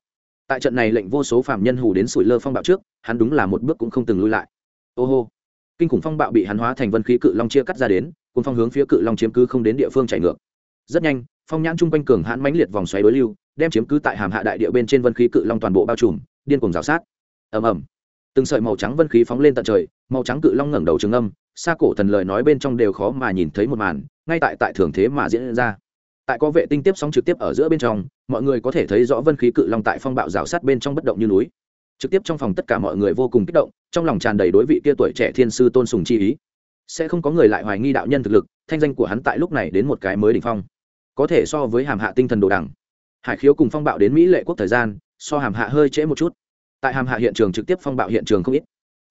Tại trận này lệnh vô số phạm nhân hù đến sủi lơ phong bạo trước, hắn đúng là một bước cũng không từng lui lại. Ô hô kinh khủng phong bạo bị hắn hóa thành vân khí cự long chia cắt ra đến cùng phong hướng phía cự long chiếm cứ không đến địa phương chạy ngược. Rất nhanh, phong nhãn chung quanh cường hãn mãnh liệt vòng xoáy đối lưu, đem chiếm cứ tại hàm hạ đại địa bên trên vân khí cự long toàn bộ bao trùm, điên cùng rào sát. Ầm ầm. Từng sợi màu trắng vân khí phóng lên tận trời, màu trắng cự long ngẩng đầu trường âm, xa cổ thần lời nói bên trong đều khó mà nhìn thấy một màn, ngay tại tại thường thế mà diễn ra. Tại có vệ tinh tiếp sóng trực tiếp ở giữa bên trong, mọi người có thể thấy rõ vân khí cự long tại phong bạo rào sát bên trong bất động như núi trực tiếp trong phòng tất cả mọi người vô cùng kích động, trong lòng tràn đầy đối vị kia tuổi trẻ thiên sư tôn sùng chi ý. Sẽ không có người lại hoài nghi đạo nhân thực lực, thanh danh của hắn tại lúc này đến một cái mới đ ỉ n h phong. Có thể so với hàm hạ tinh thần đồ đẳng. Hải khiếu cùng phong bạo đến mỹ lệ quốc thời gian, so hàm hạ hơi trễ một chút. Tại hàm hạ hiện trường trực tiếp phong bạo hiện trường không ít.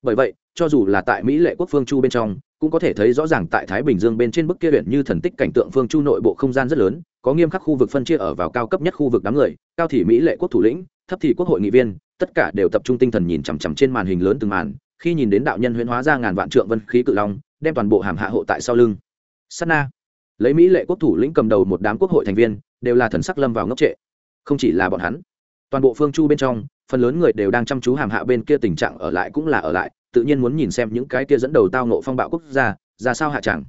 Bởi vậy, cho dù là tại mỹ lệ quốc phương chu bên trong, cũng có thể thấy rõ ràng tại thái bình dương bên trên bức kia huyện như thần tích cảnh tượng phương chu nội bộ không gian rất lớn, có nghiêm khắc khu vực phân chia ở vào cao cấp nhất khu vực đám người, cao thì mỹ lệ quốc thủ lĩnh, thấp thì quốc hội nghị viên tất cả đều tập trung tinh thần nhìn chằm chằm trên màn hình lớn từng màn, khi nhìn đến đạo nhân huyễn hóa ra ngàn vạn trượng vân khí cự long, đem toàn bộ hàm hạ hộ tại sau lưng. Sana. Na lấy mỹ lệ quốc thủ lĩnh cầm đầu một đám quốc hội thành viên, đều là thần sắc lâm vào ngốc trệ. Không chỉ là bọn hắn, toàn bộ phương chu bên trong, phần lớn người đều đang chăm chú hàm hạ bên kia tình trạng ở lại cũng là ở lại, tự nhiên muốn nhìn xem những cái kia dẫn đầu tao nộ phong bạo quốc gia, ra sao hạ chẳng.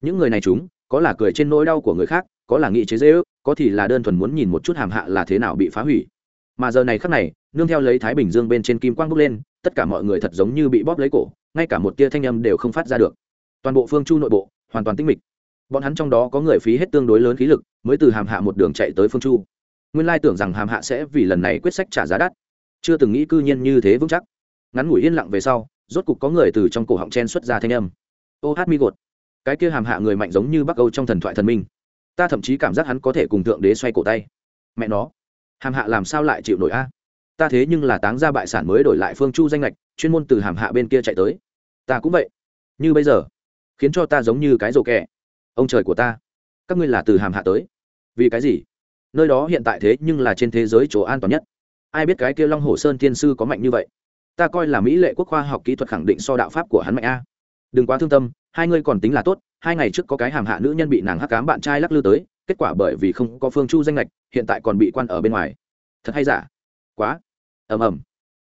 Những người này chúng, có là cười trên nỗi đau của người khác, có là nghị chế dễ ước có thì là đơn thuần muốn nhìn một chút hàm hạ là thế nào bị phá hủy mà giờ này khắc này, nương theo lấy thái bình dương bên trên kim quang bốc lên, tất cả mọi người thật giống như bị bóp lấy cổ, ngay cả một tia thanh âm đều không phát ra được. Toàn bộ phương chu nội bộ, hoàn toàn tinh mịch. Bọn hắn trong đó có người phí hết tương đối lớn khí lực, mới từ hàm hạ một đường chạy tới phương chu. Nguyên lai tưởng rằng hàm hạ sẽ vì lần này quyết sách trả giá đắt. Chưa từng nghĩ cư nhiên như thế vững chắc. Ngắn ngủi yên lặng về sau, rốt cục có người từ trong cổ họng chen xuất ra thanh âm. Ô hát mi gột. Cái kia hàm hạ người mạnh giống như bắc âu trong thần thoại thần minh. Ta thậm chí cảm giác hắn có thể cùng thượng đế xoay cổ tay. Mẹ nó hàm hạ làm sao lại chịu nổi a? Ta thế nhưng là táng ra bại sản mới đổi lại phương chu danh lệch chuyên môn từ hàm hạ bên kia chạy tới. Ta cũng vậy. Như bây giờ, khiến cho ta giống như cái rổ kẹ ông trời của ta, các ngươi là từ hàm hạ tới. Vì cái gì? Nơi đó hiện tại thế nhưng là trên thế giới chỗ an toàn nhất. Ai biết cái kia long hồ sơn thiên sư có mạnh như vậy? Ta coi là mỹ lệ quốc khoa học kỹ thuật khẳng định so đạo pháp của hắn mạnh a. Đừng quá thương tâm, hai ngươi còn tính là tốt, hai ngày trước có cái hàm hạ nữ nhân bị nàng hắc cám bạn trai lắc lư tới kết quả bởi vì không có phương chu danh lệch hiện tại còn bị quan ở bên ngoài. Thật hay giả? Quá. Ầm ầm.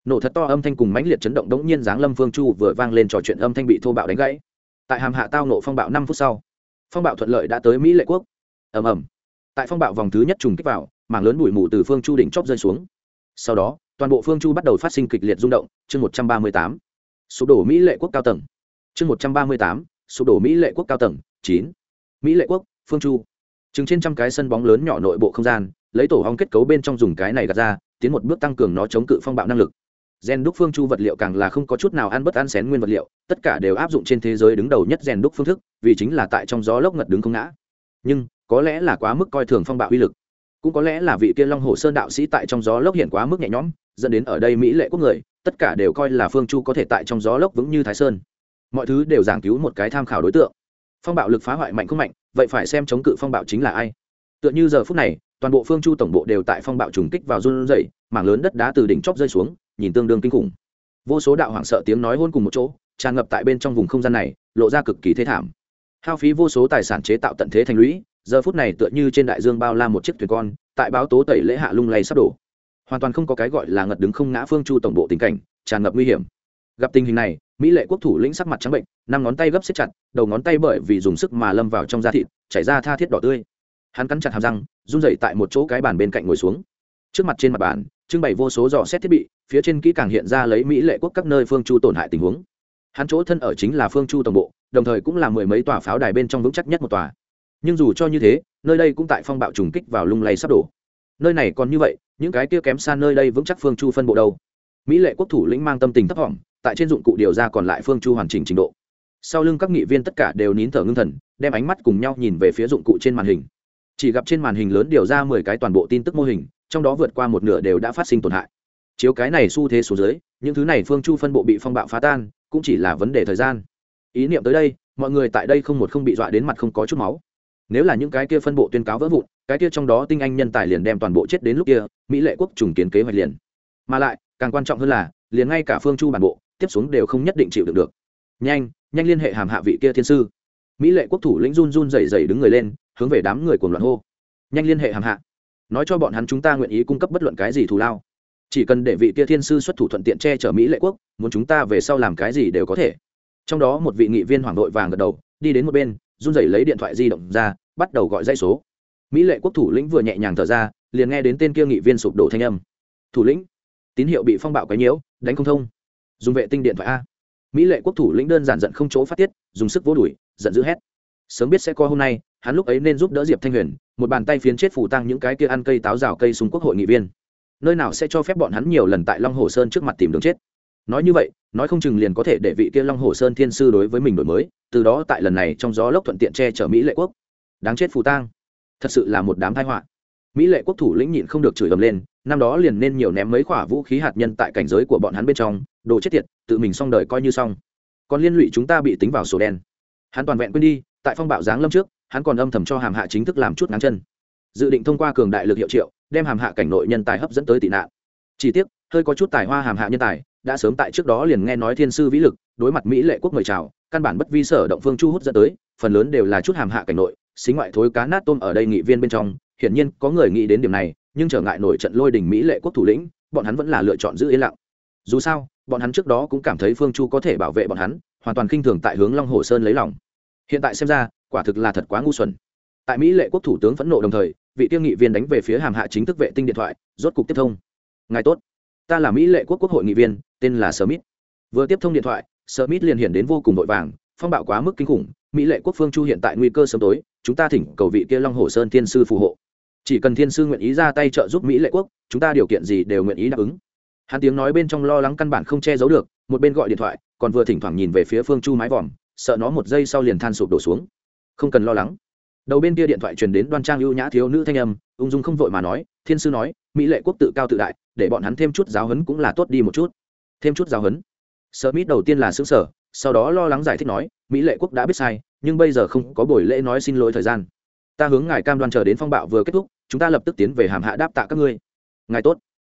Nổ thật to âm thanh cùng mãnh liệt chấn động đống nhiên giáng lâm phương chu vừa vang lên trò chuyện âm thanh bị thô bạo đánh gãy. Tại hàm hạ tao nổ phong bạo năm phút sau, phong bạo thuận lợi đã tới mỹ lệ quốc. Ầm ầm. Tại phong bạo vòng thứ nhất trùng kích vào, mảng lớn bụi mù từ phương chu đỉnh chóp rơi xuống. Sau đó, toàn bộ phương chu bắt đầu phát sinh kịch liệt rung động, chương một trăm ba mươi tám. Sụp đổ mỹ lệ quốc cao tầng. Chương một trăm ba mươi tám, sụp đổ mỹ lệ quốc cao tầng, chín. Mỹ lệ quốc, phương chu chừng trên trăm cái sân bóng lớn nhỏ nội bộ không gian, lấy tổ hong kết cấu bên trong dùng cái này gạt ra, tiến một bước tăng cường nó chống cự phong bạo năng lực. Gen đúc phương chu vật liệu càng là không có chút nào ăn bất ăn xén nguyên vật liệu, tất cả đều áp dụng trên thế giới đứng đầu nhất gen đúc phương thức, vì chính là tại trong gió lốc ngật đứng không ngã. Nhưng, có lẽ là quá mức coi thường phong bạo uy lực. Cũng có lẽ là vị kia long hồ sơn đạo sĩ tại trong gió lốc hiện quá mức nhẹ nhõm, dẫn đến ở đây mỹ lệ quốc người, tất cả đều coi là phương chu có thể tại trong gió lốc vững như thái sơn. Mọi thứ đều giảng cứu một cái tham khảo đối tượng. Phong bạo lực phá hoại mạnh không mạnh vậy phải xem chống cự phong bạo chính là ai. Tựa như giờ phút này, toàn bộ phương chu tổng bộ đều tại phong bạo trùng kích vào run rẩy, mảng lớn đất đá từ đỉnh chóp rơi xuống, nhìn tương đương kinh khủng. Vô số đạo hoảng sợ tiếng nói hôn cùng một chỗ, tràn ngập tại bên trong vùng không gian này, lộ ra cực kỳ thế thảm. Hao phí vô số tài sản chế tạo tận thế thành lũy, giờ phút này tựa như trên đại dương bao la một chiếc thuyền con, tại báo tố tẩy lễ hạ lung lay sắp đổ. Hoàn toàn không có cái gọi là ngật đứng không ngã phương chu tổng bộ tình cảnh, tràn ngập nguy hiểm. Gặp tình hình này mỹ lệ quốc thủ lĩnh sắc mặt trắng bệnh, năm ngón tay gấp xếp chặt, đầu ngón tay bởi vì dùng sức mà lâm vào trong da thịt, chảy ra tha thiết đỏ tươi. Hắn cắn chặt hàm răng, run dậy tại một chỗ cái bàn bên cạnh ngồi xuống. Trước mặt trên mặt bàn, trưng bày vô số dò xét thiết bị, phía trên kỹ càng hiện ra lấy mỹ lệ quốc các nơi phương chu tổn hại tình huống. Hắn chỗ thân ở chính là phương chu tổng bộ, đồng thời cũng là mười mấy tòa pháo đài bên trong vững chắc nhất một tòa. Nhưng dù cho như thế, nơi đây cũng tại phong bạo trùng kích vào lung lay sắp đổ. Nơi này còn như vậy, những cái kia kém xa nơi đây vững chắc phương chu phân bộ đâu? Mỹ lệ quốc thủ lĩnh mang tâm tình thấp thỏm tại trên dụng cụ điều ra còn lại phương chu hoàn chỉnh trình độ. Sau lưng các nghị viên tất cả đều nín thở ngưng thần, đem ánh mắt cùng nhau nhìn về phía dụng cụ trên màn hình. Chỉ gặp trên màn hình lớn điều ra mười cái toàn bộ tin tức mô hình, trong đó vượt qua một nửa đều đã phát sinh tổn hại. Chiếu cái này xu thế số dưới, những thứ này phương chu phân bộ bị phong bạo phá tan, cũng chỉ là vấn đề thời gian. Ý niệm tới đây, mọi người tại đây không một không bị dọa đến mặt không có chút máu. Nếu là những cái kia phân bộ tuyên cáo vỡ vụn, cái kia trong đó tinh anh nhân tài liền đem toàn bộ chết đến lúc kia, mỹ lệ quốc trùng kiến kế hoạch liền. Mà lại, càng quan trọng hơn là, liền ngay cả phương chu bản bộ tiếp xuống đều không nhất định chịu được được. Nhanh nhanh liên hệ hàm hạ vị kia thiên sư. Mỹ lệ quốc thủ lĩnh run run rẩy rẩy đứng người lên, hướng về đám người cuồng loạn hô. Nhanh liên hệ hàm hạ. Nói cho bọn hắn chúng ta nguyện ý cung cấp bất luận cái gì thù lao. Chỉ cần để vị kia thiên sư xuất thủ thuận tiện che chở mỹ lệ quốc, muốn chúng ta về sau làm cái gì đều có thể. Trong đó một vị nghị viên hoàng đội vàng gật đầu, đi đến một bên, run rẩy lấy điện thoại di động ra, bắt đầu gọi dây số. Mỹ lệ quốc thủ lĩnh vừa nhẹ nhàng thở ra, liền nghe đến tên kia nghị viên sụp đổ thanh âm. Thủ lĩnh, tín hiệu bị phong bạo cái nhiễu, đánh không thông dùng vệ tinh điện thoại a. Mỹ lệ quốc thủ lĩnh đơn giản giận không chỗ phát tiết dùng sức vô đuổi, giận dữ hét. Sớm biết sẽ có hôm nay hắn lúc ấy nên giúp đỡ diệp thanh huyền một bàn tay phiến chết phủ tăng những cái kia ăn cây táo rào cây súng quốc hội nghị viên. Nơi nào sẽ cho phép bọn hắn nhiều lần tại long hồ sơn trước mặt tìm đường chết. Nói như vậy nói không chừng liền có thể để vị kia long hồ sơn thiên sư đối với mình đổi mới từ đó tại lần này trong gió lốc thuận tiện che chở mỹ lệ quốc. Đáng chết phù tang thật sự là một đám thái họa. Mỹ lệ quốc thủ lĩnh nhịn không được chửi ầm lên năm đó liền nên nhiều ném mấy quả vũ khí hạt nhân tại cảnh giới của bọn hắn bên trong đồ chết tiệt, tự mình xong đời coi như xong. Còn liên lụy chúng ta bị tính vào sổ đen. Hắn toàn vẹn quên đi, tại phong bạo giáng lâm trước, hắn còn âm thầm cho hàm hạ chính thức làm chút ngắn chân. Dự định thông qua cường đại lực hiệu triệu, đem hàm hạ cảnh nội nhân tài hấp dẫn tới tị nạn. Chỉ tiếc, hơi có chút tài hoa hàm hạ nhân tài, đã sớm tại trước đó liền nghe nói thiên sư vĩ lực, đối mặt mỹ lệ quốc mời chào, căn bản bất vi sở động phương chu hút dẫn tới, phần lớn đều là chút hàm hạ cảnh nội xí ngoại thối cá nát tôm ở đây nghị viên bên trong, hiển nhiên có người nghĩ đến điểm này, nhưng trở ngại nổi trận lôi đình mỹ lệ quốc thủ lĩnh, bọn hắn vẫn là lựa chọn giữ yên lặng. Dù sao bọn hắn trước đó cũng cảm thấy phương chu có thể bảo vệ bọn hắn, hoàn toàn khinh thường tại hướng long hồ sơn lấy lòng. Hiện tại xem ra, quả thực là thật quá ngu xuẩn. Tại mỹ lệ quốc thủ tướng phẫn nộ đồng thời, vị tiêu nghị viên đánh về phía hàm hạ chính thức vệ tinh điện thoại, rốt cục tiếp thông. Ngài tốt. Ta là mỹ lệ quốc quốc hội nghị viên, tên là smith vừa tiếp thông điện thoại smith liền hiện đến vô cùng vội vàng, phong bạo quá mức kinh khủng, mỹ lệ quốc phương chu hiện tại nguy cơ sớm tối, chúng ta thỉnh cầu vị kia long hồ sơn thiên sư phù hộ. Chỉ cần thiên sư nguyện ý ra tay trợ giúp mỹ lệ quốc, chúng ta điều kiện gì đều nguyện ý đáp ứng hắn tiếng nói bên trong lo lắng căn bản không che giấu được, một bên gọi điện thoại, còn vừa thỉnh thoảng nhìn về phía phương chu mái vòm, sợ nó một giây sau liền than sụp đổ xuống. Không cần lo lắng. Đầu bên kia điện thoại truyền đến đoan trang ưu nhã thiếu nữ thanh âm, ung dung không vội mà nói, thiên sư nói, mỹ lệ quốc tự cao tự đại, để bọn hắn thêm chút giáo hấn cũng là tốt đi một chút. Thêm chút giáo hấn sợ mít đầu tiên là xứng sở sau đó lo lắng giải thích nói, mỹ lệ quốc đã biết sai, nhưng bây giờ không có buổi lễ nói xin lỗi thời gian. Ta hướng ngài cam đoan chờ đến phong bạo vừa kết thúc, chúng ta lập tức tiến về hàm hạ đáp tạ các ngươi. Ngài tốt.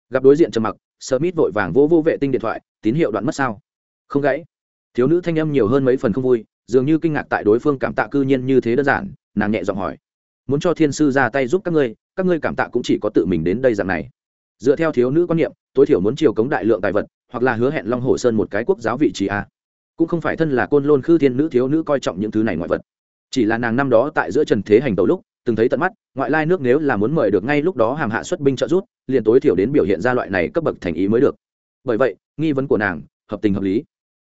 Gặp đối diện trầm mặc smith vội vàng vô vô vệ tinh điện thoại, tín hiệu đoạn mất sao? Không gãy. Thiếu nữ thanh âm nhiều hơn mấy phần không vui, dường như kinh ngạc tại đối phương cảm tạ cư nhiên như thế đơn giản, nàng nhẹ giọng hỏi. Muốn cho thiên sư ra tay giúp các ngươi các ngươi cảm tạ cũng chỉ có tự mình đến đây dạng này. Dựa theo thiếu nữ quan niệm, tối thiểu muốn chiều cống đại lượng tài vật, hoặc là hứa hẹn long hồ sơn một cái quốc giáo vị trí a. Cũng không phải thân là côn lôn khư thiên nữ thiếu nữ coi trọng những thứ này ngoại vật. Chỉ là nàng năm đó tại giữa trần thế hành tàu lúc từng thấy tận mắt, ngoại lai nước nếu là muốn mời được ngay lúc đó hàm hạ xuất binh trợ rút liền tối thiểu đến biểu hiện ra loại này cấp bậc thành ý mới được. Bởi vậy, nghi vấn của nàng, hợp tình hợp lý.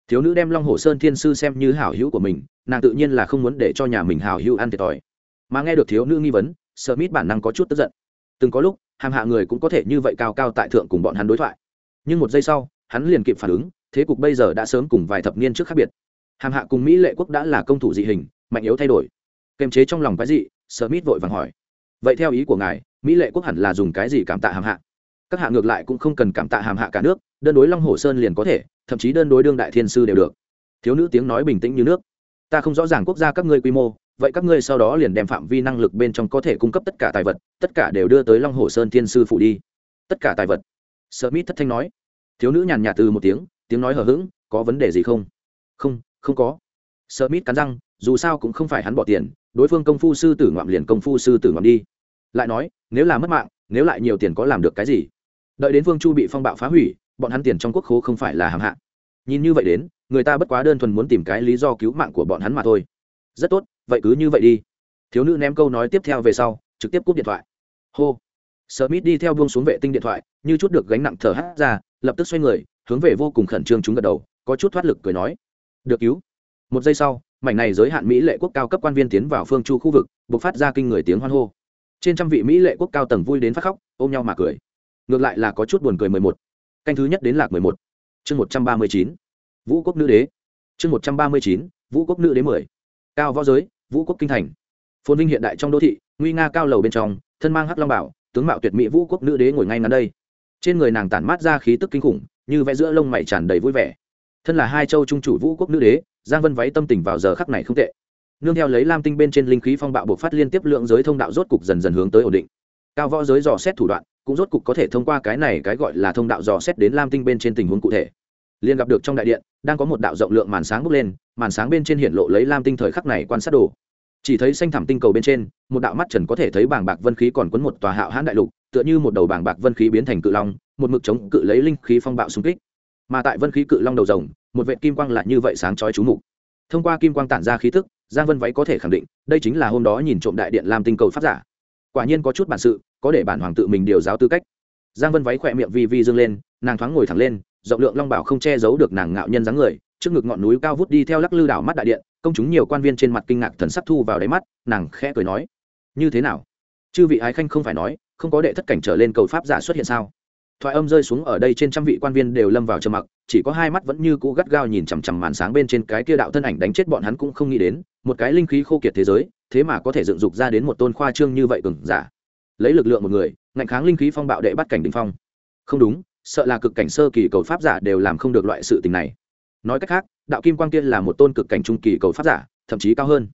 Thiếu nữ đem long hồ sơn thiên sư xem như hảo hữu của mình, nàng tự nhiên là không muốn để cho nhà mình hảo hữu ăn thiệt thòi. Mà nghe được thiếu nữ nghi vấn sợ mít bản năng có chút tức giận. Từng có lúc, hàm hạ người cũng có thể như vậy cao cao tại thượng cùng bọn hắn đối thoại. Nhưng một giây sau, hắn liền kịp phản ứng, thế cục bây giờ đã sớm cùng vài thập niên trước khác biệt. Hàm hạ cùng mỹ lệ quốc đã là công thủ dị hình, mạnh yếu thay đổi. Kềm chế trong lòng cái gì smith vội vàng hỏi. Vậy theo ý của ngài, mỹ lệ quốc hẳn là dùng cái gì cảm tạ hàm hạ? Các hạ ngược lại cũng không cần cảm tạ hàm hạ cả nước, đơn đối long hồ sơn liền có thể, thậm chí đơn đối đương đại thiên sư đều được. Thiếu nữ tiếng nói bình tĩnh như nước. Ta không rõ ràng quốc gia các ngươi quy mô, vậy các ngươi sau đó liền đem phạm vi năng lực bên trong có thể cung cấp tất cả tài vật, tất cả đều đưa tới long hồ sơn thiên sư phụ đi. Tất cả tài vật. Smith thất thanh nói. Thiếu nữ nhàn nhạt từ một tiếng tiếng nói hờ hững, có vấn đề gì không? Không không có. Smith cắn răng, dù sao cũng không phải hắn bỏ tiền đối phương công phu sư tử ngoạm liền công phu sư tử ngoạm đi. Lại nói, nếu là mất mạng, nếu lại nhiều tiền có làm được cái gì? Đợi đến phương chu bị phong bạo phá hủy, bọn hắn tiền trong quốc khố không phải là hàm hạ. Nhìn như vậy đến, người ta bất quá đơn thuần muốn tìm cái lý do cứu mạng của bọn hắn mà thôi. Rất tốt, vậy cứ như vậy đi. Thiếu nữ ném câu nói tiếp theo về sau, trực tiếp cúp điện thoại. Hô. Smith đi theo buông xuống vệ tinh điện thoại, như chút được gánh nặng thở hắt ra, lập tức xoay người, hướng về vô cùng khẩn trương chúng gật đầu, có chút thoát lực cười nói. Được cứu. Một giây sau mảnh này giới hạn mỹ lệ quốc cao cấp quan viên tiến vào phương chu khu vực buộc phát ra kinh người tiếng hoan hô. Trên trăm vị mỹ lệ quốc cao tầng vui đến phát khóc, ôm nhau mà cười. Ngược lại là có chút buồn cười mười một. Canh thứ nhất đến lạc mười một. Chương một trăm ba mươi chín. Vũ quốc nữ đế. Chương một trăm ba mươi chín. Vũ quốc nữ đế mười. Cao võ giới, vũ quốc kinh thành. Phồn vinh hiện đại trong đô thị, nguy nga cao lầu bên trong, thân mang hắc long bảo, tướng mạo tuyệt mỹ vũ quốc nữ đế ngồi ngay ngắn đây. Trên người nàng tản mát ra khí tức kinh khủng, như vẽ giữa lông mày tràn đầy vui vẻ. Thân là hai châu trung chủ vũ quốc nữ đế giang vân váy tâm tình vào giờ khắc này không tệ. Nương theo lấy lam tinh bên trên linh khí phong bạo buộc phát liên tiếp lượng giới thông đạo rốt cục dần dần hướng tới ổn định. Cao võ giới dò xét thủ đoạn, cũng rốt cục có thể thông qua cái này cái gọi là thông đạo dò xét đến lam tinh bên trên tình huống cụ thể. Liên gặp được trong đại điện, đang có một đạo rộng lượng màn sáng bốc lên, màn sáng bên trên hiện lộ lấy lam tinh thời khắc này quan sát đồ. Chỉ thấy xanh thẳm tinh cầu bên trên, một đạo mắt trần có thể thấy bảng bạc vân khí còn quấn một tòa hạo hãn đại lục, tựa như một đầu bảng bạc vân khí biến thành cự long, một mực chống cự lấy linh khí phong bạo xung kích. Mà tại vân khí cự long đầu rồng một vệ kim quang lại như vậy sáng chói chú mục. Thông qua kim quang tản ra khí tức, giang vân váy có thể khẳng định, đây chính là hôm đó nhìn trộm đại điện làm tinh cầu pháp giả. Quả nhiên có chút bản sự, có để bản hoàng tự mình điều giáo tư cách. Giang vân váy khỏe miệng vi vi dương lên, nàng thoáng ngồi thẳng lên, rộng lượng long bảo không che giấu được nàng ngạo nhân dáng người, trước ngực ngọn núi cao vút đi theo lắc lư đảo mắt đại điện, công chúng nhiều quan viên trên mặt kinh ngạc thần sắc thu vào đáy mắt, nàng khẽ cười nói, như thế nào? Chư vị ái khanh không phải nói, không có đệ thất cảnh trở lên cầu pháp giả xuất hiện sao? Thoại âm rơi xuống ở đây trên trăm vị quan viên đều lâm vào trầm mặc, chỉ có hai mắt vẫn như cũ gắt gao nhìn chằm chằm màn sáng bên trên cái kia đạo thân ảnh đánh chết bọn hắn cũng không nghĩ đến, một cái linh khí khô kiệt thế giới, thế mà có thể dựng dục ra đến một tôn khoa trương như vậy cường giả. Lấy lực lượng một người, ngạnh kháng linh khí phong bạo đệ bắt cảnh đình phong. Không đúng, sợ là cực cảnh sơ kỳ cầu pháp giả đều làm không được loại sự tình này. Nói cách khác, đạo kim quang kia là một tôn cực cảnh trung kỳ cầu pháp giả, thậm chí cao hơn.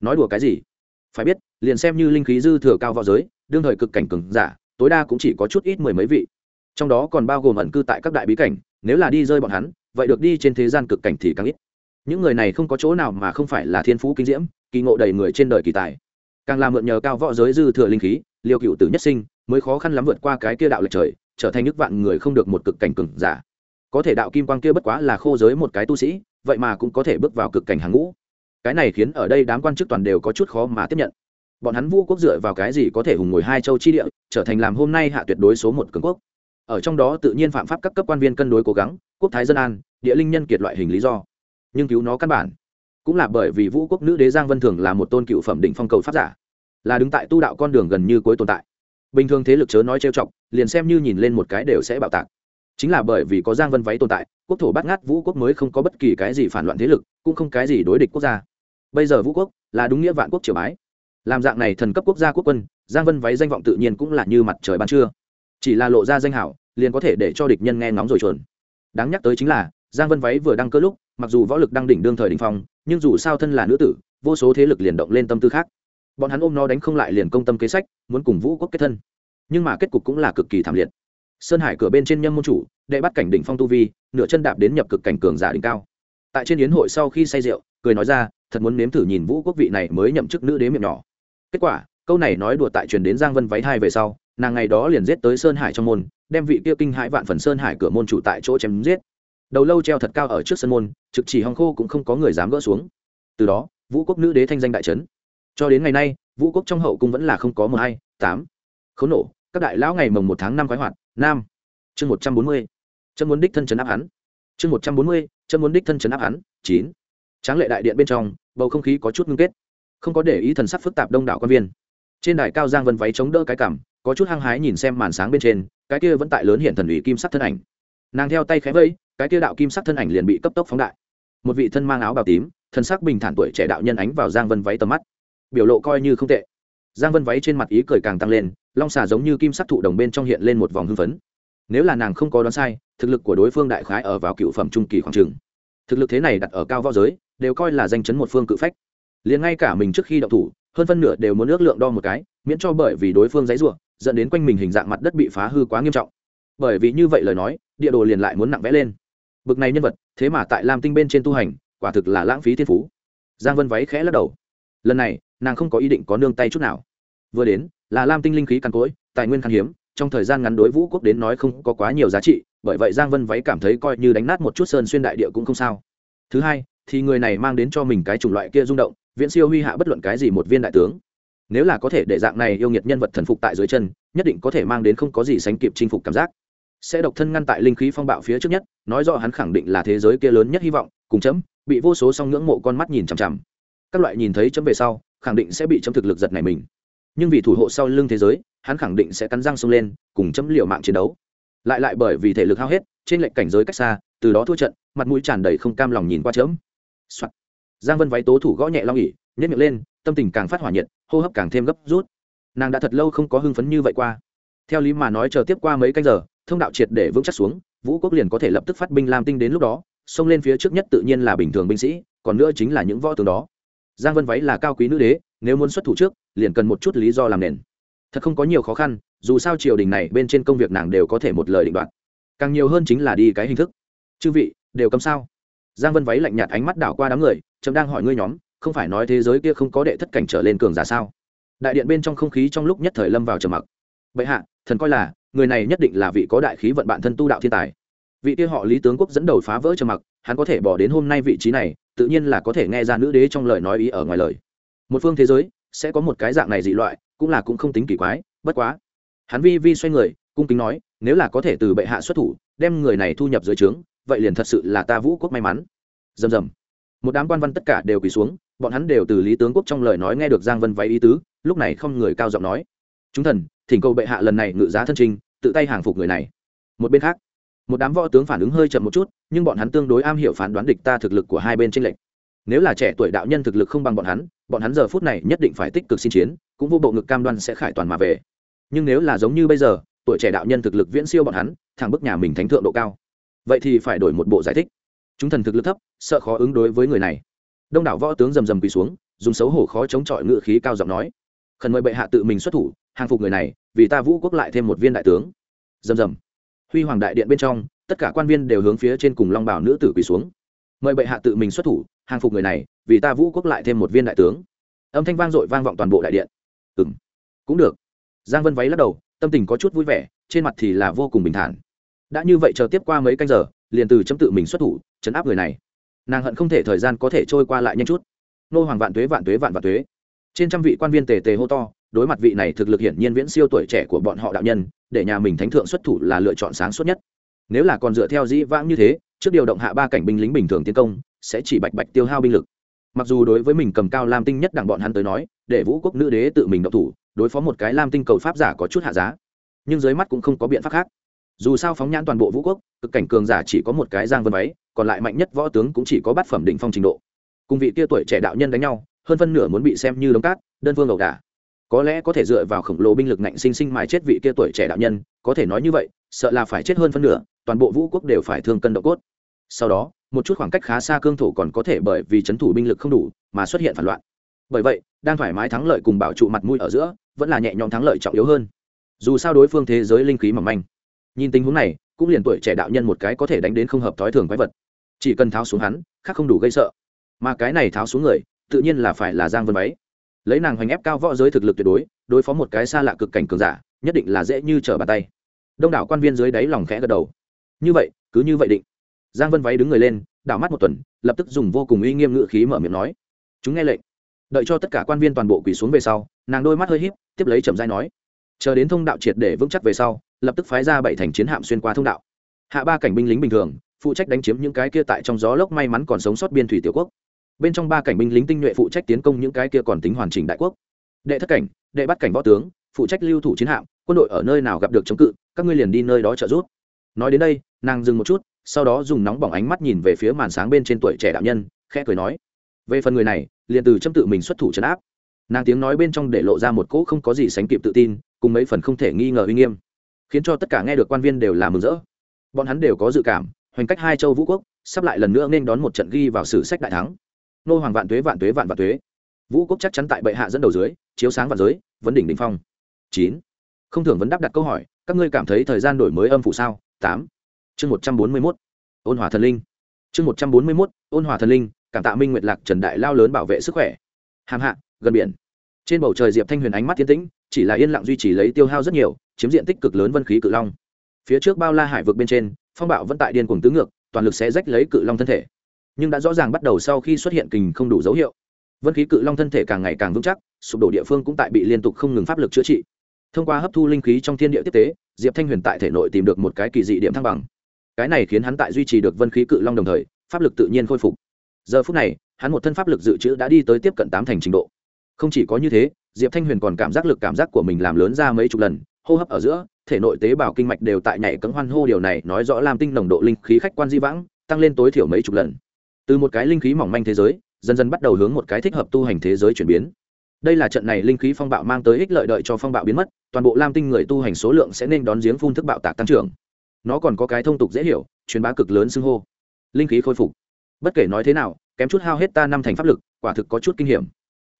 Nói đùa cái gì? Phải biết, liền xem như linh khí dư thừa cao vào giới, đương thời cực cảnh cường giả, tối đa cũng chỉ có chút ít mười mấy vị trong đó còn bao gồm ẩn cư tại các đại bí cảnh, nếu là đi rơi bọn hắn, vậy được đi trên thế gian cực cảnh thì càng ít. Những người này không có chỗ nào mà không phải là thiên phú kinh diễm, kỳ ngộ đầy người trên đời kỳ tài. Càng làm mượn nhờ cao võ giới dư thừa linh khí, liêu cựu tử nhất sinh, mới khó khăn lắm vượt qua cái kia đạo lệch trời, trở thành nước vạn người không được một cực cảnh cường giả. Có thể đạo kim quang kia bất quá là khô giới một cái tu sĩ, vậy mà cũng có thể bước vào cực cảnh hàng ngũ. Cái này khiến ở đây đám quan chức toàn đều có chút khó mà tiếp nhận. Bọn hắn vũ quốc dựa vào cái gì có thể hùng ngồi hai châu chi địa, trở thành làm hôm nay hạ tuyệt đối số một cường quốc? Ở trong đó tự nhiên phạm pháp các cấp quan viên cân đối cố gắng, quốc thái dân an, địa linh nhân kiệt loại hình lý do. Nhưng cứu nó căn bản. Cũng là bởi vì vũ quốc nữ đế giang vân thường là một tôn cựu phẩm định phong cầu pháp giả. Là đứng tại tu đạo con đường gần như cuối tồn tại. Bình thường thế lực chớ nói trêu chọc, liền xem như nhìn lên một cái đều sẽ bạo tạc. Chính là bởi vì có giang vân váy tồn tại, quốc thổ bắt ngát vũ quốc mới không có bất kỳ cái gì phản loạn thế lực, cũng không cái gì đối địch quốc gia. Bây giờ vũ quốc là đúng nghĩa vạn quốc triều bái. Làm dạng này thần cấp quốc gia quốc quân, giang vân váy danh vọng tự nhiên cũng là như mặt trời ban trưa chỉ là lộ ra danh hảo, liền có thể để cho địch nhân nghe ngóng rồi chuồn. Đáng nhắc tới chính là, giang vân váy vừa đăng cơ lúc, mặc dù võ lực đang đỉnh đương thời đình phong, nhưng dù sao thân là nữ tử, vô số thế lực liền động lên tâm tư khác. Bọn hắn ôm nó đánh không lại liền công tâm kế sách, muốn cùng vũ quốc kết thân. Nhưng mà kết cục cũng là cực kỳ thảm liệt. Sơn hải cửa bên trên nhâm môn chủ, đệ bắt cảnh đỉnh phong tu vi, nửa chân đạp đến nhập cực cảnh cường giả đỉnh cao. Tại trên yến hội sau khi say rượu, cười nói ra, thật muốn nếm thử nhìn vũ quốc vị này mới nhậm chức nữ đế miệng nhỏ. Kết quả câu này nói đùa tại truyền đến giang vân váy hai về sau, nàng ngày đó liền giết tới sơn hải trong môn, đem vị kia kinh hãi vạn phần sơn hải cửa môn chủ tại chỗ chém giết. Đầu lâu treo thật cao ở trước sân môn, trực chỉ hòng khô cũng không có người dám gỡ xuống. Từ đó, vũ quốc nữ đế thanh danh đại trấn cho đến ngày nay, vũ quốc trong hậu cung vẫn là không có một hai, tám. Khốn nổ, các đại lão ngày mồng một tháng năm khoái hoạt, nam. Chương một trăm bốn mươi. Chân muốn đích thân chấn áp hắn. Chương một trăm bốn mươi chân muốn đích thân chấn áp hắn, chín. Tráng lệ đại điện bên trong, bầu không khí có chút ngưng kết. Không có để ý thần sắc phức tạp đông đảo quan viên trên đài cao giang vân váy chống đỡ cái cảm có chút hăng hái nhìn xem màn sáng bên trên, cái kia vẫn tại lớn hiện thần ủy kim sắc thân ảnh. Nàng theo tay khẽ vẫy, cái kia đạo kim sắc thân ảnh liền bị cấp tốc phóng đại. Một vị thân mang áo bào tím, thân sắc bình thản tuổi trẻ đạo nhân ánh vào giang vân váy tầm mắt. Biểu lộ coi như không tệ. Giang vân váy trên mặt ý cười càng tăng lên, long xà giống như kim sắc thụ đồng bên trong hiện lên một vòng hưng phấn. Nếu là nàng không có đoán sai, thực lực của đối phương đại khái ở vào cựu phẩm trung kỳ khoảng trường. Thực lực thế này đặt ở cao võ giới, đều coi là danh chấn một phương cự phách. Liền ngay cả mình trước khi động thủ hơn phân nửa đều muốn ước lượng đo một cái, miễn cho bởi vì đối phương dãy ruộng dẫn đến quanh mình hình dạng mặt đất bị phá hư quá nghiêm trọng. Bởi vì như vậy lời nói, địa đồ liền lại muốn nặng vẽ lên. Bực này nhân vật, thế mà tại lam tinh bên trên tu hành, quả thực là lãng phí thiên phú. Giang vân váy khẽ lắc đầu. Lần này, nàng không có ý định có nương tay chút nào. Vừa đến, là lam tinh linh khí căn cỗi, tài nguyên khan hiếm, trong thời gian ngắn đối vũ quốc đến nói không có quá nhiều giá trị, bởi vậy giang vân váy cảm thấy coi như đánh nát một chút sơn xuyên đại địa cũng không sao. Thứ hai, thì người này mang đến cho mình cái chủng loại kia rung động viễn siêu huy hạ bất luận cái gì một viên đại tướng. Nếu là có thể để dạng này yêu nghiệt nhân vật thần phục tại dưới chân, nhất định có thể mang đến không có gì sánh kịp chinh phục cảm giác. Sẽ độc thân ngăn tại linh khí phong bạo phía trước nhất, nói rõ hắn khẳng định là thế giới kia lớn nhất hy vọng, cùng chấm, bị vô số song ngưỡng mộ con mắt nhìn chằm chằm. Các loại nhìn thấy chấm về sau, khẳng định sẽ bị chấm thực lực giật này mình. Nhưng vì thủ hộ sau lưng thế giới, hắn khẳng định sẽ cắn răng xông lên, cùng chấm liều mạng chiến đấu. Lại lại bởi vì thể lực hao hết, trên lệnh cảnh giới cách xa, từ đó thua trận, mặt mũi tràn đầy không cam lòng nhìn qua chấm、Soạn giang vân váy tố thủ gõ nhẹ long ỉ nhét miệng lên, tâm tình càng phát hỏa nhiệt, hô hấp càng thêm gấp rút. Nàng đã thật lâu không có hưng phấn như vậy qua. Theo lý mà nói chờ tiếp qua mấy canh giờ, thông đạo triệt để vững chắc xuống, vũ quốc liền có thể lập tức phát binh lam tinh đến lúc đó, xông lên phía trước nhất tự nhiên là bình thường binh sĩ, còn nữa chính là những võ tướng đó. Giang vân váy là cao quý nữ đế, nếu muốn xuất thủ trước, liền cần một chút lý do làm nền. Thật không có nhiều khó khăn, dù sao triều đình này bên trên công việc nàng đều có thể một lời định đoạt. Càng nhiều hơn chính là đi cái hình thức. Chư vị, đều cầm sao? Giang vân váy lạnh nhạt ánh mắt đảo qua đám người chấm đang hỏi ngươi nhóm, không phải nói thế giới kia không có đệ thất cảnh trở lên cường giả sao? Đại điện bên trong không khí trong lúc nhất thời lâm vào trầm mặc. Bệ hạ, thần coi là, người này nhất định là vị có đại khí vận bản thân tu đạo thiên tài. Vị kia họ lý tướng quốc dẫn đầu phá vỡ trầm mặc, hắn có thể bỏ đến hôm nay vị trí này, tự nhiên là có thể nghe ra nữ đế trong lời nói ý ở ngoài lời. Một phương thế giới, sẽ có một cái dạng này dị loại, cũng là cũng không tính kỳ quái, bất quá. Hắn vi vi xoay người, cung kính nói, nếu là có thể từ bệ hạ xuất thủ, đem người này thu nhập dưới trướng, vậy liền thật sự là ta vũ quốc may mắn. Dầm dầm một đám quan văn tất cả đều quỳ xuống, bọn hắn đều từ lý tướng quốc trong lời nói nghe được giang vân váy ý tứ, lúc này không người cao giọng nói. Chúng thần, thỉnh cầu bệ hạ lần này ngự giá thân trinh tự tay hàng phục người này. Một bên khác, một đám võ tướng phản ứng hơi chậm một chút, nhưng bọn hắn tương đối am hiểu phán đoán địch ta thực lực của hai bên tranh lệch. Nếu là trẻ tuổi đạo nhân thực lực không bằng bọn hắn bọn hắn giờ phút này nhất định phải tích cực xin chiến, cũng vô bộ ngực cam đoan sẽ khải toàn mà về. Nhưng nếu là giống như bây giờ, tuổi trẻ đạo nhân thực lực viễn siêu bọn hắn, thẳng bức nhà mình thánh thượng độ cao. Vậy thì phải đổi một bộ giải thích chúng thần thực lực thấp, sợ khó ứng đối với người này. Đông đảo võ tướng rầm rầm quỳ xuống, dùng xấu hổ khó chống chọi ngự khí cao giọng nói, khẩn mời bệ hạ tự mình xuất thủ, hàng phục người này, vì ta vũ quốc lại thêm một viên đại tướng. Rầm rầm. Huy hoàng đại điện bên trong, tất cả quan viên đều hướng phía trên cùng long bảo nữ tử quỳ xuống. Mời bệ hạ tự mình xuất thủ, hàng phục người này, vì ta vũ quốc lại thêm một viên đại tướng. Âm thanh vang dội vang vọng toàn bộ đại điện. Ừ m cũng được. Giang vân váy lắc đầu, tâm tình có chút vui vẻ, trên mặt thì là vô cùng bình thản. Đã như vậy chờ tiếp qua mấy canh giờ liền từ chấm tự mình xuất thủ, chấn áp người này. Nàng hận không thể thời gian có thể trôi qua lại nhanh chút. Nô hoàng vạn tuế vạn tuế, vạn vạn tuế. Trên trăm vị quan viên tề tề hô to, đối mặt vị này thực lực hiển nhiên viễn siêu tuổi trẻ của bọn họ đạo nhân, để nhà mình thánh thượng xuất thủ là lựa chọn sáng suốt nhất. Nếu là còn dựa theo dĩ vãng như thế, trước điều động hạ ba cảnh binh lính bình thường tiến công, sẽ chỉ bạch bạch tiêu hao binh lực. Mặc dù đối với mình cầm cao lam tinh nhất đảng bọn hắn tới nói, để vũ quốc nữ đế tự mình độc thủ, đối phó một cái lam tinh cầu pháp giả có chút hạ giá. Nhưng dưới mắt cũng không có biện pháp khác dù sao phóng nhãn toàn bộ vũ quốc, cực cảnh cường giả chỉ có một cái giang vân váy, còn lại mạnh nhất võ tướng cũng chỉ có bát phẩm định phong trình độ. Cùng vị tia tuổi trẻ đạo nhân đánh nhau, hơn phân nửa muốn bị xem như đống cát, đơn vương ẩu đả. Có lẽ có thể dựa vào khổng lồ binh lực ngạnh sinh sinh mài chết vị kia tuổi trẻ đạo nhân, có thể nói như vậy, sợ là phải chết hơn phân nửa, toàn bộ vũ quốc đều phải thương cân độ cốt. Sau đó, một chút khoảng cách khá xa cương thủ còn có thể bởi vì c h ấ n thủ binh lực không đủ mà xuất hiện phản loạn. Bởi vậy, đang thoải mái thắng lợi cùng bảo trụ mặt mũi ở giữa, vẫn là nhẹ nhõm thắng lợi trọng yếu hơn. Dù sao đối phương thế giới linh khí mỏng manh nhìn tình huống này, cũng liền tuổi trẻ đạo nhân một cái có thể đánh đến không hợp thói thường quái vật. Chỉ cần tháo xuống hắn, khác không đủ gây sợ. Mà cái này tháo xuống người, tự nhiên là phải là giang vân váy. Lấy nàng hoành ép cao võ giới thực lực tuyệt đối đối phó một cái xa lạ cực cảnh cường giả, nhất định là dễ như trở bàn tay. Đông đảo quan viên dưới đáy lòng khẽ gật đầu. Như vậy, cứ như vậy định. Giang vân váy đứng người lên, đảo mắt một tuần, lập tức dùng vô cùng uy nghiêm ngự khí mở miệng nói. Chúng nghe lệnh. Đợi cho tất cả quan viên toàn bộ quỳ xuống về sau, nàng đôi mắt hơi híp, tiếp lấy chậm dai nói chờ đến thông đạo triệt để vững chắc về sau, lập tức phái ra bảy thành chiến hạm xuyên qua thông đạo. Hạ ba cảnh binh lính bình thường, phụ trách đánh chiếm những cái kia tại trong gió lốc may mắn còn sống sót biên thủy tiểu quốc. Bên trong ba cảnh binh lính tinh nhuệ phụ trách tiến công những cái kia còn tính hoàn chỉnh đại quốc. Đệ thất cảnh, đệ bắt cảnh võ tướng, phụ trách lưu thủ chiến hạm, quân đội ở nơi nào gặp được chống cự, các ngươi liền đi nơi đó trợ giúp. Nói đến đây, nàng dừng một chút, sau đó dùng nóng bỏng ánh mắt nhìn về phía màn sáng bên trên tuổi trẻ đạo nhân, khẽ cười nói, về phần người này, liền từ châm tự mình xuất thủ trấn áp nàng tiếng nói bên trong để lộ ra một cỗ không có gì sánh kịp tự tin, cùng mấy phần không thể nghi ngờ uy nghiêm. Khiến cho tất cả nghe được quan viên đều là mừng rỡ. Bọn hắn đều có dự cảm, hoành cách hai châu vũ quốc, sắp lại lần nữa nên đón một trận ghi vào sử sách đại thắng. Nô hoàng vạn tuế vạn tuế, vạn vạn tuế. Vũ quốc chắc chắn tại bệ hạ dẫn đầu dưới, chiếu sáng vạn giới, vấn đỉnh đỉnh phong. Chín. Không thường vấn đáp đặt câu hỏi, các ngươi cảm thấy thời gian đổi mới âm phủ sao? Tám. Chương một trăm bốn mươi mốt. Ôn hòa thần linh. Chương một trăm bốn mươi mốt, ôn hòa thần linh, cảm tạ minh nguyệt lạc trần đại lao lớn bảo vệ sức khỏe. Hàm hạ gần biển. Trên bầu trời diệp thanh huyền ánh mắt tiến tĩnh, chỉ là yên lặng duy trì lấy tiêu hao rất nhiều, chiếm diện tích cực lớn vân khí cự long. Phía trước bao la hải vực bên trên, phong bạo vẫn tại điên cuồng tứ ngược, toàn lực sẽ rách lấy cự long thân thể. Nhưng đã rõ ràng bắt đầu sau khi xuất hiện kình không đủ dấu hiệu, vân khí cự long thân thể càng ngày càng vững chắc, sụp đổ địa phương cũng tại bị liên tục không ngừng pháp lực chữa trị. Thông qua hấp thu linh khí trong thiên địa tiếp tế, diệp thanh huyền tại thể nội tìm được một cái kỳ dị điểm thăng bằng. Cái này khiến hắn tại duy trì được vân khí cự long đồng thời, pháp lực tự nhiên khôi phục. Giờ phút này, hắn một thân pháp lực dự trữ đã đi tới tiếp cận tám thành trình độ không chỉ có như thế, diệp thanh huyền còn cảm giác lực cảm giác của mình làm lớn ra mấy chục lần, hô hấp ở giữa, thể nội tế bào kinh mạch đều tại nhảy cấm hoan hô điều này, nói rõ làm tinh nồng độ linh khí khách quan di vãng, tăng lên tối thiểu mấy chục lần. Từ một cái linh khí mỏng manh thế giới, dần dần bắt đầu hướng một cái thích hợp tu hành thế giới chuyển biến. Đây là trận này linh khí phong bạo mang tới ích lợi đợi cho phong bạo biến mất, toàn bộ lam tinh người tu hành số lượng sẽ nên đón giếng phun thức bạo tạc tăng trưởng. Nó còn có cái thông tục dễ hiểu, truyền bá cực lớn xưng hô. Linh khí khôi phục. Bất kể nói thế nào, kém chút hao hết ta năm thành pháp lực, quả thực có chút kinh hiểm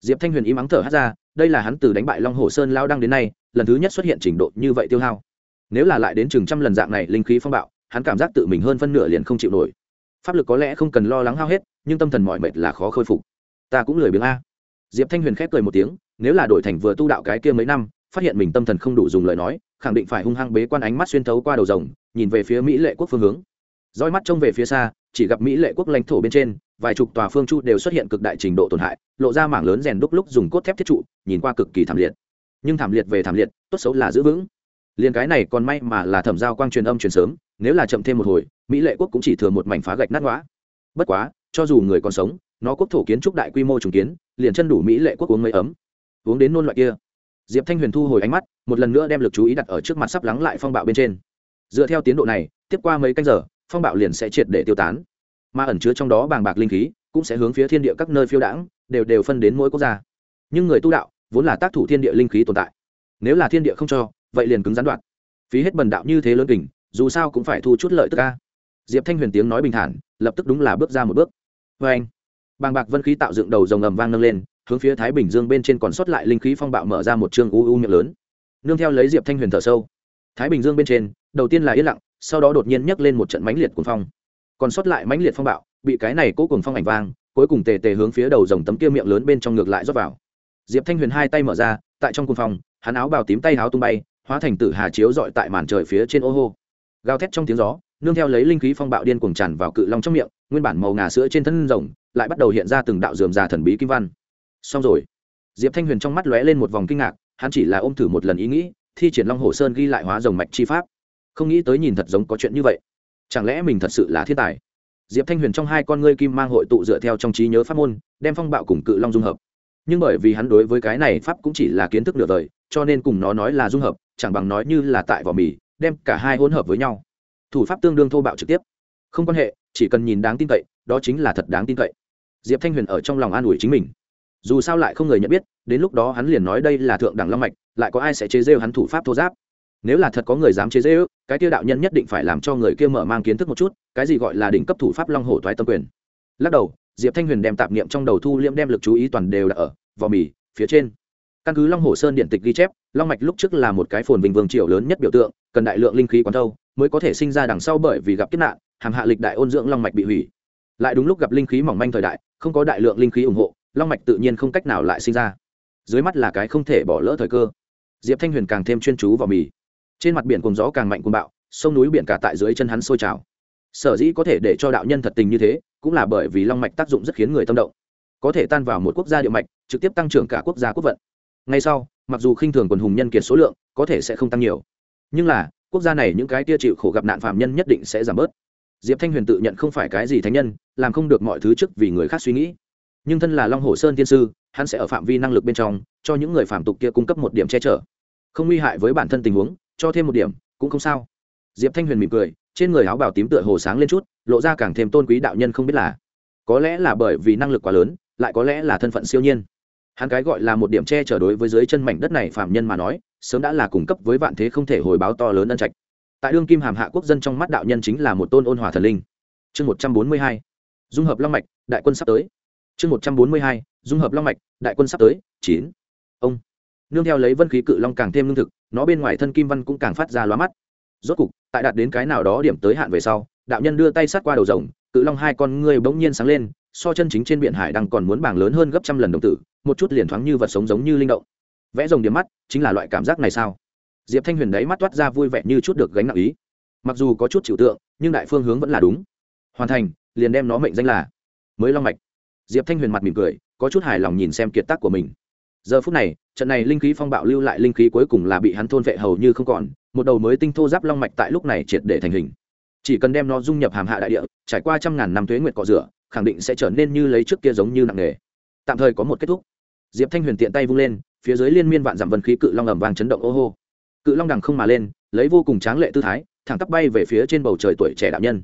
diệp thanh huyền im ắng thở hát ra, đây là hắn từ đánh bại long hồ sơn lao đăng đến nay, lần thứ nhất xuất hiện trình độ như vậy tiêu hao. Nếu là lại đến chừng trăm lần dạng này linh khí phong bạo, hắn cảm giác tự mình hơn phân nửa liền không chịu nổi. Pháp lực có lẽ không cần lo lắng hao hết, nhưng tâm thần mọi mệt là khó khôi phục. Ta cũng lười biếng a. Diệp thanh huyền khép cười một tiếng, nếu là đổi thành vừa tu đạo cái kia mấy năm, phát hiện mình tâm thần không đủ dùng lời nói, khẳng định phải hung hăng bế quan ánh mắt xuyên thấu qua đầu rồng, nhìn về phía mỹ lệ quốc phương hướng. Roi mắt trông về phía xa, chỉ gặp mỹ lệ quốc lãnh thổ bên trên vài chục tòa phương chu đều xuất hiện cực đại trình độ tổn hại, lộ ra mảng lớn rèn đúc lúc dùng cốt thép thiết trụ, nhìn qua cực kỳ thảm liệt. Nhưng thảm liệt về thảm liệt, tốt xấu là giữ vững. Liền cái này còn may mà là thẩm giao quang truyền âm truyền sớm, nếu là chậm thêm một hồi, mỹ lệ quốc cũng chỉ thừa một mảnh phá gạch nát ngõa bất quá, cho dù người còn sống, nó quốc thổ kiến trúc đại quy mô trùng kiến, liền chân đủ mỹ lệ quốc uống mấy ấm. Uống đến nôn loại kia. Diệp thanh huyền thu hồi ánh mắt, một lần nữa đem l ự c chú ý đặt ở trước mặt sắp lắng lại phong bạo bên trên. Dựa theo tiến độ này, tiếp qua mấy canh giờ, phong bạo liền sẽ triệt để tiêu tán mà ẩn chứa trong đó bàng bạc linh khí, cũng sẽ hướng phía thiên địa các nơi phiêu đãng, đều đều phân đến mỗi quốc gia. Nhưng người tu đạo, vốn là tác thủ thiên địa linh khí tồn tại. Nếu là thiên địa không cho, vậy liền cứng gián đoạn. Phí hết bần đạo như thế lớn kình, dù sao cũng phải thu chút lợi tức ca diệp thanh huyền tiếng nói bình thản, lập tức đúng là bước ra một bước. Vê anh, bàng bạc vân khí tạo dựng đầu dòng ầm vang nâng lên, hướng phía thái bình dương bên trên còn sót lại linh khí phong bạo mở ra một chương u u miệng lớn. Nương theo lấy diệp thanh huyền thở sâu, thái bình dương bên trên, đầu tiên là yên lặng, sau đó đột nhiên nhấc lên một trận mãnh liệt cuồng phong còn sót lại mãnh liệt phong bạo, bị cái này cố cùng phong ảnh vang, cuối cùng tề tề hướng phía đầu dòng tấm kia miệng lớn bên trong ngược lại rót vào. Diệp thanh huyền hai tay mở ra, tại trong cùng phòng hắn áo bào tím tay áo tung bay, hóa thành tử hà chiếu dọi tại màn trời phía trên ô hô. Gào thét trong tiếng gió, nương theo lấy linh khí phong bạo điên cuồng tràn vào cự long trong miệng, nguyên bản màu ngà sữa trên thân rồng, lại bắt đầu hiện ra từng đạo dườm già thần bí kim văn. Xong rồi. Diệp thanh huyền trong mắt lóe lên một vòng kinh ngạc, hắn chỉ là ôm thử một lần ý nghĩ, thi triển long hồ sơn ghi lại hóa rồng mạch chi pháp. Không nghĩ tới nhìn thật giống có chuyện như vậy chẳng lẽ mình thật sự là thiên tài? Diệp thanh huyền trong hai con ngươi kim mang hội tụ dựa theo trong trí nhớ pháp môn, đem phong bạo cùng cự long dung hợp. Nhưng bởi vì hắn đối với cái này pháp cũng chỉ là kiến thức nửa đời, cho nên cùng nó nói là dung hợp, chẳng bằng nói như là tại vỏ mì, đem cả hai hỗn hợp với nhau. Thủ pháp tương đương thô bạo trực tiếp. Không quan hệ, chỉ cần nhìn đáng tin cậy, đó chính là thật đáng tin cậy. Diệp thanh huyền ở trong lòng an ủi chính mình. Dù sao lại không người nhận biết, đến lúc đó hắn liền nói đây là thượng đẳng long mạch, lại có ai sẽ chế rêu hắn thủ pháp thô giáp? Nếu là thật có người dám chế rêu cái kia đạo nhân nhất định phải làm cho người kia mở mang kiến thức một chút, cái gì gọi là đỉnh cấp thủ pháp long hổ thoái tâm quyền. Lắc đầu, diệp thanh huyền đem tạp niệm trong đầu thu liễm đem lực chú ý toàn đều là ở vò mì phía trên. Căn cứ long hồ sơn điện tịch ghi chép, long mạch lúc trước là một cái phồn bình vương triều lớn nhất biểu tượng, cần đại lượng linh khí quán thâu mới có thể sinh ra đằng sau bởi vì gặp kiếp nạn, hàm hạ lịch đại ôn dưỡng long mạch bị hủy. Lại đúng lúc gặp linh khí mỏng manh thời đại, không có đại lượng linh khí ủng hộ, long mạch tự nhiên không cách nào lại sinh ra. Dưới mắt là cái không thể bỏ lỡ thời cơ. Diệp thanh huyền càng thêm chuyên chú vào mì trên mặt biển cùng gió càng mạnh cùng bạo, sông núi biển cả tại dưới chân hắn sôi trào. Sở dĩ có thể để cho đạo nhân thật tình như thế, cũng là bởi vì long mạch tác dụng rất khiến người tâm động. Có thể tan vào một quốc gia địa mạch, trực tiếp tăng trưởng cả quốc gia quốc vận. Ngay sau, mặc dù khinh thường quần hùng nhân kiệt số lượng, có thể sẽ không tăng nhiều. Nhưng là, quốc gia này những cái tia chịu khổ gặp nạn phạm nhân nhất định sẽ giảm bớt. Diệp thanh huyền tự nhận không phải cái gì thánh nhân, làm không được mọi thứ trước vì người khác suy nghĩ. Nhưng thân là long hồ sơn tiên sư, hắn sẽ ở phạm vi năng lực bên trong, cho những người phạm tục kia cung cấp một điểm che chở. Không nguy hại với bản thân tình huống cho thêm một điểm, cũng không sao. Diệp thanh huyền mỉm cười, trên người áo bào tím tựa hồ sáng lên chút, lộ ra càng thêm tôn quý đạo nhân không biết là. Có lẽ là bởi vì năng lực quá lớn, lại có lẽ là thân phận siêu nhiên. Hắn cái gọi là một điểm che chở đối với dưới chân mảnh đất này phạm nhân mà nói, sớm đã là cung cấp với vạn thế không thể hồi báo to lớn ân trạch. Tại đương kim hàm hạ quốc dân trong mắt đạo nhân chính là một tôn ôn hòa thần linh. Chương một trăm bốn mươi hai, dung hợp long mạch, đại quân sắp tới. Chương một trăm bốn mươi hai, dung hợp long mạch, đại quân sắp tới, chín. Ông nương theo lấy vân khí cự long càng thêm lương thực, nó bên ngoài thân kim văn cũng càng phát ra lóa mắt. Rốt cục, tại đạt đến cái nào đó điểm tới hạn về sau, đạo nhân đưa tay sát qua đầu rồng, cự long hai con ngươi bỗng nhiên sáng lên, so chân chính trên biển hải đang còn muốn bảng lớn hơn gấp trăm lần đồng tử, một chút liền thoáng như vật sống giống như linh động. Vẽ rồng điểm mắt, chính là loại cảm giác này sao? Diệp thanh huyền đấy mắt toát ra vui vẻ như chút được gánh nặng ý. Mặc dù có chút chịu tượng, nhưng đại phương hướng vẫn là đúng. Hoàn thành, liền đem nó mệnh danh là mới long mạch. Diệp thanh huyền mặt mỉm cười, có chút hài lòng nhìn xem kiệt tác của mình giờ phút này, trận này linh khí phong bạo lưu lại linh khí cuối cùng là bị hắn thôn vệ hầu như không còn, một đầu mới tinh thô giáp long mạch tại lúc này triệt để thành hình. Chỉ cần đem nó dung nhập hàm hạ đại địa, trải qua trăm ngàn năm thuế nguyệt cọ rửa, khẳng định sẽ trở nên như lấy trước kia giống như nặng nghề tạm thời có một kết thúc. Diệp thanh huyền tiện tay vung lên, phía dưới liên miên vạn dặm vân khí cự long ầm vang chấn động ô hô. Cự long đằng không mà lên, lấy vô cùng tráng lệ tư thái, thẳng tắp bay về phía trên bầu trời tuổi trẻ đạo nhân.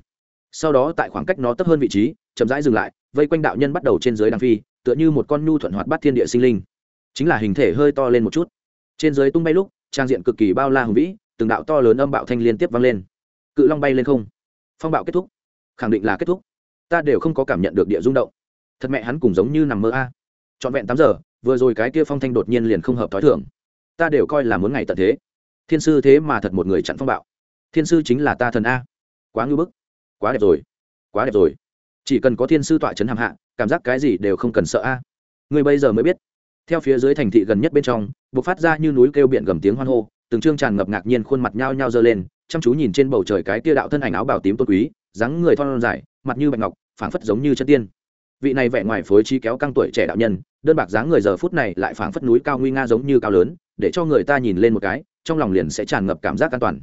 Sau đó tại khoảng cách nó tấp hơn vị trí, chậm rãi dừng lại, vây quanh đạo nhân bắt đầu trên dưới đằng phi, tựa như một con nhu thuận hoạt bát thiên địa sinh linh chính là hình thể hơi to lên một chút. Trên dưới tung bay lúc, trang diện cực kỳ bao la hùng vĩ, từng đạo to lớn âm bạo thanh liên tiếp vang lên. Cự long bay lên không. Phong bạo kết thúc. Khẳng định là kết thúc. Ta đều không có cảm nhận được địa rung động. Thật mẹ hắn cùng giống như nằm mơ a. Trọn vẹn tám giờ, vừa rồi cái kia phong thanh đột nhiên liền không hợp t h ó i thưởng ta đều coi là muốn ngày tận thế. Thiên sư thế mà thật một người chặn phong bạo. Thiên sư chính là ta thần a. Quá ngư bức. Quá đẹp rồi. Quá đẹp rồi. Chỉ cần có thiên sư tọa chấn hàm hạ, cảm giác cái gì đều không cần sợ a. Người bây giờ mới biết theo phía dưới thành thị gần nhất bên trong b ộ c phát ra như núi kêu biển gầm tiếng hoan hô, từng chương tràn ngập ngạc nhiên khuôn mặt nhao nhao dơ lên, chăm chú nhìn trên bầu trời cái tia đạo thân ảnh áo bào tím tôn quý, dáng người thon dài, mặt như bạch ngọc, phảng phất giống như chân tiên. Vị này vẻ ngoài phối chi kéo căng tuổi trẻ đạo nhân, đơn bạc dáng người giờ phút này lại phảng phất núi cao nguy nga giống như cao lớn, để cho người ta nhìn lên một cái, trong lòng liền sẽ tràn ngập cảm giác an toàn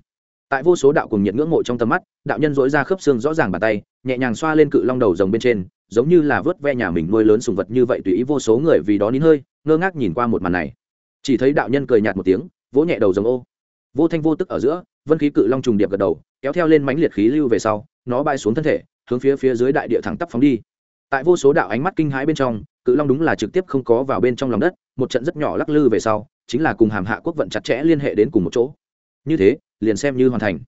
tại vô số đạo cùng nhiệt ngưỡng mộ trong tầm mắt, đạo nhân dỗi ra khớp xương rõ ràng bàn tay, nhẹ nhàng xoa lên cự long đầu rồng bên trên, giống như là vớt ve nhà mình nuôi lớn sùng vật như vậy tùy ý vô số người vì đó nín hơi, ngơ ngác nhìn qua một màn này. Chỉ thấy đạo nhân cười nhạt một tiếng, vỗ nhẹ đầu rồng ô. Vô thanh vô tức ở giữa, vân khí cự long trùng điệp gật đầu, kéo theo lên mánh liệt khí lưu về sau, nó bay xuống thân thể, hướng phía phía dưới đại địa thẳng tắp phóng đi. Tại vô số đạo ánh mắt kinh hãi bên trong, cự long đúng là trực tiếp không có vào bên trong lòng đất, một trận rất nhỏ lắc lư về sau, chính là cùng hàm hạ quốc vận chặt chẽ liên hệ đến cùng một chỗ như thế, liền xem như hoàn thành.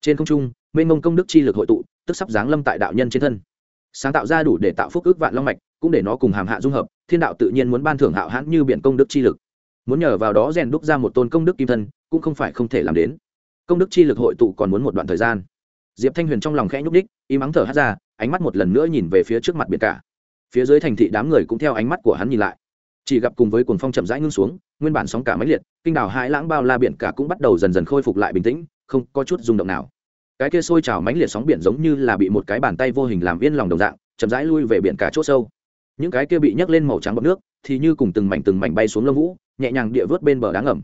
Trên không trung, mênh mông công đức chi lực hội tụ, tức sắp giáng lâm tại đạo nhân trên thân. Sáng tạo ra đủ để tạo phúc ước vạn long mạch, cũng để nó cùng hàm hạ dung hợp, thiên đạo tự nhiên muốn ban thưởng hạo hãn như biển công đức chi lực. Muốn nhờ vào đó rèn đúc ra một tôn công đức kim thân, cũng không phải không thể làm đến. Công đức chi lực hội tụ còn muốn một đoạn thời gian. Diệp thanh huyền trong lòng khẽ nhúc đích im ắng thở hát ra, ánh mắt một lần nữa nhìn về phía trước mặt biển cả. Phía dưới thành thị đám người cũng theo ánh mắt của hắn nhìn lại. Chỉ gặp cùng với cuồng phong chậm rãi ngưng xuống nguyên bản sóng cả máy liệt, kinh đảo hải lãng bao la biển cả cũng bắt đầu dần dần khôi phục lại bình tĩnh, không có chút rung động nào. Cái kia sôi trào mãnh liệt sóng biển giống như là bị một cái bàn tay vô hình làm yên lòng đồng dạng, chậm rãi lui về biển cả chỗ sâu. Những cái kia bị nhấc lên màu trắng bọt nước, thì như cùng từng mảnh từng mảnh bay xuống lông vũ, nhẹ nhàng địa vớt bên bờ đá ngầm.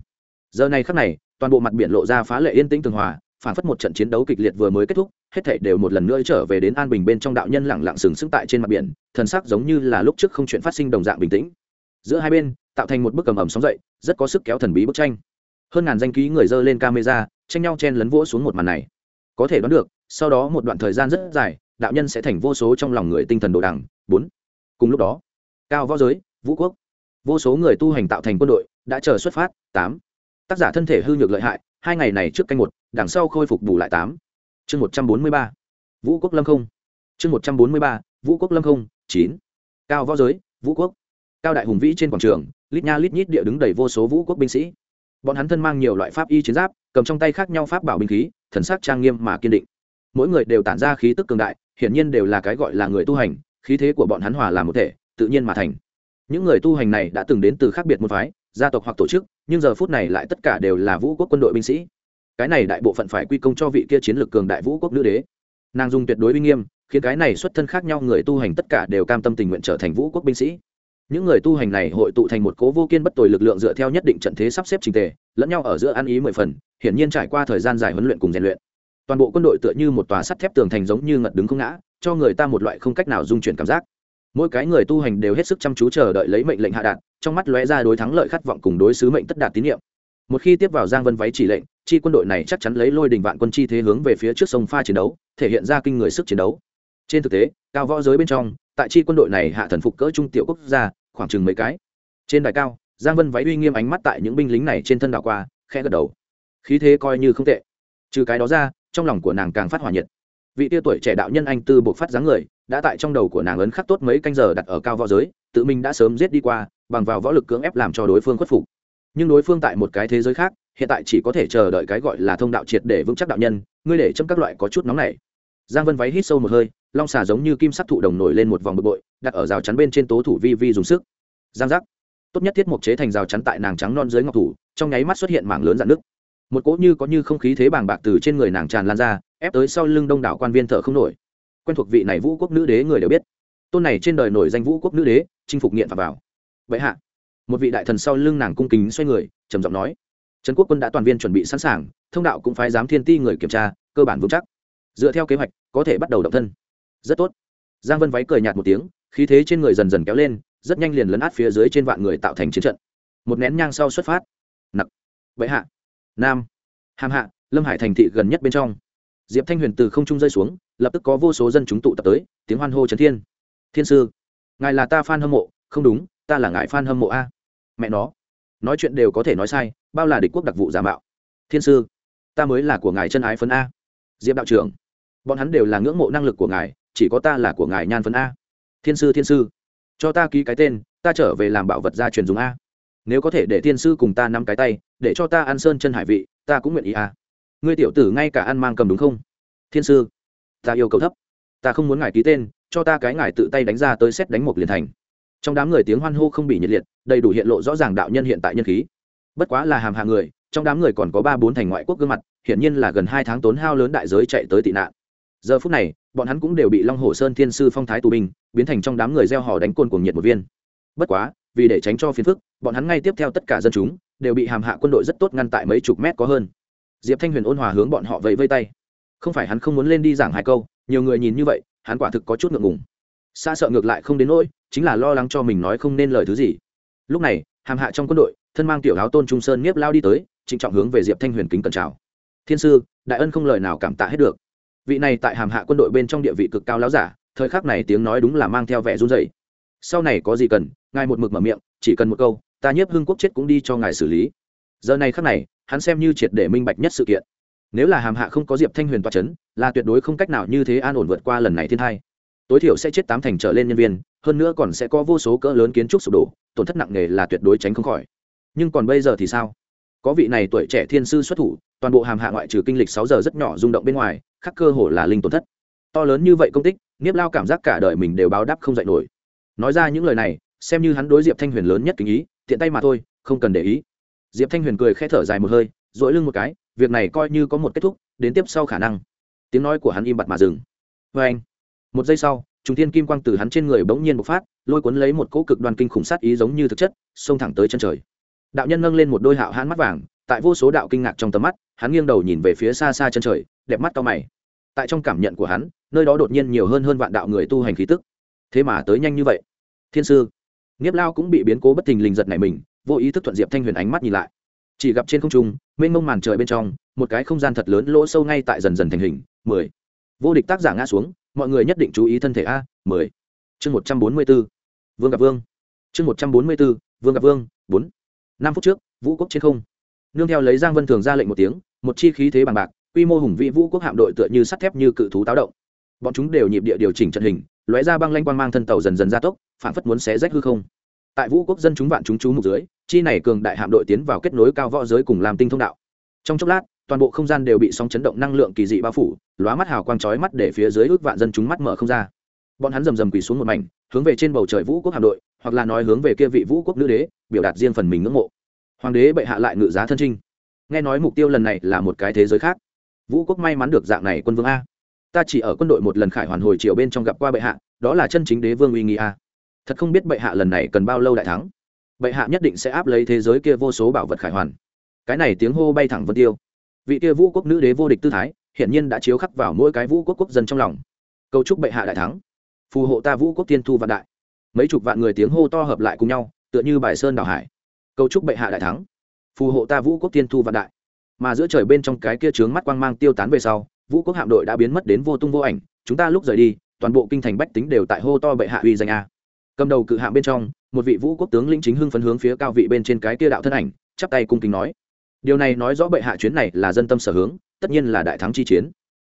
Giờ này khắc này, toàn bộ mặt biển lộ ra phá lệ yên tĩnh tường hòa, phản phất một trận chiến đấu kịch liệt vừa mới kết thúc, hết thảy đều một lần nữa trở về đến an bình bên trong đạo nhân lẳng lặng sừng sững tại trên mặt biển, thần sắc giống như là lúc trước không chuyện phát sinh đồng dạng bình tĩnh. Giữa hai bên tạo thành một bức cầm ẩm sóng dậy, rất có sức kéo thần bí bức tranh. Hơn ngàn danh ký người dơ lên camera, tranh nhau chen lấn vỗ xuống một màn này. Có thể đoán được, sau đó một đoạn thời gian rất dài, đạo nhân sẽ thành vô số trong lòng người tinh thần đồ đẳng bốn. Cùng lúc đó, cao võ giới, vũ quốc. Vô số người tu hành tạo thành quân đội, đã chờ xuất phát. Tám. Tác giả thân thể hư nhược lợi hại, hai ngày này trước canh một, đằng sau khôi phục bù lại tám. Chương một trăm bốn mươi ba. Vũ quốc lâm không. Chương một trăm bốn mươi ba, vũ quốc lâm không, chín. Cao võ giới, vũ quốc. Cao đại hùng vĩ trên quảng trường lít nha lít nhít địa đứng đầy vô số vũ quốc binh sĩ. Bọn hắn thân mang nhiều loại pháp y chiến giáp, cầm trong tay khác nhau pháp bảo binh khí, thần sắc trang nghiêm mà kiên định. Mỗi người đều tản ra khí tức cường đại, hiển nhiên đều là cái gọi là người tu hành, khí thế của bọn hắn hòa làm một thể, tự nhiên mà thành. Những người tu hành này đã từng đến từ khác biệt một phái, gia tộc hoặc tổ chức, nhưng giờ phút này lại tất cả đều là vũ quốc quân đội binh sĩ. Cái này đại bộ phận phải quy công cho vị kia chiến lược cường đại vũ quốc nữ đế. Nàng dùng tuyệt đối uy nghiêm, khiến cái này xuất thân khác nhau người tu hành tất cả đều cam tâm tình nguyện trở thành vũ quốc binh sĩ những người tu hành này hội tụ thành một cố vô kiên bất tồi lực lượng dựa theo nhất định trận thế sắp xếp trình tề, lẫn nhau ở giữa ăn ý mười phần, hiển nhiên trải qua thời gian dài huấn luyện cùng rèn luyện. Toàn bộ quân đội tựa như một tòa sắt thép tường thành giống như ngật đứng không ngã, cho người ta một loại không cách nào dung chuyển cảm giác. Mỗi cái người tu hành đều hết sức chăm chú chờ đợi lấy mệnh lệnh hạ đạt, trong mắt lóe ra đối thắng lợi khát vọng cùng đối sứ mệnh tất đạt tín nhiệm. Một khi tiếp vào giang vân váy chỉ lệnh, chi quân đội này chắc chắn lấy lôi đình vạn quân chi thế hướng về phía trước sông pha chiến đấu, thể hiện ra kinh người sức chiến đấu. Trên thực tế, cao võ giới bên trong tại chi quân đội này hạ thần phục cỡ trung tiểu quốc gia, khoảng chừng mấy cái. Trên đài cao, giang vân váy uy nghiêm ánh mắt tại những binh lính này trên thân đảo qua, khẽ gật đầu. Khí thế coi như không tệ. Trừ cái đó ra, trong lòng của nàng càng phát hỏa nhiệt. Vị tia tuổi trẻ đạo nhân anh tư buộc phát dáng người, đã tại trong đầu của nàng ấn khắc tốt mấy canh giờ đặt ở cao võ giới, tự mình đã sớm giết đi qua, bằng vào võ lực cưỡng ép làm cho đối phương khuất phục. Nhưng đối phương tại một cái thế giới khác, hiện tại chỉ có thể chờ đợi cái gọi là thông đạo triệt để vững chắc đạo nhân, ngươi để châm các loại có chút nóng này giang vân váy hít sâu một hơi long xà giống như kim sắc thụ đồng nổi lên một vòng bực bội, đặt ở rào chắn bên trên tố thủ vi vi dùng sức. Giang giác. Tốt nhất thiết mục chế thành rào chắn tại nàng trắng non dưới ngọc thủ, trong nháy mắt xuất hiện mảng lớn dạn nước. Một cỗ như có như không khí thế bàng bạc từ trên người nàng tràn lan ra, ép tới sau lưng đông đảo quan viên thợ không nổi. Quen thuộc vị này vũ quốc nữ đế người đều biết. Tôn này trên đời nổi danh vũ quốc nữ đế, chinh phục nghiện và vào. Vậy hạ. Một vị đại thần sau lưng nàng cung kính xoay người, trầm giọng nói. Trần quốc quân đã toàn viên chuẩn bị sẵn sàng, thông đạo cũng phái giám thiên ti người kiểm tra, cơ bản vững chắc. Dựa theo kế hoạch, có thể bắt đầu động thân rất tốt. Giang vân váy cười nhạt một tiếng, khí thế trên người dần dần kéo lên, rất nhanh liền lấn át phía dưới trên vạn người tạo thành chiến trận. Một nén nhang sau xuất phát. Nặc. Bệ hạ. Nam. Hàm hạ, lâm hải thành thị gần nhất bên trong. Diệp thanh huyền từ không trung rơi xuống, lập tức có vô số dân chúng tụ tập tới, tiếng hoan hô trấn thiên. Thiên sư, ngài là ta f a n hâm mộ, không đúng, ta là ngài f a n hâm mộ a. Mẹ nó. Nói chuyện đều có thể nói sai, bao là địch quốc đặc vụ giả mạo. Thiên sư, ta mới là của ngài chân ái phấn a. Diệp đạo trưởng, bọn hắn đều là ngưỡng mộ năng lực của ngài chỉ có ta là của ngài nhan phấn a. Thiên sư thiên sư, cho ta ký cái tên, ta trở về làm bảo vật gia truyền dùng a. Nếu có thể để thiên sư cùng ta nắm cái tay, để cho ta ăn sơn chân hải vị, ta cũng nguyện ý a. Ngươi tiểu tử ngay cả ăn mang cầm đúng không? Thiên sư, ta yêu cầu thấp. Ta không muốn ngài ký tên, cho ta cái ngài tự tay đánh ra tới xét đánh một liền thành. Trong đám người tiếng hoan hô không bị nhiệt liệt, đầy đủ hiện lộ rõ ràng đạo nhân hiện tại nhân khí. Bất quá là hàm hạ người, trong đám người còn có ba bốn thành ngoại quốc gương mặt, hiển nhiên là gần hai tháng tốn hao lớn đại giới chạy tới tị nạn giờ phút này, bọn hắn cũng đều bị long hồ sơn thiên sư phong thái tù binh, biến thành trong đám người gieo hò đánh côn cuồng nhiệt một viên. Bất quá, vì để tránh cho phiền phức, bọn hắn ngay tiếp theo tất cả dân chúng đều bị hàm hạ quân đội rất tốt ngăn tại mấy chục mét có hơn. Diệp thanh huyền ôn hòa hướng bọn họ vẫy vây tay. Không phải hắn không muốn lên đi giảng hai câu, nhiều người nhìn như vậy, hắn quả thực có chút ngượng ngùng. Xa sợ ngược lại không đến nỗi, chính là lo lắng cho mình nói không nên lời thứ gì. Lúc này, hàm hạ trong quân đội, thân mang tiểu áo tôn trung sơn nhiếp lao đi tới, trịnh trọng hướng về diệp thanh huyền kính cẩn chào. Thiên sư, đại ân không lời nào cảm tạ hết được vị này tại hàm hạ quân đội bên trong địa vị cực cao láo giả, thời khắc này tiếng nói đúng là mang theo vẻ run rẩy. Sau này có gì cần, ngài một mực mở miệng, chỉ cần một câu, ta nhiếp hưng quốc chết cũng đi cho ngài xử lý. Giờ này khắc này, hắn xem như triệt để minh bạch nhất sự kiện. Nếu là hàm hạ không có diệp thanh huyền toa c h ấ n là tuyệt đối không cách nào như thế an ổn vượt qua lần này thiên hai tối thiểu sẽ chết tám thành trở lên nhân viên, hơn nữa còn sẽ có vô số cỡ lớn kiến trúc sụp đổ, tổn thất nặng nề là tuyệt đối tránh không khỏi. Nhưng còn bây giờ thì sao? Có vị này tuổi trẻ thiên sư xuất thủ, toàn bộ hàm hạ ngoại trừ kinh lịch sáu giờ rất nhỏ rung động bên ngoài khắc cơ hồ là linh tổn thất. To lớn như vậy công tích nghiếp lao cảm giác cả đời mình đều báo đáp không dạy nổi. Nói ra những lời này, xem như hắn đối diệp thanh huyền lớn nhất kính ý, tiện tay mà thôi, không cần để ý. Diệp thanh huyền cười k h ẽ thở dài một hơi, duỗi lưng một cái, việc này coi như có một kết thúc, đến tiếp sau khả năng. Tiếng nói của hắn im bặt mà dừng. Vê anh, một giây sau, trùng thiên kim quang từ hắn trên người bỗng nhiên bộc phát, lôi cuốn lấy một cỗ cực đoan kinh khủng sát ý giống như thực chất, xông thẳng tới chân trời. Đạo nhân nâng lên một đôi hạo hãn mắt vàng, tại vô số đạo kinh ngạc trong tầm mắt, hắn nghiêng đầu nhìn về phía xa xa chân trời, đẹp mắt to mày tại trong cảm nhận của hắn, nơi đó đột nhiên nhiều hơn hơn vạn đạo người tu hành khí tức. Thế mà tới nhanh như vậy. Thiên sư nghiếp lao cũng bị biến cố bất thình lình giật này mình, vô ý thức thuận diệp thanh huyền ánh mắt nhìn lại. Chỉ gặp trên không trung, mênh mông màn trời bên trong, một cái không gian thật lớn lỗ sâu ngay tại dần dần thành hình. Mười. Vô địch tác giả ngã xuống, mọi người nhất định chú ý thân thể a. Mười. Chương một trăm bốn mươi b ố vương gặp vương. Chương một trăm bốn mươi b ố vương gặp vương, bốn. Năm phút trước, vũ quốc trên không. Nương theo lấy giang vân thường ra lệnh một tiếng, một chi khí thế bằng bạc quy mô hùng vĩ vũ quốc hạm đội tựa như sắt thép như cự thú táo động. Bọn chúng đều nhịp địa điều chỉnh trận hình, lóe ra băng lanh quang mang thân tàu dần dần gia tốc phản phất muốn xé rách hư không. Tại vũ quốc dân chúng vạn chúng chú mục dưới, chi này cường đại hạm đội tiến vào kết nối cao võ giới cùng làm tinh thông đạo. Trong chốc lát, toàn bộ không gian đều bị sóng chấn động năng lượng kỳ dị bao phủ, lóa mắt hào quang chói mắt để phía dưới ước vạn dân chúng mắt mở không ra. Bọn hắn rầm rầm quỳ xuống một mảnh, hướng về trên bầu trời vũ quốc hạm đội, hoặc là nói hướng về kia vị vũ quốc nữ đế, biểu đạt riêng phần mình ngưỡng mộ. Hoàng đế bệ hạ lại ngự giá thân trinh. Nghe nói mục tiêu lần này là một cái thế giới khác vũ quốc may mắn được dạng này quân vương a. Ta chỉ ở quân đội một lần khải hoàn hồi triều bên trong gặp qua bệ hạ, đó là chân chính đế vương uy nghi a. Thật không biết bệ hạ lần này cần bao lâu đại thắng. Bệ hạ nhất định sẽ áp lấy thế giới kia vô số bảo vật khải hoàn. Cái này tiếng hô bay thẳng vân tiêu. Vị kia vũ quốc nữ đế vô địch tư thái, hiển nhiên đã chiếu khắc vào mỗi cái vũ quốc quốc dân trong lòng. Cầu chúc bệ hạ đại thắng. Phù hộ ta vũ quốc tiên thu vạn đại. Mấy chục vạn người tiếng hô to hợp lại cùng nhau, tựa như bài sơn đảo hải. Cầu chúc bệ hạ đại thắng. Phù hộ ta vũ quốc tiên thu vạn đại mà giữa trời bên trong cái kia trướng mắt quang mang tiêu tán về sau, vũ quốc hạm đội đã biến mất đến vô tung vô ảnh, chúng ta lúc rời đi, toàn bộ kinh thành bách tính đều tại hô to bệ hạ uy danh a. Cầm đầu cự hạm bên trong, một vị vũ quốc tướng lĩnh chính hưng phấn hướng phía cao vị bên trên cái kia đạo thân ảnh, chắp tay cung kính nói. Điều này nói rõ bệ hạ chuyến này là dân tâm sở hướng, tất nhiên là đại thắng chi chiến.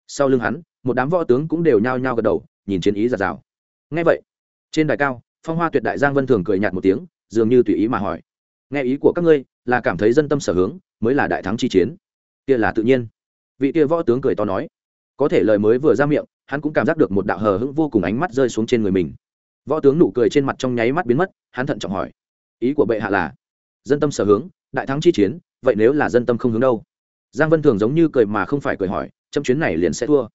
Sau lưng hắn, một đám võ tướng cũng đều nhao nhao gật đầu, nhìn chiến ý giạt rào. Ngay vậy, trên đài cao, phong hoa tuyệt đại giang vân thường cười nhạt một tiếng, dường như tùy ý mà hỏi. Nghe ý của các ngươi, là cảm thấy dân tâm sở hướng mới là đại thắng chi chiến. Kia là tự nhiên. Vị kia võ tướng cười to nói. Có thể lời mới vừa ra miệng, hắn cũng cảm giác được một đạo hờ hững vô cùng ánh mắt rơi xuống trên người mình. Võ tướng nụ cười trên mặt trong nháy mắt biến mất, hắn thận trọng hỏi. Ý của bệ hạ là, dân tâm sở hướng, đại thắng chi chiến, vậy nếu là dân tâm không hướng đâu? Giang vân thường giống như cười mà không phải cười hỏi trong chuyến này liền sẽ thua.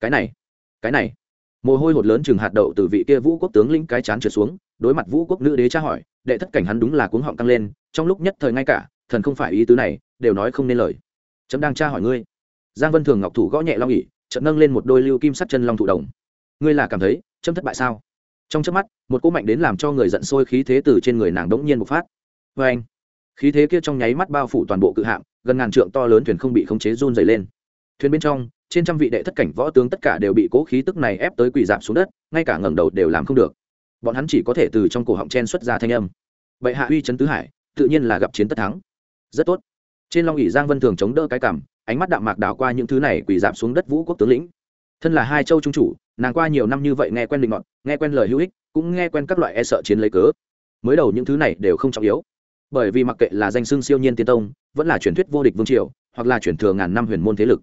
Cái này cái này. Mồ hôi hột lớn chừng hạt đậu từ vị kia vũ quốc tướng lĩnh cái chán trượt xuống, đối mặt vũ quốc nữ đế tra hỏi, đệ thất cảnh hắn đúng là cuống họng tăng lên, trong lúc nhất thời ngay cả thần không phải ý tứ này, đều nói không nên lời. Chấm đang tra hỏi ngươi. Giang vân thường ngọc thủ gõ nhẹ long ỉ chợt nâng lên một đôi lưu kim sắt chân long thụ đồng. Ngươi là cảm thấy chấm thất bại sao? Trong chớp mắt, một cỗ mạnh đến làm cho người giận sôi khí thế từ trên người nàng đống nhiên bộc phát. Vê anh. Khí thế kia trong nháy mắt bao phủ toàn bộ cự hạm, gần ngàn trượng to lớn thuyền không bị khống chế run dày lên. Thuyền bên trong, trên trăm vị đệ thất cảnh võ tướng tất cả đều bị cố khí tức này ép tới quỳ giảm xuống đất, ngay cả ngẩng đầu đều làm không được. Bọn hắn chỉ có thể từ trong cổ họng chen xuất ra thanh âm. Bệ hạ uy trấn tứ hải, tự nhiên là gặp chiến tất thắng rất tốt. Trên long ỉ giang vân thường chống đỡ cái cảm, ánh mắt đạm mạc đảo qua những thứ này quỳ dạp xuống đất vũ quốc tướng lĩnh. Thân là hai châu trung chủ, nàng qua nhiều năm như vậy nghe quen định ngọn, nghe quen lời hữu ích, cũng nghe quen các loại e sợ chiến lấy cớ. Mới đầu những thứ này đều không trọng yếu, bởi vì mặc kệ là danh xưng siêu nhiên tiên tông, vẫn là truyền thuyết vô địch vương triều, hoặc là truyền thừa ngàn năm huyền môn thế lực,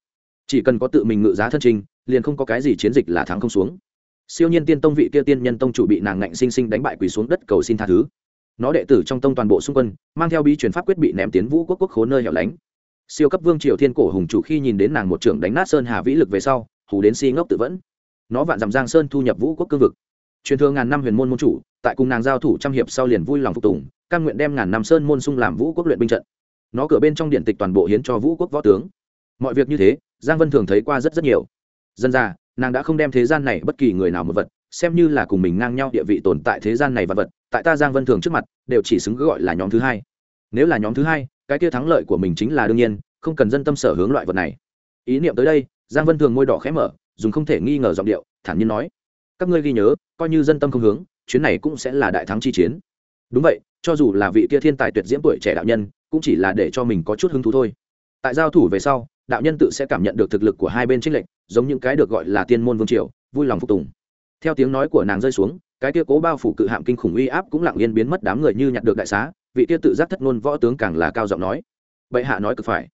chỉ cần có tự mình ngự giá thân trình, liền không có cái gì chiến dịch là thắng không xuống. Siêu nhiên tiên tông vị kia tiên nhân tông chủ bị nàng ngạnh sinh sinh đánh bại quỳ xuống đất cầu xin tha thứ nó đệ tử trong tông toàn bộ xung quân, mang theo bí truyền pháp quyết bị ném tiến vũ quốc quốc khố nơi hẻo lánh. Siêu cấp vương triều thiên cổ hùng chủ khi nhìn đến nàng một trưởng đánh nát sơn hà vĩ lực về sau, hù đến si ngốc tự vẫn. Nó vạn dằm giang sơn thu nhập vũ quốc cương vực. Truyền thừa ngàn năm huyền môn môn chủ, tại cùng nàng giao thủ trăm hiệp sau liền vui lòng phục tùng căn nguyện đem ngàn năm sơn môn sung làm vũ quốc luyện binh trận. Nó cửa bên trong điện tịch toàn bộ hiến cho vũ quốc võ tướng. Mọi việc như thế, giang vân thường thấy qua rất rất nhiều. Dân ra, nàng đã không đem thế gian này bất kỳ người nào một vật xem như là cùng mình ngang nhau địa vị tồn tại thế gian này vật vật, tại ta giang vân thường trước mặt, đều chỉ xứng gọi là nhóm thứ hai. Nếu là nhóm thứ hai, cái kia thắng lợi của mình chính là đương nhiên, không cần dân tâm sở hướng loại vật này. Ý niệm tới đây, giang vân thường môi đỏ khẽ mở, dùng không thể nghi ngờ giọng điệu, thản nhiên nói, các ngươi ghi nhớ, coi như dân tâm không hướng, chuyến này cũng sẽ là đại thắng chi chiến. Đúng vậy, cho dù là vị kia thiên tài tuyệt diễm tuổi trẻ đạo nhân, cũng chỉ là để cho mình có chút hứng thú thôi. Tại giao thủ về sau, đạo nhân tự sẽ cảm nhận được thực lực của hai bên trích lệnh giống những cái được gọi là tiên môn vương triều, vui lòng phục tùng theo tiếng nói của nàng rơi xuống, cái kia cố bao phủ cự hạm kinh khủng uy áp cũng lặng yên biến mất đám người như nhặt được đại xá, vị kia tự giác thất ngôn võ tướng càng là cao giọng nói. Bệ hạ nói cực phải.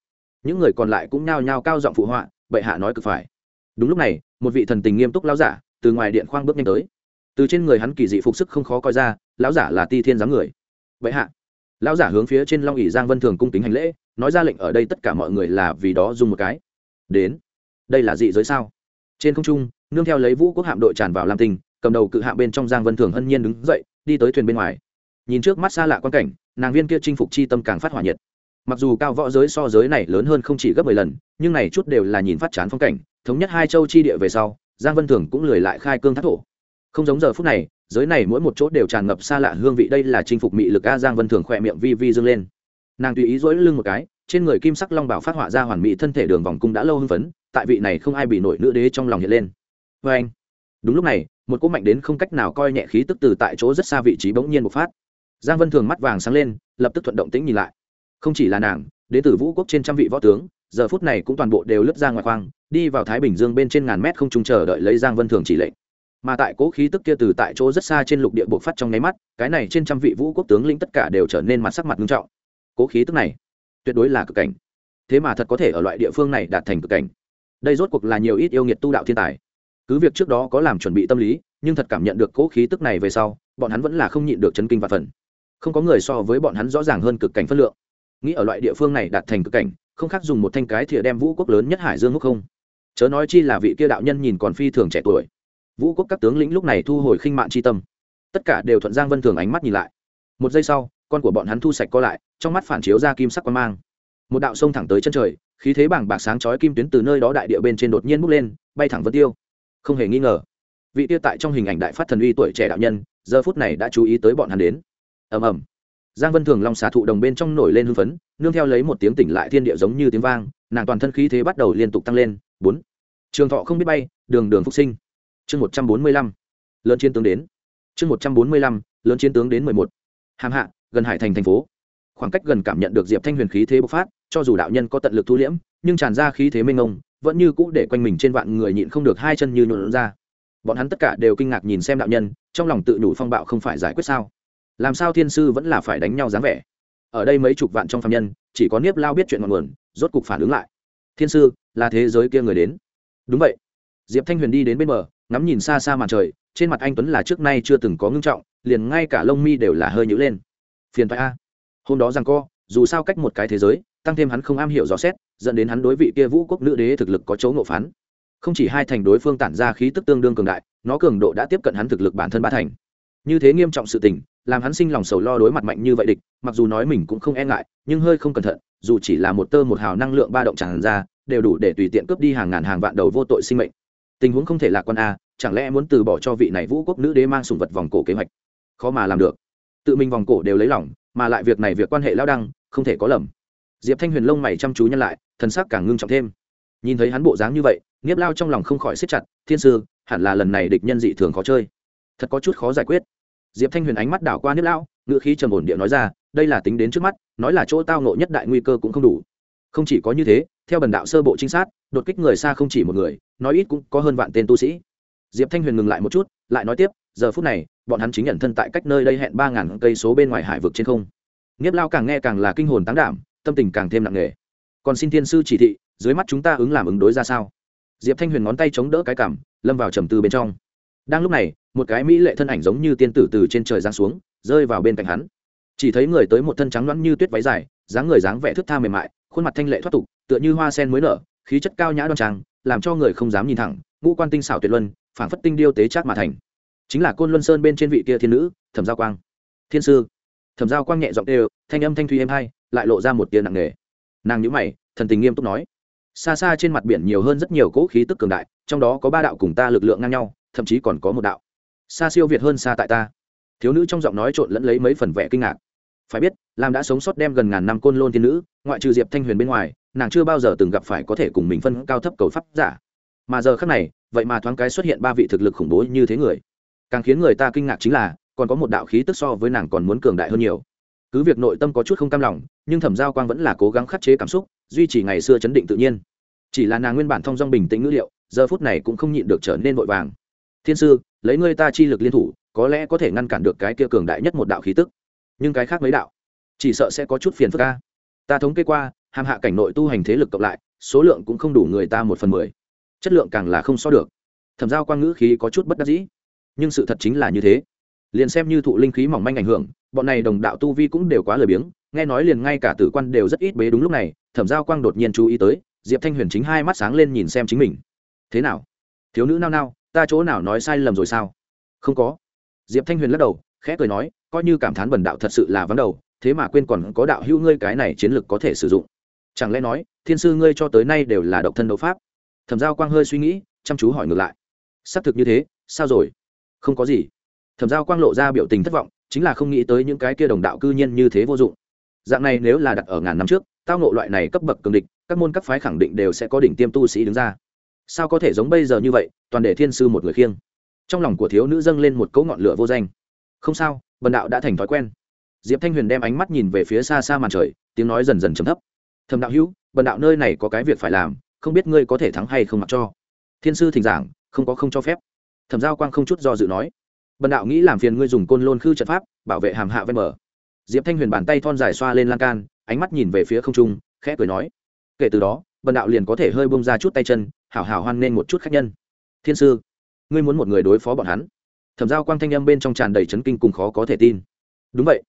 Những người còn lại cũng nhao nhao cao giọng phụ họa, bệ hạ nói cực phải. Đúng lúc này, một vị thần tình nghiêm túc lão giả từ ngoài điện khoang bước nhanh tới. Từ trên người hắn kỳ dị phục sức không khó coi ra, lão giả là ti thiên giám người. Bệ hạ. Lão giả hướng phía trên long ỉ giang vân thường cung kính hành lễ, nói ra lệnh ở đây tất cả mọi người là vì đó dùng một cái. Đến. Đây là dị giới sao? Trên không trung nương theo lấy vũ quốc hạm đội tràn vào lam tinh, cầm đầu cự hạm bên trong giang vân thường hân nhiên đứng dậy, đi tới thuyền bên ngoài. Nhìn trước mắt xa lạ quan cảnh, nàng viên kia chinh phục chi tâm càng phát hỏa nhiệt. Mặc dù cao võ giới so giới này lớn hơn không chỉ gấp mười lần, nhưng này chút đều là nhìn phát chán phong cảnh, thống nhất hai châu chi địa về sau, giang vân thường cũng lười lại khai cương thác thổ. Không giống giờ phút này, giới này mỗi một chỗ đều tràn ngập xa lạ hương vị, đây là chinh phục mị lực a, giang vân thường khỏe miệng vi vi dâng lên. Nàng tùy ý dỗi lưng một cái, trên người kim sắc long bảo phát họa ra hoàn mỹ thân thể đường vòng cung đã lâu hưng phấn, tại vị này không ai bị nổi nữ đế trong lòng hiện lên vê anh. Đúng lúc này, một cỗ mạnh đến không cách nào coi nhẹ khí tức từ tại chỗ rất xa vị trí bỗng nhiên một phát. Giang vân thường mắt vàng sáng lên, lập tức thuận động tĩnh nhìn lại. Không chỉ là nàng, đến từ vũ quốc trên trăm vị võ tướng, giờ phút này cũng toàn bộ đều lướt ra ngoài khoang, đi vào thái bình dương bên trên ngàn mét không trung chờ đợi lấy giang vân thường chỉ lệnh. Mà tại cố khí tức kia từ tại chỗ rất xa trên lục địa buộc phát trong nháy mắt, cái này trên trăm vị vũ quốc tướng lĩnh tất cả đều trở nên mặt sắc mặt nghiêm trọng. Cố khí tức này, tuyệt đối là cực cảnh. Thế mà thật có thể ở loại địa phương này đạt thành cực cảnh. Đây rốt cuộc là nhiều ít yêu nghiệt tu đạo thiên tài cứ việc trước đó có làm chuẩn bị tâm lý, nhưng thật cảm nhận được cố khí tức này về sau, bọn hắn vẫn là không nhịn được chấn kinh và phần. Không có người so với bọn hắn rõ ràng hơn cực cảnh phất lượng. Nghĩ ở loại địa phương này đạt thành cực cảnh, không khác dùng một thanh cái thìa đem vũ quốc lớn nhất hải dương húc không. Chớ nói chi là vị kia đạo nhân nhìn còn phi thường trẻ tuổi. Vũ quốc các tướng lĩnh lúc này thu hồi khinh mạn chi tâm. Tất cả đều thuận giang vân thường ánh mắt nhìn lại. Một giây sau, con của bọn hắn thu sạch co lại, trong mắt phản chiếu ra kim sắc quan mang. Một đạo sông thẳng tới chân trời, khí thế bảng bạc sáng chói kim tuyến từ nơi đó đại địa bên trên đột nhiên bốc lên, bay thẳng vân tiêu không hề nghi ngờ. Vị tiêu tại trong hình ảnh đại phát thần uy tuổi trẻ đạo nhân, giờ phút này đã chú ý tới bọn hắn đến. Ầm ầm. Giang vân thường long xá thụ đồng bên trong nổi lên hưng phấn, nương theo lấy một tiếng tỉnh lại thiên địa giống như tiếng vang, nàng toàn thân khí thế bắt đầu liên tục tăng lên. Bốn. Trường thọ không biết bay, đường đường phục sinh. Chương một trăm bốn mươi lăm. Lớn chiến tướng đến. Chương một trăm bốn mươi lăm, lớn chiến tướng đến mười một. Hàm hạ, gần hải thành thành phố. Khoảng cách gần cảm nhận được diệp thanh huyền khí thế bộc phát, cho dù đạo nhân có tận lực thu liễm, nhưng tràn ra khí thế mênh ông vẫn như cũ để quanh mình trên vạn người nhịn không được hai chân như nhuộn ra. Bọn hắn tất cả đều kinh ngạc nhìn xem đạo nhân, trong lòng tự nhủ phong bạo không phải giải quyết sao? Làm sao thiên sư vẫn là phải đánh nhau dáng vẻ? Ở đây mấy chục vạn trong phạm nhân, chỉ có niếp lao biết chuyện ngọn nguồn, rốt cục phản ứng lại. Thiên sư, là thế giới kia người đến. Đúng vậy. Diệp thanh huyền đi đến bên bờ, ngắm nhìn xa xa màn trời, trên mặt anh tuấn là trước nay chưa từng có ngưng trọng, liền ngay cả lông mi đều là hơi nhữ lên. Phiền thoại a. Hôm đó rằng co, dù sao cách một cái thế giới tăng thêm hắn không am hiểu rõ xét, dẫn đến hắn đối vị kia vũ quốc nữ đế thực lực có chỗ ngộ phán. Không chỉ hai thành đối phương tản ra khí tức tương đương cường đại, nó cường độ đã tiếp cận hắn thực lực bản thân ba thành. Như thế nghiêm trọng sự tình, làm hắn sinh lòng sầu lo đối mặt mạnh như vậy địch, mặc dù nói mình cũng không e ngại, nhưng hơi không cẩn thận, dù chỉ là một tơ một hào năng lượng ba động tràn ra, đều đủ để tùy tiện cướp đi hàng ngàn hàng vạn đầu vô tội sinh mệnh. Tình huống không thể lạc quan a, chẳng lẽ muốn từ bỏ cho vị này vũ quốc nữ đế mang sùng vật vòng cổ kế hoạch? Khó mà làm được. Tự mình vòng cổ đều lấy lỏng mà lại việc này việc quan hệ lao đăng, không thể có lầm diệp thanh huyền lông mày chăm chú nhân lại, thần sắc càng ngưng trọng thêm. Nhìn thấy hắn bộ dáng như vậy, nghiếp lao trong lòng không khỏi siết chặt, thiên sư, hẳn là lần này địch nhân dị thường khó chơi. Thật có chút khó giải quyết. Diệp thanh huyền ánh mắt đảo qua nghiếp lao, ngữ khí trầm ổn địa nói ra, đây là tính đến trước mắt, nói là chỗ tao nộ nhất đại nguy cơ cũng không đủ. Không chỉ có như thế, theo bần đạo sơ bộ trinh sát, đột kích người xa không chỉ một người, nói ít cũng có hơn vạn tên tu sĩ. Diệp thanh huyền ngừng lại một chút, lại nói tiếp, giờ phút này, bọn hắn chính nhận thân tại cách nơi đây hẹn ba ngàn cây số bên ngoài hải vực trên không. Nghiếp lao càng nghe càng là kinh hồn tán đảm tâm tình càng thêm nặng nề. Còn xin thiên sư chỉ thị, dưới mắt chúng ta ứng làm ứng đối ra sao? Diệp thanh huyền ngón tay chống đỡ cái cảm, lâm vào trầm tư bên trong. Đang lúc này, một cái mỹ lệ thân ảnh giống như tiên tử từ trên trời giáng xuống, rơi vào bên cạnh hắn. Chỉ thấy người tới một thân trắng loãng như tuyết váy dài, dáng người dáng vẻ thước tha mềm mại, khuôn mặt thanh lệ thoát tục, tựa như hoa sen mới nở, khí chất cao nhã đoan trang, làm cho người không dám nhìn thẳng, ngũ quan tinh xảo tuyệt luân, phảng phất tinh điêu tế trác mà thành. Chính là côn luân sơn bên trên vị kia thiên nữ, thẩm giao quang. Thiên sư. Thẩm giao quang nhẹ giọng đều thanh âm thanh thuy êm hai lại lộ ra một tia nặng nề. Nàng nhữ mày, thần tình nghiêm túc nói, xa xa trên mặt biển nhiều hơn rất nhiều cỗ khí tức cường đại, trong đó có ba đạo cùng ta lực lượng ngang nhau, thậm chí còn có một đạo. Xa siêu việt hơn xa tại ta. Thiếu nữ trong giọng nói trộn lẫn lấy mấy phần vẻ kinh ngạc. Phải biết làm đã sống sót đem gần ngàn năm côn lôn thiên nữ, ngoại trừ diệp thanh huyền bên ngoài, nàng chưa bao giờ từng gặp phải có thể cùng mình phân cao thấp cầu pháp giả. Mà giờ khác này, vậy mà thoáng cái xuất hiện ba vị thực lực khủng bố như thế người. Càng khiến người ta kinh ngạc chính là, còn có một đạo khí tức so với nàng còn muốn cường đại hơn nhiều cứ việc nội tâm có chút không cam lòng, nhưng thẩm giao quang vẫn là cố gắng khắc chế cảm xúc, duy trì ngày xưa chấn định tự nhiên. Chỉ là nàng nguyên bản thong dong bình tĩnh ngữ liệu, giờ phút này cũng không nhịn được trở nên vội vàng. Thiên sư, lấy ngươi ta chi lực liên thủ, có lẽ có thể ngăn cản được cái kia cường đại nhất một đạo khí tức. Nhưng cái khác mấy đạo, chỉ sợ sẽ có chút phiền phức ca ta thống kê qua, hàm hạ cảnh nội tu hành thế lực cộng lại, số lượng cũng không đủ người ta một phần mười. Chất lượng càng là không so được. Thẩm giao quang ngữ khí có chút bất đắc dĩ. Nhưng sự thật chính là như thế liền xem như thụ linh khí mỏng manh ảnh hưởng, bọn này đồng đạo tu vi cũng đều quá lười biếng, nghe nói liền ngay cả tử quan đều rất ít bế đúng lúc này, thẩm giao quang đột nhiên chú ý tới, diệp thanh huyền chính hai mắt sáng lên nhìn xem chính mình. Thế nào? Thiếu nữ nao nao, ta chỗ nào nói sai lầm rồi sao? Không có. Diệp thanh huyền lắc đầu, khẽ cười nói, coi như cảm thán bần đạo thật sự là vắng đầu, thế mà quên còn có đạo hữu ngươi cái này chiến lược có thể sử dụng. Chẳng lẽ nói, thiên sư ngươi cho tới nay đều là độc thân đấu pháp? Thẩm giao quang hơi suy nghĩ, chăm chú hỏi ngược lại. Xác thực như thế, sao rồi? Không có gì thẩm giao quang lộ ra biểu tình thất vọng, chính là không nghĩ tới những cái kia đồng đạo cư nhiên như thế vô dụng. Dạng này nếu là đặt ở ngàn năm trước, tao nộ loại này cấp bậc cường địch, các môn các phái khẳng định đều sẽ có đỉnh tiêm tu sĩ đứng ra. Sao có thể giống bây giờ như vậy, toàn để thiên sư một người khiêng? Trong lòng của thiếu nữ dâng lên một cấu ngọn lửa vô danh. Không sao, bần đạo đã thành thói quen. Diệp thanh huyền đem ánh mắt nhìn về phía xa xa màn trời, tiếng nói dần dần chấm thấp. Thầm đạo hữu, bần đạo nơi này có cái việc phải làm, không biết ngươi có thể thắng hay không mặc cho. Thiên sư thỉnh giảng, không có không cho phép. Thẩm giao quang không chút do dự nói bần đạo nghĩ làm phiền ngươi dùng côn lôn khư trận pháp, bảo vệ hàm hạ ven bờ. Diệp thanh huyền bàn tay thon dài xoa lên lan can, ánh mắt nhìn về phía không trung, khẽ cười nói. Kể từ đó, bần đạo liền có thể hơi bông ra chút tay chân, hảo hảo hoan nên một chút khách nhân. Thiên sư, ngươi muốn một người đối phó bọn hắn. Thẩm giao quang thanh âm bên trong tràn đầy chấn kinh cùng khó có thể tin. Đúng vậy.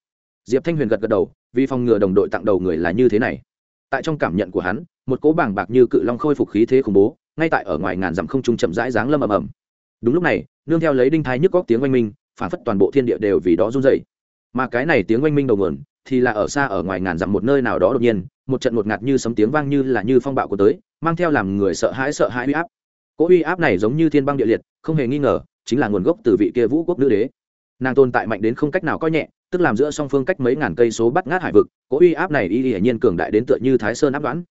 Diệp thanh huyền gật gật đầu, vì phòng ngừa đồng đội tặng đầu người là như thế này. Tại trong cảm nhận của hắn, một cố bảng bạc như cự long khôi phục khí thế khủng bố, ngay tại ở ngoài ngàn dặm không trung chậm rãi dáng lâm ầm ầm. Đúng lúc này nương theo lấy đinh thái nhức góc tiếng oanh minh, phản phất toàn bộ thiên địa đều vì đó run dậy mà cái này tiếng oanh minh đầu nguồn, thì là ở xa ở ngoài ngàn dặm một nơi nào đó đột nhiên, một trận một ngạt như sấm tiếng vang như là như phong bạo của tới, mang theo làm người sợ hãi sợ hãi uy áp. Cỗ uy áp này giống như thiên băng địa liệt, không hề nghi ngờ, chính là nguồn gốc từ vị kia vũ quốc nữ đế. Nàng tồn tại mạnh đến không cách nào coi nhẹ, tức làm giữa song phương cách mấy ngàn cây số bắt ngát hải vực, cỗ uy áp này y hiển nhiên cường đại đến tựa như thái sơn áp đoán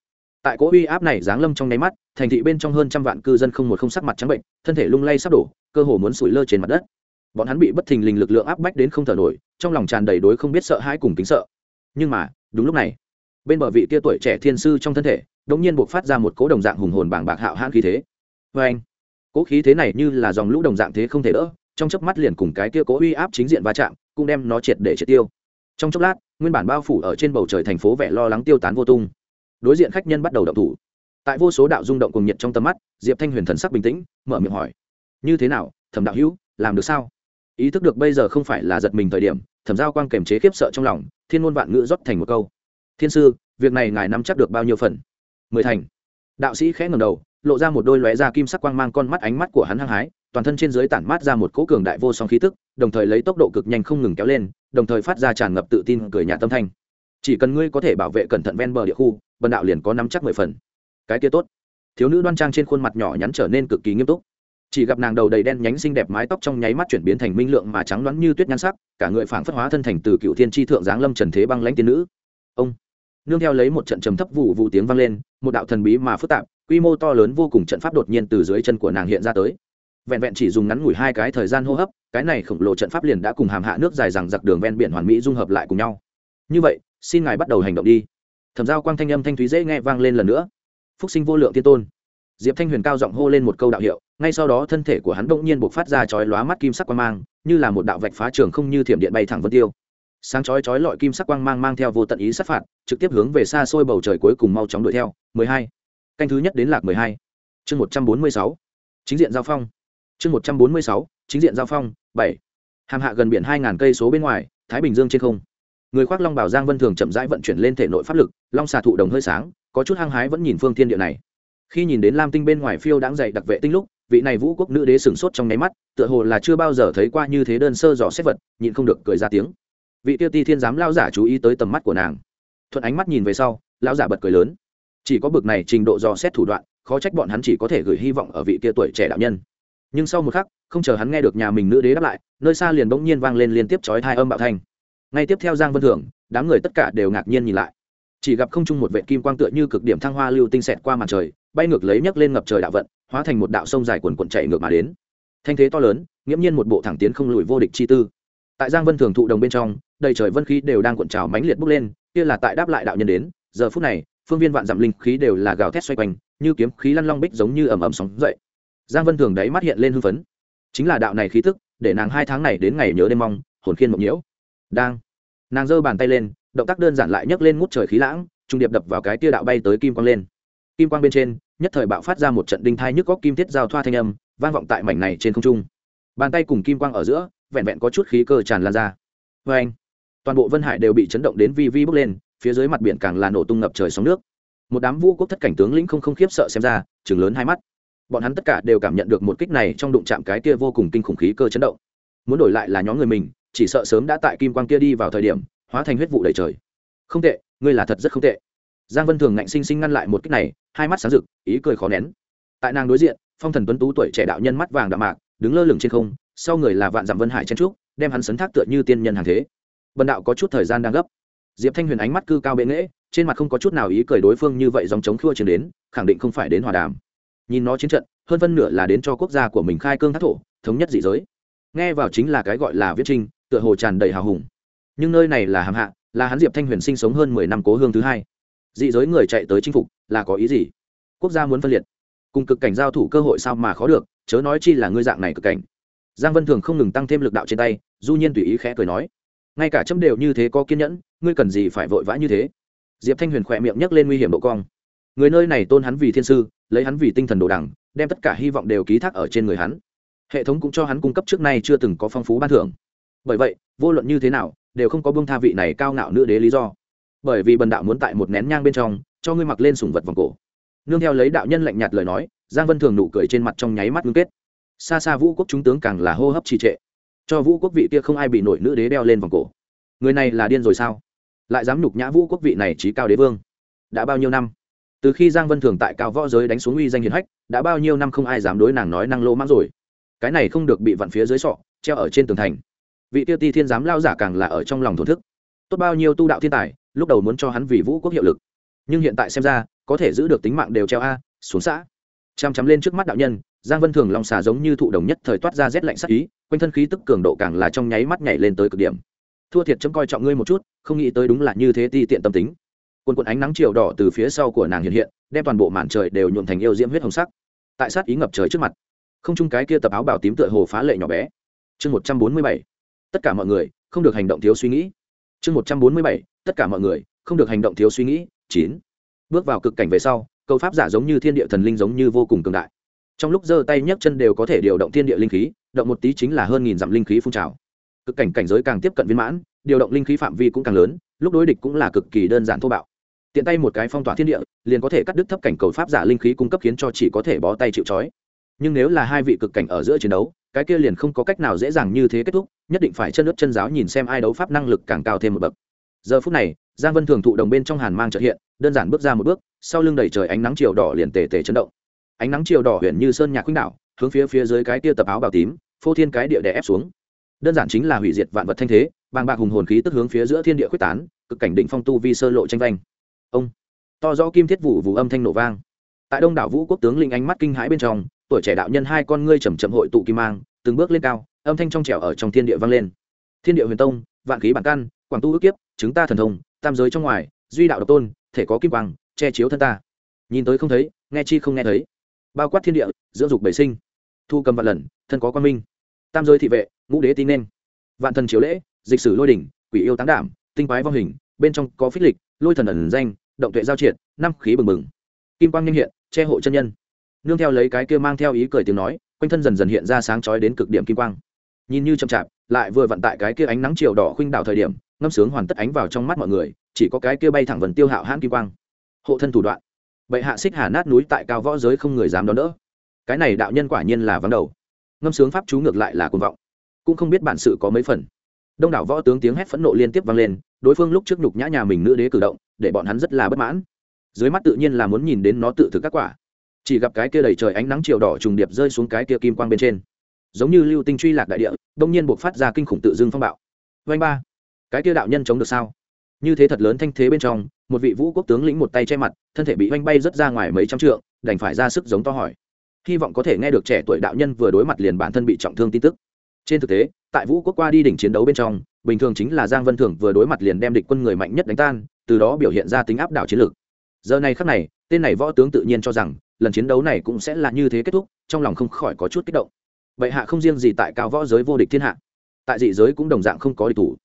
tại cỗ uy áp này giáng lâm trong nháy mắt, thành thị bên trong hơn trăm vạn cư dân không một không sắc mặt trắng bệnh, thân thể lung lay sắp đổ, cơ hồ muốn sủi lơ trên mặt đất. Bọn hắn bị bất thình lình lực lượng áp bách đến không thở nổi, trong lòng tràn đầy đối không biết sợ hãi cùng kính sợ. Nhưng mà, đúng lúc này, bên bờ vị kia tuổi trẻ thiên sư trong thân thể đống nhiên buộc phát ra một cỗ đồng dạng hùng hồn bảng bạc hạo hãn khí thế. Vê anh, cỗ khí thế này như là dòng lũ đồng dạng thế không thể đỡ, trong chớp mắt liền cùng cái kia cỗ uy áp chính diện va chạm, cũng đem nó triệt để triệt tiêu. Trong chốc lát, nguyên bản bao phủ ở trên bầu trời thành phố vẻ lo lắng tiêu tán vô tung đối diện khách nhân bắt đầu động thủ. Tại vô số đạo rung động cùng nhiệt trong tầm mắt, diệp thanh huyền thần sắc bình tĩnh, mở miệng hỏi, như thế nào, thẩm đạo hữu, làm được sao? Ý thức được bây giờ không phải là giật mình thời điểm, thẩm giao quang kềm chế khiếp sợ trong lòng, thiên ngôn vạn ngữ rót thành một câu, thiên sư, việc này ngài nắm chắc được bao nhiêu phần? Mười thành. Đạo sĩ khẽ ngầm đầu, lộ ra một đôi lóe da kim sắc quang mang con mắt ánh mắt của hắn hăng hái, toàn thân trên dưới tản mát ra một cỗ cường đại vô song khí tức, đồng thời lấy tốc độ cực nhanh không ngừng kéo lên, đồng thời phát ra tràn ngập tự tin cười nhà tâm thanh chỉ cần ngươi có thể bảo vệ cẩn thận ven bờ địa khu, bần đạo liền có nắm chắc mười phần. Cái kia tốt. Thiếu nữ đoan trang trên khuôn mặt nhỏ nhắn trở nên cực kỳ nghiêm túc. Chỉ gặp nàng đầu đầy đen nhánh xinh đẹp mái tóc trong nháy mắt chuyển biến thành minh lượng mà trắng đoán như tuyết nhan sắc, cả người phảng phất hóa thân thành từ cựu thiên tri thượng giáng lâm trần thế băng lãnh tiên nữ. Ông. Nương theo lấy một trận trầm thấp vụ vụ tiếng vang lên, một đạo thần bí mà phức tạp, quy mô to lớn vô cùng trận pháp đột nhiên từ dưới chân của nàng hiện ra tới. Vẹn vẹn chỉ dùng ngắn ngủi hai cái thời gian hô hấp, cái này khổng lồ trận pháp liền đã cùng hàm hạ nước dài rằng giặc đường ven biển hoàn mỹ dung hợp lại cùng nhau. Như vậy xin ngài bắt đầu hành động đi thẩm giao quang thanh âm thanh thúy dễ nghe vang lên lần nữa phúc sinh vô lượng thiên tôn diệp thanh huyền cao giọng hô lên một câu đạo hiệu, ngay sau đó thân thể của hắn bỗng nhiên buộc phát ra chói lóa mắt kim sắc quang mang, như là một đạo vạch phá trường không như thiểm điện bay thẳng vân tiêu sáng chói chói lọi kim sắc quang mang mang theo vô tận ý sát phạt, trực tiếp hướng về xa xôi bầu trời cuối cùng mau chóng đuổi theo 12. canh thứ nhất đến lạc 12. chương 146. chính diện giao phong chương 146. chính diện giao phong 7. hàm hạ gần biển 2.000 cây số bên ngoài, thái bình dương trên không người khoác long bảo giang vân thường chậm rãi vận chuyển lên thể nội pháp lực, long xà thụ đồng hơi sáng, có chút hăng hái vẫn nhìn phương thiên địa này. Khi nhìn đến lam tinh bên ngoài phiêu đáng dày đặc vệ tinh lúc, vị này vũ quốc nữ đế sửng sốt trong nháy mắt, tựa hồ là chưa bao giờ thấy qua như thế đơn sơ dò xét vật, nhịn không được cười ra tiếng. Vị tiêu ti thiên giám lao giả chú ý tới tầm mắt của nàng. Thuận ánh mắt nhìn về sau lao giả bật cười lớn. Chỉ có bực này trình độ dò xét thủ đoạn, khó trách bọn hắn chỉ có thể gửi hy vọng ở vị kia tuổi trẻ đạo nhân. Nhưng sau một khắc, không chờ hắn nghe được nhà mình nữ đế đáp lại, nơi xa liền bỗng nhiên vang lên liên tiếp chói thai âm bạo thanh ngay tiếp theo giang vân thường, đám người tất cả đều ngạc nhiên nhìn lại. Chỉ gặp không trung một vệ kim quang tựa như cực điểm thăng hoa lưu tinh xẹt qua mặt trời, bay ngược lấy nhấc lên ngập trời đạo vận, hóa thành một đạo sông dài quần quần chạy ngược mà đến. Thanh thế to lớn, nghiễm nhiên một bộ thẳng tiến không lùi vô địch chi tư. Tại giang vân thường thụ đồng bên trong, đầy trời vân khí đều đang cuộn trào mãnh liệt bốc lên, kia là tại đáp lại đạo nhân đến, giờ phút này, phương viên vạn dặm linh khí đều là gào thét xoay quanh, như kiếm khí lăn long bích giống như ầm ầm sóng dậy. Giang vân thường đấy mắt hiện lên hưng phấn. Chính là đạo này khí tức, để nàng hai tháng này đến ngày nhớ đêm mong, hồn khiên mộng nhiễu đang. Nàng giơ bàn tay lên, động tác đơn giản lại nhấc lên ngút trời khí lãng, trung điệp đập vào cái tia đạo bay tới kim quang lên. Kim quang bên trên, nhất thời bạo phát ra một trận đinh thai nhức góc kim thiết giao thoa thanh âm, vang vọng tại mảnh này trên không trung. Bàn tay cùng kim quang ở giữa, vẹn vẹn có chút khí cơ tràn lan ra. Vê anh toàn bộ vân hải đều bị chấn động đến vi vi bốc lên, phía dưới mặt biển càng là nổ tung ngập trời sóng nước. Một đám vũ quốc thất cảnh tướng lĩnh không không khiếp sợ xem ra chừng lớn hai mắt. Bọn hắn tất cả đều cảm nhận được một kích này trong đụng chạm cái kia vô cùng kinh khủng khí cơ chấn động. Muốn đổi lại là nhóm người mình chỉ sợ sớm đã tại kim quang kia đi vào thời điểm, hóa thành huyết vụ đầy trời. Không tệ, ngươi là thật rất không tệ. Giang vân thường ngạnh sinh sinh ngăn lại một cách này, hai mắt sáng rực, ý cười khó nén. Tại nàng đối diện, phong thần tuấn tú tuổi trẻ đạo nhân mắt vàng đạm mạc, đứng lơ lửng trên không, sau người là vạn dặm vân hải chen trúc, đem hắn sấn thác tựa như tiên nhân hàng thế. Bần đạo có chút thời gian đang gấp. Diệp thanh huyền ánh mắt cư cao bệ nghễ, trên mặt không có chút nào ý cười đối phương như vậy dòng chống khua chiến đến, khẳng định không phải đến hòa đàm. Nhìn nó chiến trận, hơn phân nửa là đến cho quốc gia của mình khai cương thác thổ, thống nhất dị giới. Nghe vào chính là cái gọi là viết trinh tựa hồ tràn đầy hào hùng. Nhưng nơi này là hàm hạ, là hắn diệp thanh huyền sinh sống hơn mười năm cố hương thứ hai. Dị giới người chạy tới chinh phục, là có ý gì? Quốc gia muốn phân liệt. Cùng cực cảnh giao thủ cơ hội sao mà khó được, chớ nói chi là ngươi dạng này cực cảnh. Giang vân thường không ngừng tăng thêm lực đạo trên tay, du nhiên tùy ý khẽ cười nói. Ngay cả chấm đều như thế có kiên nhẫn, ngươi cần gì phải vội vã như thế? Diệp thanh huyền khỏe miệng nhấc lên nguy hiểm độ cong. Người nơi này tôn hắn vì thiên sư, lấy hắn vì tinh thần đồ đẳng đem tất cả hy vọng đều ký thác ở trên người hắn. Hệ thống cũng cho hắn cung cấp trước nay chưa từng có phong phú ban thưởng bởi vậy, vô luận như thế nào, đều không có bông tha vị này cao ngạo nữ đế lý do. Bởi vì bần đạo muốn tại một nén nhang bên trong, cho ngươi mặc lên sùng vật vòng cổ. Nương theo lấy đạo nhân lạnh nhạt lời nói, giang vân thường nụ cười trên mặt trong nháy mắt ngưng kết. Xa xa vũ quốc chúng tướng càng là hô hấp trì trệ. Cho vũ quốc vị kia không ai bị nổi nữ đế đeo lên vòng cổ. Người này là điên rồi sao? Lại dám nhục nhã vũ quốc vị này trí cao đế vương? Đã bao nhiêu năm? Từ khi giang vân thường tại cao võ giới đánh xuống uy danh hiền hách, đã bao nhiêu năm không ai dám đối nàng nói năng lô mãng rồi. Cái này không được bị vặn phía dưới sọ, treo ở trên tường thành vị tiêu ti thiên giám lao giả càng là ở trong lòng thổn thức. Tốt bao nhiêu tu đạo thiên tài, lúc đầu muốn cho hắn vì vũ quốc hiệu lực. Nhưng hiện tại xem ra, có thể giữ được tính mạng đều treo a, xuống xã. Chăm chắm lên trước mắt đạo nhân, giang vân thường lòng xà giống như thụ đồng nhất thời toát ra rét lạnh sắc ý, quanh thân khí tức cường độ càng là trong nháy mắt nhảy lên tới cực điểm. Thua thiệt chấm coi trọng ngươi một chút, không nghĩ tới đúng là như thế ti tiện tâm tính. Quần quần ánh nắng chiều đỏ từ phía sau của nàng hiện hiện, đem toàn bộ màn trời đều nhuộm thành yêu diễm huyết hồng sắc. Tại sát ý ngập trời trước mặt, không chung cái kia tập áo bảo tím tựa hồ phá lệ nhỏ bé. Chương một trăm bốn mươi bảy tất cả mọi người, không được hành động thiếu suy nghĩ. Chương một trăm bốn mươi bảy, tất cả mọi người, không được hành động thiếu suy nghĩ, chín. Bước vào cực cảnh về sau, câu pháp giả giống như thiên địa thần linh giống như vô cùng cường đại. Trong lúc giơ tay nhấc chân đều có thể điều động thiên địa linh khí, động một tí chính là hơn nghìn dặm linh khí phun trào. Cực cảnh cảnh giới càng tiếp cận viên mãn, điều động linh khí phạm vi cũng càng lớn, lúc đối địch cũng là cực kỳ đơn giản thô bạo. Tiện tay một cái phong tỏa thiên địa, liền có thể cắt đứt thấp cảnh cầu pháp giả linh khí cung cấp khiến cho chỉ có thể bó tay chịu trói nhưng nếu là hai vị cực cảnh ở giữa chiến đấu, cái kia liền không có cách nào dễ dàng như thế kết thúc, nhất định phải chân ướt chân giáo nhìn xem ai đấu pháp năng lực càng cao thêm một bậc. Giờ phút này, giang vân thường thụ đồng bên trong hàn mang trợ hiện, đơn giản bước ra một bước, sau lưng đầy trời ánh nắng chiều đỏ liền tề tề chấn động. Ánh nắng chiều đỏ huyện như sơn nhạc khuynh đảo, hướng phía phía dưới cái tia tập áo bào tím, phô thiên cái địa đè ép xuống. Đơn giản chính là hủy diệt vạn vật thanh thế, bàng bạc hùng hồn khí tức hướng phía giữa thiên địa quyết tán, cực cảnh định phong tu vi sơ lộ tranh vanh. Ông, to do kim thiết vụ vụ âm thanh nổ vang. Tại đông đảo vũ quốc tướng linh ánh mắt kinh hãi bên trong tuổi trẻ đạo nhân hai con ngươi chầm chậm hội tụ kim mang, từng bước lên cao, âm thanh trong trẻo ở trong thiên địa vang lên. Thiên địa huyền tông, vạn khí bản căn, quảng tu ước kiếp chúng ta thần thông, tam giới trong ngoài, duy đạo độc tôn, thể có kim quang, che chiếu thân ta. Nhìn tới không thấy, nghe chi không nghe thấy. Bao quát thiên địa, dưỡng dục bảy sinh. Thu cầm vạn lần, thân có quan minh. Tam giới thị vệ, ngũ đế tin nên. Vạn thần chiếu lễ, dịch sử lôi đỉnh, quỷ yêu táng đảm, tinh quái vong hình, bên trong có phích lịch, lôi thần ẩn danh, động tuệ giao triệt, năm khí bừng bừng. Kim quang nhanh hiện, che hộ chân nhân nương theo lấy cái kia mang theo ý cười tiếng nói, quanh thân dần dần hiện ra sáng chói đến cực điểm kim quang. Nhìn như chậm chạp, lại vừa vận tại cái kia ánh nắng chiều đỏ khuynh đảo thời điểm, ngâm sướng hoàn tất ánh vào trong mắt mọi người, chỉ có cái kia bay thẳng vần tiêu hạo hãn kim quang. Hộ thân thủ đoạn. Bệ hạ xích hà nát núi tại cao võ giới không người dám đón đỡ. Cái này đạo nhân quả nhiên là vắng đầu. Ngâm sướng pháp chú ngược lại là cuồng vọng. Cũng không biết bản sự có mấy phần. Đông đảo võ tướng tiếng hét phẫn nộ liên tiếp vang lên, đối phương lúc trước nhục nhã nhà mình nữ đế cử động, để bọn hắn rất là bất mãn. Dưới mắt tự nhiên là muốn nhìn đến nó tự thực các quả chỉ gặp cái kia đầy trời ánh nắng chiều đỏ trùng điệp rơi xuống cái kia kim quang bên trên. Giống như lưu tinh truy lạc đại địa, đông nhiên buộc phát ra kinh khủng tự dưng phong bạo. Vanh ba! Cái kia đạo nhân chống được sao? Như thế thật lớn thanh thế bên trong, một vị vũ quốc tướng lĩnh một tay che mặt, thân thể bị oanh bay rất ra ngoài mấy trăm trượng, đành phải ra sức giống to hỏi. Hy vọng có thể nghe được trẻ tuổi đạo nhân vừa đối mặt liền bản thân bị trọng thương tin tức. Trên thực tế, tại vũ quốc qua đi đỉnh chiến đấu bên trong, bình thường chính là giang vân thường vừa đối mặt liền đem địch quân người mạnh nhất đánh tan, từ đó biểu hiện ra tính áp đảo chiến lược. Giờ này khắc này, tên này võ tướng tự nhiên cho rằng lần chiến đấu này cũng sẽ là như thế kết thúc, trong lòng không khỏi có chút kích động. Bệ hạ không riêng gì tại cao võ giới vô địch thiên hạ, tại dị giới cũng đồng dạng không có địch thủ.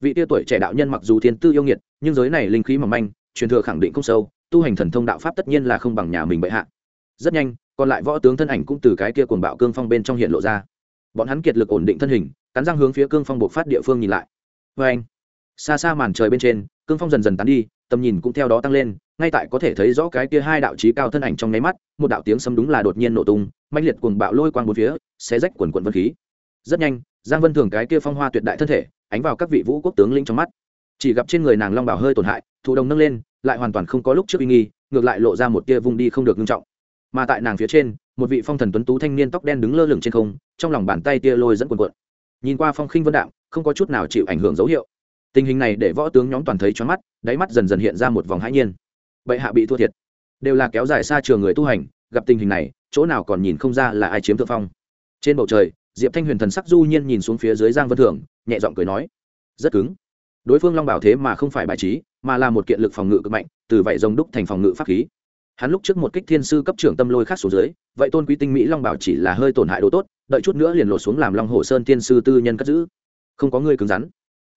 Vị tia tuổi trẻ đạo nhân mặc dù thiên tư yêu nghiệt, nhưng giới này linh khí mỏng manh, truyền thừa khẳng định không sâu, tu hành thần thông đạo pháp tất nhiên là không bằng nhà mình bệ hạ. Rất nhanh, còn lại võ tướng thân ảnh cũng từ cái kia cuồng bạo cương phong bên trong hiện lộ ra. Bọn hắn kiệt lực ổn định thân hình, cắn răng hướng phía cương phong bộc phát địa phương nhìn lại. Vê anh xa xa màn trời bên trên, cương phong dần dần tán đi tầm nhìn cũng theo đó tăng lên, ngay tại có thể thấy rõ cái kia hai đạo trí cao thân ảnh trong nháy mắt, một đạo tiếng sấm đúng là đột nhiên nổ tung mạnh liệt cuồng bạo lôi quang bốn phía, xé rách quần quần vân khí. Rất nhanh, giang vân thường cái kia phong hoa tuyệt đại thân thể, ánh vào các vị vũ quốc tướng lĩnh trong mắt. Chỉ gặp trên người nàng long bảo hơi tổn hại, thụ đồng nâng lên, lại hoàn toàn không có lúc trước uy nghi, ngược lại lộ ra một tia vùng đi không được nghiêm trọng. Mà tại nàng phía trên, một vị phong thần tuấn tú thanh niên tóc đen đứng lơ lửng trên không, trong lòng bàn tay tia lôi dẫn quần quận nhìn qua phong khinh vân đạm, không có chút nào chịu ảnh hưởng dấu hiệu tình hình này để võ tướng nhóm toàn thấy choáng mắt, đáy mắt dần dần hiện ra một vòng hãi nhiên. Bệ hạ bị thua thiệt. Đều là kéo dài xa trường người tu hành, gặp tình hình này, chỗ nào còn nhìn không ra là ai chiếm thượng phong. Trên bầu trời, diệp thanh huyền thần sắc du nhiên nhìn xuống phía dưới giang vân thường, nhẹ giọng cười nói, rất cứng. Đối phương long bảo thế mà không phải bài trí, mà là một kiện lực phòng ngự cực mạnh, từ vậy rồng đúc thành phòng ngự pháp khí. Hắn lúc trước một kích thiên sư cấp trưởng tâm lôi khác xuống dưới, vậy tôn quý tinh mỹ long bảo chỉ là hơi tổn hại đồ tốt, đợi chút nữa liền lộ xuống làm long hồ sơn Thiên sư tư nhân cất giữ. Không có người cứng rắn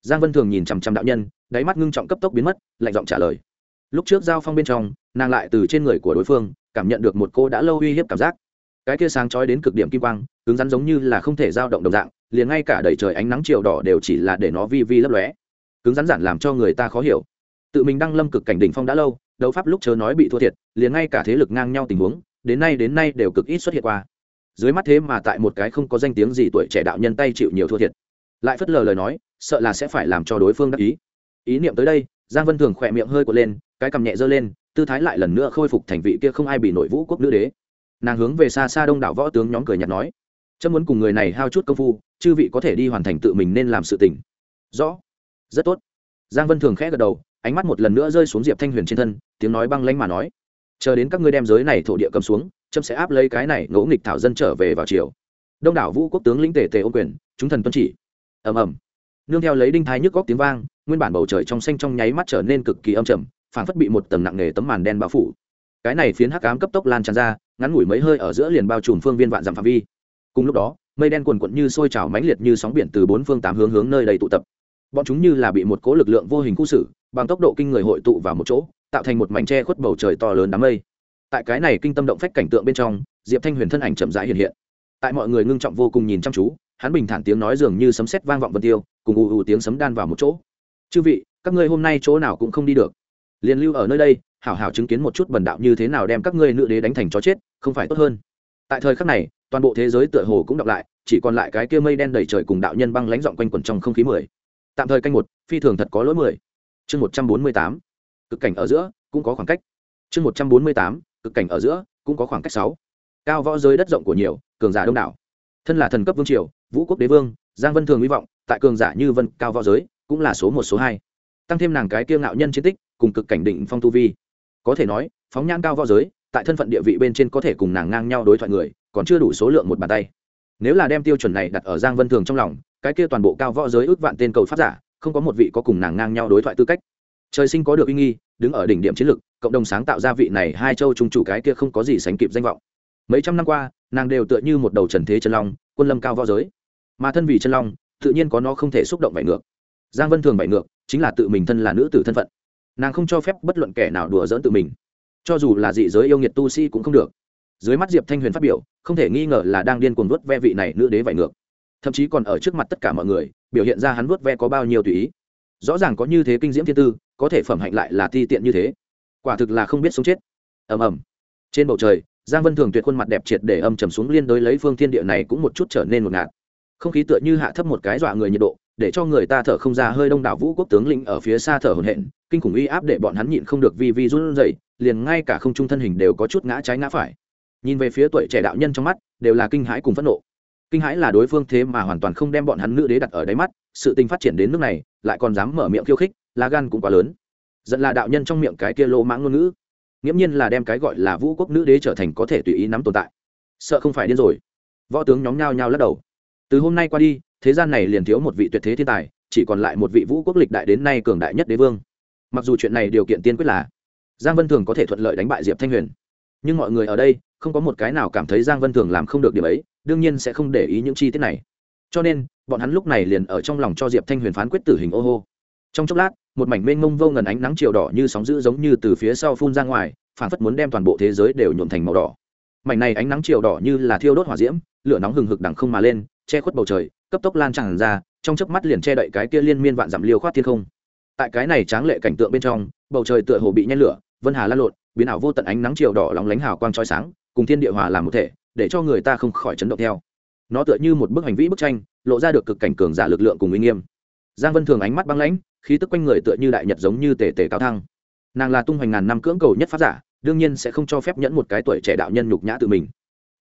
giang vân thường nhìn chằm chằm đạo nhân, đáy mắt ngưng trọng cấp tốc biến mất, lạnh giọng trả lời. Lúc trước giao phong bên trong, nàng lại từ trên người của đối phương, cảm nhận được một cô đã lâu uy hiếp cảm giác. Cái kia sáng trói đến cực điểm kim quang, cứng rắn giống như là không thể dao động đồng dạng, liền ngay cả đầy trời ánh nắng chiều đỏ đều chỉ là để nó vi vi lấp lóe. Cứng rắn giản làm cho người ta khó hiểu. Tự mình đăng lâm cực cảnh đỉnh phong đã lâu, đấu pháp lúc chớ nói bị thua thiệt, liền ngay cả thế lực ngang nhau tình huống, đến nay đến nay đều cực ít xuất hiện qua. Dưới mắt thế mà tại một cái không có danh tiếng gì tuổi trẻ đạo nhân tay chịu nhiều thua thiệt lại phất lờ lời nói, sợ là sẽ phải làm cho đối phương đắc ý. Ý niệm tới đây, giang vân thường khỏe miệng hơi quật lên, cái cầm nhẹ dơ lên, tư thái lại lần nữa khôi phục thành vị kia không ai bị nội vũ quốc nữ đế. Nàng hướng về xa xa đông đảo võ tướng nhóm cười nhạt nói, chấm muốn cùng người này hao chút công phu, chư vị có thể đi hoàn thành tự mình nên làm sự tỉnh. rõ. Rất tốt. Giang vân thường khẽ gật đầu, ánh mắt một lần nữa rơi xuống diệp thanh huyền trên thân, tiếng nói băng lanh mà nói, chờ đến các ngươi đem giới này thổ địa cầm xuống trâm sẽ áp lấy cái này ngỗ nghịch thảo dân trở về vào chiều đông đảo vũ quốc tướng lĩnh tề tề ô quyền, chúng thần tuân chỉ ầm ầm. Nương theo lấy đinh thái nhức góc tiếng vang, nguyên bản bầu trời trong xanh trong nháy mắt trở nên cực kỳ âm trầm, phảng phất bị một tầng nặng nề tấm màn đen bao phủ. Cái này phiến hắc ám cấp tốc lan tràn ra, ngắn ngủi mấy hơi ở giữa liền bao trùm phương viên vạn dặm phạm vi. Cùng lúc đó, mây đen cuồn cuộn như sôi trào mãnh liệt như sóng biển từ bốn phương tám hướng hướng nơi đầy tụ tập. Bọn chúng như là bị một cố lực lượng vô hình khu xử, bằng tốc độ kinh người hội tụ vào một chỗ, tạo thành một mảnh tre khuất bầu trời to lớn đám mây. Tại cái này kinh tâm động phách cảnh tượng bên trong, diệp thanh huyền thân ảnh chậm rãi hiện hiện. Tại mọi người ngưng trọng vô cùng nhìn chăm chú hắn bình thản tiếng nói dường như sấm sét vang vọng vân tiêu, cùng ù ù tiếng sấm đan vào một chỗ. Chư vị, các ngươi hôm nay chỗ nào cũng không đi được. Liền lưu ở nơi đây, hảo hảo chứng kiến một chút bần đạo như thế nào đem các ngươi nữ đế đánh thành chó chết, không phải tốt hơn. Tại thời khắc này, toàn bộ thế giới tựa hồ cũng đọc lại, chỉ còn lại cái kia mây đen đầy trời cùng đạo nhân băng lãnh dọn quanh quẩn trong không khí mười. Tạm thời canh một, phi thường thật có lỗi mười. Chương một trăm bốn mươi tám, cực cảnh ở giữa, cũng có khoảng cách. Chương một trăm bốn mươi tám, cực cảnh ở giữa, cũng có khoảng cách sáu. Cao võ giới đất rộng của nhiều, cường giả đông đảo thân là thần cấp vương triều, vũ quốc đế vương, giang vân thường hy vọng, tại cường giả như vân cao võ giới, cũng là số một, số hai. Tăng thêm nàng cái kiêng ngạo nhân chiến tích, cùng cực cảnh định phong tu vi. Có thể nói, phóng nhãn cao võ giới, tại thân phận địa vị bên trên có thể cùng nàng ngang nhau đối thoại người, còn chưa đủ số lượng một bàn tay. Nếu là đem tiêu chuẩn này đặt ở giang vân thường trong lòng, cái kia toàn bộ cao võ giới ước vạn tên cầu pháp giả, không có một vị có cùng nàng ngang nhau đối thoại tư cách. Trời sinh có được uy nghi, đứng ở đỉnh điểm chiến lược, cộng đồng sáng tạo ra vị này hai châu trung chủ cái kia không có gì sánh kịp danh vọng mấy trăm năm qua, nàng đều tựa như một đầu trần thế chân long, quân lâm cao võ giới. Mà thân vì chân long, tự nhiên có nó không thể xúc động vải ngược. Giang vân thường vải ngược, chính là tự mình thân là nữ tử thân phận. Nàng không cho phép bất luận kẻ nào đùa dỡn tự mình. Cho dù là dị giới yêu nghiệt tu sĩ cũng không được. Dưới mắt diệp thanh huyền phát biểu, không thể nghi ngờ là đang điên cuồng vớt ve vị này nữ đế vải ngược. Thậm chí còn ở trước mặt tất cả mọi người, biểu hiện ra hắn vớt ve có bao nhiêu tùy ý. Rõ ràng có như thế kinh diễm thiên tư, có thể phẩm hạnh lại là ti tiện như thế. Quả thực là không biết sống chết. Ầm ầm. Trên bầu trời giang vân thường tuyệt khuôn mặt đẹp triệt để âm trầm xuống liên đối lấy phương thiên địa này cũng một chút trở nên ngột ngạt. Không khí tựa như hạ thấp một cái dọa người nhiệt độ, để cho người ta thở không ra hơi đông đảo vũ quốc tướng lĩnh ở phía xa thở hổn hển, kinh khủng uy áp để bọn hắn nhịn không được vi vi run rẩy, liền ngay cả không trung thân hình đều có chút ngã trái ngã phải. Nhìn về phía tuổi trẻ đạo nhân trong mắt, đều là kinh hãi cùng phẫn nộ. Kinh hãi là đối phương thế mà hoàn toàn không đem bọn hắn nữ đế đặt ở đáy mắt, sự tình phát triển đến nước này, lại còn dám mở miệng khiêu khích, lá gan cũng quá lớn. Giận là đạo nhân trong miệng cái kia lô mãng ngôn ngữ nghiễm nhiên là đem cái gọi là vũ quốc nữ đế trở thành có thể tùy ý nắm tồn tại. Sợ không phải điên rồi. Võ tướng nhóm nhao nhao lắc đầu. Từ hôm nay qua đi, thế gian này liền thiếu một vị tuyệt thế thiên tài, chỉ còn lại một vị vũ quốc lịch đại đến nay cường đại nhất đế vương. Mặc dù chuyện này điều kiện tiên quyết là giang vân thường có thể thuận lợi đánh bại diệp thanh huyền, nhưng mọi người ở đây không có một cái nào cảm thấy giang vân thường làm không được điểm ấy, đương nhiên sẽ không để ý những chi tiết này. Cho nên, bọn hắn lúc này liền ở trong lòng cho diệp thanh huyền phán quyết tử hình ô hô. Trong chốc lát một mảnh mênh mông vô ngần ánh nắng chiều đỏ như sóng dữ giống như từ phía sau phun ra ngoài, phản phất muốn đem toàn bộ thế giới đều nhuộm thành màu đỏ. Mảnh này ánh nắng chiều đỏ như là thiêu đốt hỏa diễm, lửa nóng hừng hực đằng không mà lên, che khuất bầu trời, cấp tốc lan tràn ra, trong chớp mắt liền che đậy cái kia liên miên vạn dặm liêu khoát thiên không. Tại cái này tráng lệ cảnh tượng bên trong, bầu trời tựa hồ bị nhen lửa, vân hà lan lộn, biến ảo vô tận ánh nắng chiều đỏ lóng lánh hào quang trói sáng, cùng thiên địa hòa làm một thể, để cho người ta không khỏi chấn động theo. Nó tựa như một bức hành vĩ bức tranh, lộ ra được cực cảnh cường giả lực lượng cùng uy nghiêm. Giang vân thường ánh mắt băng lãnh khí tức quanh người tựa như đại nhật giống như tề tề cao thăng. Nàng là tung hoành ngàn năm cưỡng cầu nhất pháp giả, đương nhiên sẽ không cho phép nhẫn một cái tuổi trẻ đạo nhân nhục nhã tự mình.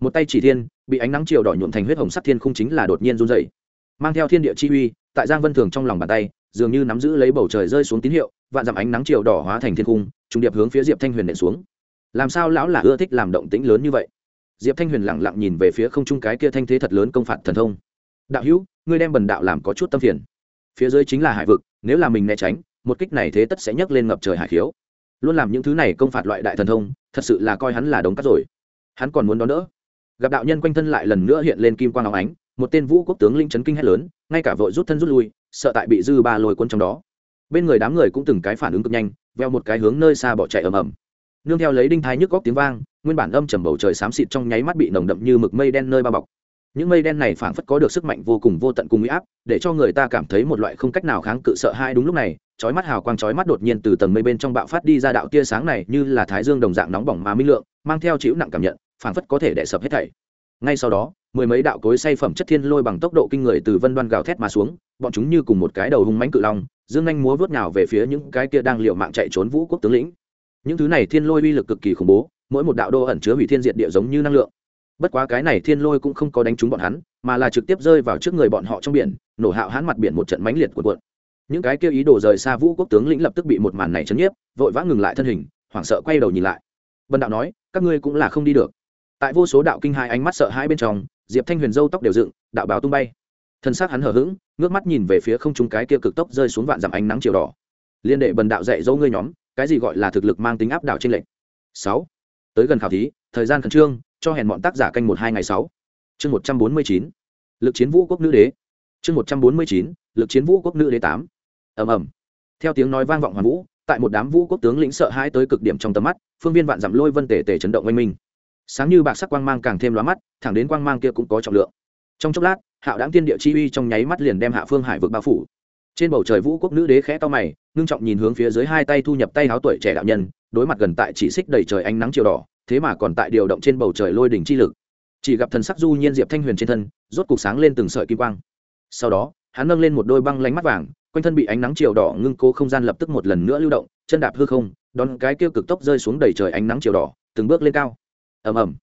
Một tay chỉ thiên, bị ánh nắng chiều đỏ nhuộm thành huyết hồng sắc thiên không chính là đột nhiên run dày mang theo thiên địa chi uy, tại giang vân thường trong lòng bàn tay, dường như nắm giữ lấy bầu trời rơi xuống tín hiệu, vạn dặm ánh nắng chiều đỏ hóa thành thiên cung trùng điệp hướng phía diệp thanh huyền nện xuống. Làm sao lão là ưa thích làm động tĩnh lớn như vậy? Diệp thanh huyền lẳng lặng nhìn về phía không trung cái kia thanh thế thật lớn công phạt thần thông. Đạo hữu, ngươi đem bần đạo làm có chút tâm phiền. Phía dưới chính là hải vực nếu là mình né tránh, một kích này thế tất sẽ nhấc lên ngập trời hải khiếu. Luôn làm những thứ này công phạt loại đại thần thông, thật sự là coi hắn là đống cắt rồi. Hắn còn muốn đón đỡ. Gặp đạo nhân quanh thân lại lần nữa hiện lên kim quang áo ánh, một tên vũ quốc tướng linh chấn kinh hét lớn, ngay cả vội rút thân rút lui, sợ tại bị dư ba lôi quân trong đó. Bên người đám người cũng từng cái phản ứng cực nhanh, veo một cái hướng nơi xa bỏ chạy ầm ầm. Nương theo lấy đinh thái nhức góc tiếng vang, nguyên bản âm trầm bầu trời xám xịt trong nháy mắt bị nồng đậm như mực mây đen nơi bao bọc những mây đen này phảng phất có được sức mạnh vô cùng vô tận cùng uy áp, để cho người ta cảm thấy một loại không cách nào kháng cự sợ hai đúng lúc này, chói mắt hào quang chói mắt đột nhiên từ tầng mây bên trong bạo phát đi ra đạo tia sáng này, như là thái dương đồng dạng nóng bỏng mà minh lượng, mang theo chịu nặng cảm nhận, phảng phất có thể đè sập hết thảy. Ngay sau đó, mười mấy đạo cối say phẩm chất thiên lôi bằng tốc độ kinh người từ vân đoan gào thét mà xuống, bọn chúng như cùng một cái đầu hung mãnh cự long, dương anh múa vớt nào về phía những cái kia đang liều mạng chạy trốn vũ quốc tướng lĩnh. Những thứ này thiên lôi uy lực cực kỳ khủng bố, mỗi một đạo đô ẩn chứa hủy thiên diệt địa giống như năng lượng bất quá cái này thiên lôi cũng không có đánh trúng bọn hắn, mà là trực tiếp rơi vào trước người bọn họ trong biển, nổ hạo hãn mặt biển một trận mãnh liệt của cuộn. Những cái kia ý đồ rời xa vũ quốc tướng lĩnh lập tức bị một màn này chấn nhiếp, vội vã ngừng lại thân hình, hoảng sợ quay đầu nhìn lại. Bần đạo nói, các ngươi cũng là không đi được. Tại vô số đạo kinh hai ánh mắt sợ hai bên trong, diệp thanh huyền dâu tóc đều dựng, đạo báo tung bay. Thân xác hắn hở h ữ g ngước mắt nhìn về phía không trung cái kia cực tốc rơi xuống vạn dặm ánh nắng chiều đỏ. Liên đệ bần đạo dạy dỗ ngươi nhóm, cái gì gọi là thực lực mang tính áp đảo trên lệnh sáu. Tới gần khảo thí, thời gian khẩn trương cho hẹn bọn tác giả canh một hai ngày sáu. Chương một trăm bốn mươi chín. Lực chiến vũ quốc nữ đế. Chương một trăm bốn mươi chín. Lực chiến vũ quốc nữ đế tám. Ầm ầm. Theo tiếng nói vang vọng hoàn vũ, tại một đám vũ quốc tướng lĩnh sợ hãi tới cực điểm trong tầm mắt, phương viên vạn dặm lôi vân tể tể chấn động oanh minh. Sáng như bạc sắc quang mang càng thêm lóa mắt, thẳng đến quang mang kia cũng có trọng lượng. Trong chốc lát, hạo đáng tiên địa chi uy trong nháy mắt liền đem hạ phương hải vực bao phủ. Trên bầu trời vũ quốc nữ đế khẽ to mày, ngưng trọng nhìn hướng phía dưới hai tay thu nhập tay háo tuổi trẻ đạo nhân, đối mặt gần tại chỉ xích đầy trời ánh nắng chiều đỏ thế mà còn tại điều động trên bầu trời lôi đỉnh chi lực. Chỉ gặp thần sắc du nhiên diệp thanh huyền trên thân, rốt cục sáng lên từng sợi kim quang. Sau đó, hắn nâng lên một đôi băng lánh mắt vàng, quanh thân bị ánh nắng chiều đỏ ngưng cố không gian lập tức một lần nữa lưu động, chân đạp hư không, đón cái kêu cực tốc rơi xuống đầy trời ánh nắng chiều đỏ, từng bước lên cao. Ầm ầm.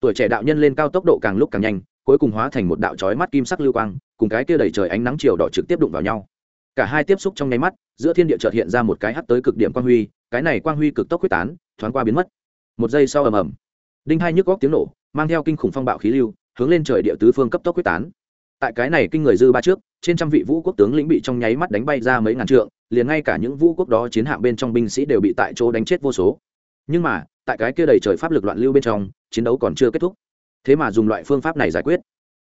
Tuổi trẻ đạo nhân lên cao tốc độ càng lúc càng nhanh, cuối cùng hóa thành một đạo chói mắt kim sắc lưu quang, cùng cái kia đầy trời ánh nắng chiều đỏ trực tiếp đụng vào nhau. Cả hai tiếp xúc trong nháy mắt, giữa thiên địa chợt hiện ra một cái hắt tới cực điểm quang huy, cái này quang huy cực tốc quyết tán, thoáng qua biến mất một giây sau ầm ầm. Đinh hai nhức góc tiếng nổ, mang theo kinh khủng phong bạo khí lưu, hướng lên trời địa tứ phương cấp tốc quyết tán. Tại cái này kinh người dư ba trước, trên trăm vị vũ quốc tướng lĩnh bị trong nháy mắt đánh bay ra mấy ngàn trượng, liền ngay cả những vũ quốc đó chiến hạm bên trong binh sĩ đều bị tại chỗ đánh chết vô số. Nhưng mà, tại cái kia đầy trời pháp lực loạn lưu bên trong, chiến đấu còn chưa kết thúc. Thế mà dùng loại phương pháp này giải quyết.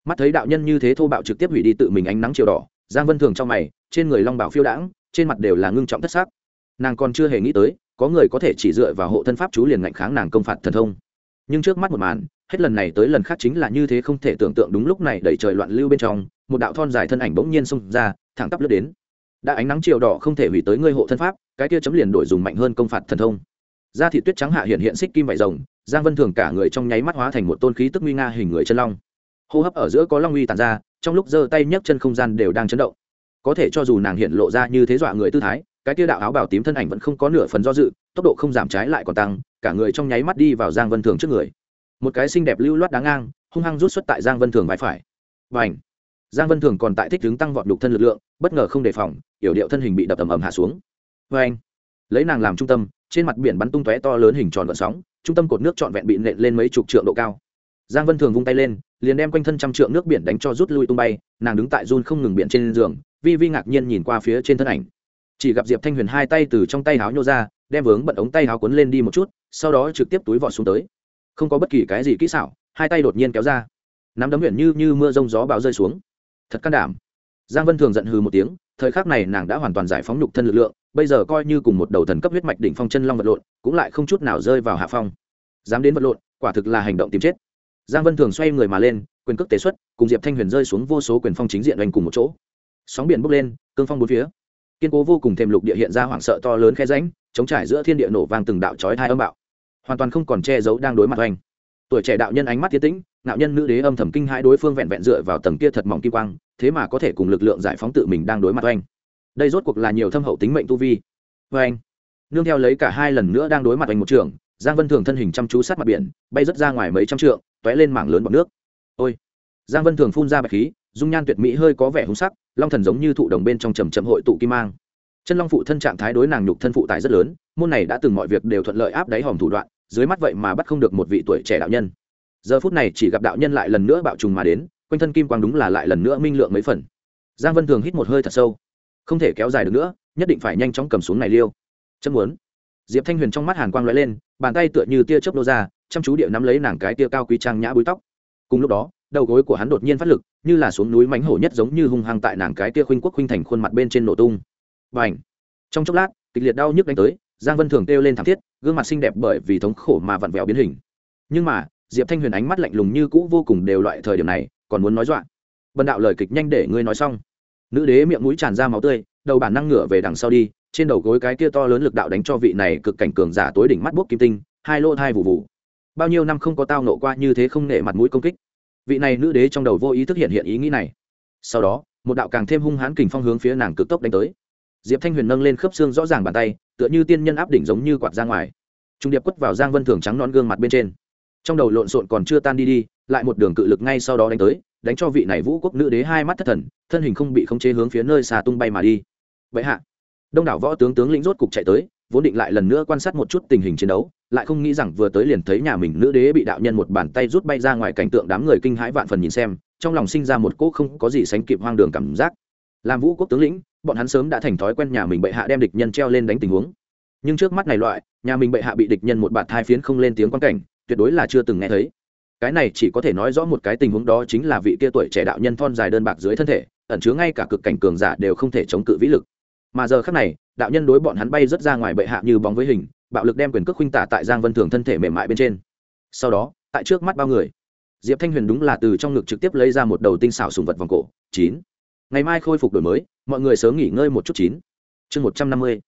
Mắt thấy đạo nhân như thế thô bạo trực tiếp hủy đi tự mình ánh nắng chiều đỏ, giang vân thường trong mày, trên người long bảo phiêu đãng, trên mặt đều là ngưng trọng thất xác nàng còn chưa hề nghĩ tới có người có thể chỉ dựa vào hộ thân pháp chú liền ngạnh kháng nàng công phạt thần thông. Nhưng trước mắt một màn, hết lần này tới lần khác chính là như thế không thể tưởng tượng đúng lúc này đẩy trời loạn lưu bên trong, một đạo thon dài thân ảnh bỗng nhiên xông ra, thẳng tắp lướt đến. Đã ánh nắng chiều đỏ không thể hủy tới ngươi hộ thân pháp, cái kia chấm liền đổi dùng mạnh hơn công phạt thần thông. Da thị tuyết trắng hạ hiện hiện xích kim vải rồng, giang vân thường cả người trong nháy mắt hóa thành một tôn khí tức nguy nga hình người chân long. Hô hấp ở giữa có long uy tàn ra, trong lúc giơ tay nhấc chân không gian đều đang chấn động. Có thể cho dù nàng hiện lộ ra như thế dọa người tư thái cái tia đạo áo bảo tím thân ảnh vẫn không có nửa phần do dự, tốc độ không giảm trái lại còn tăng, cả người trong nháy mắt đi vào giang vân thường trước người. Một cái xinh đẹp lưu loát đáng ngang, hung hăng rút xuất tại giang vân thường vai phải. Và ảnh giang vân thường còn tại thích đứng tăng vọt đục thân lực lượng, bất ngờ không đề phòng, yểu điệu thân hình bị đập ầm ầm hạ xuống. Và anh lấy nàng làm trung tâm, trên mặt biển bắn tung tóe to lớn hình tròn vận sóng, trung tâm cột nước trọn vẹn bị nện lên mấy chục trượng độ cao. Giang vân thường vung tay lên, liền đem quanh thân trăm trượng nước biển đánh cho rút lui tung bay, nàng đứng tại run không ngừng biển trên giường, vi vi ngạc nhiên nhìn qua phía trên thân ảnh chỉ gặp diệp thanh huyền hai tay từ trong tay háo nhô ra, đem vướng bận ống tay háo cuốn lên đi một chút, sau đó trực tiếp túi vọt xuống tới. Không có bất kỳ cái gì kỹ xảo, hai tay đột nhiên kéo ra. Nắm đấm huyền như như mưa rông gió bão rơi xuống. Thật can đảm. Giang vân thường giận hừ một tiếng, thời khắc này nàng đã hoàn toàn giải phóng nhục thân lực lượng, bây giờ coi như cùng một đầu thần cấp huyết mạch đỉnh phong chân long vật lộn, cũng lại không chút nào rơi vào hạ phong. Dám đến vật lộn, quả thực là hành động tìm chết. Giang vân thường xoay người mà lên, quyền cước tế xuất, cùng diệp thanh huyền rơi xuống vô số quyền phong chính diện oanh cùng một chỗ. Sóng biển bốc lên, cương phong bốn phía kiên cố vô cùng thêm lục địa hiện ra hoảng sợ to lớn khe ránh chống trải giữa thiên địa nổ vang từng đạo chói thai âm bạo. Hoàn toàn không còn che giấu đang đối mặt oanh. Tuổi trẻ đạo nhân ánh mắt tiến tĩnh nạo nhân nữ đế âm thầm kinh hai đối phương vẹn vẹn dựa vào tầng kia thật mỏng kim quang, thế mà có thể cùng lực lượng giải phóng tự mình đang đối mặt oanh. Đây rốt cuộc là nhiều thâm hậu tính mệnh tu vi. Oanh. Nương theo lấy cả hai lần nữa đang đối mặt oanh một trường, giang vân thường thân hình chăm chú sát mặt biển, bay rớt ra ngoài mấy trăm trượng t lên mảng lớn bọc nước. Ôi. Giang vân thường phun ra bạch khí dung nhan tuyệt mỹ hơi có vẻ hung sắc, long thần giống như thụ đồng bên trong trầm trầm hội tụ kim mang. Chân long phụ thân trạng thái đối nàng nhục thân phụ tài rất lớn, môn này đã từng mọi việc đều thuận lợi áp đáy hòm thủ đoạn, dưới mắt vậy mà bắt không được một vị tuổi trẻ đạo nhân. Giờ phút này chỉ gặp đạo nhân lại lần nữa bạo trùng mà đến, quanh thân kim quang đúng là lại lần nữa minh lượng mấy phần. Giang vân thường hít một hơi thật sâu. Không thể kéo dài được nữa, nhất định phải nhanh chóng cầm xuống này liêu. Chấm muốn. Diệp thanh huyền trong mắt hàn quang lóe lên, bàn tay tựa như tia chớp nô ra, chăm chú địa nắm lấy nàng cái tia cao quý trang nhã búi tóc. Cùng lúc đó, đầu gối của hắn đột nhiên phát lực như là xuống núi mánh hổ nhất giống như hung hăng tại nàng cái tia khuynh quốc khuynh thành khuôn mặt bên trên nổ tung. Và ảnh trong chốc lát, kịch liệt đau nhức đánh tới, giang vân thường kêu lên thảm thiết, gương mặt xinh đẹp bởi vì thống khổ mà vặn vẹo biến hình. Nhưng mà, diệp thanh huyền ánh mắt lạnh lùng như cũ vô cùng đều loại thời điểm này, còn muốn nói dọa. Bần đạo lời kịch nhanh để ngươi nói xong. Nữ đế miệng mũi tràn ra máu tươi, đầu bản năng ngửa về đằng sau đi, trên đầu gối cái kia to lớn lực đạo đánh cho vị này cực cảnh cường giả tối đỉnh mắt bốc kim tinh, hai lô thai vụ vụ bao nhiêu năm không có tao nộ qua như thế không nể mặt mũi công kích vị này nữ đế trong đầu vô ý thức hiện hiện ý nghĩ này. Sau đó, một đạo càng thêm hung hãn kình phong hướng phía nàng cực tốc đánh tới. Diệp thanh huyền nâng lên khớp xương rõ ràng bàn tay, tựa như tiên nhân áp đỉnh giống như quạt ra ngoài. Trung điệp quất vào giang vân thường trắng non gương mặt bên trên. Trong đầu lộn xộn còn chưa tan đi đi, lại một đường cự lực ngay sau đó đánh tới, đánh cho vị này vũ quốc nữ đế hai mắt thất thần, thân hình không bị khống chế hướng phía nơi xa tung bay mà đi. Vậy hạ, đông đảo võ tướng tướng lĩnh rốt cục chạy tới vốn định lại lần nữa quan sát một chút tình hình chiến đấu, lại không nghĩ rằng vừa tới liền thấy nhà mình nữ đế bị đạo nhân một bàn tay rút bay ra ngoài cảnh tượng đám người kinh hãi vạn phần nhìn xem, trong lòng sinh ra một cỗ không có gì sánh kịp hoang đường cảm giác. Làm vũ quốc tướng lĩnh, bọn hắn sớm đã thành thói quen nhà mình bệ hạ đem địch nhân treo lên đánh tình huống. Nhưng trước mắt này loại, nhà mình bệ hạ bị địch nhân một bạt thai phiến không lên tiếng quan cảnh, tuyệt đối là chưa từng nghe thấy. Cái này chỉ có thể nói rõ một cái tình huống đó chính là vị kia tuổi trẻ đạo nhân thon dài đơn bạc dưới thân thể, ẩn chứa ngay cả cực cảnh cường giả đều không thể chống cự vĩ lực. Mà giờ khắc này đạo nhân đối bọn hắn bay rất ra ngoài bệ hạ như bóng với hình, bạo lực đem quyền cước khuynh tả tại giang vân thường thân thể mềm mại bên trên. Sau đó, tại trước mắt bao người, diệp thanh huyền đúng là từ trong ngực trực tiếp lấy ra một đầu tinh xảo sùng vật vòng cổ, chín. Ngày mai khôi phục đổi mới, mọi người sớm nghỉ ngơi một chút chín. Chương một trăm năm mươi,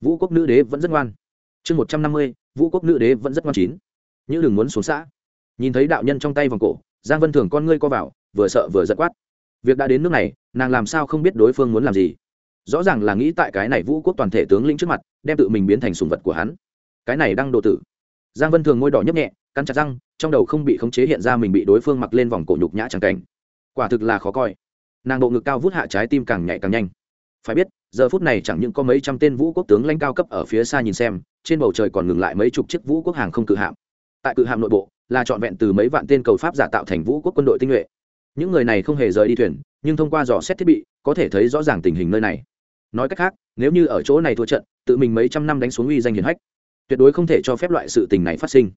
vũ quốc nữ đế vẫn rất ngoan. Chương một trăm năm mươi, vũ quốc nữ đế vẫn rất ngoan chín. Như đừng muốn xuống xã. Nhìn thấy đạo nhân trong tay vòng cổ, giang vân thường con ngươi co vào, vừa sợ vừa giật quát. Việc đã đến nước này, nàng làm sao không biết đối phương muốn làm gì? Rõ ràng là nghĩ tại cái này vũ quốc toàn thể tướng lĩnh trước mặt, đem tự mình biến thành sùng vật của hắn. Cái này đang đồ tử. Giang vân thường ngôi đỏ nhấp nhẹ, cắn chặt răng, trong đầu không bị khống chế hiện ra mình bị đối phương mặc lên vòng cổ nhục nhã c cảnh. Quả thực là khó coi. Nàng độ ngực cao vút hạ trái tim càng nhạy càng nhanh. Phải biết, giờ phút này chẳng những có mấy trăm tên vũ quốc tướng lãnh cao cấp ở phía xa nhìn xem, trên bầu trời còn ngừng lại mấy chục chiếc vũ quốc hàng không cự hạm. Tại cự hạm nội bộ, là trọn vẹn từ mấy vạn tên cầu pháp giả tạo thành vũ quốc quân đội tinh nhuệ. Những người này không hề rời đi thuyền, nhưng thông qua dò xét thiết bị, có thể thấy rõ ràng tình hình nơi này nói cách khác, nếu như ở chỗ này thua trận, tự mình mấy trăm năm đánh xuống uy danh hiền hách, tuyệt đối không thể cho phép loại sự tình này phát sinh.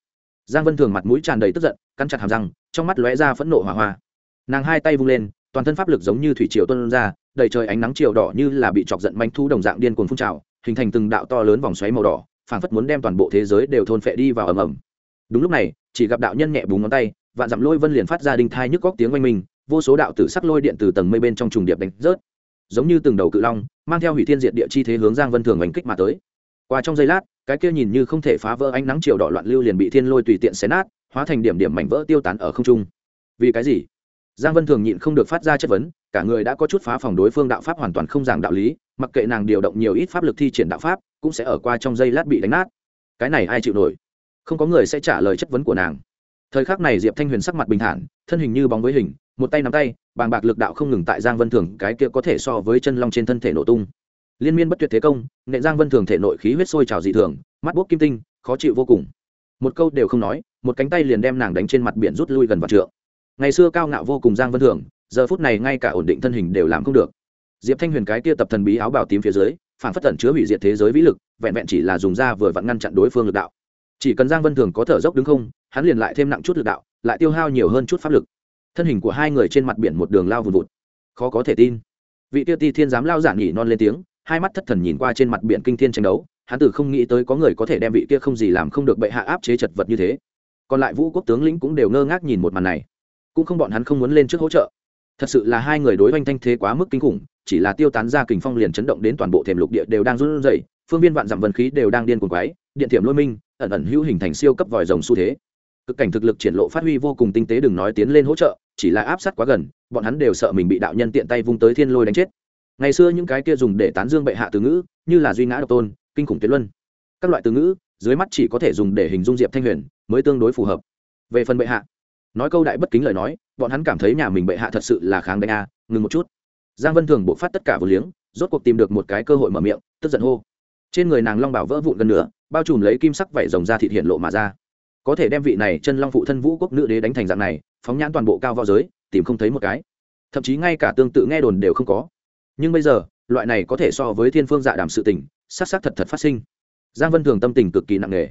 Giang vân thường mặt mũi tràn đầy tức giận, cắn chặt hàm răng, trong mắt lóe ra phẫn nộ hỏa hoa. Nàng hai tay vung lên, toàn thân pháp lực giống như thủy triều tuân ra, đầy trời ánh nắng chiều đỏ như là bị chọc giận manh thu đồng dạng điên cuồng phun trào, hình thành từng đạo to lớn vòng xoáy màu đỏ, phảng phất muốn đem toàn bộ thế giới đều thôn phệ đi vào ầm ầm. Đúng lúc này, chỉ gặp đạo nhân nhẹ búng ngón tay, vạn dặm lôi vân liền phát ra đinh thai nhức góc tiếng oanh minh, vô số đạo tử sắc lôi điện từ tầng mây bên trong trùng điệp đánh rớt giống như từng đầu cự long, mang theo hủy thiên diện địa chi thế hướng giang vân thường oanh kích mà tới. Qua trong giây lát, cái kia nhìn như không thể phá vỡ ánh nắng chiều đỏ loạn lưu liền bị thiên lôi tùy tiện xé nát, hóa thành điểm điểm mảnh vỡ tiêu tán ở không trung. Vì cái gì? Giang vân thường nhịn không được phát ra chất vấn, cả người đã có chút phá phòng đối phương đạo pháp hoàn toàn không giảng đạo lý, mặc kệ nàng điều động nhiều ít pháp lực thi triển đạo pháp, cũng sẽ ở qua trong giây lát bị đánh nát. Cái này ai chịu nổi? Không có người sẽ trả lời chất vấn của nàng thời khắc này diệp thanh huyền sắc mặt bình thản, thân hình như bóng với hình, một tay nắm tay, bàng bạc lực đạo không ngừng tại giang vân thường, cái kia có thể so với chân long trên thân thể nổ tung. Liên miên bất tuyệt thế công nệ giang vân thường thể nội khí huyết sôi trào dị thường, mắt bốc kim tinh, khó chịu vô cùng. Một câu đều không nói, một cánh tay liền đem nàng đánh trên mặt biển rút lui gần vạn trượng. Ngày xưa cao ngạo vô cùng giang vân thường, giờ phút này ngay cả ổn định thân hình đều làm không được. Diệp thanh huyền cái kia tập thần bí áo bào tím phía dưới, phản phất tẩn chứa hủy diệt thế giới vĩ lực, vẹn vẹn chỉ là dùng da vừa vặn ngăn chặn đối phương lực đạo. Chỉ cần giang vân thường có thở dốc đứng không hắn liền lại thêm nặng chút lực đạo, lại tiêu hao nhiều hơn chút pháp lực. Thân hình của hai người trên mặt biển một đường lao vùn vụt. Khó có thể tin. Vị tiêu ti thiên dám lao giản nhỉ non lên tiếng, hai mắt thất thần nhìn qua trên mặt biển kinh thiên tranh đấu, hắn tử không nghĩ tới có người có thể đem vị kia không gì làm không được bệ hạ áp chế chật vật như thế. Còn lại vũ quốc tướng lĩnh cũng đều ngơ ngác nhìn một màn này. Cũng không bọn hắn không muốn lên trước hỗ trợ. Thật sự là hai người đối oanh thanh thế quá mức kinh khủng, chỉ là tiêu tán ra kình phong liền chấn động đến toàn bộ thềm lục địa đều đang run rẩy, phương viên vạn dặm vân khí đều đang điên cuồng quái điện thiểm lôi minh, ẩn ẩn hữu hình thành siêu cấp vòi rồng xu thế cực cảnh thực lực triển lộ phát huy vô cùng tinh tế đừng nói tiến lên hỗ trợ, chỉ là áp sát quá gần, bọn hắn đều sợ mình bị đạo nhân tiện tay vung tới thiên lôi đánh chết. Ngày xưa những cái kia dùng để tán dương bệ hạ từ ngữ, như là duy ngã độc tôn, kinh khủng tuyệt luân. Các loại từ ngữ, dưới mắt chỉ có thể dùng để hình dung diệp thanh huyền, mới tương đối phù hợp. Về phần bệ hạ, nói câu đại bất kính lời nói, bọn hắn cảm thấy nhà mình bệ hạ thật sự là kháng đánh a, ngừng một chút. Giang vân thường bộ phát tất cả vừa liếng, rốt cuộc tìm được một cái cơ hội mở miệng, tức giận hô. Trên người nàng long bảo vỡ vụn gần nửa, bao trùm lấy kim sắc vảy rồng ra thịt hiện lộ mà ra có thể đem vị này chân long phụ thân vũ quốc nữ đế đánh thành dạng này, phóng nhãn toàn bộ cao võ giới, tìm không thấy một cái. Thậm chí ngay cả tương tự nghe đồn đều không có. Nhưng bây giờ, loại này có thể so với thiên phương dạ đàm sự tình s á thật thật phát sinh. Giang vân thường tâm tình cực kỳ nặng nề.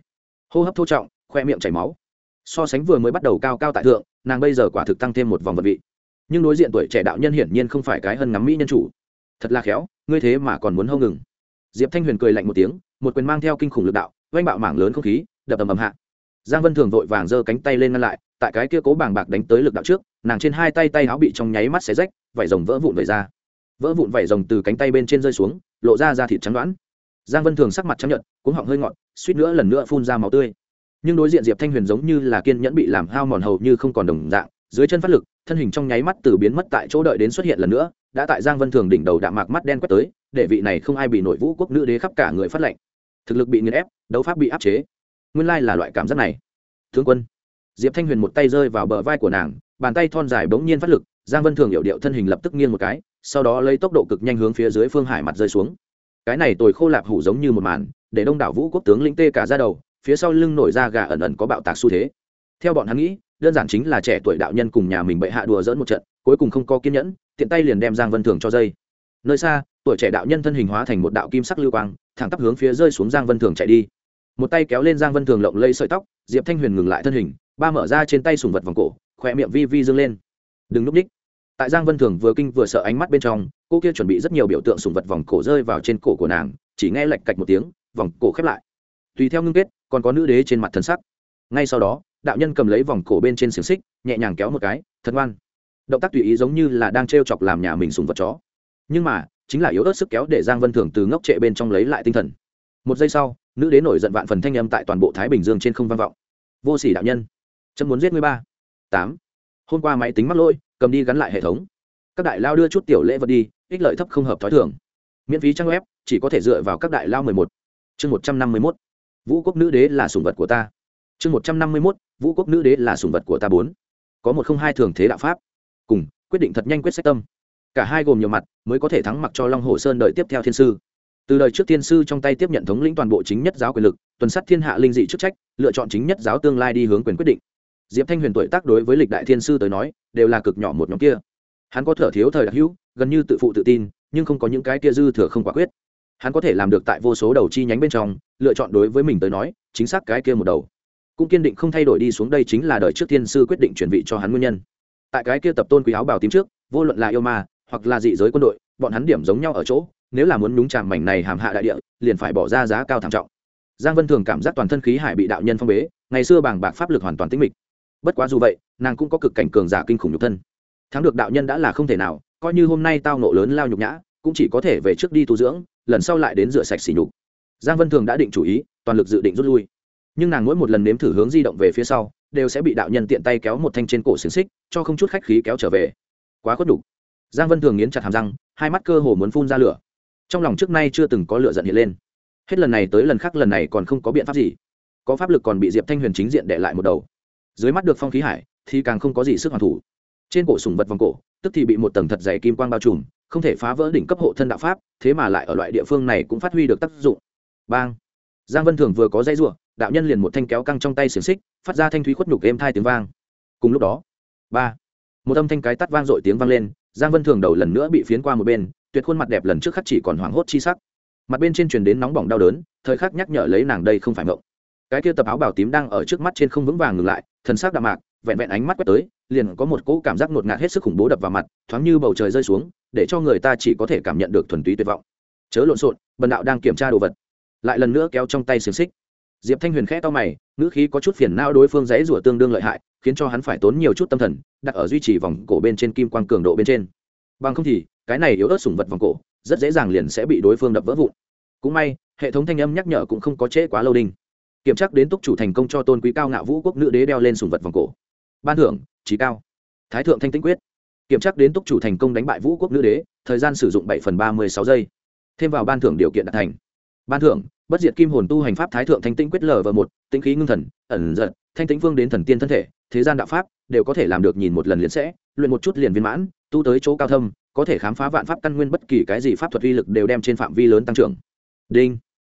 Hô hấp thô trọng, khoe miệng chảy máu. So sánh vừa mới bắt đầu cao cao tại thượng, nàng bây giờ quả thực tăng thêm một vòng vật vị. Nhưng đối diện tuổi trẻ đạo nhân hiển nhiên không phải cái hơn ngắm mỹ nhân chủ. Thật là khéo, ngươi thế mà còn muốn hâu ngừng. Diệp thanh huyền cười lạnh một tiếng, một quyền mang theo kinh khủng lực đạo oanh bạo mảng lớn không khí, đập ầm ầm hạ giang vân thường vội vàng giơ cánh tay lên ngăn lại, tại cái kia cố bàng bạc đánh tới lực đạo trước, nàng trên hai tay tay áo bị trong nháy mắt xé rách vải rồng vỡ vụn vẩy ra. Vỡ vụn vẩy rồng từ cánh tay bên trên rơi xuống, lộ ra da thịt trắng đoán giang vân thường sắc mặt trắng nhợt, cuống họng hơi ngọt, suýt nữa lần nữa phun ra máu tươi. Nhưng đối diện diệp thanh huyền giống như là kiên nhẫn bị làm hao mòn hầu như không còn đồng dạng, dưới chân phát lực, thân hình trong nháy mắt từ biến mất tại chỗ đợi đến xuất hiện lần nữa, đã tại giang vân thường đỉnh đầu đạm mạc mắt đen quét tới, để vị này không ai bị nội vũ quốc nữ đế khắp cả người phát lệnh. Thực lực bị nghiền ép, đấu pháp bị áp chế nguyên lai là loại cảm giác này. Tướng quân. Diệp thanh huyền một tay rơi vào bờ vai của nàng, bàn tay thon dài bỗng nhiên phát lực, giang vân thường hiệu điệu thân hình lập tức nghiêng một cái, sau đó lấy tốc độ cực nhanh hướng phía dưới phương hải mặt rơi xuống. Cái này tồi khô lạp hủ giống như một màn, để đông đảo vũ quốc tướng lĩnh tê cả ra đầu, phía sau lưng nổi ra gà ẩn ẩn có bạo tạc xu thế. Theo bọn hắn nghĩ, đơn giản chính là trẻ tuổi đạo nhân cùng nhà mình bệ hạ đùa dỡn một trận, cuối cùng không có kiên nhẫn, tiện tay liền đem giang vân thường cho dây. Nơi xa, tuổi trẻ đạo nhân thân hình hóa thành một đạo kim sắc lưu quang, thẳng tắp hướng phía rơi xuống giang vân thường chạy đi một tay kéo lên giang vân thường lộng lây sợi tóc, diệp thanh huyền ngừng lại thân hình, ba mở ra trên tay sùng vật vòng cổ khỏe miệng vi vi dâng lên. Đừng núp ních. Tại giang vân thường vừa kinh vừa sợ ánh mắt bên trong, cô kia chuẩn bị rất nhiều biểu tượng sùng vật vòng cổ rơi vào trên cổ của nàng, chỉ nghe lạch cạch một tiếng, vòng cổ khép lại. Tùy theo ngưng kết, còn có nữ đế trên mặt thân sắc. Ngay sau đó, đạo nhân cầm lấy vòng cổ bên trên xiềng xích, nhẹ nhàng kéo một cái, thật ngoan. Động tác tùy ý giống như là đang t r e o chọc làm nhà mình sùng vật chó. Nhưng mà, chính là yếu ớt sức kéo để giang vân thường từ ngốc trệ bên trong lấy lại tinh thần một giây sau, nữ đế nổi giận vạn phần thanh âm tại toàn bộ thái bình dương trên không vang vọng. Vô s ỉ đạo nhân, chấm muốn giết ngươi ba. Tám. Hôm qua máy tính mắc lỗi, cầm đi gắn lại hệ thống. Các đại lao đưa chút tiểu lễ vật đi, ích lợi thấp không hợp t h ó i thường. Miễn phí trang web, chỉ có thể dựa vào các đại lao mười một. Chương một trăm năm mươi mốt. Vũ quốc nữ đế là sùng vật của ta. Chương một trăm năm mươi mốt. Vũ quốc nữ đế là sùng vật của ta bốn. Có một không hai thường thế đạo pháp. Cùng, quyết định thật nhanh quyết sách tâm. Cả hai gồm nhiều mặt, mới có thể thắng mặc cho long hồ sơn đợi tiếp theo thiên sư từ đời trước thiên sư trong tay tiếp nhận thống lĩnh toàn bộ chính nhất giáo quyền lực, tuần sát thiên hạ linh dị chức trách, lựa chọn chính nhất giáo tương lai đi hướng quyền quyết định. Diệp thanh huyền tuổi tác đối với lịch đại thiên sư tới nói, đều là cực nhỏ một nhóm kia. Hắn có thở thiếu thời đặc hữu, gần như tự phụ tự tin, nhưng không có những cái kia dư thừa không quả quyết. Hắn có thể làm được tại vô số đầu chi nhánh bên trong, lựa chọn đối với mình tới nói, chính xác cái kia một đầu. Cũng kiên định không thay đổi đi xuống đây chính là đời trước thiên sư quyết định chuyển vị cho hắn nguyên nhân. Tại cái kia tập tôn quý áo bào tím trước, vô luận là yêu ma, hoặc là dị giới quân đội, bọn hắn điểm giống nhau ở chỗ nếu là muốn nhúng chạm mảnh này hàm hạ đại địa, liền phải bỏ ra giá cao thảm trọng. Giang vân thường cảm giác toàn thân khí hải bị đạo nhân phong bế, ngày xưa bàng bạc pháp lực hoàn toàn tĩnh mịch. Bất quá dù vậy, nàng cũng có cực cảnh cường giả kinh khủng nhục thân. Thắng được đạo nhân đã là không thể nào, coi như hôm nay tao nộ lớn lao nhục nhã, cũng chỉ có thể về trước đi tu dưỡng, lần sau lại đến rửa sạch xỉ nhục. Giang vân thường đã định chủ ý, toàn lực dự định rút lui. Nhưng nàng mỗi một lần nếm thử hướng di động về phía sau, đều sẽ bị đạo nhân tiện tay kéo một thanh trên cổ xiềng xích, cho không chút khách khí kéo trở về. Quá khuất đục giang vân thường nghiến chặt hàm răng, hai mắt cơ hồ muốn phun ra lửa trong lòng trước nay chưa từng có lửa giận hiện lên. Hết lần này tới lần khác lần này còn không có biện pháp gì. Có pháp lực còn bị diệp thanh huyền chính diện để lại một đầu. Dưới mắt được phong khí hải, thì càng không có gì sức hoàn thủ. Trên cổ sùng vật vòng cổ, tức thì bị một tầng thật dày kim quang bao trùm, không thể phá vỡ đỉnh cấp hộ thân đạo pháp, thế mà lại ở loại địa phương này cũng phát huy được tác dụng. Bang! Giang vân thường vừa có dây r đạo nhân liền một thanh kéo căng trong tay xiềng xích, phát ra thanh thúy khuất nhục êm thai tiếng vang. Cùng lúc đó, ba, một âm thanh cái tắt vang dội tiếng vang lên, giang vân thường đầu lần nữa bị phiến qua một bên tuyệt khuôn mặt đẹp lần trước khắc chỉ còn hoảng hốt chi sắc. Mặt bên trên truyền đến nóng bỏng đau đớn, thời khắc nhắc nhở lấy nàng đây không phải mộng. Cái kia tập áo bào tím đang ở trước mắt trên không vững vàng ngừng lại, thần sắc đạm mạc, vẹn vẹn ánh mắt quét tới, liền có một cỗ cảm giác ngột ngạt hết sức khủng bố đập vào mặt, thoáng như bầu trời rơi xuống, để cho người ta chỉ có thể cảm nhận được thuần túy tuyệt vọng. Chớ lộn xộn, bần đạo đang kiểm tra đồ vật. Lại lần nữa kéo trong tay xiềng xích. Diệp thanh huyền khẽ to mày, ngữ khí có chút phiền nao đối phương dãy rủa tương đương lợi hại, khiến cho hắn phải tốn nhiều chút tâm thần, đặt ở duy trì vòng cổ bên trên kim quang cường độ bên trên bằng không thì, cái này yếu ớt sủng vật vòng cổ, rất dễ dàng liền sẽ bị đối phương đập vỡ vụn. Cũng may, hệ thống thanh âm nhắc nhở cũng không có trễ quá lâu đinh. Kiểm tra đến túc chủ thành công cho tôn quý cao ngạo vũ quốc nữ đế đeo lên sủng vật vòng cổ. Ban thưởng, trí cao. Thái thượng thanh tĩnh quyết. Kiểm tra đến túc chủ thành công đánh bại vũ quốc nữ đế, thời gian sử dụng bảy phần ba mươi sáu giây. Thêm vào ban thưởng điều kiện đạt thành. Ban thưởng, bất diệt kim hồn tu hành pháp thái thượng thanh tĩnh quyết lờ và một, tĩnh khí ngưng thần, ẩn giật, thanh tĩnh phương đến thần tiên thân thể, thế gian đạo pháp, đều có thể làm được nhìn một lần liền sẽ, luyện một chút liền viên mãn tu tới chỗ cao thâm, có thể khám phá vạn pháp căn nguyên bất kỳ cái gì pháp thuật uy lực đều đem trên phạm vi lớn tăng trưởng. Đinh.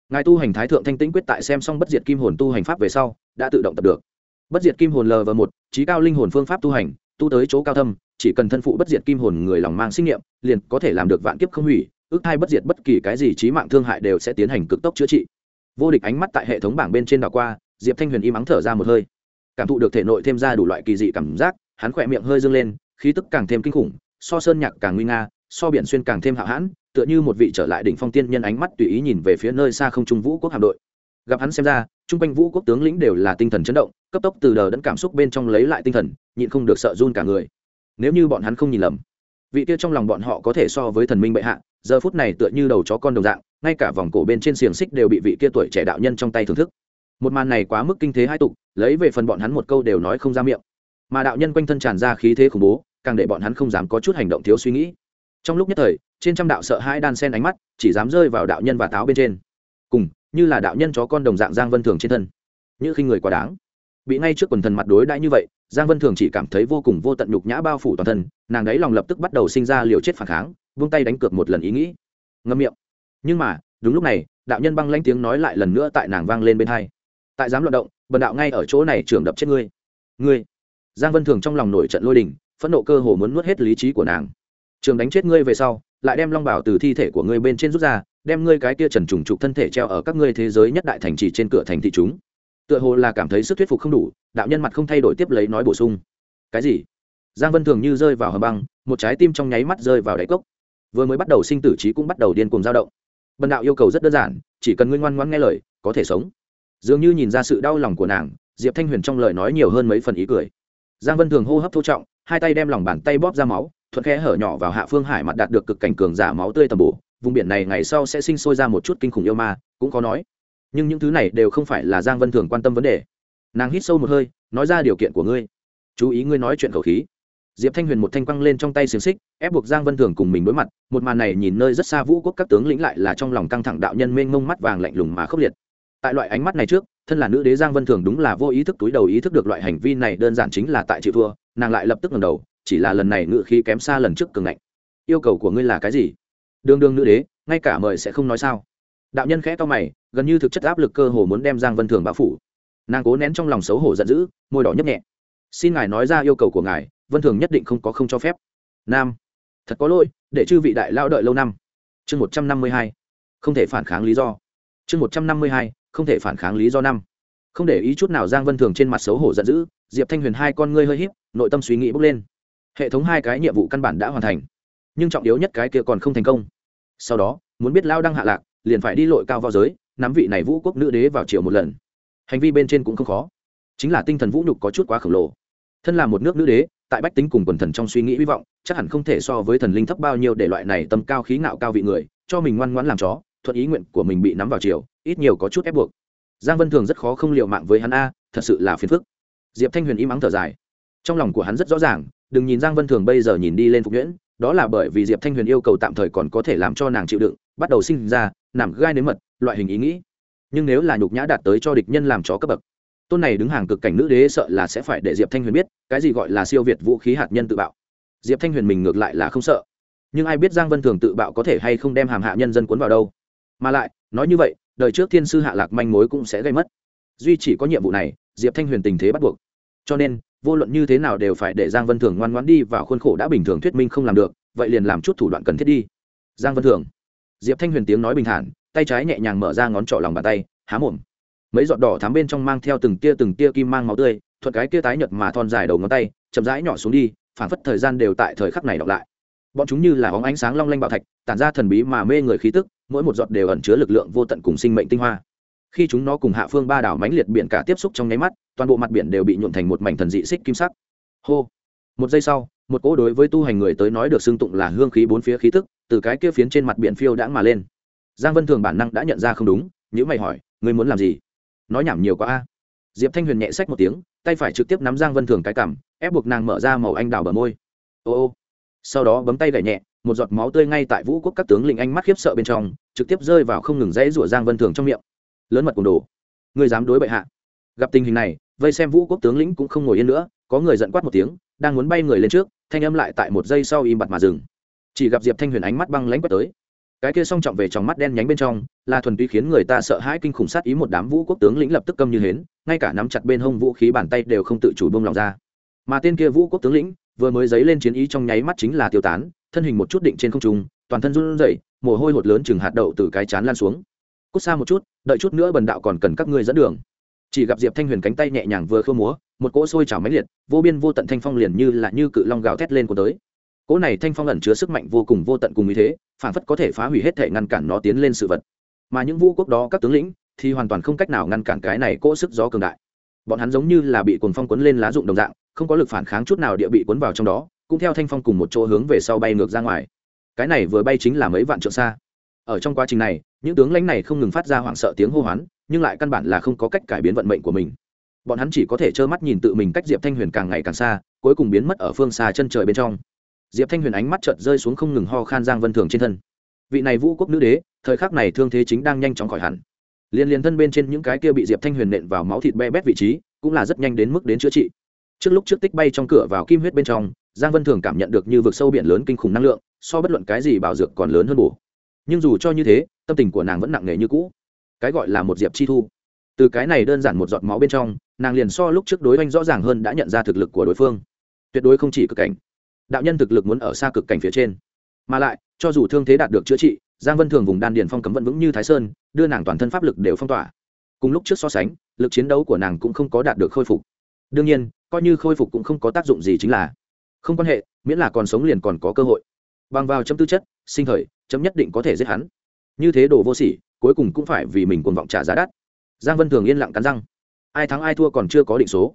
Ngài tu hành thái thượng thanh tĩnh quyết tại xem xong bất diệt kim hồn tu hành pháp về sau, đã tự động tập được. Bất diệt kim hồn lv một trí cao linh hồn phương pháp tu hành, tu tới chỗ cao thâm, chỉ cần thân phụ bất diệt kim hồn người lòng mang sinh nghiệm liền có thể làm được vạn kiếp không hủy, ước hai bất diệt bất kỳ cái gì trí mạng thương hại đều sẽ tiến hành cực tốc chữa trị. Vô địch ánh mắt tại hệ thống bảng bên trên đảo qua, diệp thanh huyền im ắng thở ra một hơi. Cảm thụ được thể nội thêm ra đủ loại kỳ dị cảm giác, hắn khỏe miệng hơi dâng lên, khí tức càng thêm kinh khủng so sơn nhạc càng nguy nga, so biển xuyên càng thêm hạo hãn, tựa như một vị trở lại đỉnh phong tiên nhân ánh mắt tùy ý nhìn về phía nơi xa không trung vũ quốc hạm đội. Gặp hắn xem ra chung quanh vũ quốc tướng lĩnh đều là tinh thần chấn động, cấp tốc từ đờ đẫn cảm xúc bên trong lấy lại tinh thần, nhịn không được sợ run cả người. Nếu như bọn hắn không nhìn lầm, vị kia trong lòng bọn họ có thể so với thần minh bệ hạ, giờ phút này tựa như đầu chó con đồng dạng, ngay cả vòng cổ bên trên xiềng xích đều bị vị kia tuổi trẻ đạo nhân trong tay thưởng thức. Một màn này quá mức kinh thế hai tục, lấy về phần bọn hắn một câu đều nói không ra miệng. Mà đạo nhân quanh thân tràn ra khí thế khủng bố càng để bọn hắn không dám có chút hành động thiếu suy nghĩ. Trong lúc nhất thời, trên trăm đạo sợ hãi đan sen ánh mắt chỉ dám rơi vào đạo nhân và táo bên trên. Cùng, như là đạo nhân chó con đồng dạng giang vân thường trên thân. Như khi người quá đáng. Bị ngay trước quần thần mặt đối đãi như vậy, giang vân thường chỉ cảm thấy vô cùng vô tận nhục nhã bao phủ toàn thân, nàng ấy lòng lập tức bắt đầu sinh ra liều chết phản kháng, vung tay đánh cược một lần ý nghĩ. Ngâm miệng. Nhưng mà, đúng lúc này, đạo nhân băng lanh tiếng nói lại lần nữa tại nàng vang lên bên hai. Tại dám luận động, bần đạo ngay ở chỗ này trưởng đập chết ngươi. Ngươi. Giang vân thường trong lòng nổi trận lôi đình phẫn nộ cơ hồ muốn nuốt hết lý trí của nàng. Trường đánh chết ngươi về sau, lại đem long bảo từ thi thể của ngươi bên trên rút ra, đem ngươi cái kia trần trùng trục thân thể treo ở các ngươi thế giới nhất đại thành trì trên cửa thành thị chúng. Tựa hồ là cảm thấy sức thuyết phục không đủ, đạo nhân mặt không thay đổi tiếp lấy nói bổ sung. Cái gì? Giang vân thường như rơi vào hầm băng, một trái tim trong nháy mắt rơi vào đáy cốc. Vừa mới bắt đầu sinh tử trí cũng bắt đầu điên cuồng dao động. Bần đạo yêu cầu rất đơn giản, chỉ cần ngươi ngoan ngoãn nghe lời, có thể sống. Dường như nhìn ra sự đau lòng của nàng, diệp thanh huyền trong lời nói nhiều hơn mấy phần ý cười. Giang vân thường hô hấp thô trọng hai tay đem lòng bàn tay bóp ra máu, thuận khe hở nhỏ vào hạ phương hải mặt đạt được cực cảnh cường giả máu tươi tầm bổ, vùng biển này ngày sau sẽ sinh sôi ra một chút kinh khủng yêu ma, cũng có nói. Nhưng những thứ này đều không phải là giang vân thường quan tâm vấn đề. Nàng hít sâu một hơi, nói ra điều kiện của ngươi. Chú ý ngươi nói chuyện khẩu khí. Diệp thanh huyền một thanh quăng lên trong tay xiềng xích, ép buộc giang vân thường cùng mình đối mặt, một màn này nhìn nơi rất xa vũ quốc các tướng lĩnh lại là trong lòng căng thẳng đạo nhân mênh mông mắt vàng lạnh lùng mà khốc liệt. Tại loại ánh mắt này trước, thân là nữ đế giang vân thường đúng là vô ý thức túi đầu ý thức được loại hành vi này, đơn giản chính là tại chịu thua nàng lại lập tức ngẩng đầu, chỉ là lần này ngự khí kém xa lần trước cường ngạnh. Yêu cầu của ngươi là cái gì? Đương đương nữ đế, ngay cả mời sẽ không nói sao? Đạo nhân khẽ to mày, gần như thực chất áp lực cơ hồ muốn đem giang vân thường bao phủ. Nàng cố nén trong lòng xấu hổ giận dữ, môi đỏ nhấp nhẹ. Xin ngài nói ra yêu cầu của ngài, vân thường nhất định không có không cho phép. Nam. Thật có lỗi, để chư vị đại lao đợi lâu năm. Chương một trăm năm mươi hai. Không thể phản kháng lý do. Chương một trăm năm mươi hai, không thể phản kháng lý do năm không để ý chút nào giang vân thường trên mặt xấu hổ giận dữ, diệp thanh huyền hai con ngươi hơi h í p nội tâm suy nghĩ bốc lên. Hệ thống hai cái nhiệm vụ căn bản đã hoàn thành, nhưng trọng yếu nhất cái kia còn không thành công. Sau đó, muốn biết lao đăng hạ lạc, liền phải đi lội cao vào giới, nắm vị này vũ quốc nữ đế vào chiều một lần. Hành vi bên trên cũng không khó, chính là tinh thần vũ nhục có chút quá khổng lồ. Thân là một nước nữ đế, tại bách tính cùng quần thần trong suy nghĩ hy vọng, chắc hẳn không thể so với thần linh thấp bao nhiêu để loại này tâm cao khí ngạo cao vị người, cho mình ngoan ngoãn làm chó, thuận ý nguyện của mình bị nắm vào chiều ít nhiều có chút ép buộc giang vân thường rất khó không liều mạng với hắn a, thật sự là phiền phức. Diệp thanh huyền im ắng thở dài. Trong lòng của hắn rất rõ ràng, đừng nhìn giang vân thường bây giờ nhìn đi lên phục nhuyễn, đó là bởi vì diệp thanh huyền yêu cầu tạm thời còn có thể làm cho nàng chịu đựng, bắt đầu sinh ra, nằm gai nếm mật, loại hình ý nghĩ. Nhưng nếu là nhục nhã đạt tới cho địch nhân làm chó cấp bậc, tôn này đứng hàng cực cảnh nữ đế sợ là sẽ phải để diệp thanh huyền biết, cái gì gọi là siêu việt vũ khí hạt nhân tự bạo. Diệp thanh huyền mình ngược lại là không sợ. Nhưng ai biết giang vân thường tự bạo có thể hay không đem hàm hạ nhân dân cuốn vào đâu? Mà lại, nói như vậy đời trước thiên sư hạ lạc manh mối cũng sẽ gây mất. Duy chỉ có nhiệm vụ này, diệp thanh huyền tình thế bắt buộc. Cho nên, vô luận như thế nào đều phải để giang vân thường ngoan ngoãn đi vào khuôn khổ đã bình thường thuyết minh không làm được, vậy liền làm chút thủ đoạn cần thiết đi. Giang vân thường. Diệp thanh huyền tiếng nói bình thản, tay trái nhẹ nhàng mở ra ngón trỏ lòng bàn tay, há mồm. Mấy giọt đỏ thắm bên trong mang theo từng tia từng tia kim mang máu tươi thuật cái tia tái nhợt mà thon dài đầu ngón tay, chậm rãi nhỏ xuống đi phản phất thời gian đều tại thời khắc này đọc lại. Bọn chúng như là hóng ánh sáng long lanh bảo thạch, tản ra thần bí mà mê người khí tức mỗi một giọt đều ẩn chứa lực lượng vô tận cùng sinh mệnh tinh hoa. Khi chúng nó cùng hạ phương ba đảo mãnh liệt biển cả tiếp xúc trong nháy mắt, toàn bộ mặt biển đều bị nhuộn thành một mảnh thần dị xích kim sắc. Hô! Một giây sau, một cỗ đối với tu hành người tới nói được xưng tụng là hương khí bốn phía khí tức, từ cái kia phiến trên mặt biển phiêu đãng mà lên. Giang vân thường bản năng đã nhận ra không đúng nhữ mày hỏi, ngươi muốn làm gì? Nói nhảm nhiều quá a. Diệp thanh huyền nhẹ sách một tiếng, tay phải trực tiếp nắm giang vân thường cái cảm ép buộc nàng mở ra màu anh đào bờ môi. Ô ô. Sau đó bấm tay gảy nhẹ một giọt máu tươi ngay tại vũ quốc các tướng lĩnh anh mắt khiếp sợ bên trong, trực tiếp rơi vào không ngừng dãy rủa giang vân thường trong miệng. Lớn mật cùng đồ. Người dám đối bệ hạ. Gặp tình hình này, vây xem vũ quốc tướng lĩnh cũng không ngồi yên nữa, có người giận quát một tiếng, đang muốn bay người lên trước, thanh âm lại tại một giây sau im bặt mà dừng. Chỉ gặp diệp thanh huyền ánh mắt băng lãnh quét tới. Cái kia song trọng về trong mắt đen nhánh bên trong, là thuần túy khiến người ta sợ hãi kinh khủng sát ý một đám vũ quốc tướng lĩnh lập tức câm như hến, ngay cả nắm chặt bên hông vũ khí bàn tay đều không tự chủ bông lòng ra. Mà tên kia vũ quốc tướng lĩnh vừa mới dấy lên chiến ý trong nháy mắt chính là tiêu tán, thân hình một chút định trên không trung, toàn thân run rẩy, mồ hôi hột lớn chừng hạt đậu từ cái chán lan xuống. Cút xa một chút, đợi chút nữa bần đạo còn cần các ngươi dẫn đường. Chỉ gặp diệp thanh huyền cánh tay nhẹ nhàng vừa khơ múa, một cỗ sôi trào máy liệt, vô biên vô tận thanh phong liền như là như cự long gào thét lên của tới. Cỗ này thanh phong ẩn chứa sức mạnh vô cùng vô tận cùng ý thế, phản phất có thể phá hủy hết thể ngăn cản nó tiến lên sự vật. Mà những vũ quốc đó, các tướng lĩnh thì hoàn toàn không cách nào ngăn cản cái này cỗ sức gió cường đại. Bọn hắn giống như là bị cồn phong cuốn lên lá dụng đồng dạng không có lực phản kháng chút nào địa bị cuốn vào trong đó, cũng theo thanh phong cùng một chỗ hướng về sau bay ngược ra ngoài. Cái này vừa bay chính là mấy vạn trượng xa. Ở trong quá trình này, những tướng lãnh này không ngừng phát ra hoảng sợ tiếng hô hoán, nhưng lại căn bản là không có cách cải biến vận mệnh của mình. Bọn hắn chỉ có thể trơ mắt nhìn tự mình cách diệp thanh huyền càng ngày càng xa, cuối cùng biến mất ở phương xa chân trời bên trong. Diệp thanh huyền ánh mắt chợt rơi xuống không ngừng ho khan giang vân thường trên thân. Vị này vũ quốc nữ đế, thời khắc này thương thế chính đang nhanh chóng khỏi hẳn. Liên liên thân bên trên những cái kia bị diệp thanh huyền nện vào máu thịt be bét vị trí, cũng là rất nhanh đến mức đến chữa trị trước lúc trước tích bay trong cửa vào kim huyết bên trong, giang vân thường cảm nhận được như vực sâu biển lớn kinh khủng năng lượng, so bất luận cái gì bảo dược còn lớn hơn bổ. Nhưng dù cho như thế, tâm tình của nàng vẫn nặng nề như cũ. Cái gọi là một diệp chi thu. Từ cái này đơn giản một giọt máu bên trong, nàng liền so lúc trước đối oanh rõ ràng hơn đã nhận ra thực lực của đối phương. Tuyệt đối không chỉ cực cảnh. Đạo nhân thực lực muốn ở xa cực cảnh phía trên. Mà lại, cho dù thương thế đạt được chữa trị, giang vân thường vùng đan điền phong cấm vẫn vững như thái sơn, đưa nàng toàn thân pháp lực đều phong tỏa. Cùng lúc trước so sánh, lực chiến đấu của nàng cũng không có đạt được khôi phục. Đương nhiên coi như khôi phục cũng không có tác dụng gì chính là không quan hệ, miễn là còn sống liền còn có cơ hội. Bằng vào chấm tư chất, sinh thời, chấm nhất định có thể giết hắn. Như thế đồ vô sỉ, cuối cùng cũng phải vì mình cuồng vọng trả giá đắt. Giang vân thường yên lặng cắn răng. Ai thắng ai thua còn chưa có định số.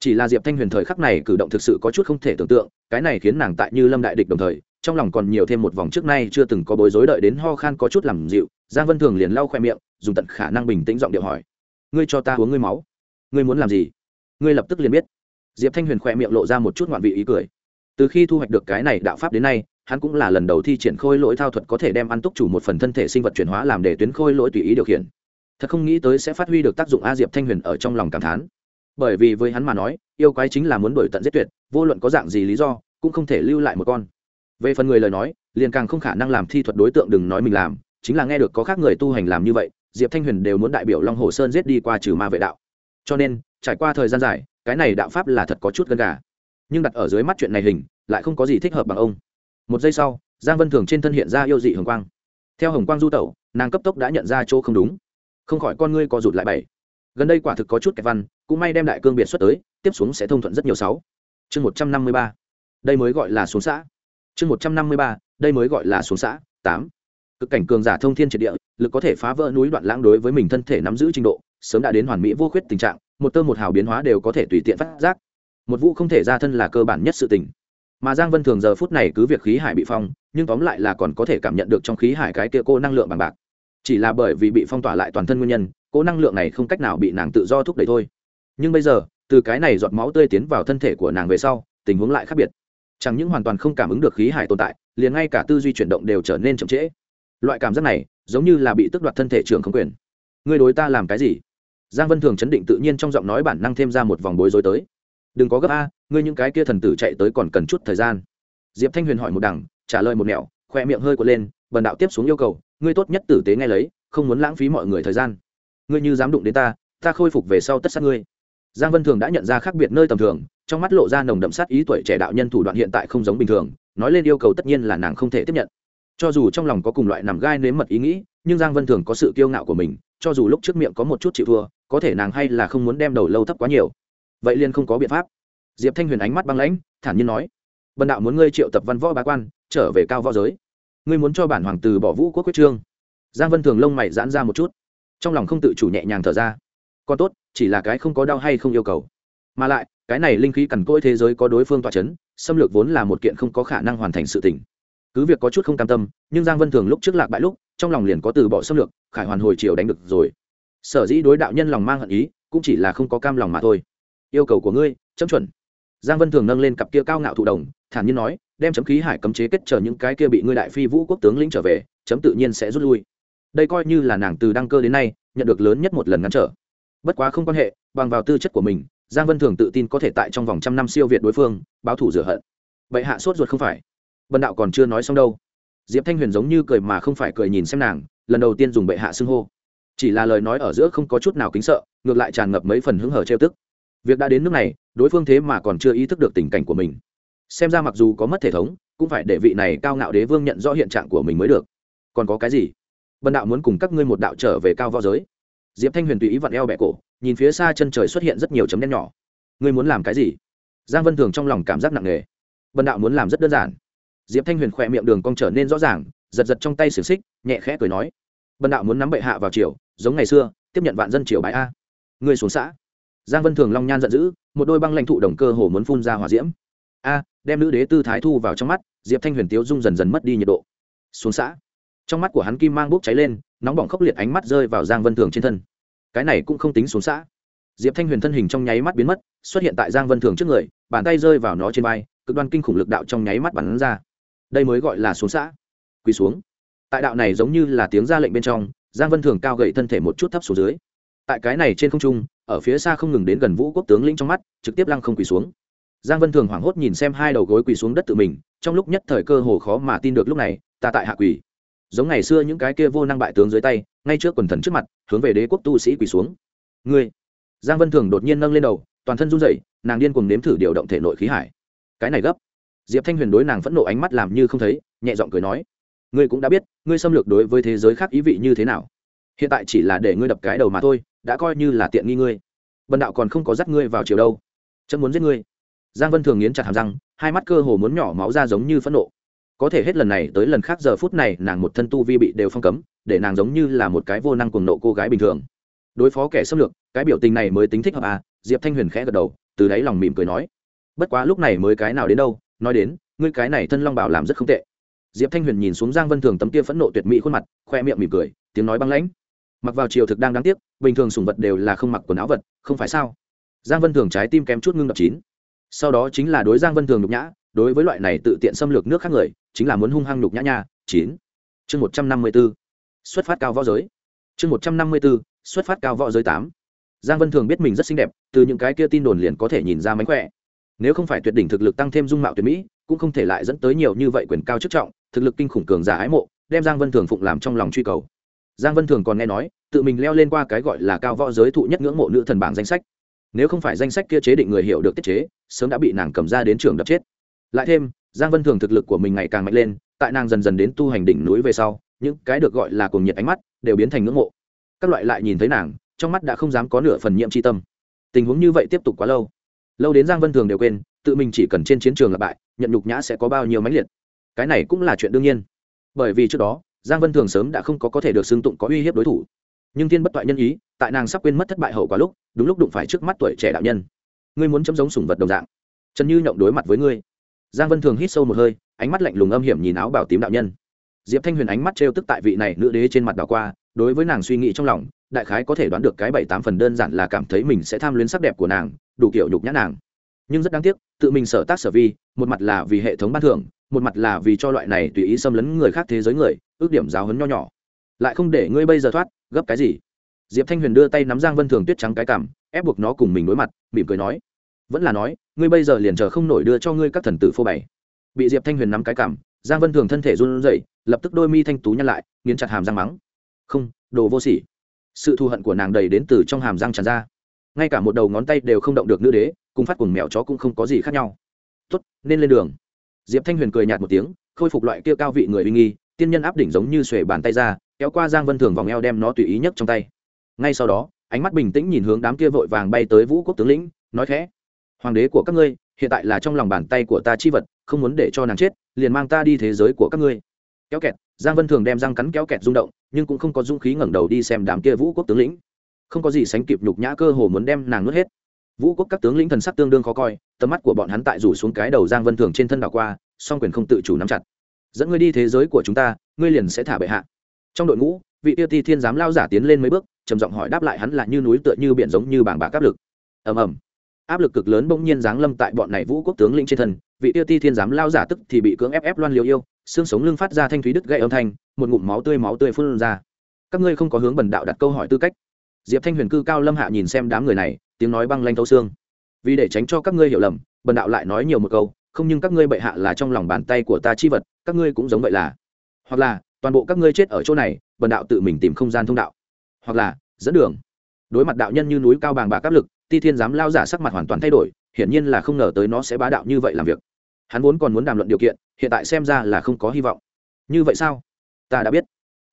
Chỉ là diệp thanh huyền thời khắc này cử động thực sự có chút không thể tưởng tượng, cái này khiến nàng tại như lâm đại địch đồng thời, trong lòng còn nhiều thêm một vòng trước nay chưa từng có bối rối đợi đến ho khan có chút làm dịu, giang vân thường liền lau khoe miệng, dùng tận khả năng bình tĩnh giọng điệu hỏi. Ngươi cho ta uống ngươi máu. Ngươi muốn làm gì? Ngươi lập tức liền biết diệp thanh huyền khoe miệng lộ ra một chút ngoạn vị ý cười. Từ khi thu hoạch được cái này đạo pháp đến nay, hắn cũng là lần đầu thi triển khôi lỗi thao thuật có thể đem ăn túc chủ một phần thân thể sinh vật chuyển hóa làm để tuyến khôi lỗi tùy ý điều khiển. Thật không nghĩ tới sẽ phát huy được tác dụng a diệp thanh huyền ở trong lòng cảm thán. Bởi vì với hắn mà nói, yêu quái chính là muốn đổi tận giết tuyệt, vô luận có dạng gì lý do, cũng không thể lưu lại một con. Về phần người lời nói, liền càng không khả năng làm thi thuật đối tượng đừng nói mình làm, chính là nghe được có khác người tu hành làm như vậy, diệp thanh huyền đều muốn đại biểu long hồ sơn giết đi qua trừ ma vệ đạo. Cho nên, trải qua thời gian dài cái này đạo pháp là thật có chút gần gà. Nhưng đặt ở dưới mắt chuyện này hình, lại không có gì thích hợp bằng ông. Một giây sau, giang vân thường trên thân hiện ra yêu dị hồng quang. Theo hồng quang du tẩu, nàng cấp tốc đã nhận ra chỗ không đúng. Không khỏi con ngươi co rụt lại bảy. Gần đây quả thực có chút kẹt văn, cũng may đem đại cương biệt xuất tới, tiếp xuống sẽ thông thuận rất nhiều sáu. Chương một trăm năm mươi ba. Đây mới gọi là xuống xã. Chương một trăm năm mươi ba, đây mới gọi là xuống xã, tám. Cực cảnh cường giả thông thiên triệt địa, lực có thể phá vỡ núi đoạn lãng đối với mình thân thể nắm giữ trình độ, sớm đã đến hoàn mỹ vô khuyết tình trạng một tơ một hào biến hóa đều có thể tùy tiện phát giác. Một vụ không thể ra thân là cơ bản nhất sự tình. Mà giang vân thường giờ phút này cứ việc khí hải bị phong, nhưng tóm lại là còn có thể cảm nhận được trong khí hải cái kia cô năng lượng bằng bạc. Chỉ là bởi vì bị phong tỏa lại toàn thân nguyên nhân, cô năng lượng này không cách nào bị nàng tự do thúc đẩy thôi. Nhưng bây giờ, từ cái này giọt máu tươi tiến vào thân thể của nàng về sau, tình huống lại khác biệt. Chẳng những hoàn toàn không cảm ứng được khí hải tồn tại, liền ngay cả tư duy chuyển động đều trở nên chậm trễ. Loại cảm giác này, giống như là bị tước đoạt thân thể trường không quyền. Ngươi đối ta làm cái gì? Giang vân thường chấn định tự nhiên trong giọng nói bản năng thêm ra một vòng bối rối tới. Đừng có gấp a, ngươi những cái kia thần tử chạy tới còn cần chút thời gian. Diệp thanh huyền hỏi một đằng, trả lời một nẻo, khoe miệng hơi quật lên, bần đạo tiếp xuống yêu cầu, ngươi tốt nhất tử tế nghe lấy, không muốn lãng phí mọi người thời gian. Ngươi như dám đụng đến ta ta khôi phục về sau tất sát ngươi. Giang vân thường đã nhận ra khác biệt nơi tầm thường, trong mắt lộ ra nồng đậm sát ý tuổi trẻ đạo nhân thủ đoạn hiện tại không giống bình thường, nói lên yêu cầu tất nhiên là nàng không thể tiếp nhận cho dù trong lòng có cùng loại nằm gai nếm mật ý nghĩ, nhưng giang vân thường có sự kiêu ngạo của mình, cho dù lúc trước miệng có một chút chịu thua, có thể nàng hay là không muốn đem đầu lâu thấp quá nhiều. Vậy liên không có biện pháp. Diệp thanh huyền ánh mắt băng lãnh, thản nhiên nói, bần đạo muốn ngươi triệu tập văn võ bá quan, trở về cao võ giới. Ngươi muốn cho bản hoàng tử bỏ vũ quốc quyết trương. Giang vân thường lông mày giãn ra một chút, trong lòng không tự chủ nhẹ nhàng thở ra. Còn tốt, chỉ là cái không có đau hay không yêu cầu. Mà lại, cái này linh khí cằn cỗi thế giới có đối phương tọa c h ấ n xâm lược vốn là một kiện không có khả năng hoàn thành sự tỉnh cứ việc có chút không cam tâm, nhưng giang vân thường lúc trước lạc bại lúc, trong lòng liền có từ bỏ xâm lược, khải hoàn hồi chiều đánh được rồi. Sở dĩ đối đạo nhân lòng mang hận ý, cũng chỉ là không có cam lòng mà thôi. Yêu cầu của ngươi, chấm chuẩn. Giang vân thường nâng lên cặp kia cao ngạo thụ đồng, thản nhiên nói, đem chấm khí hải cấm chế kết chờ những cái kia bị ngươi đại phi vũ quốc tướng lĩnh trở về, chấm tự nhiên sẽ rút lui. Đây coi như là nàng từ đăng cơ đến nay, nhận được lớn nhất một lần ngăn trở. Bất quá không quan hệ, bằng vào tư chất của mình, giang vân thường tự tin có thể tại trong vòng trăm năm siêu việt đối phương, báo thủ rửa hận. Vậy hạ sốt ruột không phải bần đạo còn chưa nói xong đâu. Diệp thanh huyền giống như cười mà không phải cười nhìn xem nàng, lần đầu tiên dùng bệ hạ xưng hô. Chỉ là lời nói ở giữa không có chút nào kính sợ, ngược lại tràn ngập mấy phần hứng hở trêu tức. Việc đã đến nước này, đối phương thế mà còn chưa ý thức được tình cảnh của mình. Xem ra mặc dù có mất thể thống, cũng phải để vị này cao ngạo đế vương nhận rõ hiện trạng của mình mới được. Còn có cái gì? Bần đạo muốn cùng các ngươi một đạo trở về cao võ giới. Diệp thanh huyền tùy ý vặn eo bẹ cổ, nhìn phía xa chân trời xuất hiện rất nhiều chấm đen nhỏ. Ngươi muốn làm cái gì? Giang vân thường trong lòng cảm giác nặng nề. Bần đạo muốn làm rất đơn giản diệp thanh huyền khỏe miệng đường cong trở nên rõ ràng, giật giật trong tay xiềng xích, nhẹ khẽ cười nói, bần đạo muốn nắm bệ hạ vào triều, giống ngày xưa, tiếp nhận vạn dân triều bãi a. Ngươi xuống xã. Giang vân thường long nhan giận dữ, một đôi băng lãnh thụ đồng cơ hồ muốn phun ra hỏa diễm. A, đem nữ đế tư thái thu vào trong mắt. Diệp thanh huyền tiếu dung dần dần mất đi nhiệt độ. Xuống xã. Trong mắt của hắn kim mang bốc cháy lên, nóng bỏng khốc liệt ánh mắt rơi vào giang vân thường trên thân. Cái này cũng không tính xuống xã. Diệp thanh huyền thân hình trong nháy mắt biến mất, xuất hiện tại giang vân thường trước người, bàn tay rơi vào nó trên vai, cực đoan kinh khủng lực đạo trong nháy mắt bắn ra đây mới gọi là xuống xã. Quỳ xuống. Tại đạo này giống như là tiếng ra lệnh bên trong, giang vân thường cao gậy thân thể một chút thấp xuống dưới. Tại cái này trên không trung, ở phía xa không ngừng đến gần vũ quốc tướng lĩnh trong mắt, trực tiếp lăng không quỳ xuống. Giang vân thường hoảng hốt nhìn xem hai đầu gối quỳ xuống đất tự mình, trong lúc nhất thời cơ hồ khó mà tin được lúc này, ta tại hạ quỳ. Giống ngày xưa những cái kia vô năng bại tướng dưới tay, ngay trước quần thần trước mặt, hướng về đế quốc tu sĩ quỳ xuống. Ngươi. Giang vân thường đột nhiên nâng lên đầu, toàn thân run rẩy, nàng điên cùng nếm thử điều động thể nội khí hải. Cái này gấp diệp thanh huyền đối nàng phẫn nộ ánh mắt làm như không thấy, nhẹ giọng cười nói, ngươi cũng đã biết, ngươi xâm lược đối với thế giới khác ý vị như thế nào. Hiện tại chỉ là để ngươi đập cái đầu mà thôi, đã coi như là tiện nghi ngươi. Bần đạo còn không có dắt ngươi vào chiều đâu. Chân muốn giết ngươi. Giang vân thường nghiến chặt hàm răng, hai mắt cơ hồ muốn nhỏ máu ra giống như phẫn nộ. Có thể hết lần này tới lần khác giờ phút này, nàng một thân tu vi bị đều phong cấm, để nàng giống như là một cái vô năng cuồng nộ cô gái bình thường. Đối phó kẻ xâm lược, cái biểu tình này mới tính thích hợp à? Diệp thanh huyền khẽ gật đầu, từ đáy lòng mỉm cười nói, bất quá lúc này mới cái nào đến đâu nói đến, ngươi cái này thân long bảo làm rất không tệ. Diệp thanh huyền nhìn xuống giang vân thường tấm kia phẫn nộ tuyệt mỹ khuôn mặt, khoe miệng mỉm cười, tiếng nói băng lãnh. Mặc vào chiều thực đang đáng tiếc, bình thường sùng vật đều là không mặc quần áo vật, không phải sao? Giang vân thường trái tim kém chút ngưng đập chín. Sau đó chính là đối giang vân thường nhục nhã, đối với loại này tự tiện xâm lược nước khác người, chính là muốn hung hăng nhục nhã nha, chín. Chương một trăm năm mươi b ố xuất phát cao võ giới. Chương một trăm năm mươi b ố xuất phát cao võ giới tám. Giang vân thường biết mình rất xinh đẹp, từ những cái kia tin đồn liền có thể nhìn ra mánh khỏe nếu không phải tuyệt đỉnh thực lực tăng thêm dung mạo tuyệt mỹ, cũng không thể lại dẫn tới nhiều như vậy quyền cao chức trọng, thực lực kinh khủng cường giả ái mộ, đem giang vân thường phụng làm trong lòng truy cầu. Giang vân thường còn nghe nói, tự mình leo lên qua cái gọi là cao võ giới thụ nhất ngưỡng mộ nữ thần bảng danh sách. Nếu không phải danh sách kia chế định người hiểu được tiết chế, sớm đã bị nàng cầm ra đến trường đập chết. Lại thêm, giang vân thường thực lực của mình ngày càng mạnh lên, tại nàng dần dần đến tu hành đỉnh núi về sau, những cái được gọi là cuồng nhiệt ánh mắt đều biến thành ngưỡng mộ. Các loại lại nhìn thấy nàng, trong mắt đã không dám có nửa phần nhiệm tri tâm. Tình huống như vậy tiếp tục quá lâu lâu đến giang vân thường đều quên, tự mình chỉ cần trên chiến trường là bại, nhận nhục nhã sẽ có bao nhiêu mãnh liệt. Cái này cũng là chuyện đương nhiên. Bởi vì trước đó, giang vân thường sớm đã không có có thể được xưng tụng có uy hiếp đối thủ. Nhưng thiên bất toại nhân ý, tại nàng sắp quên mất thất bại hậu quả lúc, đúng lúc đụng phải trước mắt tuổi trẻ đạo nhân. Ngươi muốn chấm giống sủng vật đồng dạng. Trần như nhộng đối mặt với ngươi. Giang vân thường hít sâu một hơi, ánh mắt lạnh lùng âm hiểm nhìn áo bảo tím đạo nhân. Diệp thanh huyền ánh mắt trêu tức tại vị này nữ đế trên mặt đảo qua đối với nàng suy nghĩ trong lòng, đại khái có thể đoán được cái bảy tám phần đơn giản là cảm thấy mình sẽ tham luyến sắc đẹp của nàng, đủ kiểu nhục nhã nàng. Nhưng rất đáng tiếc, tự mình sở tác sở vi, một mặt là vì hệ thống ban thưởng, một mặt là vì cho loại này tùy ý xâm lấn người khác thế giới người, ước điểm giáo hấn nho nhỏ. Lại không để ngươi bây giờ thoát, gấp cái gì? Diệp thanh huyền đưa tay nắm giang vân thường tuyết trắng cái cảm, ép buộc nó cùng mình đối mặt, mỉm cười nói. Vẫn là nói, ngươi bây giờ liền chờ không nổi đưa cho ngươi các thần tử phô bày. Bị diệp thanh huyền nắm cái cảm, giang vân thường thân thể run rẩy, lập tức đôi mi thanh tú nhăn lại, nghiến chặt hàm răng mắng không, đồ vô sỉ. Sự thù hận của nàng đầy đến từ trong hàm răng tràn ra. Ngay cả một đầu ngón tay đều không động được nữ đế, cùng phát cùng mèo chó cũng không có gì khác nhau. Tốt, nên lên đường. Diệp thanh huyền cười nhạt một tiếng, khôi phục loại kia cao vị người uy nghi, tiên nhân áp đỉnh giống như xuề bàn tay ra, kéo qua giang vân thường vòng eo đem nó tùy ý nhất trong tay. Ngay sau đó, ánh mắt bình tĩnh nhìn hướng đám kia vội vàng bay tới vũ quốc tướng lĩnh, nói khẽ, hoàng đế của các ngươi, hiện tại là trong lòng bàn tay của ta chi vật, không muốn để cho nàng chết, liền mang ta đi thế giới của các ngươi. Kéo kẹt, giang vân thường đem răng cắn kéo kẹt rung động nhưng cũng không có dũng khí ngẩng đầu đi xem đám kia vũ quốc tướng lĩnh. Không có gì sánh kịp nhục nhã cơ hồ muốn đem nàng nuốt hết. Vũ quốc các tướng lĩnh thần sắc tương đương khó coi, tầm mắt của bọn hắn tại rủ xuống cái đầu giang vân thường trên thân đảo qua, song quyền không tự chủ nắm chặt. Dẫn ngươi đi thế giới của chúng ta, ngươi liền sẽ thả bệ hạ. Trong đội ngũ, vị tiêu ti thiên giám lao giả tiến lên mấy bước, trầm giọng hỏi đáp lại hắn là như núi tựa như biển giống như bảng bạc áp lực. Ầm ầm. Áp lực cực lớn bỗng nhiên giáng lâm tại bọn này vũ quốc tướng lĩnh trên thân, vị tiêu ti thiên giám lao giả tức thì bị cưỡng ép ép loan liều yêu xương sống lưng phát ra thanh thúy đứt gãy âm thanh, một ngụm máu tươi máu tươi phun ra. Các ngươi không có hướng bần đạo đặt câu hỏi tư cách. Diệp thanh huyền cư cao lâm hạ nhìn xem đám người này, tiếng nói băng lanh thấu xương. Vì để tránh cho các ngươi hiểu lầm, bần đạo lại nói nhiều một câu, không nhưng các ngươi bệ hạ là trong lòng bàn tay của ta chi vật, các ngươi cũng giống vậy là. Hoặc là, toàn bộ các ngươi chết ở chỗ này, bần đạo tự mình tìm không gian thông đạo. Hoặc là, dẫn đường. Đối mặt đạo nhân như núi cao bàng bạc áp lực, ti thiên dám lao giả sắc mặt hoàn toàn thay đổi, hiển nhiên là không ngờ tới nó sẽ bá đạo như vậy làm việc. Hắn vốn còn muốn đàm luận điều kiện hiện tại xem ra là không có hy vọng. Như vậy sao? Ta đã biết.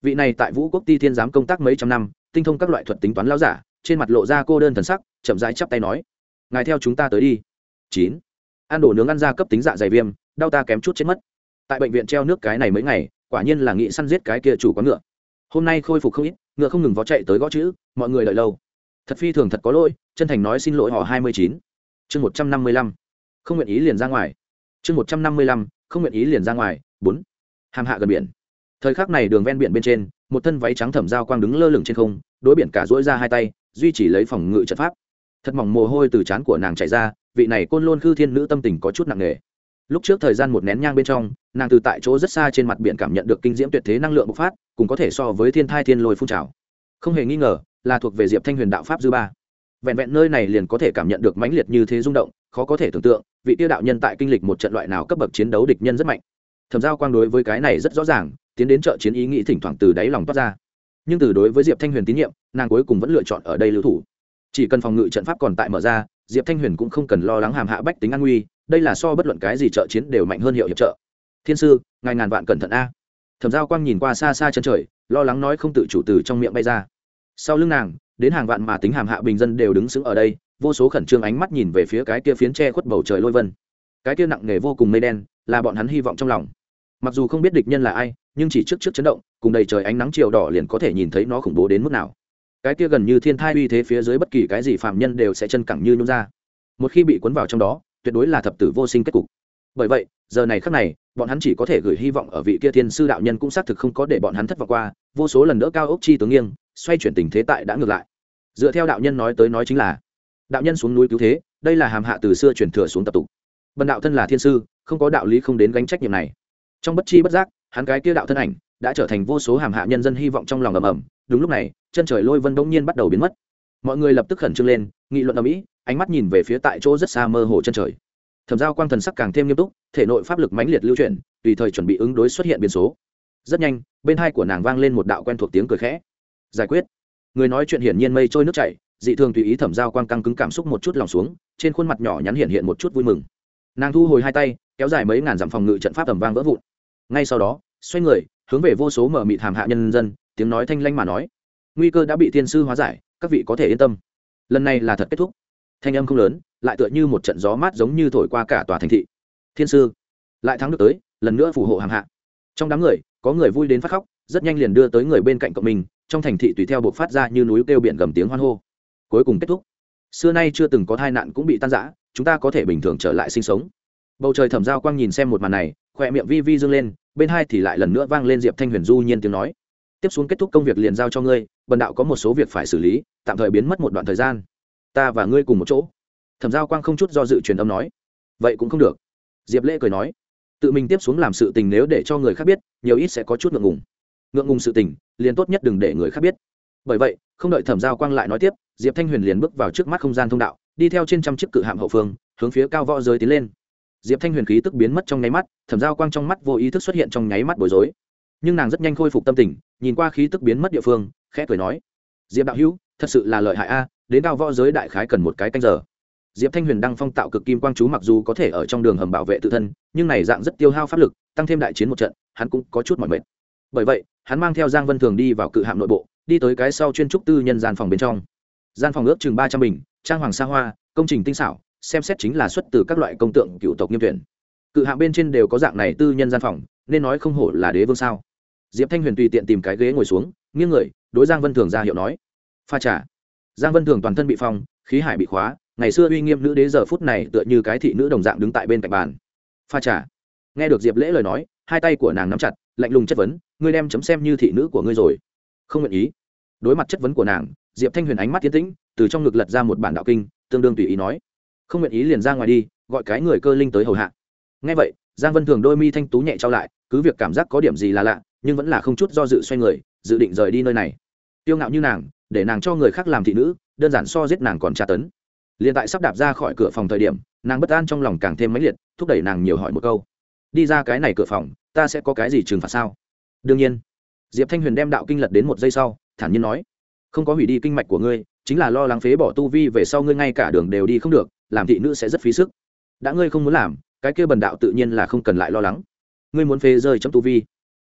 Vị này tại vũ quốc ti thiên giám công tác mấy trăm năm, tinh thông các loại thuật tính toán lao giả, trên mặt lộ ra cô đơn thần sắc, chậm rãi chắp tay nói, ngài theo chúng ta tới đi. Chín. Ăn đồ nướng ăn ra cấp tính dạ dày viêm, đau ta kém chút chết mất. Tại bệnh viện treo nước cái này mấy ngày, quả nhiên là nghị săn giết cái kia chủ quán ngựa. Hôm nay khôi phục không ít, ngựa không ngừng vó chạy tới gõ chữ, mọi người đợi lâu. Thật phi thường thật có lỗi, chân thành nói xin lỗi họ hai mươi chín. Chương một trăm năm mươi lăm. Không nguyện ý liền ra ngoài. Chương một trăm năm mươi lăm không nguyện ý liền ra ngoài, bốn, hàm hạ gần biển. Thời khắc này đường ven biển bên trên, một thân váy trắng thẩm dao quang đứng lơ lửng trên không, đối biển cả dỗi ra hai tay, duy trì lấy phòng ngự trận pháp. Thật mỏng mồ hôi từ trán của nàng chảy ra, vị này côn lôn khư thiên nữ tâm tình có chút nặng nề. Lúc trước thời gian một nén nhang bên trong, nàng từ tại chỗ rất xa trên mặt biển cảm nhận được kinh diễm tuyệt thế năng lượng bộc phát, cùng có thể so với thiên thai thiên lôi phun trào. Không hề nghi ngờ, là thuộc về diệp thanh huyền đạo pháp dư ba. Vẹn vẹn nơi này liền có thể cảm nhận được mãnh liệt như thế rung động khó có thể tưởng tượng, vị tiêu đạo nhân tại kinh lịch một trận loại nào cấp bậc chiến đấu địch nhân rất mạnh. Thẩm giao quang đối với cái này rất rõ ràng, tiến đến chợ chiến ý nghĩ thỉnh thoảng từ đáy lòng toát ra. Nhưng từ đối với diệp thanh huyền tín nhiệm, nàng cuối cùng vẫn lựa chọn ở đây lưu thủ. Chỉ cần phòng ngự trận pháp còn tại mở ra, diệp thanh huyền cũng không cần lo lắng hàm hạ bách tính an nguy, đây là so bất luận cái gì trợ chiến đều mạnh hơn hiệu hiệp trợ. Thiên sư, ngài ngàn vạn cẩn thận a. Thẩm giao quang nhìn qua xa xa chân trời, lo lắng nói không tự chủ từ trong miệng bay ra. Sau lưng nàng, đến hàng vạn mà tính hàm hạ bình dân đều đứng sững ở đây vô số khẩn trương ánh mắt nhìn về phía cái kia phiến tre khuất bầu trời lôi vân. Cái kia nặng nề vô cùng mây đen, là bọn hắn hy vọng trong lòng. Mặc dù không biết địch nhân là ai, nhưng chỉ trước trước chấn động, cùng đầy trời ánh nắng chiều đỏ liền có thể nhìn thấy nó khủng bố đến mức nào. Cái kia gần như thiên thai uy thế phía dưới bất kỳ cái gì phạm nhân đều sẽ chân cẳng như nhún ra. Một khi bị cuốn vào trong đó, tuyệt đối là thập tử vô sinh kết cục. Bởi vậy, giờ này khắc này, bọn hắn chỉ có thể gửi hy vọng ở vị kia thiên sư đạo nhân cũng xác thực không có để bọn hắn thất vọng qua, vô số lần đỡ cao ốc chi tướng nghiêng, xoay chuyển tình thế tại đã ngược lại. Dựa theo đạo nhân nói tới nói chính là đạo nhân xuống núi cứu thế, đây là hàm hạ từ xưa truyền thừa xuống tập tục. Bần đạo thân là thiên sư, không có đạo lý không đến gánh trách nhiệm này. Trong bất chi bất giác, hắn cái kia đạo thân ảnh đã trở thành vô số hàm hạ nhân dân hy vọng trong lòng ầm ầm. Đúng lúc này, chân trời lôi vân bỗng nhiên bắt đầu biến mất. Mọi người lập tức khẩn trương lên, nghị luận ở mỹ ánh mắt nhìn về phía tại chỗ rất xa mơ hồ chân trời. Thẩm giao quang thần sắc càng thêm nghiêm túc, thể nội pháp lực mãnh liệt lưu chuyển, tùy thời chuẩn bị ứng đối xuất hiện biến số. Rất nhanh, bên hai của nàng vang lên một đạo quen thuộc tiếng cười khẽ. Giải quyết. Người nói chuyện hiển nhiên mây trôi nước chảy dị thường tùy ý thẩm giao quang căng cứng cảm xúc một chút lòng xuống, trên khuôn mặt nhỏ nhắn hiện hiện một chút vui mừng. Nàng thu hồi hai tay, kéo dài mấy ngàn dặm phòng ngự trận pháp tầm vang vỡ vụn. Ngay sau đó, xoay người, hướng về vô số mở mịt hàm hạ nhân dân, tiếng nói thanh lanh mà nói. Nguy cơ đã bị thiên sư hóa giải, các vị có thể yên tâm. Lần này là thật kết thúc. Thanh âm không lớn, lại tựa như một trận gió mát giống như thổi qua cả tòa thành thị. Thiên sư, lại thắng được tới, lần nữa phù hộ hàm hạ. Trong đám người, có người vui đến phát khóc, rất nhanh liền đưa tới người bên cạnh cộng mình, trong thành thị tùy theo buộc phát ra như núi kêu biển gầm tiếng hoan hô cuối cùng kết thúc. Xưa nay chưa từng có tai nạn cũng bị tan rã, chúng ta có thể bình thường trở lại sinh sống. Bầu trời thẩm giao quang nhìn xem một màn này, khoe miệng vi vi dâng lên, bên hai thì lại lần nữa vang lên diệp thanh huyền du nhiên tiếng nói. Tiếp xuống kết thúc công việc liền giao cho ngươi, bần đạo có một số việc phải xử lý, tạm thời biến mất một đoạn thời gian. Ta và ngươi cùng một chỗ. Thẩm giao quang không chút do dự truyền âm nói. Vậy cũng không được. Diệp lễ cười nói. Tự mình tiếp xuống làm sự tình nếu để cho người khác biết, nhiều ít sẽ có chút ngượng ngùng. Ngượng ngùng sự tình, liền tốt nhất đừng để người khác biết. Bởi vậy, không đợi thẩm giao quang lại nói tiếp diệp thanh huyền liền bước vào trước mắt không gian thông đạo, đi theo trên trăm chiếc cự hạm hậu phương, hướng phía cao võ giới tiến lên. Diệp thanh huyền khí tức biến mất trong nháy mắt, thẩm giao quang trong mắt vô ý thức xuất hiện trong nháy mắt bối rối. Nhưng nàng rất nhanh khôi phục tâm tình, nhìn qua khí tức biến mất địa phương, khẽ cười nói, diệp đạo hữu, thật sự là lợi hại a, đến cao võ giới đại khái cần một cái canh giờ. Diệp thanh huyền đăng phong tạo cực kim quang chú mặc dù có thể ở trong đường hầm bảo vệ tự thân, nhưng này dạng rất tiêu hao pháp lực, tăng thêm đại chiến một trận, hắn cũng có chút mỏi mệt. Bởi vậy, hắn mang theo giang vân thường đi vào cự hạm nội bộ, đi tới cái sau chuyên trúc tư nhân gian phòng bên trong gian phòng ước chừng ba trăm bình, trang hoàng xa hoa, công trình tinh xảo, xem xét chính là xuất từ các loại công tượng cựu tộc nghiêm tuyển. Cự hạng bên trên đều có dạng này tư nhân gian phòng, nên nói không hổ là đế vương sao. Diệp thanh huyền tùy tiện tìm cái ghế ngồi xuống, nghiêng người, đối giang vân thường ra hiệu nói. Pha trả giang vân thường toàn thân bị phong, khí hải bị khóa, ngày xưa uy nghiêm nữ đế giờ phút này tựa như cái thị nữ đồng dạng đứng tại bên cạnh bàn. Pha trả nghe được diệp lễ lời nói, hai tay của nàng nắm chặt, lạnh lùng chất vấn, ngươi đem chấm xem như thị nữ của ngươi rồi. Không nguyện ý. Đối mặt chất vấn của nàng diệp thanh huyền ánh mắt tiến tĩnh, từ trong ngực lật ra một bản đạo kinh, tương đương tùy ý nói. Không nguyện ý liền ra ngoài đi, gọi cái người cơ linh tới hầu hạ. Ngay vậy, giang vân thường đôi mi thanh tú nhẹ trao lại, cứ việc cảm giác có điểm gì là lạ, nhưng vẫn là không chút do dự xoay người, dự định rời đi nơi này. Tiêu ngạo như nàng, để nàng cho người khác làm thị nữ, đơn giản so giết nàng còn tra tấn. Liền tại sắp đạp ra khỏi cửa phòng thời điểm, nàng bất an trong lòng càng thêm mãnh liệt, thúc đẩy nàng nhiều hỏi một câu. Đi ra cái này cửa phòng, ta sẽ có cái gì trừng phạt sao? Đương nhiên. Diệp thanh huyền đem đạo kinh lật đến một giây sau, thản nhiên nói không có hủy đi kinh mạch của ngươi, chính là lo lắng phế bỏ tu vi về sau ngươi ngay cả đường đều đi không được, làm thị nữ sẽ rất phí sức. Đã ngươi không muốn làm, cái kia bần đạo tự nhiên là không cần lại lo lắng. Ngươi muốn phế rơi trong tu vi.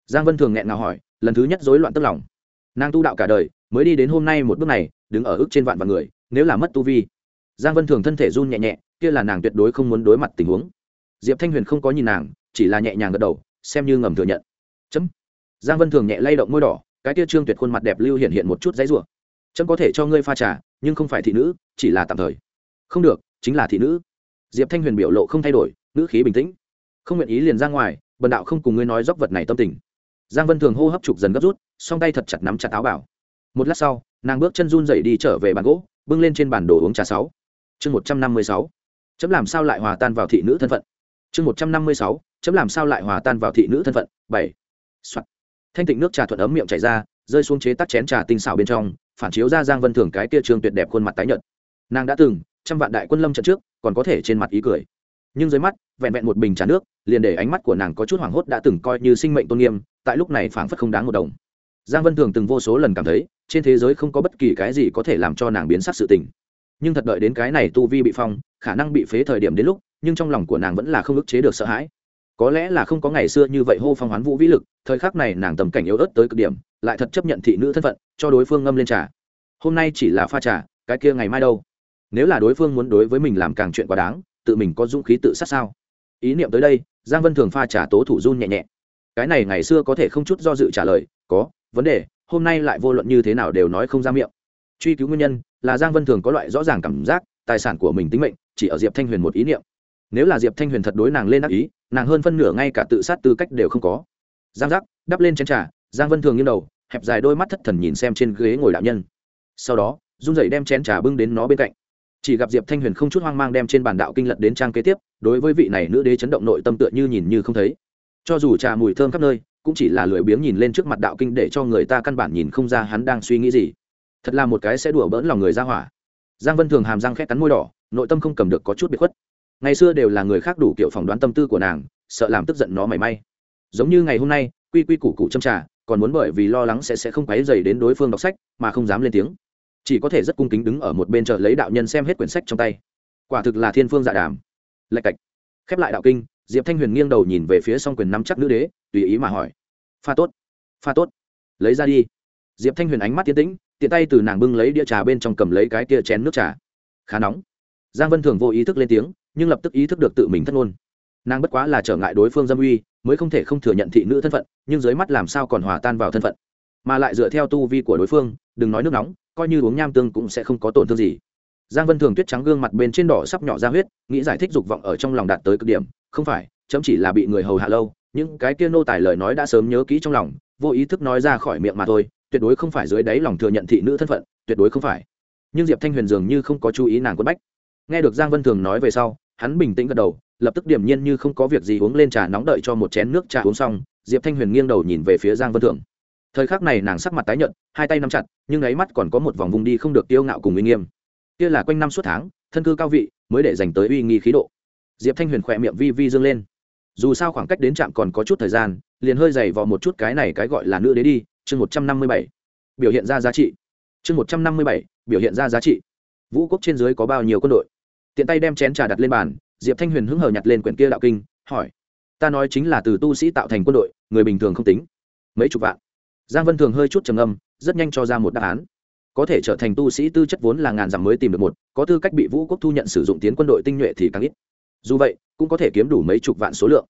Giang vân thường nghẹn ngào hỏi, lần thứ nhất rối loạn tức lòng. Nàng tu đạo cả đời, mới đi đến hôm nay một bước này, đứng ở ức trên vạn vạn người, nếu là mất tu vi. Giang vân thường thân thể run nhẹ nhẹ, kia là nàng tuyệt đối không muốn đối mặt tình huống. Diệp thanh huyền không có nhìn nàng, chỉ là nhẹ nhàng gật đầu, xem như ngầm thừa nhận. Chấm. Giang vân thường nhẹ lay động môi đỏ cái kia trương tuyệt khuôn mặt đẹp lưu hiện hiện một chút dãy rủa. Chấm có thể cho ngươi pha trà, nhưng không phải thị nữ, chỉ là tạm thời. Không được, chính là thị nữ. Diệp thanh huyền biểu lộ không thay đổi nữ khí bình tĩnh. Không nguyện ý liền ra ngoài, bần đạo không cùng ngươi nói dốc vật này tâm tình. Giang vân thường hô hấp trục dần gấp rút, song tay thật chặt nắm chặt áo bảo. Một lát sau, nàng bước chân run dậy đi trở về bàn gỗ, bưng lên trên bàn đồ uống trà sáu. Chương một trăm năm mươi sáu. Chấm làm sao lại hòa tan vào thị nữ thân phận? Chương một trăm năm mươi sáu. Chấm làm sao lại hòa tan vào thị nữ thân phận? Bảy. Soạn thanh tịnh nước trà thuận ấm miệng chảy ra, rơi xuống chế tắc chén trà tinh xảo bên trong, phản chiếu ra giang vân thường cái kia trường tuyệt đẹp khuôn mặt tái nhợt. Nàng đã từng, trăm vạn đại quân lâm trận trước, còn có thể trên mặt ý cười. Nhưng dưới mắt, vẹn vẹn một bình trà nước, liền để ánh mắt của nàng có chút hoảng hốt đã từng coi như sinh mệnh tôn nghiêm, tại lúc này phảng phất không đáng một đồng. Giang vân thường từng vô số lần cảm thấy, trên thế giới không có bất kỳ cái gì có thể làm cho nàng biến sắc sự tình. Nhưng thật đợi đến cái này tu vi bị phong, khả năng bị phế thời điểm đến lúc, nhưng trong lòng của nàng vẫn là không ức chế được sợ hãi có lẽ là không có ngày xưa như vậy hô phong hoán vũ vĩ lực, thời khắc này nàng tầm cảnh yếu ớt tới cực điểm, lại thật chấp nhận thị nữ thân phận, cho đối phương ngâm lên trà. Hôm nay chỉ là pha trà, cái kia ngày mai đâu? Nếu là đối phương muốn đối với mình làm càng chuyện quá đáng, tự mình có dũng khí tự sát sao? Ý niệm tới đây, giang vân thường pha trà tố thủ run nhẹ nhẹ. Cái này ngày xưa có thể không chút do dự trả lời, có, vấn đề, hôm nay lại vô luận như thế nào đều nói không ra miệng. Truy cứu nguyên nhân, là giang vân thường có loại rõ ràng cảm giác, tài sản của mình tính mệnh, chỉ ở diệp thanh huyền một ý niệm. Nếu là diệp thanh huyền thật đối nàng lên đắc ý nàng hơn phân nửa ngay cả tự sát tư cách đều không có. Giang giác đắp lên chén trà, giang vân thường nghiêng đầu, hẹp dài đôi mắt thất thần nhìn xem trên ghế ngồi đạo nhân. Sau đó, run dậy đem chén trà bưng đến nó bên cạnh. Chỉ gặp diệp thanh huyền không chút hoang mang đem trên bản đạo kinh lật đến trang kế tiếp, đối với vị này nữ đế chấn động nội tâm tựa như nhìn như không thấy. Cho dù trà mùi thơm khắp nơi, cũng chỉ là lười biếng nhìn lên trước mặt đạo kinh để cho người ta căn bản nhìn không ra hắn đang suy nghĩ gì. Thật là một cái sẽ đùa bỡn lòng người ra hỏa. Giang vân thường hàm răng khét cắn môi đỏ, nội tâm không cầm được có chút bị khuất ngày xưa đều là người khác đủ kiểu phỏng đoán tâm tư của nàng, sợ làm tức giận nó mảy may. Giống như ngày hôm nay, quy quy củ cụ châm trà, còn muốn bởi vì lo lắng sẽ sẽ không quấy dày đến đối phương đọc sách, mà không dám lên tiếng. Chỉ có thể rất cung kính đứng ở một bên chờ lấy đạo nhân xem hết quyển sách trong tay. Quả thực là thiên phương dạ đàm. Lạch cạch. Khép lại đạo kinh, diệp thanh huyền nghiêng đầu nhìn về phía s o n g quyền nắm chắc nữ đế, tùy ý mà hỏi. Pha tốt. Pha tốt. Lấy ra đi. Diệp thanh huyền ánh mắt tiến tĩnh, tiện tay từ nàng bưng lấy đĩa trà bên trong cầm lấy cái tia chén nước trà. Khá nóng. Giang vân thường vô ý thức lên tiếng nhưng lập tức ý thức được tự mình thất ngôn. Nàng bất quá là trở ngại đối phương dâm uy, mới không thể không thừa nhận thị nữ thân phận, nhưng dưới mắt làm sao còn hòa tan vào thân phận. Mà lại dựa theo tu vi của đối phương, đừng nói nước nóng, coi như uống nham tương cũng sẽ không có tổn thương gì. Giang vân thường tuyết trắng gương mặt bên trên đỏ sắp nhỏ ra huyết, nghĩ giải thích dục vọng ở trong lòng đạt tới cực điểm, không phải, chấm chỉ là bị người hầu hạ lâu, những cái kia nô tài lời nói đã sớm nhớ kỹ trong lòng, vô ý thức nói ra khỏi miệng mà thôi, tuyệt đối không phải dưới đáy lòng thừa nhận thị nữ thân phận, tuyệt đối không phải. Nhưng diệp thanh huyền dường như không có chú ý nàng quất bách. Nghe được giang vân thường nói về sau hắn bình tĩnh gật đầu, lập tức điểm nhiên như không có việc gì uống lên trà nóng đợi cho một chén nước trà uống xong, diệp thanh huyền nghiêng đầu nhìn về phía giang vân Thượng. thời khắc này nàng sắc mặt tái nhợt, hai tay nắm chặt, nhưng ấy mắt còn có một vòng vùng đi không được tiêu ngạo cùng uy nghiêm. Kia là quanh năm suốt tháng, thân cư cao vị, mới để dành tới uy nghi khí độ. Diệp thanh huyền khỏe miệng vi vi dương lên. Dù sao khoảng cách đến trạm còn có chút thời gian, liền hơi dày vò một chút cái này cái gọi là nữ đế đi, chương một trăm năm mươi bảy. Biểu hiện ra giá trị. Chương một trăm năm mươi bảy, biểu hiện ra giá trị. Vũ quốc trên dưới có bao nhiêu quân đội? Tiện tay đem chén trà đặt lên bàn, diệp thanh huyền hứng hờ nhặt lên quyển kia đạo kinh, hỏi, ta nói chính là từ tu sĩ tạo thành quân đội, người bình thường không tính. Mấy chục vạn. Giang vân thường hơi chút trầm âm rất nhanh cho ra một đáp án. Có thể trở thành tu sĩ tư chất vốn là ngàn dặm mới tìm được một, có tư cách bị vũ quốc thu nhận sử dụng tiến quân đội tinh nhuệ thì càng ít. Dù vậy, cũng có thể kiếm đủ mấy chục vạn số lượng.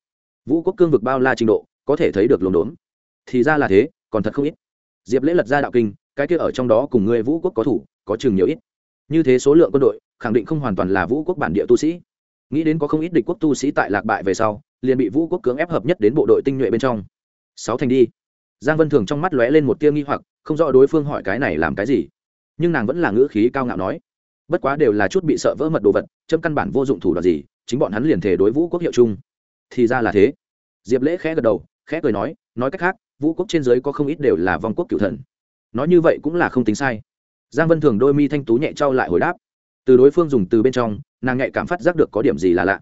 Vũ quốc cương vực bao la trình độ, có thể thấy được lồn đốn. Thì ra là thế, còn thật không ít. Diệp lễ lật ra đạo kinh, cái kia ở trong đó cùng người vũ quốc có thủ, có chừng nhiều ít. Như thế số lượng quân đội khẳng định không hoàn toàn là vũ quốc bản địa tu sĩ. Nghĩ đến có không ít địch quốc tu sĩ tại lạc bại về sau, liền bị vũ quốc cưỡng ép hợp nhất đến bộ đội tinh nhuệ bên trong. Sáu thành đi. Giang vân thường trong mắt lóe lên một tia nghi hoặc, không rõ đối phương hỏi cái này làm cái gì. Nhưng nàng vẫn là ngữ khí cao ngạo nói, bất quá đều là chút bị sợ vỡ mật đồ vật châm căn bản vô dụng thủ đoạn gì, chính bọn hắn liền thể đối vũ quốc hiệu chung. Thì ra là thế. Diệp lễ khẽ gật đầu, khẽ cười nói nói cách khác, vũ quốc trên giới có không ít đều là vong quốc cựu thần. Nói như vậy cũng là không tính sai. Giang vân thường đôi mi thanh tú nhẹ trao lại hồi đáp từ đối phương dùng từ bên trong, nàng nhạy cảm phát giác được có điểm gì là lạ.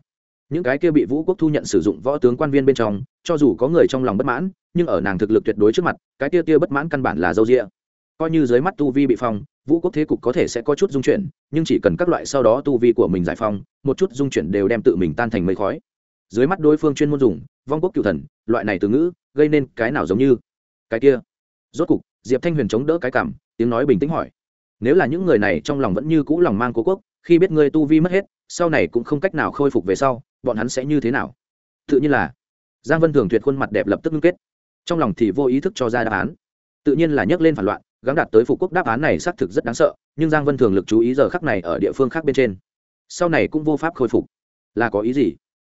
Những cái kia bị vũ quốc thu nhận sử dụng võ tướng quan viên bên trong, cho dù có người trong lòng bất mãn, nhưng ở nàng thực lực tuyệt đối trước mặt, cái kia kia bất mãn căn bản là dâu rịa coi như dưới mắt tu vi bị phong, vũ quốc thế cục có thể sẽ có chút dung chuyển, nhưng chỉ cần các loại sau đó tu vi của mình giải phong, một chút dung chuyển đều đem tự mình tan thành mây khói. Dưới mắt đối phương chuyên môn dùng, vong quốc cựu thần, loại này từ ngữ, gây nên cái nào giống như? Cái kia. Rốt cục, diệp thanh huyền chống đỡ cái cảm, tiếng nói bình tĩnh hỏi nếu là những người này trong lòng vẫn như cũ lòng mang cố quốc, khi biết ngươi tu vi mất hết, sau này cũng không cách nào khôi phục về sau, bọn hắn sẽ như thế nào? Tự nhiên là, giang vân thường tuyệt khuôn mặt đẹp lập tức ngưng kết. Trong lòng thì vô ý thức cho ra đáp án. Tự nhiên là nhấc lên phản loạn, gắng đạt tới phụ quốc đáp án này xác thực rất đáng sợ, nhưng giang vân thường lực chú ý giờ khắc này ở địa phương khác bên trên. Sau này cũng vô pháp khôi phục. Là có ý gì?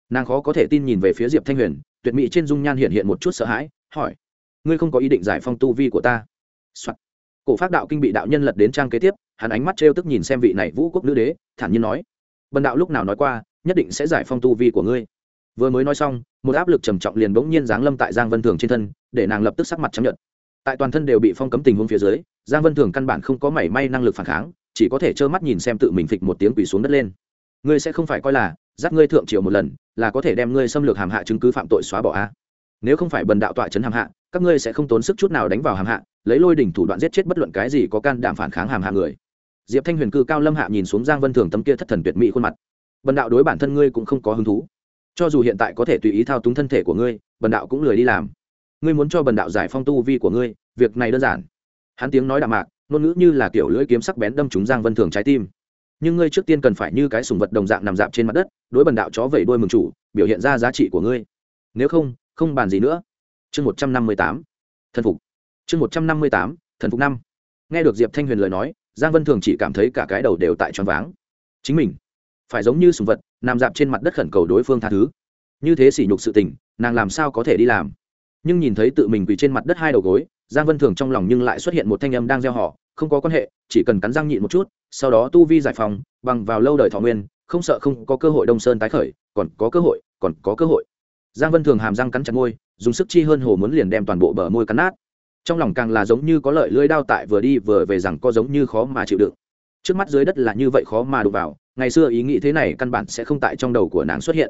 Nàng khó có thể tin nhìn về phía diệp thanh huyền, tuyệt mỹ trên dung nhan hiện hiện một chút sợ hãi, hỏi, ngươi không có ý định giải phong tu vi của ta、Soạn cổ phát đạo kinh bị đạo nhân lật đến trang kế tiếp, hắn ánh mắt trêu tức nhìn xem vị này vũ quốc nữ đế, thản nhiên nói, bần đạo lúc nào nói qua, nhất định sẽ giải phong tu vi của ngươi. Vừa mới nói xong, một áp lực trầm trọng liền bỗng nhiên giáng lâm tại giang vân thường trên thân, để nàng lập tức sắc mặt chấp nhận tại toàn thân đều bị phong cấm tình huống phía dưới, giang vân thường căn bản không có mảy may năng lực phản kháng, chỉ có thể trơ mắt nhìn xem tự mình phịch một tiếng quỳ xuống đất lên. Ngươi sẽ không phải coi là dắt ngươi thượng triều một lần, là có thể đem ngươi xâm lược hàm hạ chứng cứ phạm tội xóa bỏ a. Nếu không phải bần đạo tọa chấn hàm hạ, các ngươi sẽ không tốn sức chút nào đánh vào hàm hạ lấy lôi đỉnh thủ đoạn giết chết bất luận cái gì có can đảm phản kháng hàm hạ người. Diệp thanh huyền cư cao lâm hạ nhìn xuống giang vân thường tấm kia thất thần tuyệt mỹ khuôn mặt. Bần đạo đối bản thân ngươi cũng không có hứng thú. Cho dù hiện tại có thể tùy ý thao túng thân thể của ngươi, bần đạo cũng lười đi làm. Ngươi muốn cho bần đạo giải phong tu vi của ngươi, việc này đơn giản. Hắn tiếng nói đạm mạc, ngôn ngữ như là kiểu lưỡi kiếm sắc bén đâm trúng giang vân thường trái tim. Nhưng ngươi trước tiên cần phải như cái sùng vật đồng dạng nằm dạp trên mặt đất, đối bần đạo chó vẩy đôi mừng chủ, biểu hiện ra giá trị của ngươi. Nếu không không bàn gì nữa. Chương một trăm năm mươi tám. Thần phục chương một trăm năm mươi tám thần phục năm. Nghe được diệp thanh huyền lời nói giang vân thường chỉ cảm thấy cả cái đầu đều tại tròn váng. Chính mình phải giống như sùng vật nằm dạp trên mặt đất khẩn cầu đối phương tha thứ. Như thế sỉ nhục sự tình nàng làm sao có thể đi làm? Nhưng nhìn thấy tự mình quỳ trên mặt đất hai đầu gối giang vân thường trong lòng nhưng lại xuất hiện một thanh âm đang gieo họ không có quan hệ chỉ cần cắn răng nhịn một chút sau đó tu vi giải phóng, bằng vào lâu đời thọ nguyên không sợ không có cơ hội đông sơn tái khởi còn có cơ hội còn có cơ hội. Giang vân thường hàm răng cắn chặt môi dùng sức chi hơn hồ muốn liền đem toàn bộ bờ môi cắn nát trong lòng càng là giống như có lợi lưỡi đao tại vừa đi vừa về rằng có giống như khó mà chịu đựng. Trước mắt dưới đất là như vậy khó mà đụng vào, ngày xưa ý nghĩ thế này căn bản sẽ không tại trong đầu của nàng xuất hiện.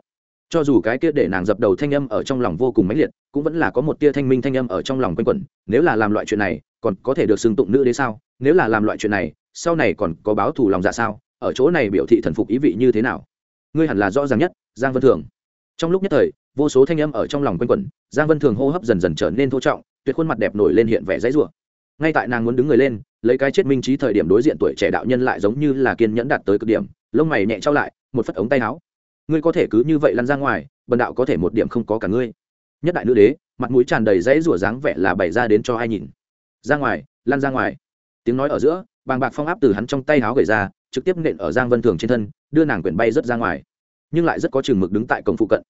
Cho dù cái kia để nàng dập đầu thanh âm ở trong lòng vô cùng mãnh liệt, cũng vẫn là có một tia thanh minh thanh âm ở trong lòng quanh quẩn, nếu là làm loại chuyện này, còn có thể được xưng tụng nữ đế sao? Nếu là làm loại chuyện này, sau này còn có báo thù lòng dạ sao? Ở chỗ này biểu thị thần phục ý vị như thế nào? Ngươi hẳn là rõ ràng nhất, giang vân thường. Trong lúc nhất thời, vô số thanh âm ở trong lòng quanh quẩn, giang vân thường hô hấp dần dần trở nên thô trọng tuyệt khuôn mặt đẹp nổi lên hiện vẻ dãy rủa. Ngay tại nàng muốn đứng người lên, lấy cái chết minh trí thời điểm đối diện tuổi trẻ đạo nhân lại giống như là kiên nhẫn đạt tới cực điểm, lông mày nhẹ trao lại, một phất ống tay áo. Ngươi có thể cứ như vậy lăn ra ngoài, bần đạo có thể một điểm không có cả ngươi. Nhất đại nữ đế, mặt mũi tràn đầy dãy rủa dáng vẻ là bày ra đến cho ai nhìn. Ra ngoài, lăn ra ngoài. Tiếng nói ở giữa, bàng bạc phong áp từ hắn trong tay áo gửi ra, trực tiếp nện ở giang vân thường trên thân, đưa nàng quyển bay rất ra ngoài. Nhưng lại rất có chừng mực đứng tại cổng phụ cận.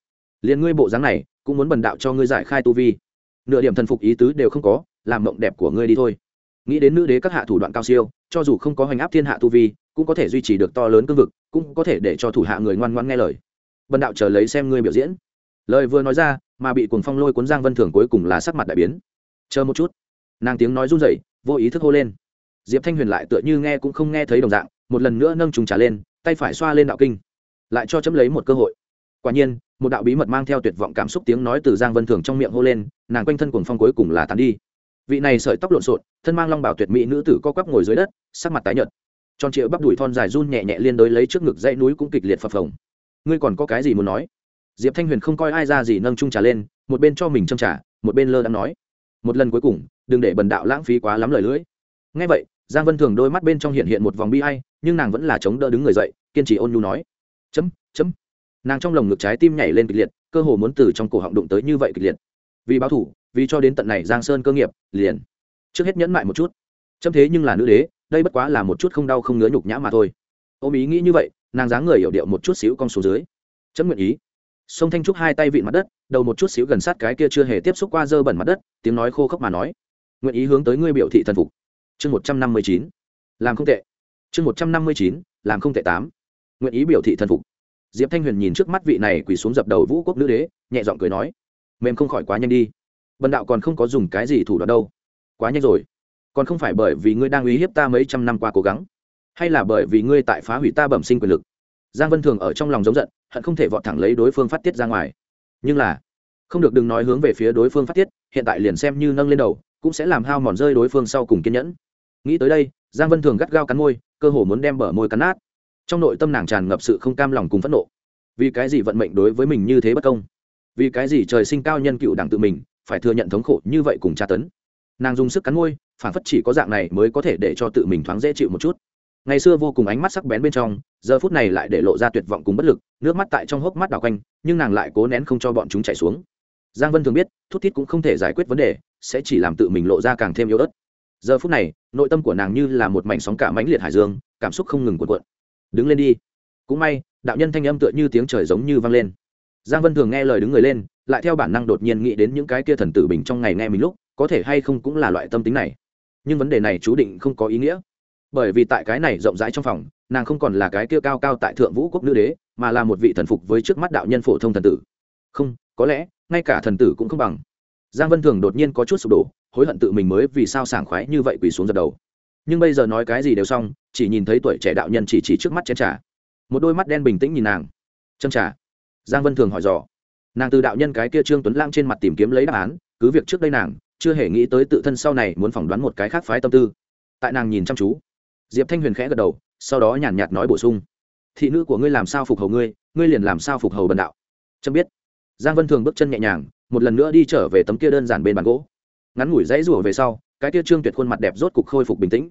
Liên ngươi bộ dáng này, cũng muốn bần đạo cho ngươi giải khai tu vi nửa điểm thần phục ý tứ đều không có, làm mộng đẹp của ngươi đi thôi. Nghĩ đến nữ đế các hạ thủ đoạn cao siêu, cho dù không có hoành áp thiên hạ tu vi, cũng có thể duy trì được to lớn cương vực, cũng có thể để cho thủ hạ người ngoan ngoan nghe lời. Vân đạo chờ lấy xem ngươi biểu diễn. Lời vừa nói ra, mà bị cuồng phong lôi cuốn giang vân thường cuối cùng là sắc mặt đại biến. Chờ một chút. Nàng tiếng nói run rẩy, vô ý thức hô lên. Diệp thanh huyền lại tựa như nghe cũng không nghe thấy đồng dạng, một lần nữa nâng trùng trả lên, tay phải xoa lên đạo kinh. Lại cho chấm lấy một cơ hội quả nhiên, một đạo bí mật mang theo tuyệt vọng cảm xúc tiếng nói từ giang vân thường trong miệng hô lên, nàng quanh thân cuồng phong cuối cùng là tàn đi. Vị này sợi tóc lộn xộn, thân mang long bảo tuyệt mỹ nữ tử co quắp ngồi dưới đất, sắc mặt tái nhợt. Tròn triệu bắp đùi thon dài run nhẹ nhẹ liên đối lấy trước ngực dãy núi cũng kịch liệt phập phồng. Ngươi còn có cái gì muốn nói? Diệp thanh huyền không coi ai ra gì nâng trung trà lên, một bên cho mình châm trà, một bên lơ đang nói. Một lần cuối cùng, đừng để bần đạo lãng phí quá lắm lời lưỡi. Ngay vậy, giang vân thường đôi mắt bên trong hiện hiện một vòng bi hay nhưng nàng vẫn là chống đỡ đứng người dậy, kiên trì ôn nhu nói. Chấm chấm nàng trong lồng ngực trái tim nhảy lên kịch liệt, cơ hồ muốn từ trong cổ họng đụng tới như vậy kịch liệt. Vì báo thủ, vì cho đến tận này giang sơn cơ nghiệp, liền. Trước hết nhẫn mại một chút. Chấm thế nhưng là nữ đế, đây bất quá là một chút không đau không ngứa nhục nhã mà thôi. Ôm ý nghĩ như vậy, nàng dáng người hiểu điệu một chút xíu con số dưới. Chấm nguyện ý. Sông thanh trúc hai tay vịn mặt đất, đầu một chút xíu gần sát cái kia chưa hề tiếp xúc qua dơ bẩn mặt đất, tiếng nói khô khốc mà nói. Nguyện ý hướng tới ngươi biểu thị thần phục. Chương một trăm năm mươi chín. Làm không tệ. Chương một trăm năm mươi chín, làm không tệ tám. Nguyện ý biểu thị thần phục diệp thanh huyền nhìn trước mắt vị này quỳ xuống dập đầu vũ quốc nữ đế, nhẹ giọng cười nói, mềm không khỏi quá nhanh đi. Bần đạo còn không có dùng cái gì thủ đoạn đâu. Quá nhanh rồi. Còn không phải bởi vì ngươi đang uy hiếp ta mấy trăm năm qua cố gắng, hay là bởi vì ngươi tại phá hủy ta bẩm sinh quyền lực? Giang vân thường ở trong lòng giống giận, hận không thể vọt thẳng lấy đối phương phát tiết ra ngoài. Nhưng là, không được đừng nói hướng về phía đối phương phát tiết, hiện tại liền xem như nâng lên đầu, cũng sẽ làm hao mòn rơi đối phương sau cùng kiên nhẫn. Nghĩ tới đây, giang vân thường gắt gao cắn môi, cơ hồ muốn đem bờ môi cắn nát trong nội tâm nàng tràn ngập sự không cam lòng cùng phẫn nộ. Vì cái gì vận mệnh đối với mình như thế bất công? Vì cái gì trời sinh cao nhân cựu đảng tự mình phải thừa nhận thống khổ như vậy cùng tra tấn? Nàng dùng sức cắn môi phản phất chỉ có dạng này mới có thể để cho tự mình thoáng dễ chịu một chút. Ngày xưa vô cùng ánh mắt sắc bén bên trong, giờ phút này lại để lộ ra tuyệt vọng cùng bất lực, nước mắt tại trong hốc mắt đào quanh, nhưng nàng lại cố nén không cho bọn chúng chảy xuống. Giang vân thường biết, thút thít cũng không thể giải quyết vấn đề, sẽ chỉ làm tự mình lộ ra càng thêm yếu ớt. Giờ phút này, nội tâm của nàng như là một mảnh sóng cả mãnh liệt hải dương, cảm xúc không ngừng cuộn cuộn đứng lên đi. Cũng may, đạo nhân thanh âm tựa như tiếng trời giống như vang lên. Giang vân thường nghe lời đứng người lên, lại theo bản năng đột nhiên nghĩ đến những cái kia thần tử bình trong ngày nghe mình lúc, có thể hay không cũng là loại tâm tính này. Nhưng vấn đề này chú định không có ý nghĩa. Bởi vì tại cái này rộng rãi trong phòng, nàng không còn là cái kia cao cao tại thượng vũ quốc nữ đế, mà là một vị thần phục với trước mắt đạo nhân phổ thông thần tử. Không, có lẽ, ngay cả thần tử cũng không bằng. Giang vân thường đột nhiên có chút sụp đổ, hối hận tự mình mới vì sao sảng khoái như vậy quỳ xuống dập đầu. Nhưng bây giờ nói cái gì đều xong chỉ nhìn thấy tuổi trẻ đạo nhân chỉ chỉ trước mắt chén trà. Một đôi mắt đen bình tĩnh nhìn nàng. Chân trà. Giang vân thường hỏi dò. Nàng từ đạo nhân cái kia trương tuấn lang trên mặt tìm kiếm lấy đáp án, cứ việc trước đây nàng chưa hề nghĩ tới tự thân sau này muốn phỏng đoán một cái khác phái tâm tư. Tại nàng nhìn chăm chú, diệp thanh huyền khẽ gật đầu, sau đó nhàn nhạt nói bổ sung. Thị nữ của ngươi làm sao phục hầu ngươi ngươi liền làm sao phục hầu bần đạo. Trâm biết, giang vân thường bước chân nhẹ nhàng, một lần nữa đi trở về tấm kia đơn giản bên bàn gỗ. Ngắn ngủi dãy rủa về sau, cái kia trương tuyệt khuôn mặt đẹp rốt cục khôi phục bình tĩnh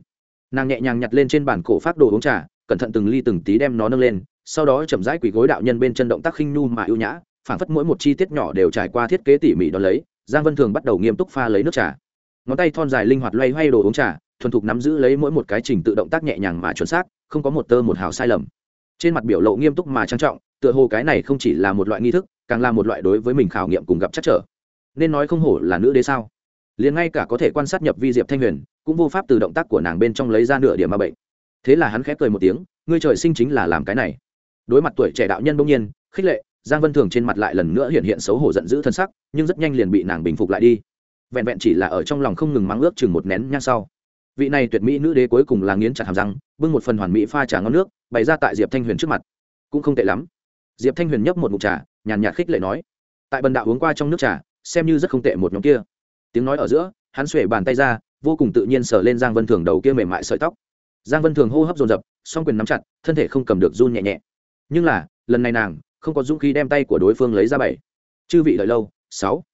nàng nhẹ nhàng nhặt lên trên bàn cổ phát đồ uống trà, cẩn thận từng ly từng tí đem nó nâng lên, sau đó chậm rãi quỳ gối đạo nhân bên chân động tác khinh nhu mà ưu nhã, phảng phất mỗi một chi tiết nhỏ đều trải qua thiết kế tỉ mỉ đ ó lấy, giang vân thường bắt đầu nghiêm túc pha lấy nước trà. Ngón tay thon dài linh hoạt loay hoay đồ uống trà, thuần thục nắm giữ lấy mỗi một cái trình tự động tác nhẹ nhàng mà chuẩn xác, không có một tơ một hào sai lầm. Trên mặt biểu lộ nghiêm túc mà trang trọng, tựa hồ cái này không chỉ là một loại nghi thức, càng là một loại đối với mình khảo nghiệm cùng gặp chắc trở. Nên nói không hổ là nữ đế sao? Liền ngay cả có thể quan sát nhập vi diệp thanh huyền cũng vô pháp từ động tác của nàng bên trong lấy ra nửa điểm ma bệnh. Thế là hắn khép cười một tiếng, ngươi trời sinh chính là làm cái này. Đối mặt tuổi trẻ đạo nhân bỗng nhiên, khích lệ, giang vân thường trên mặt lại lần nữa hiện hiện xấu hổ giận dữ thân sắc, nhưng rất nhanh liền bị nàng bình phục lại đi. Vẹn vẹn chỉ là ở trong lòng không ngừng mắng ước chừng một nén nhang sau. Vị này tuyệt mỹ nữ đế cuối cùng là nghiến chặt hàm răng, bưng một phần hoàn mỹ pha trà ngon nước, bày ra tại diệp thanh huyền trước mặt. Cũng không tệ lắm. Diệp thanh huyền nhấp một mục trà, nhàn nhạt khích lệ nói, tại bần đạo uống qua trong nước trà, xem như rất không tệ một nhóm kia. Tiếng nói ở giữa, hắn xuể bàn tay ra vô cùng tự nhiên sờ lên giang vân thường đầu kia mềm mại sợi tóc. Giang vân thường hô hấp dồn dập, song quyền nắm chặt, thân thể không cầm được run nhẹ nhẹ. Nhưng là, lần này nàng không có dũng khí đem tay của đối phương lấy ra bảy. Chư vị đợi lâu, sáu.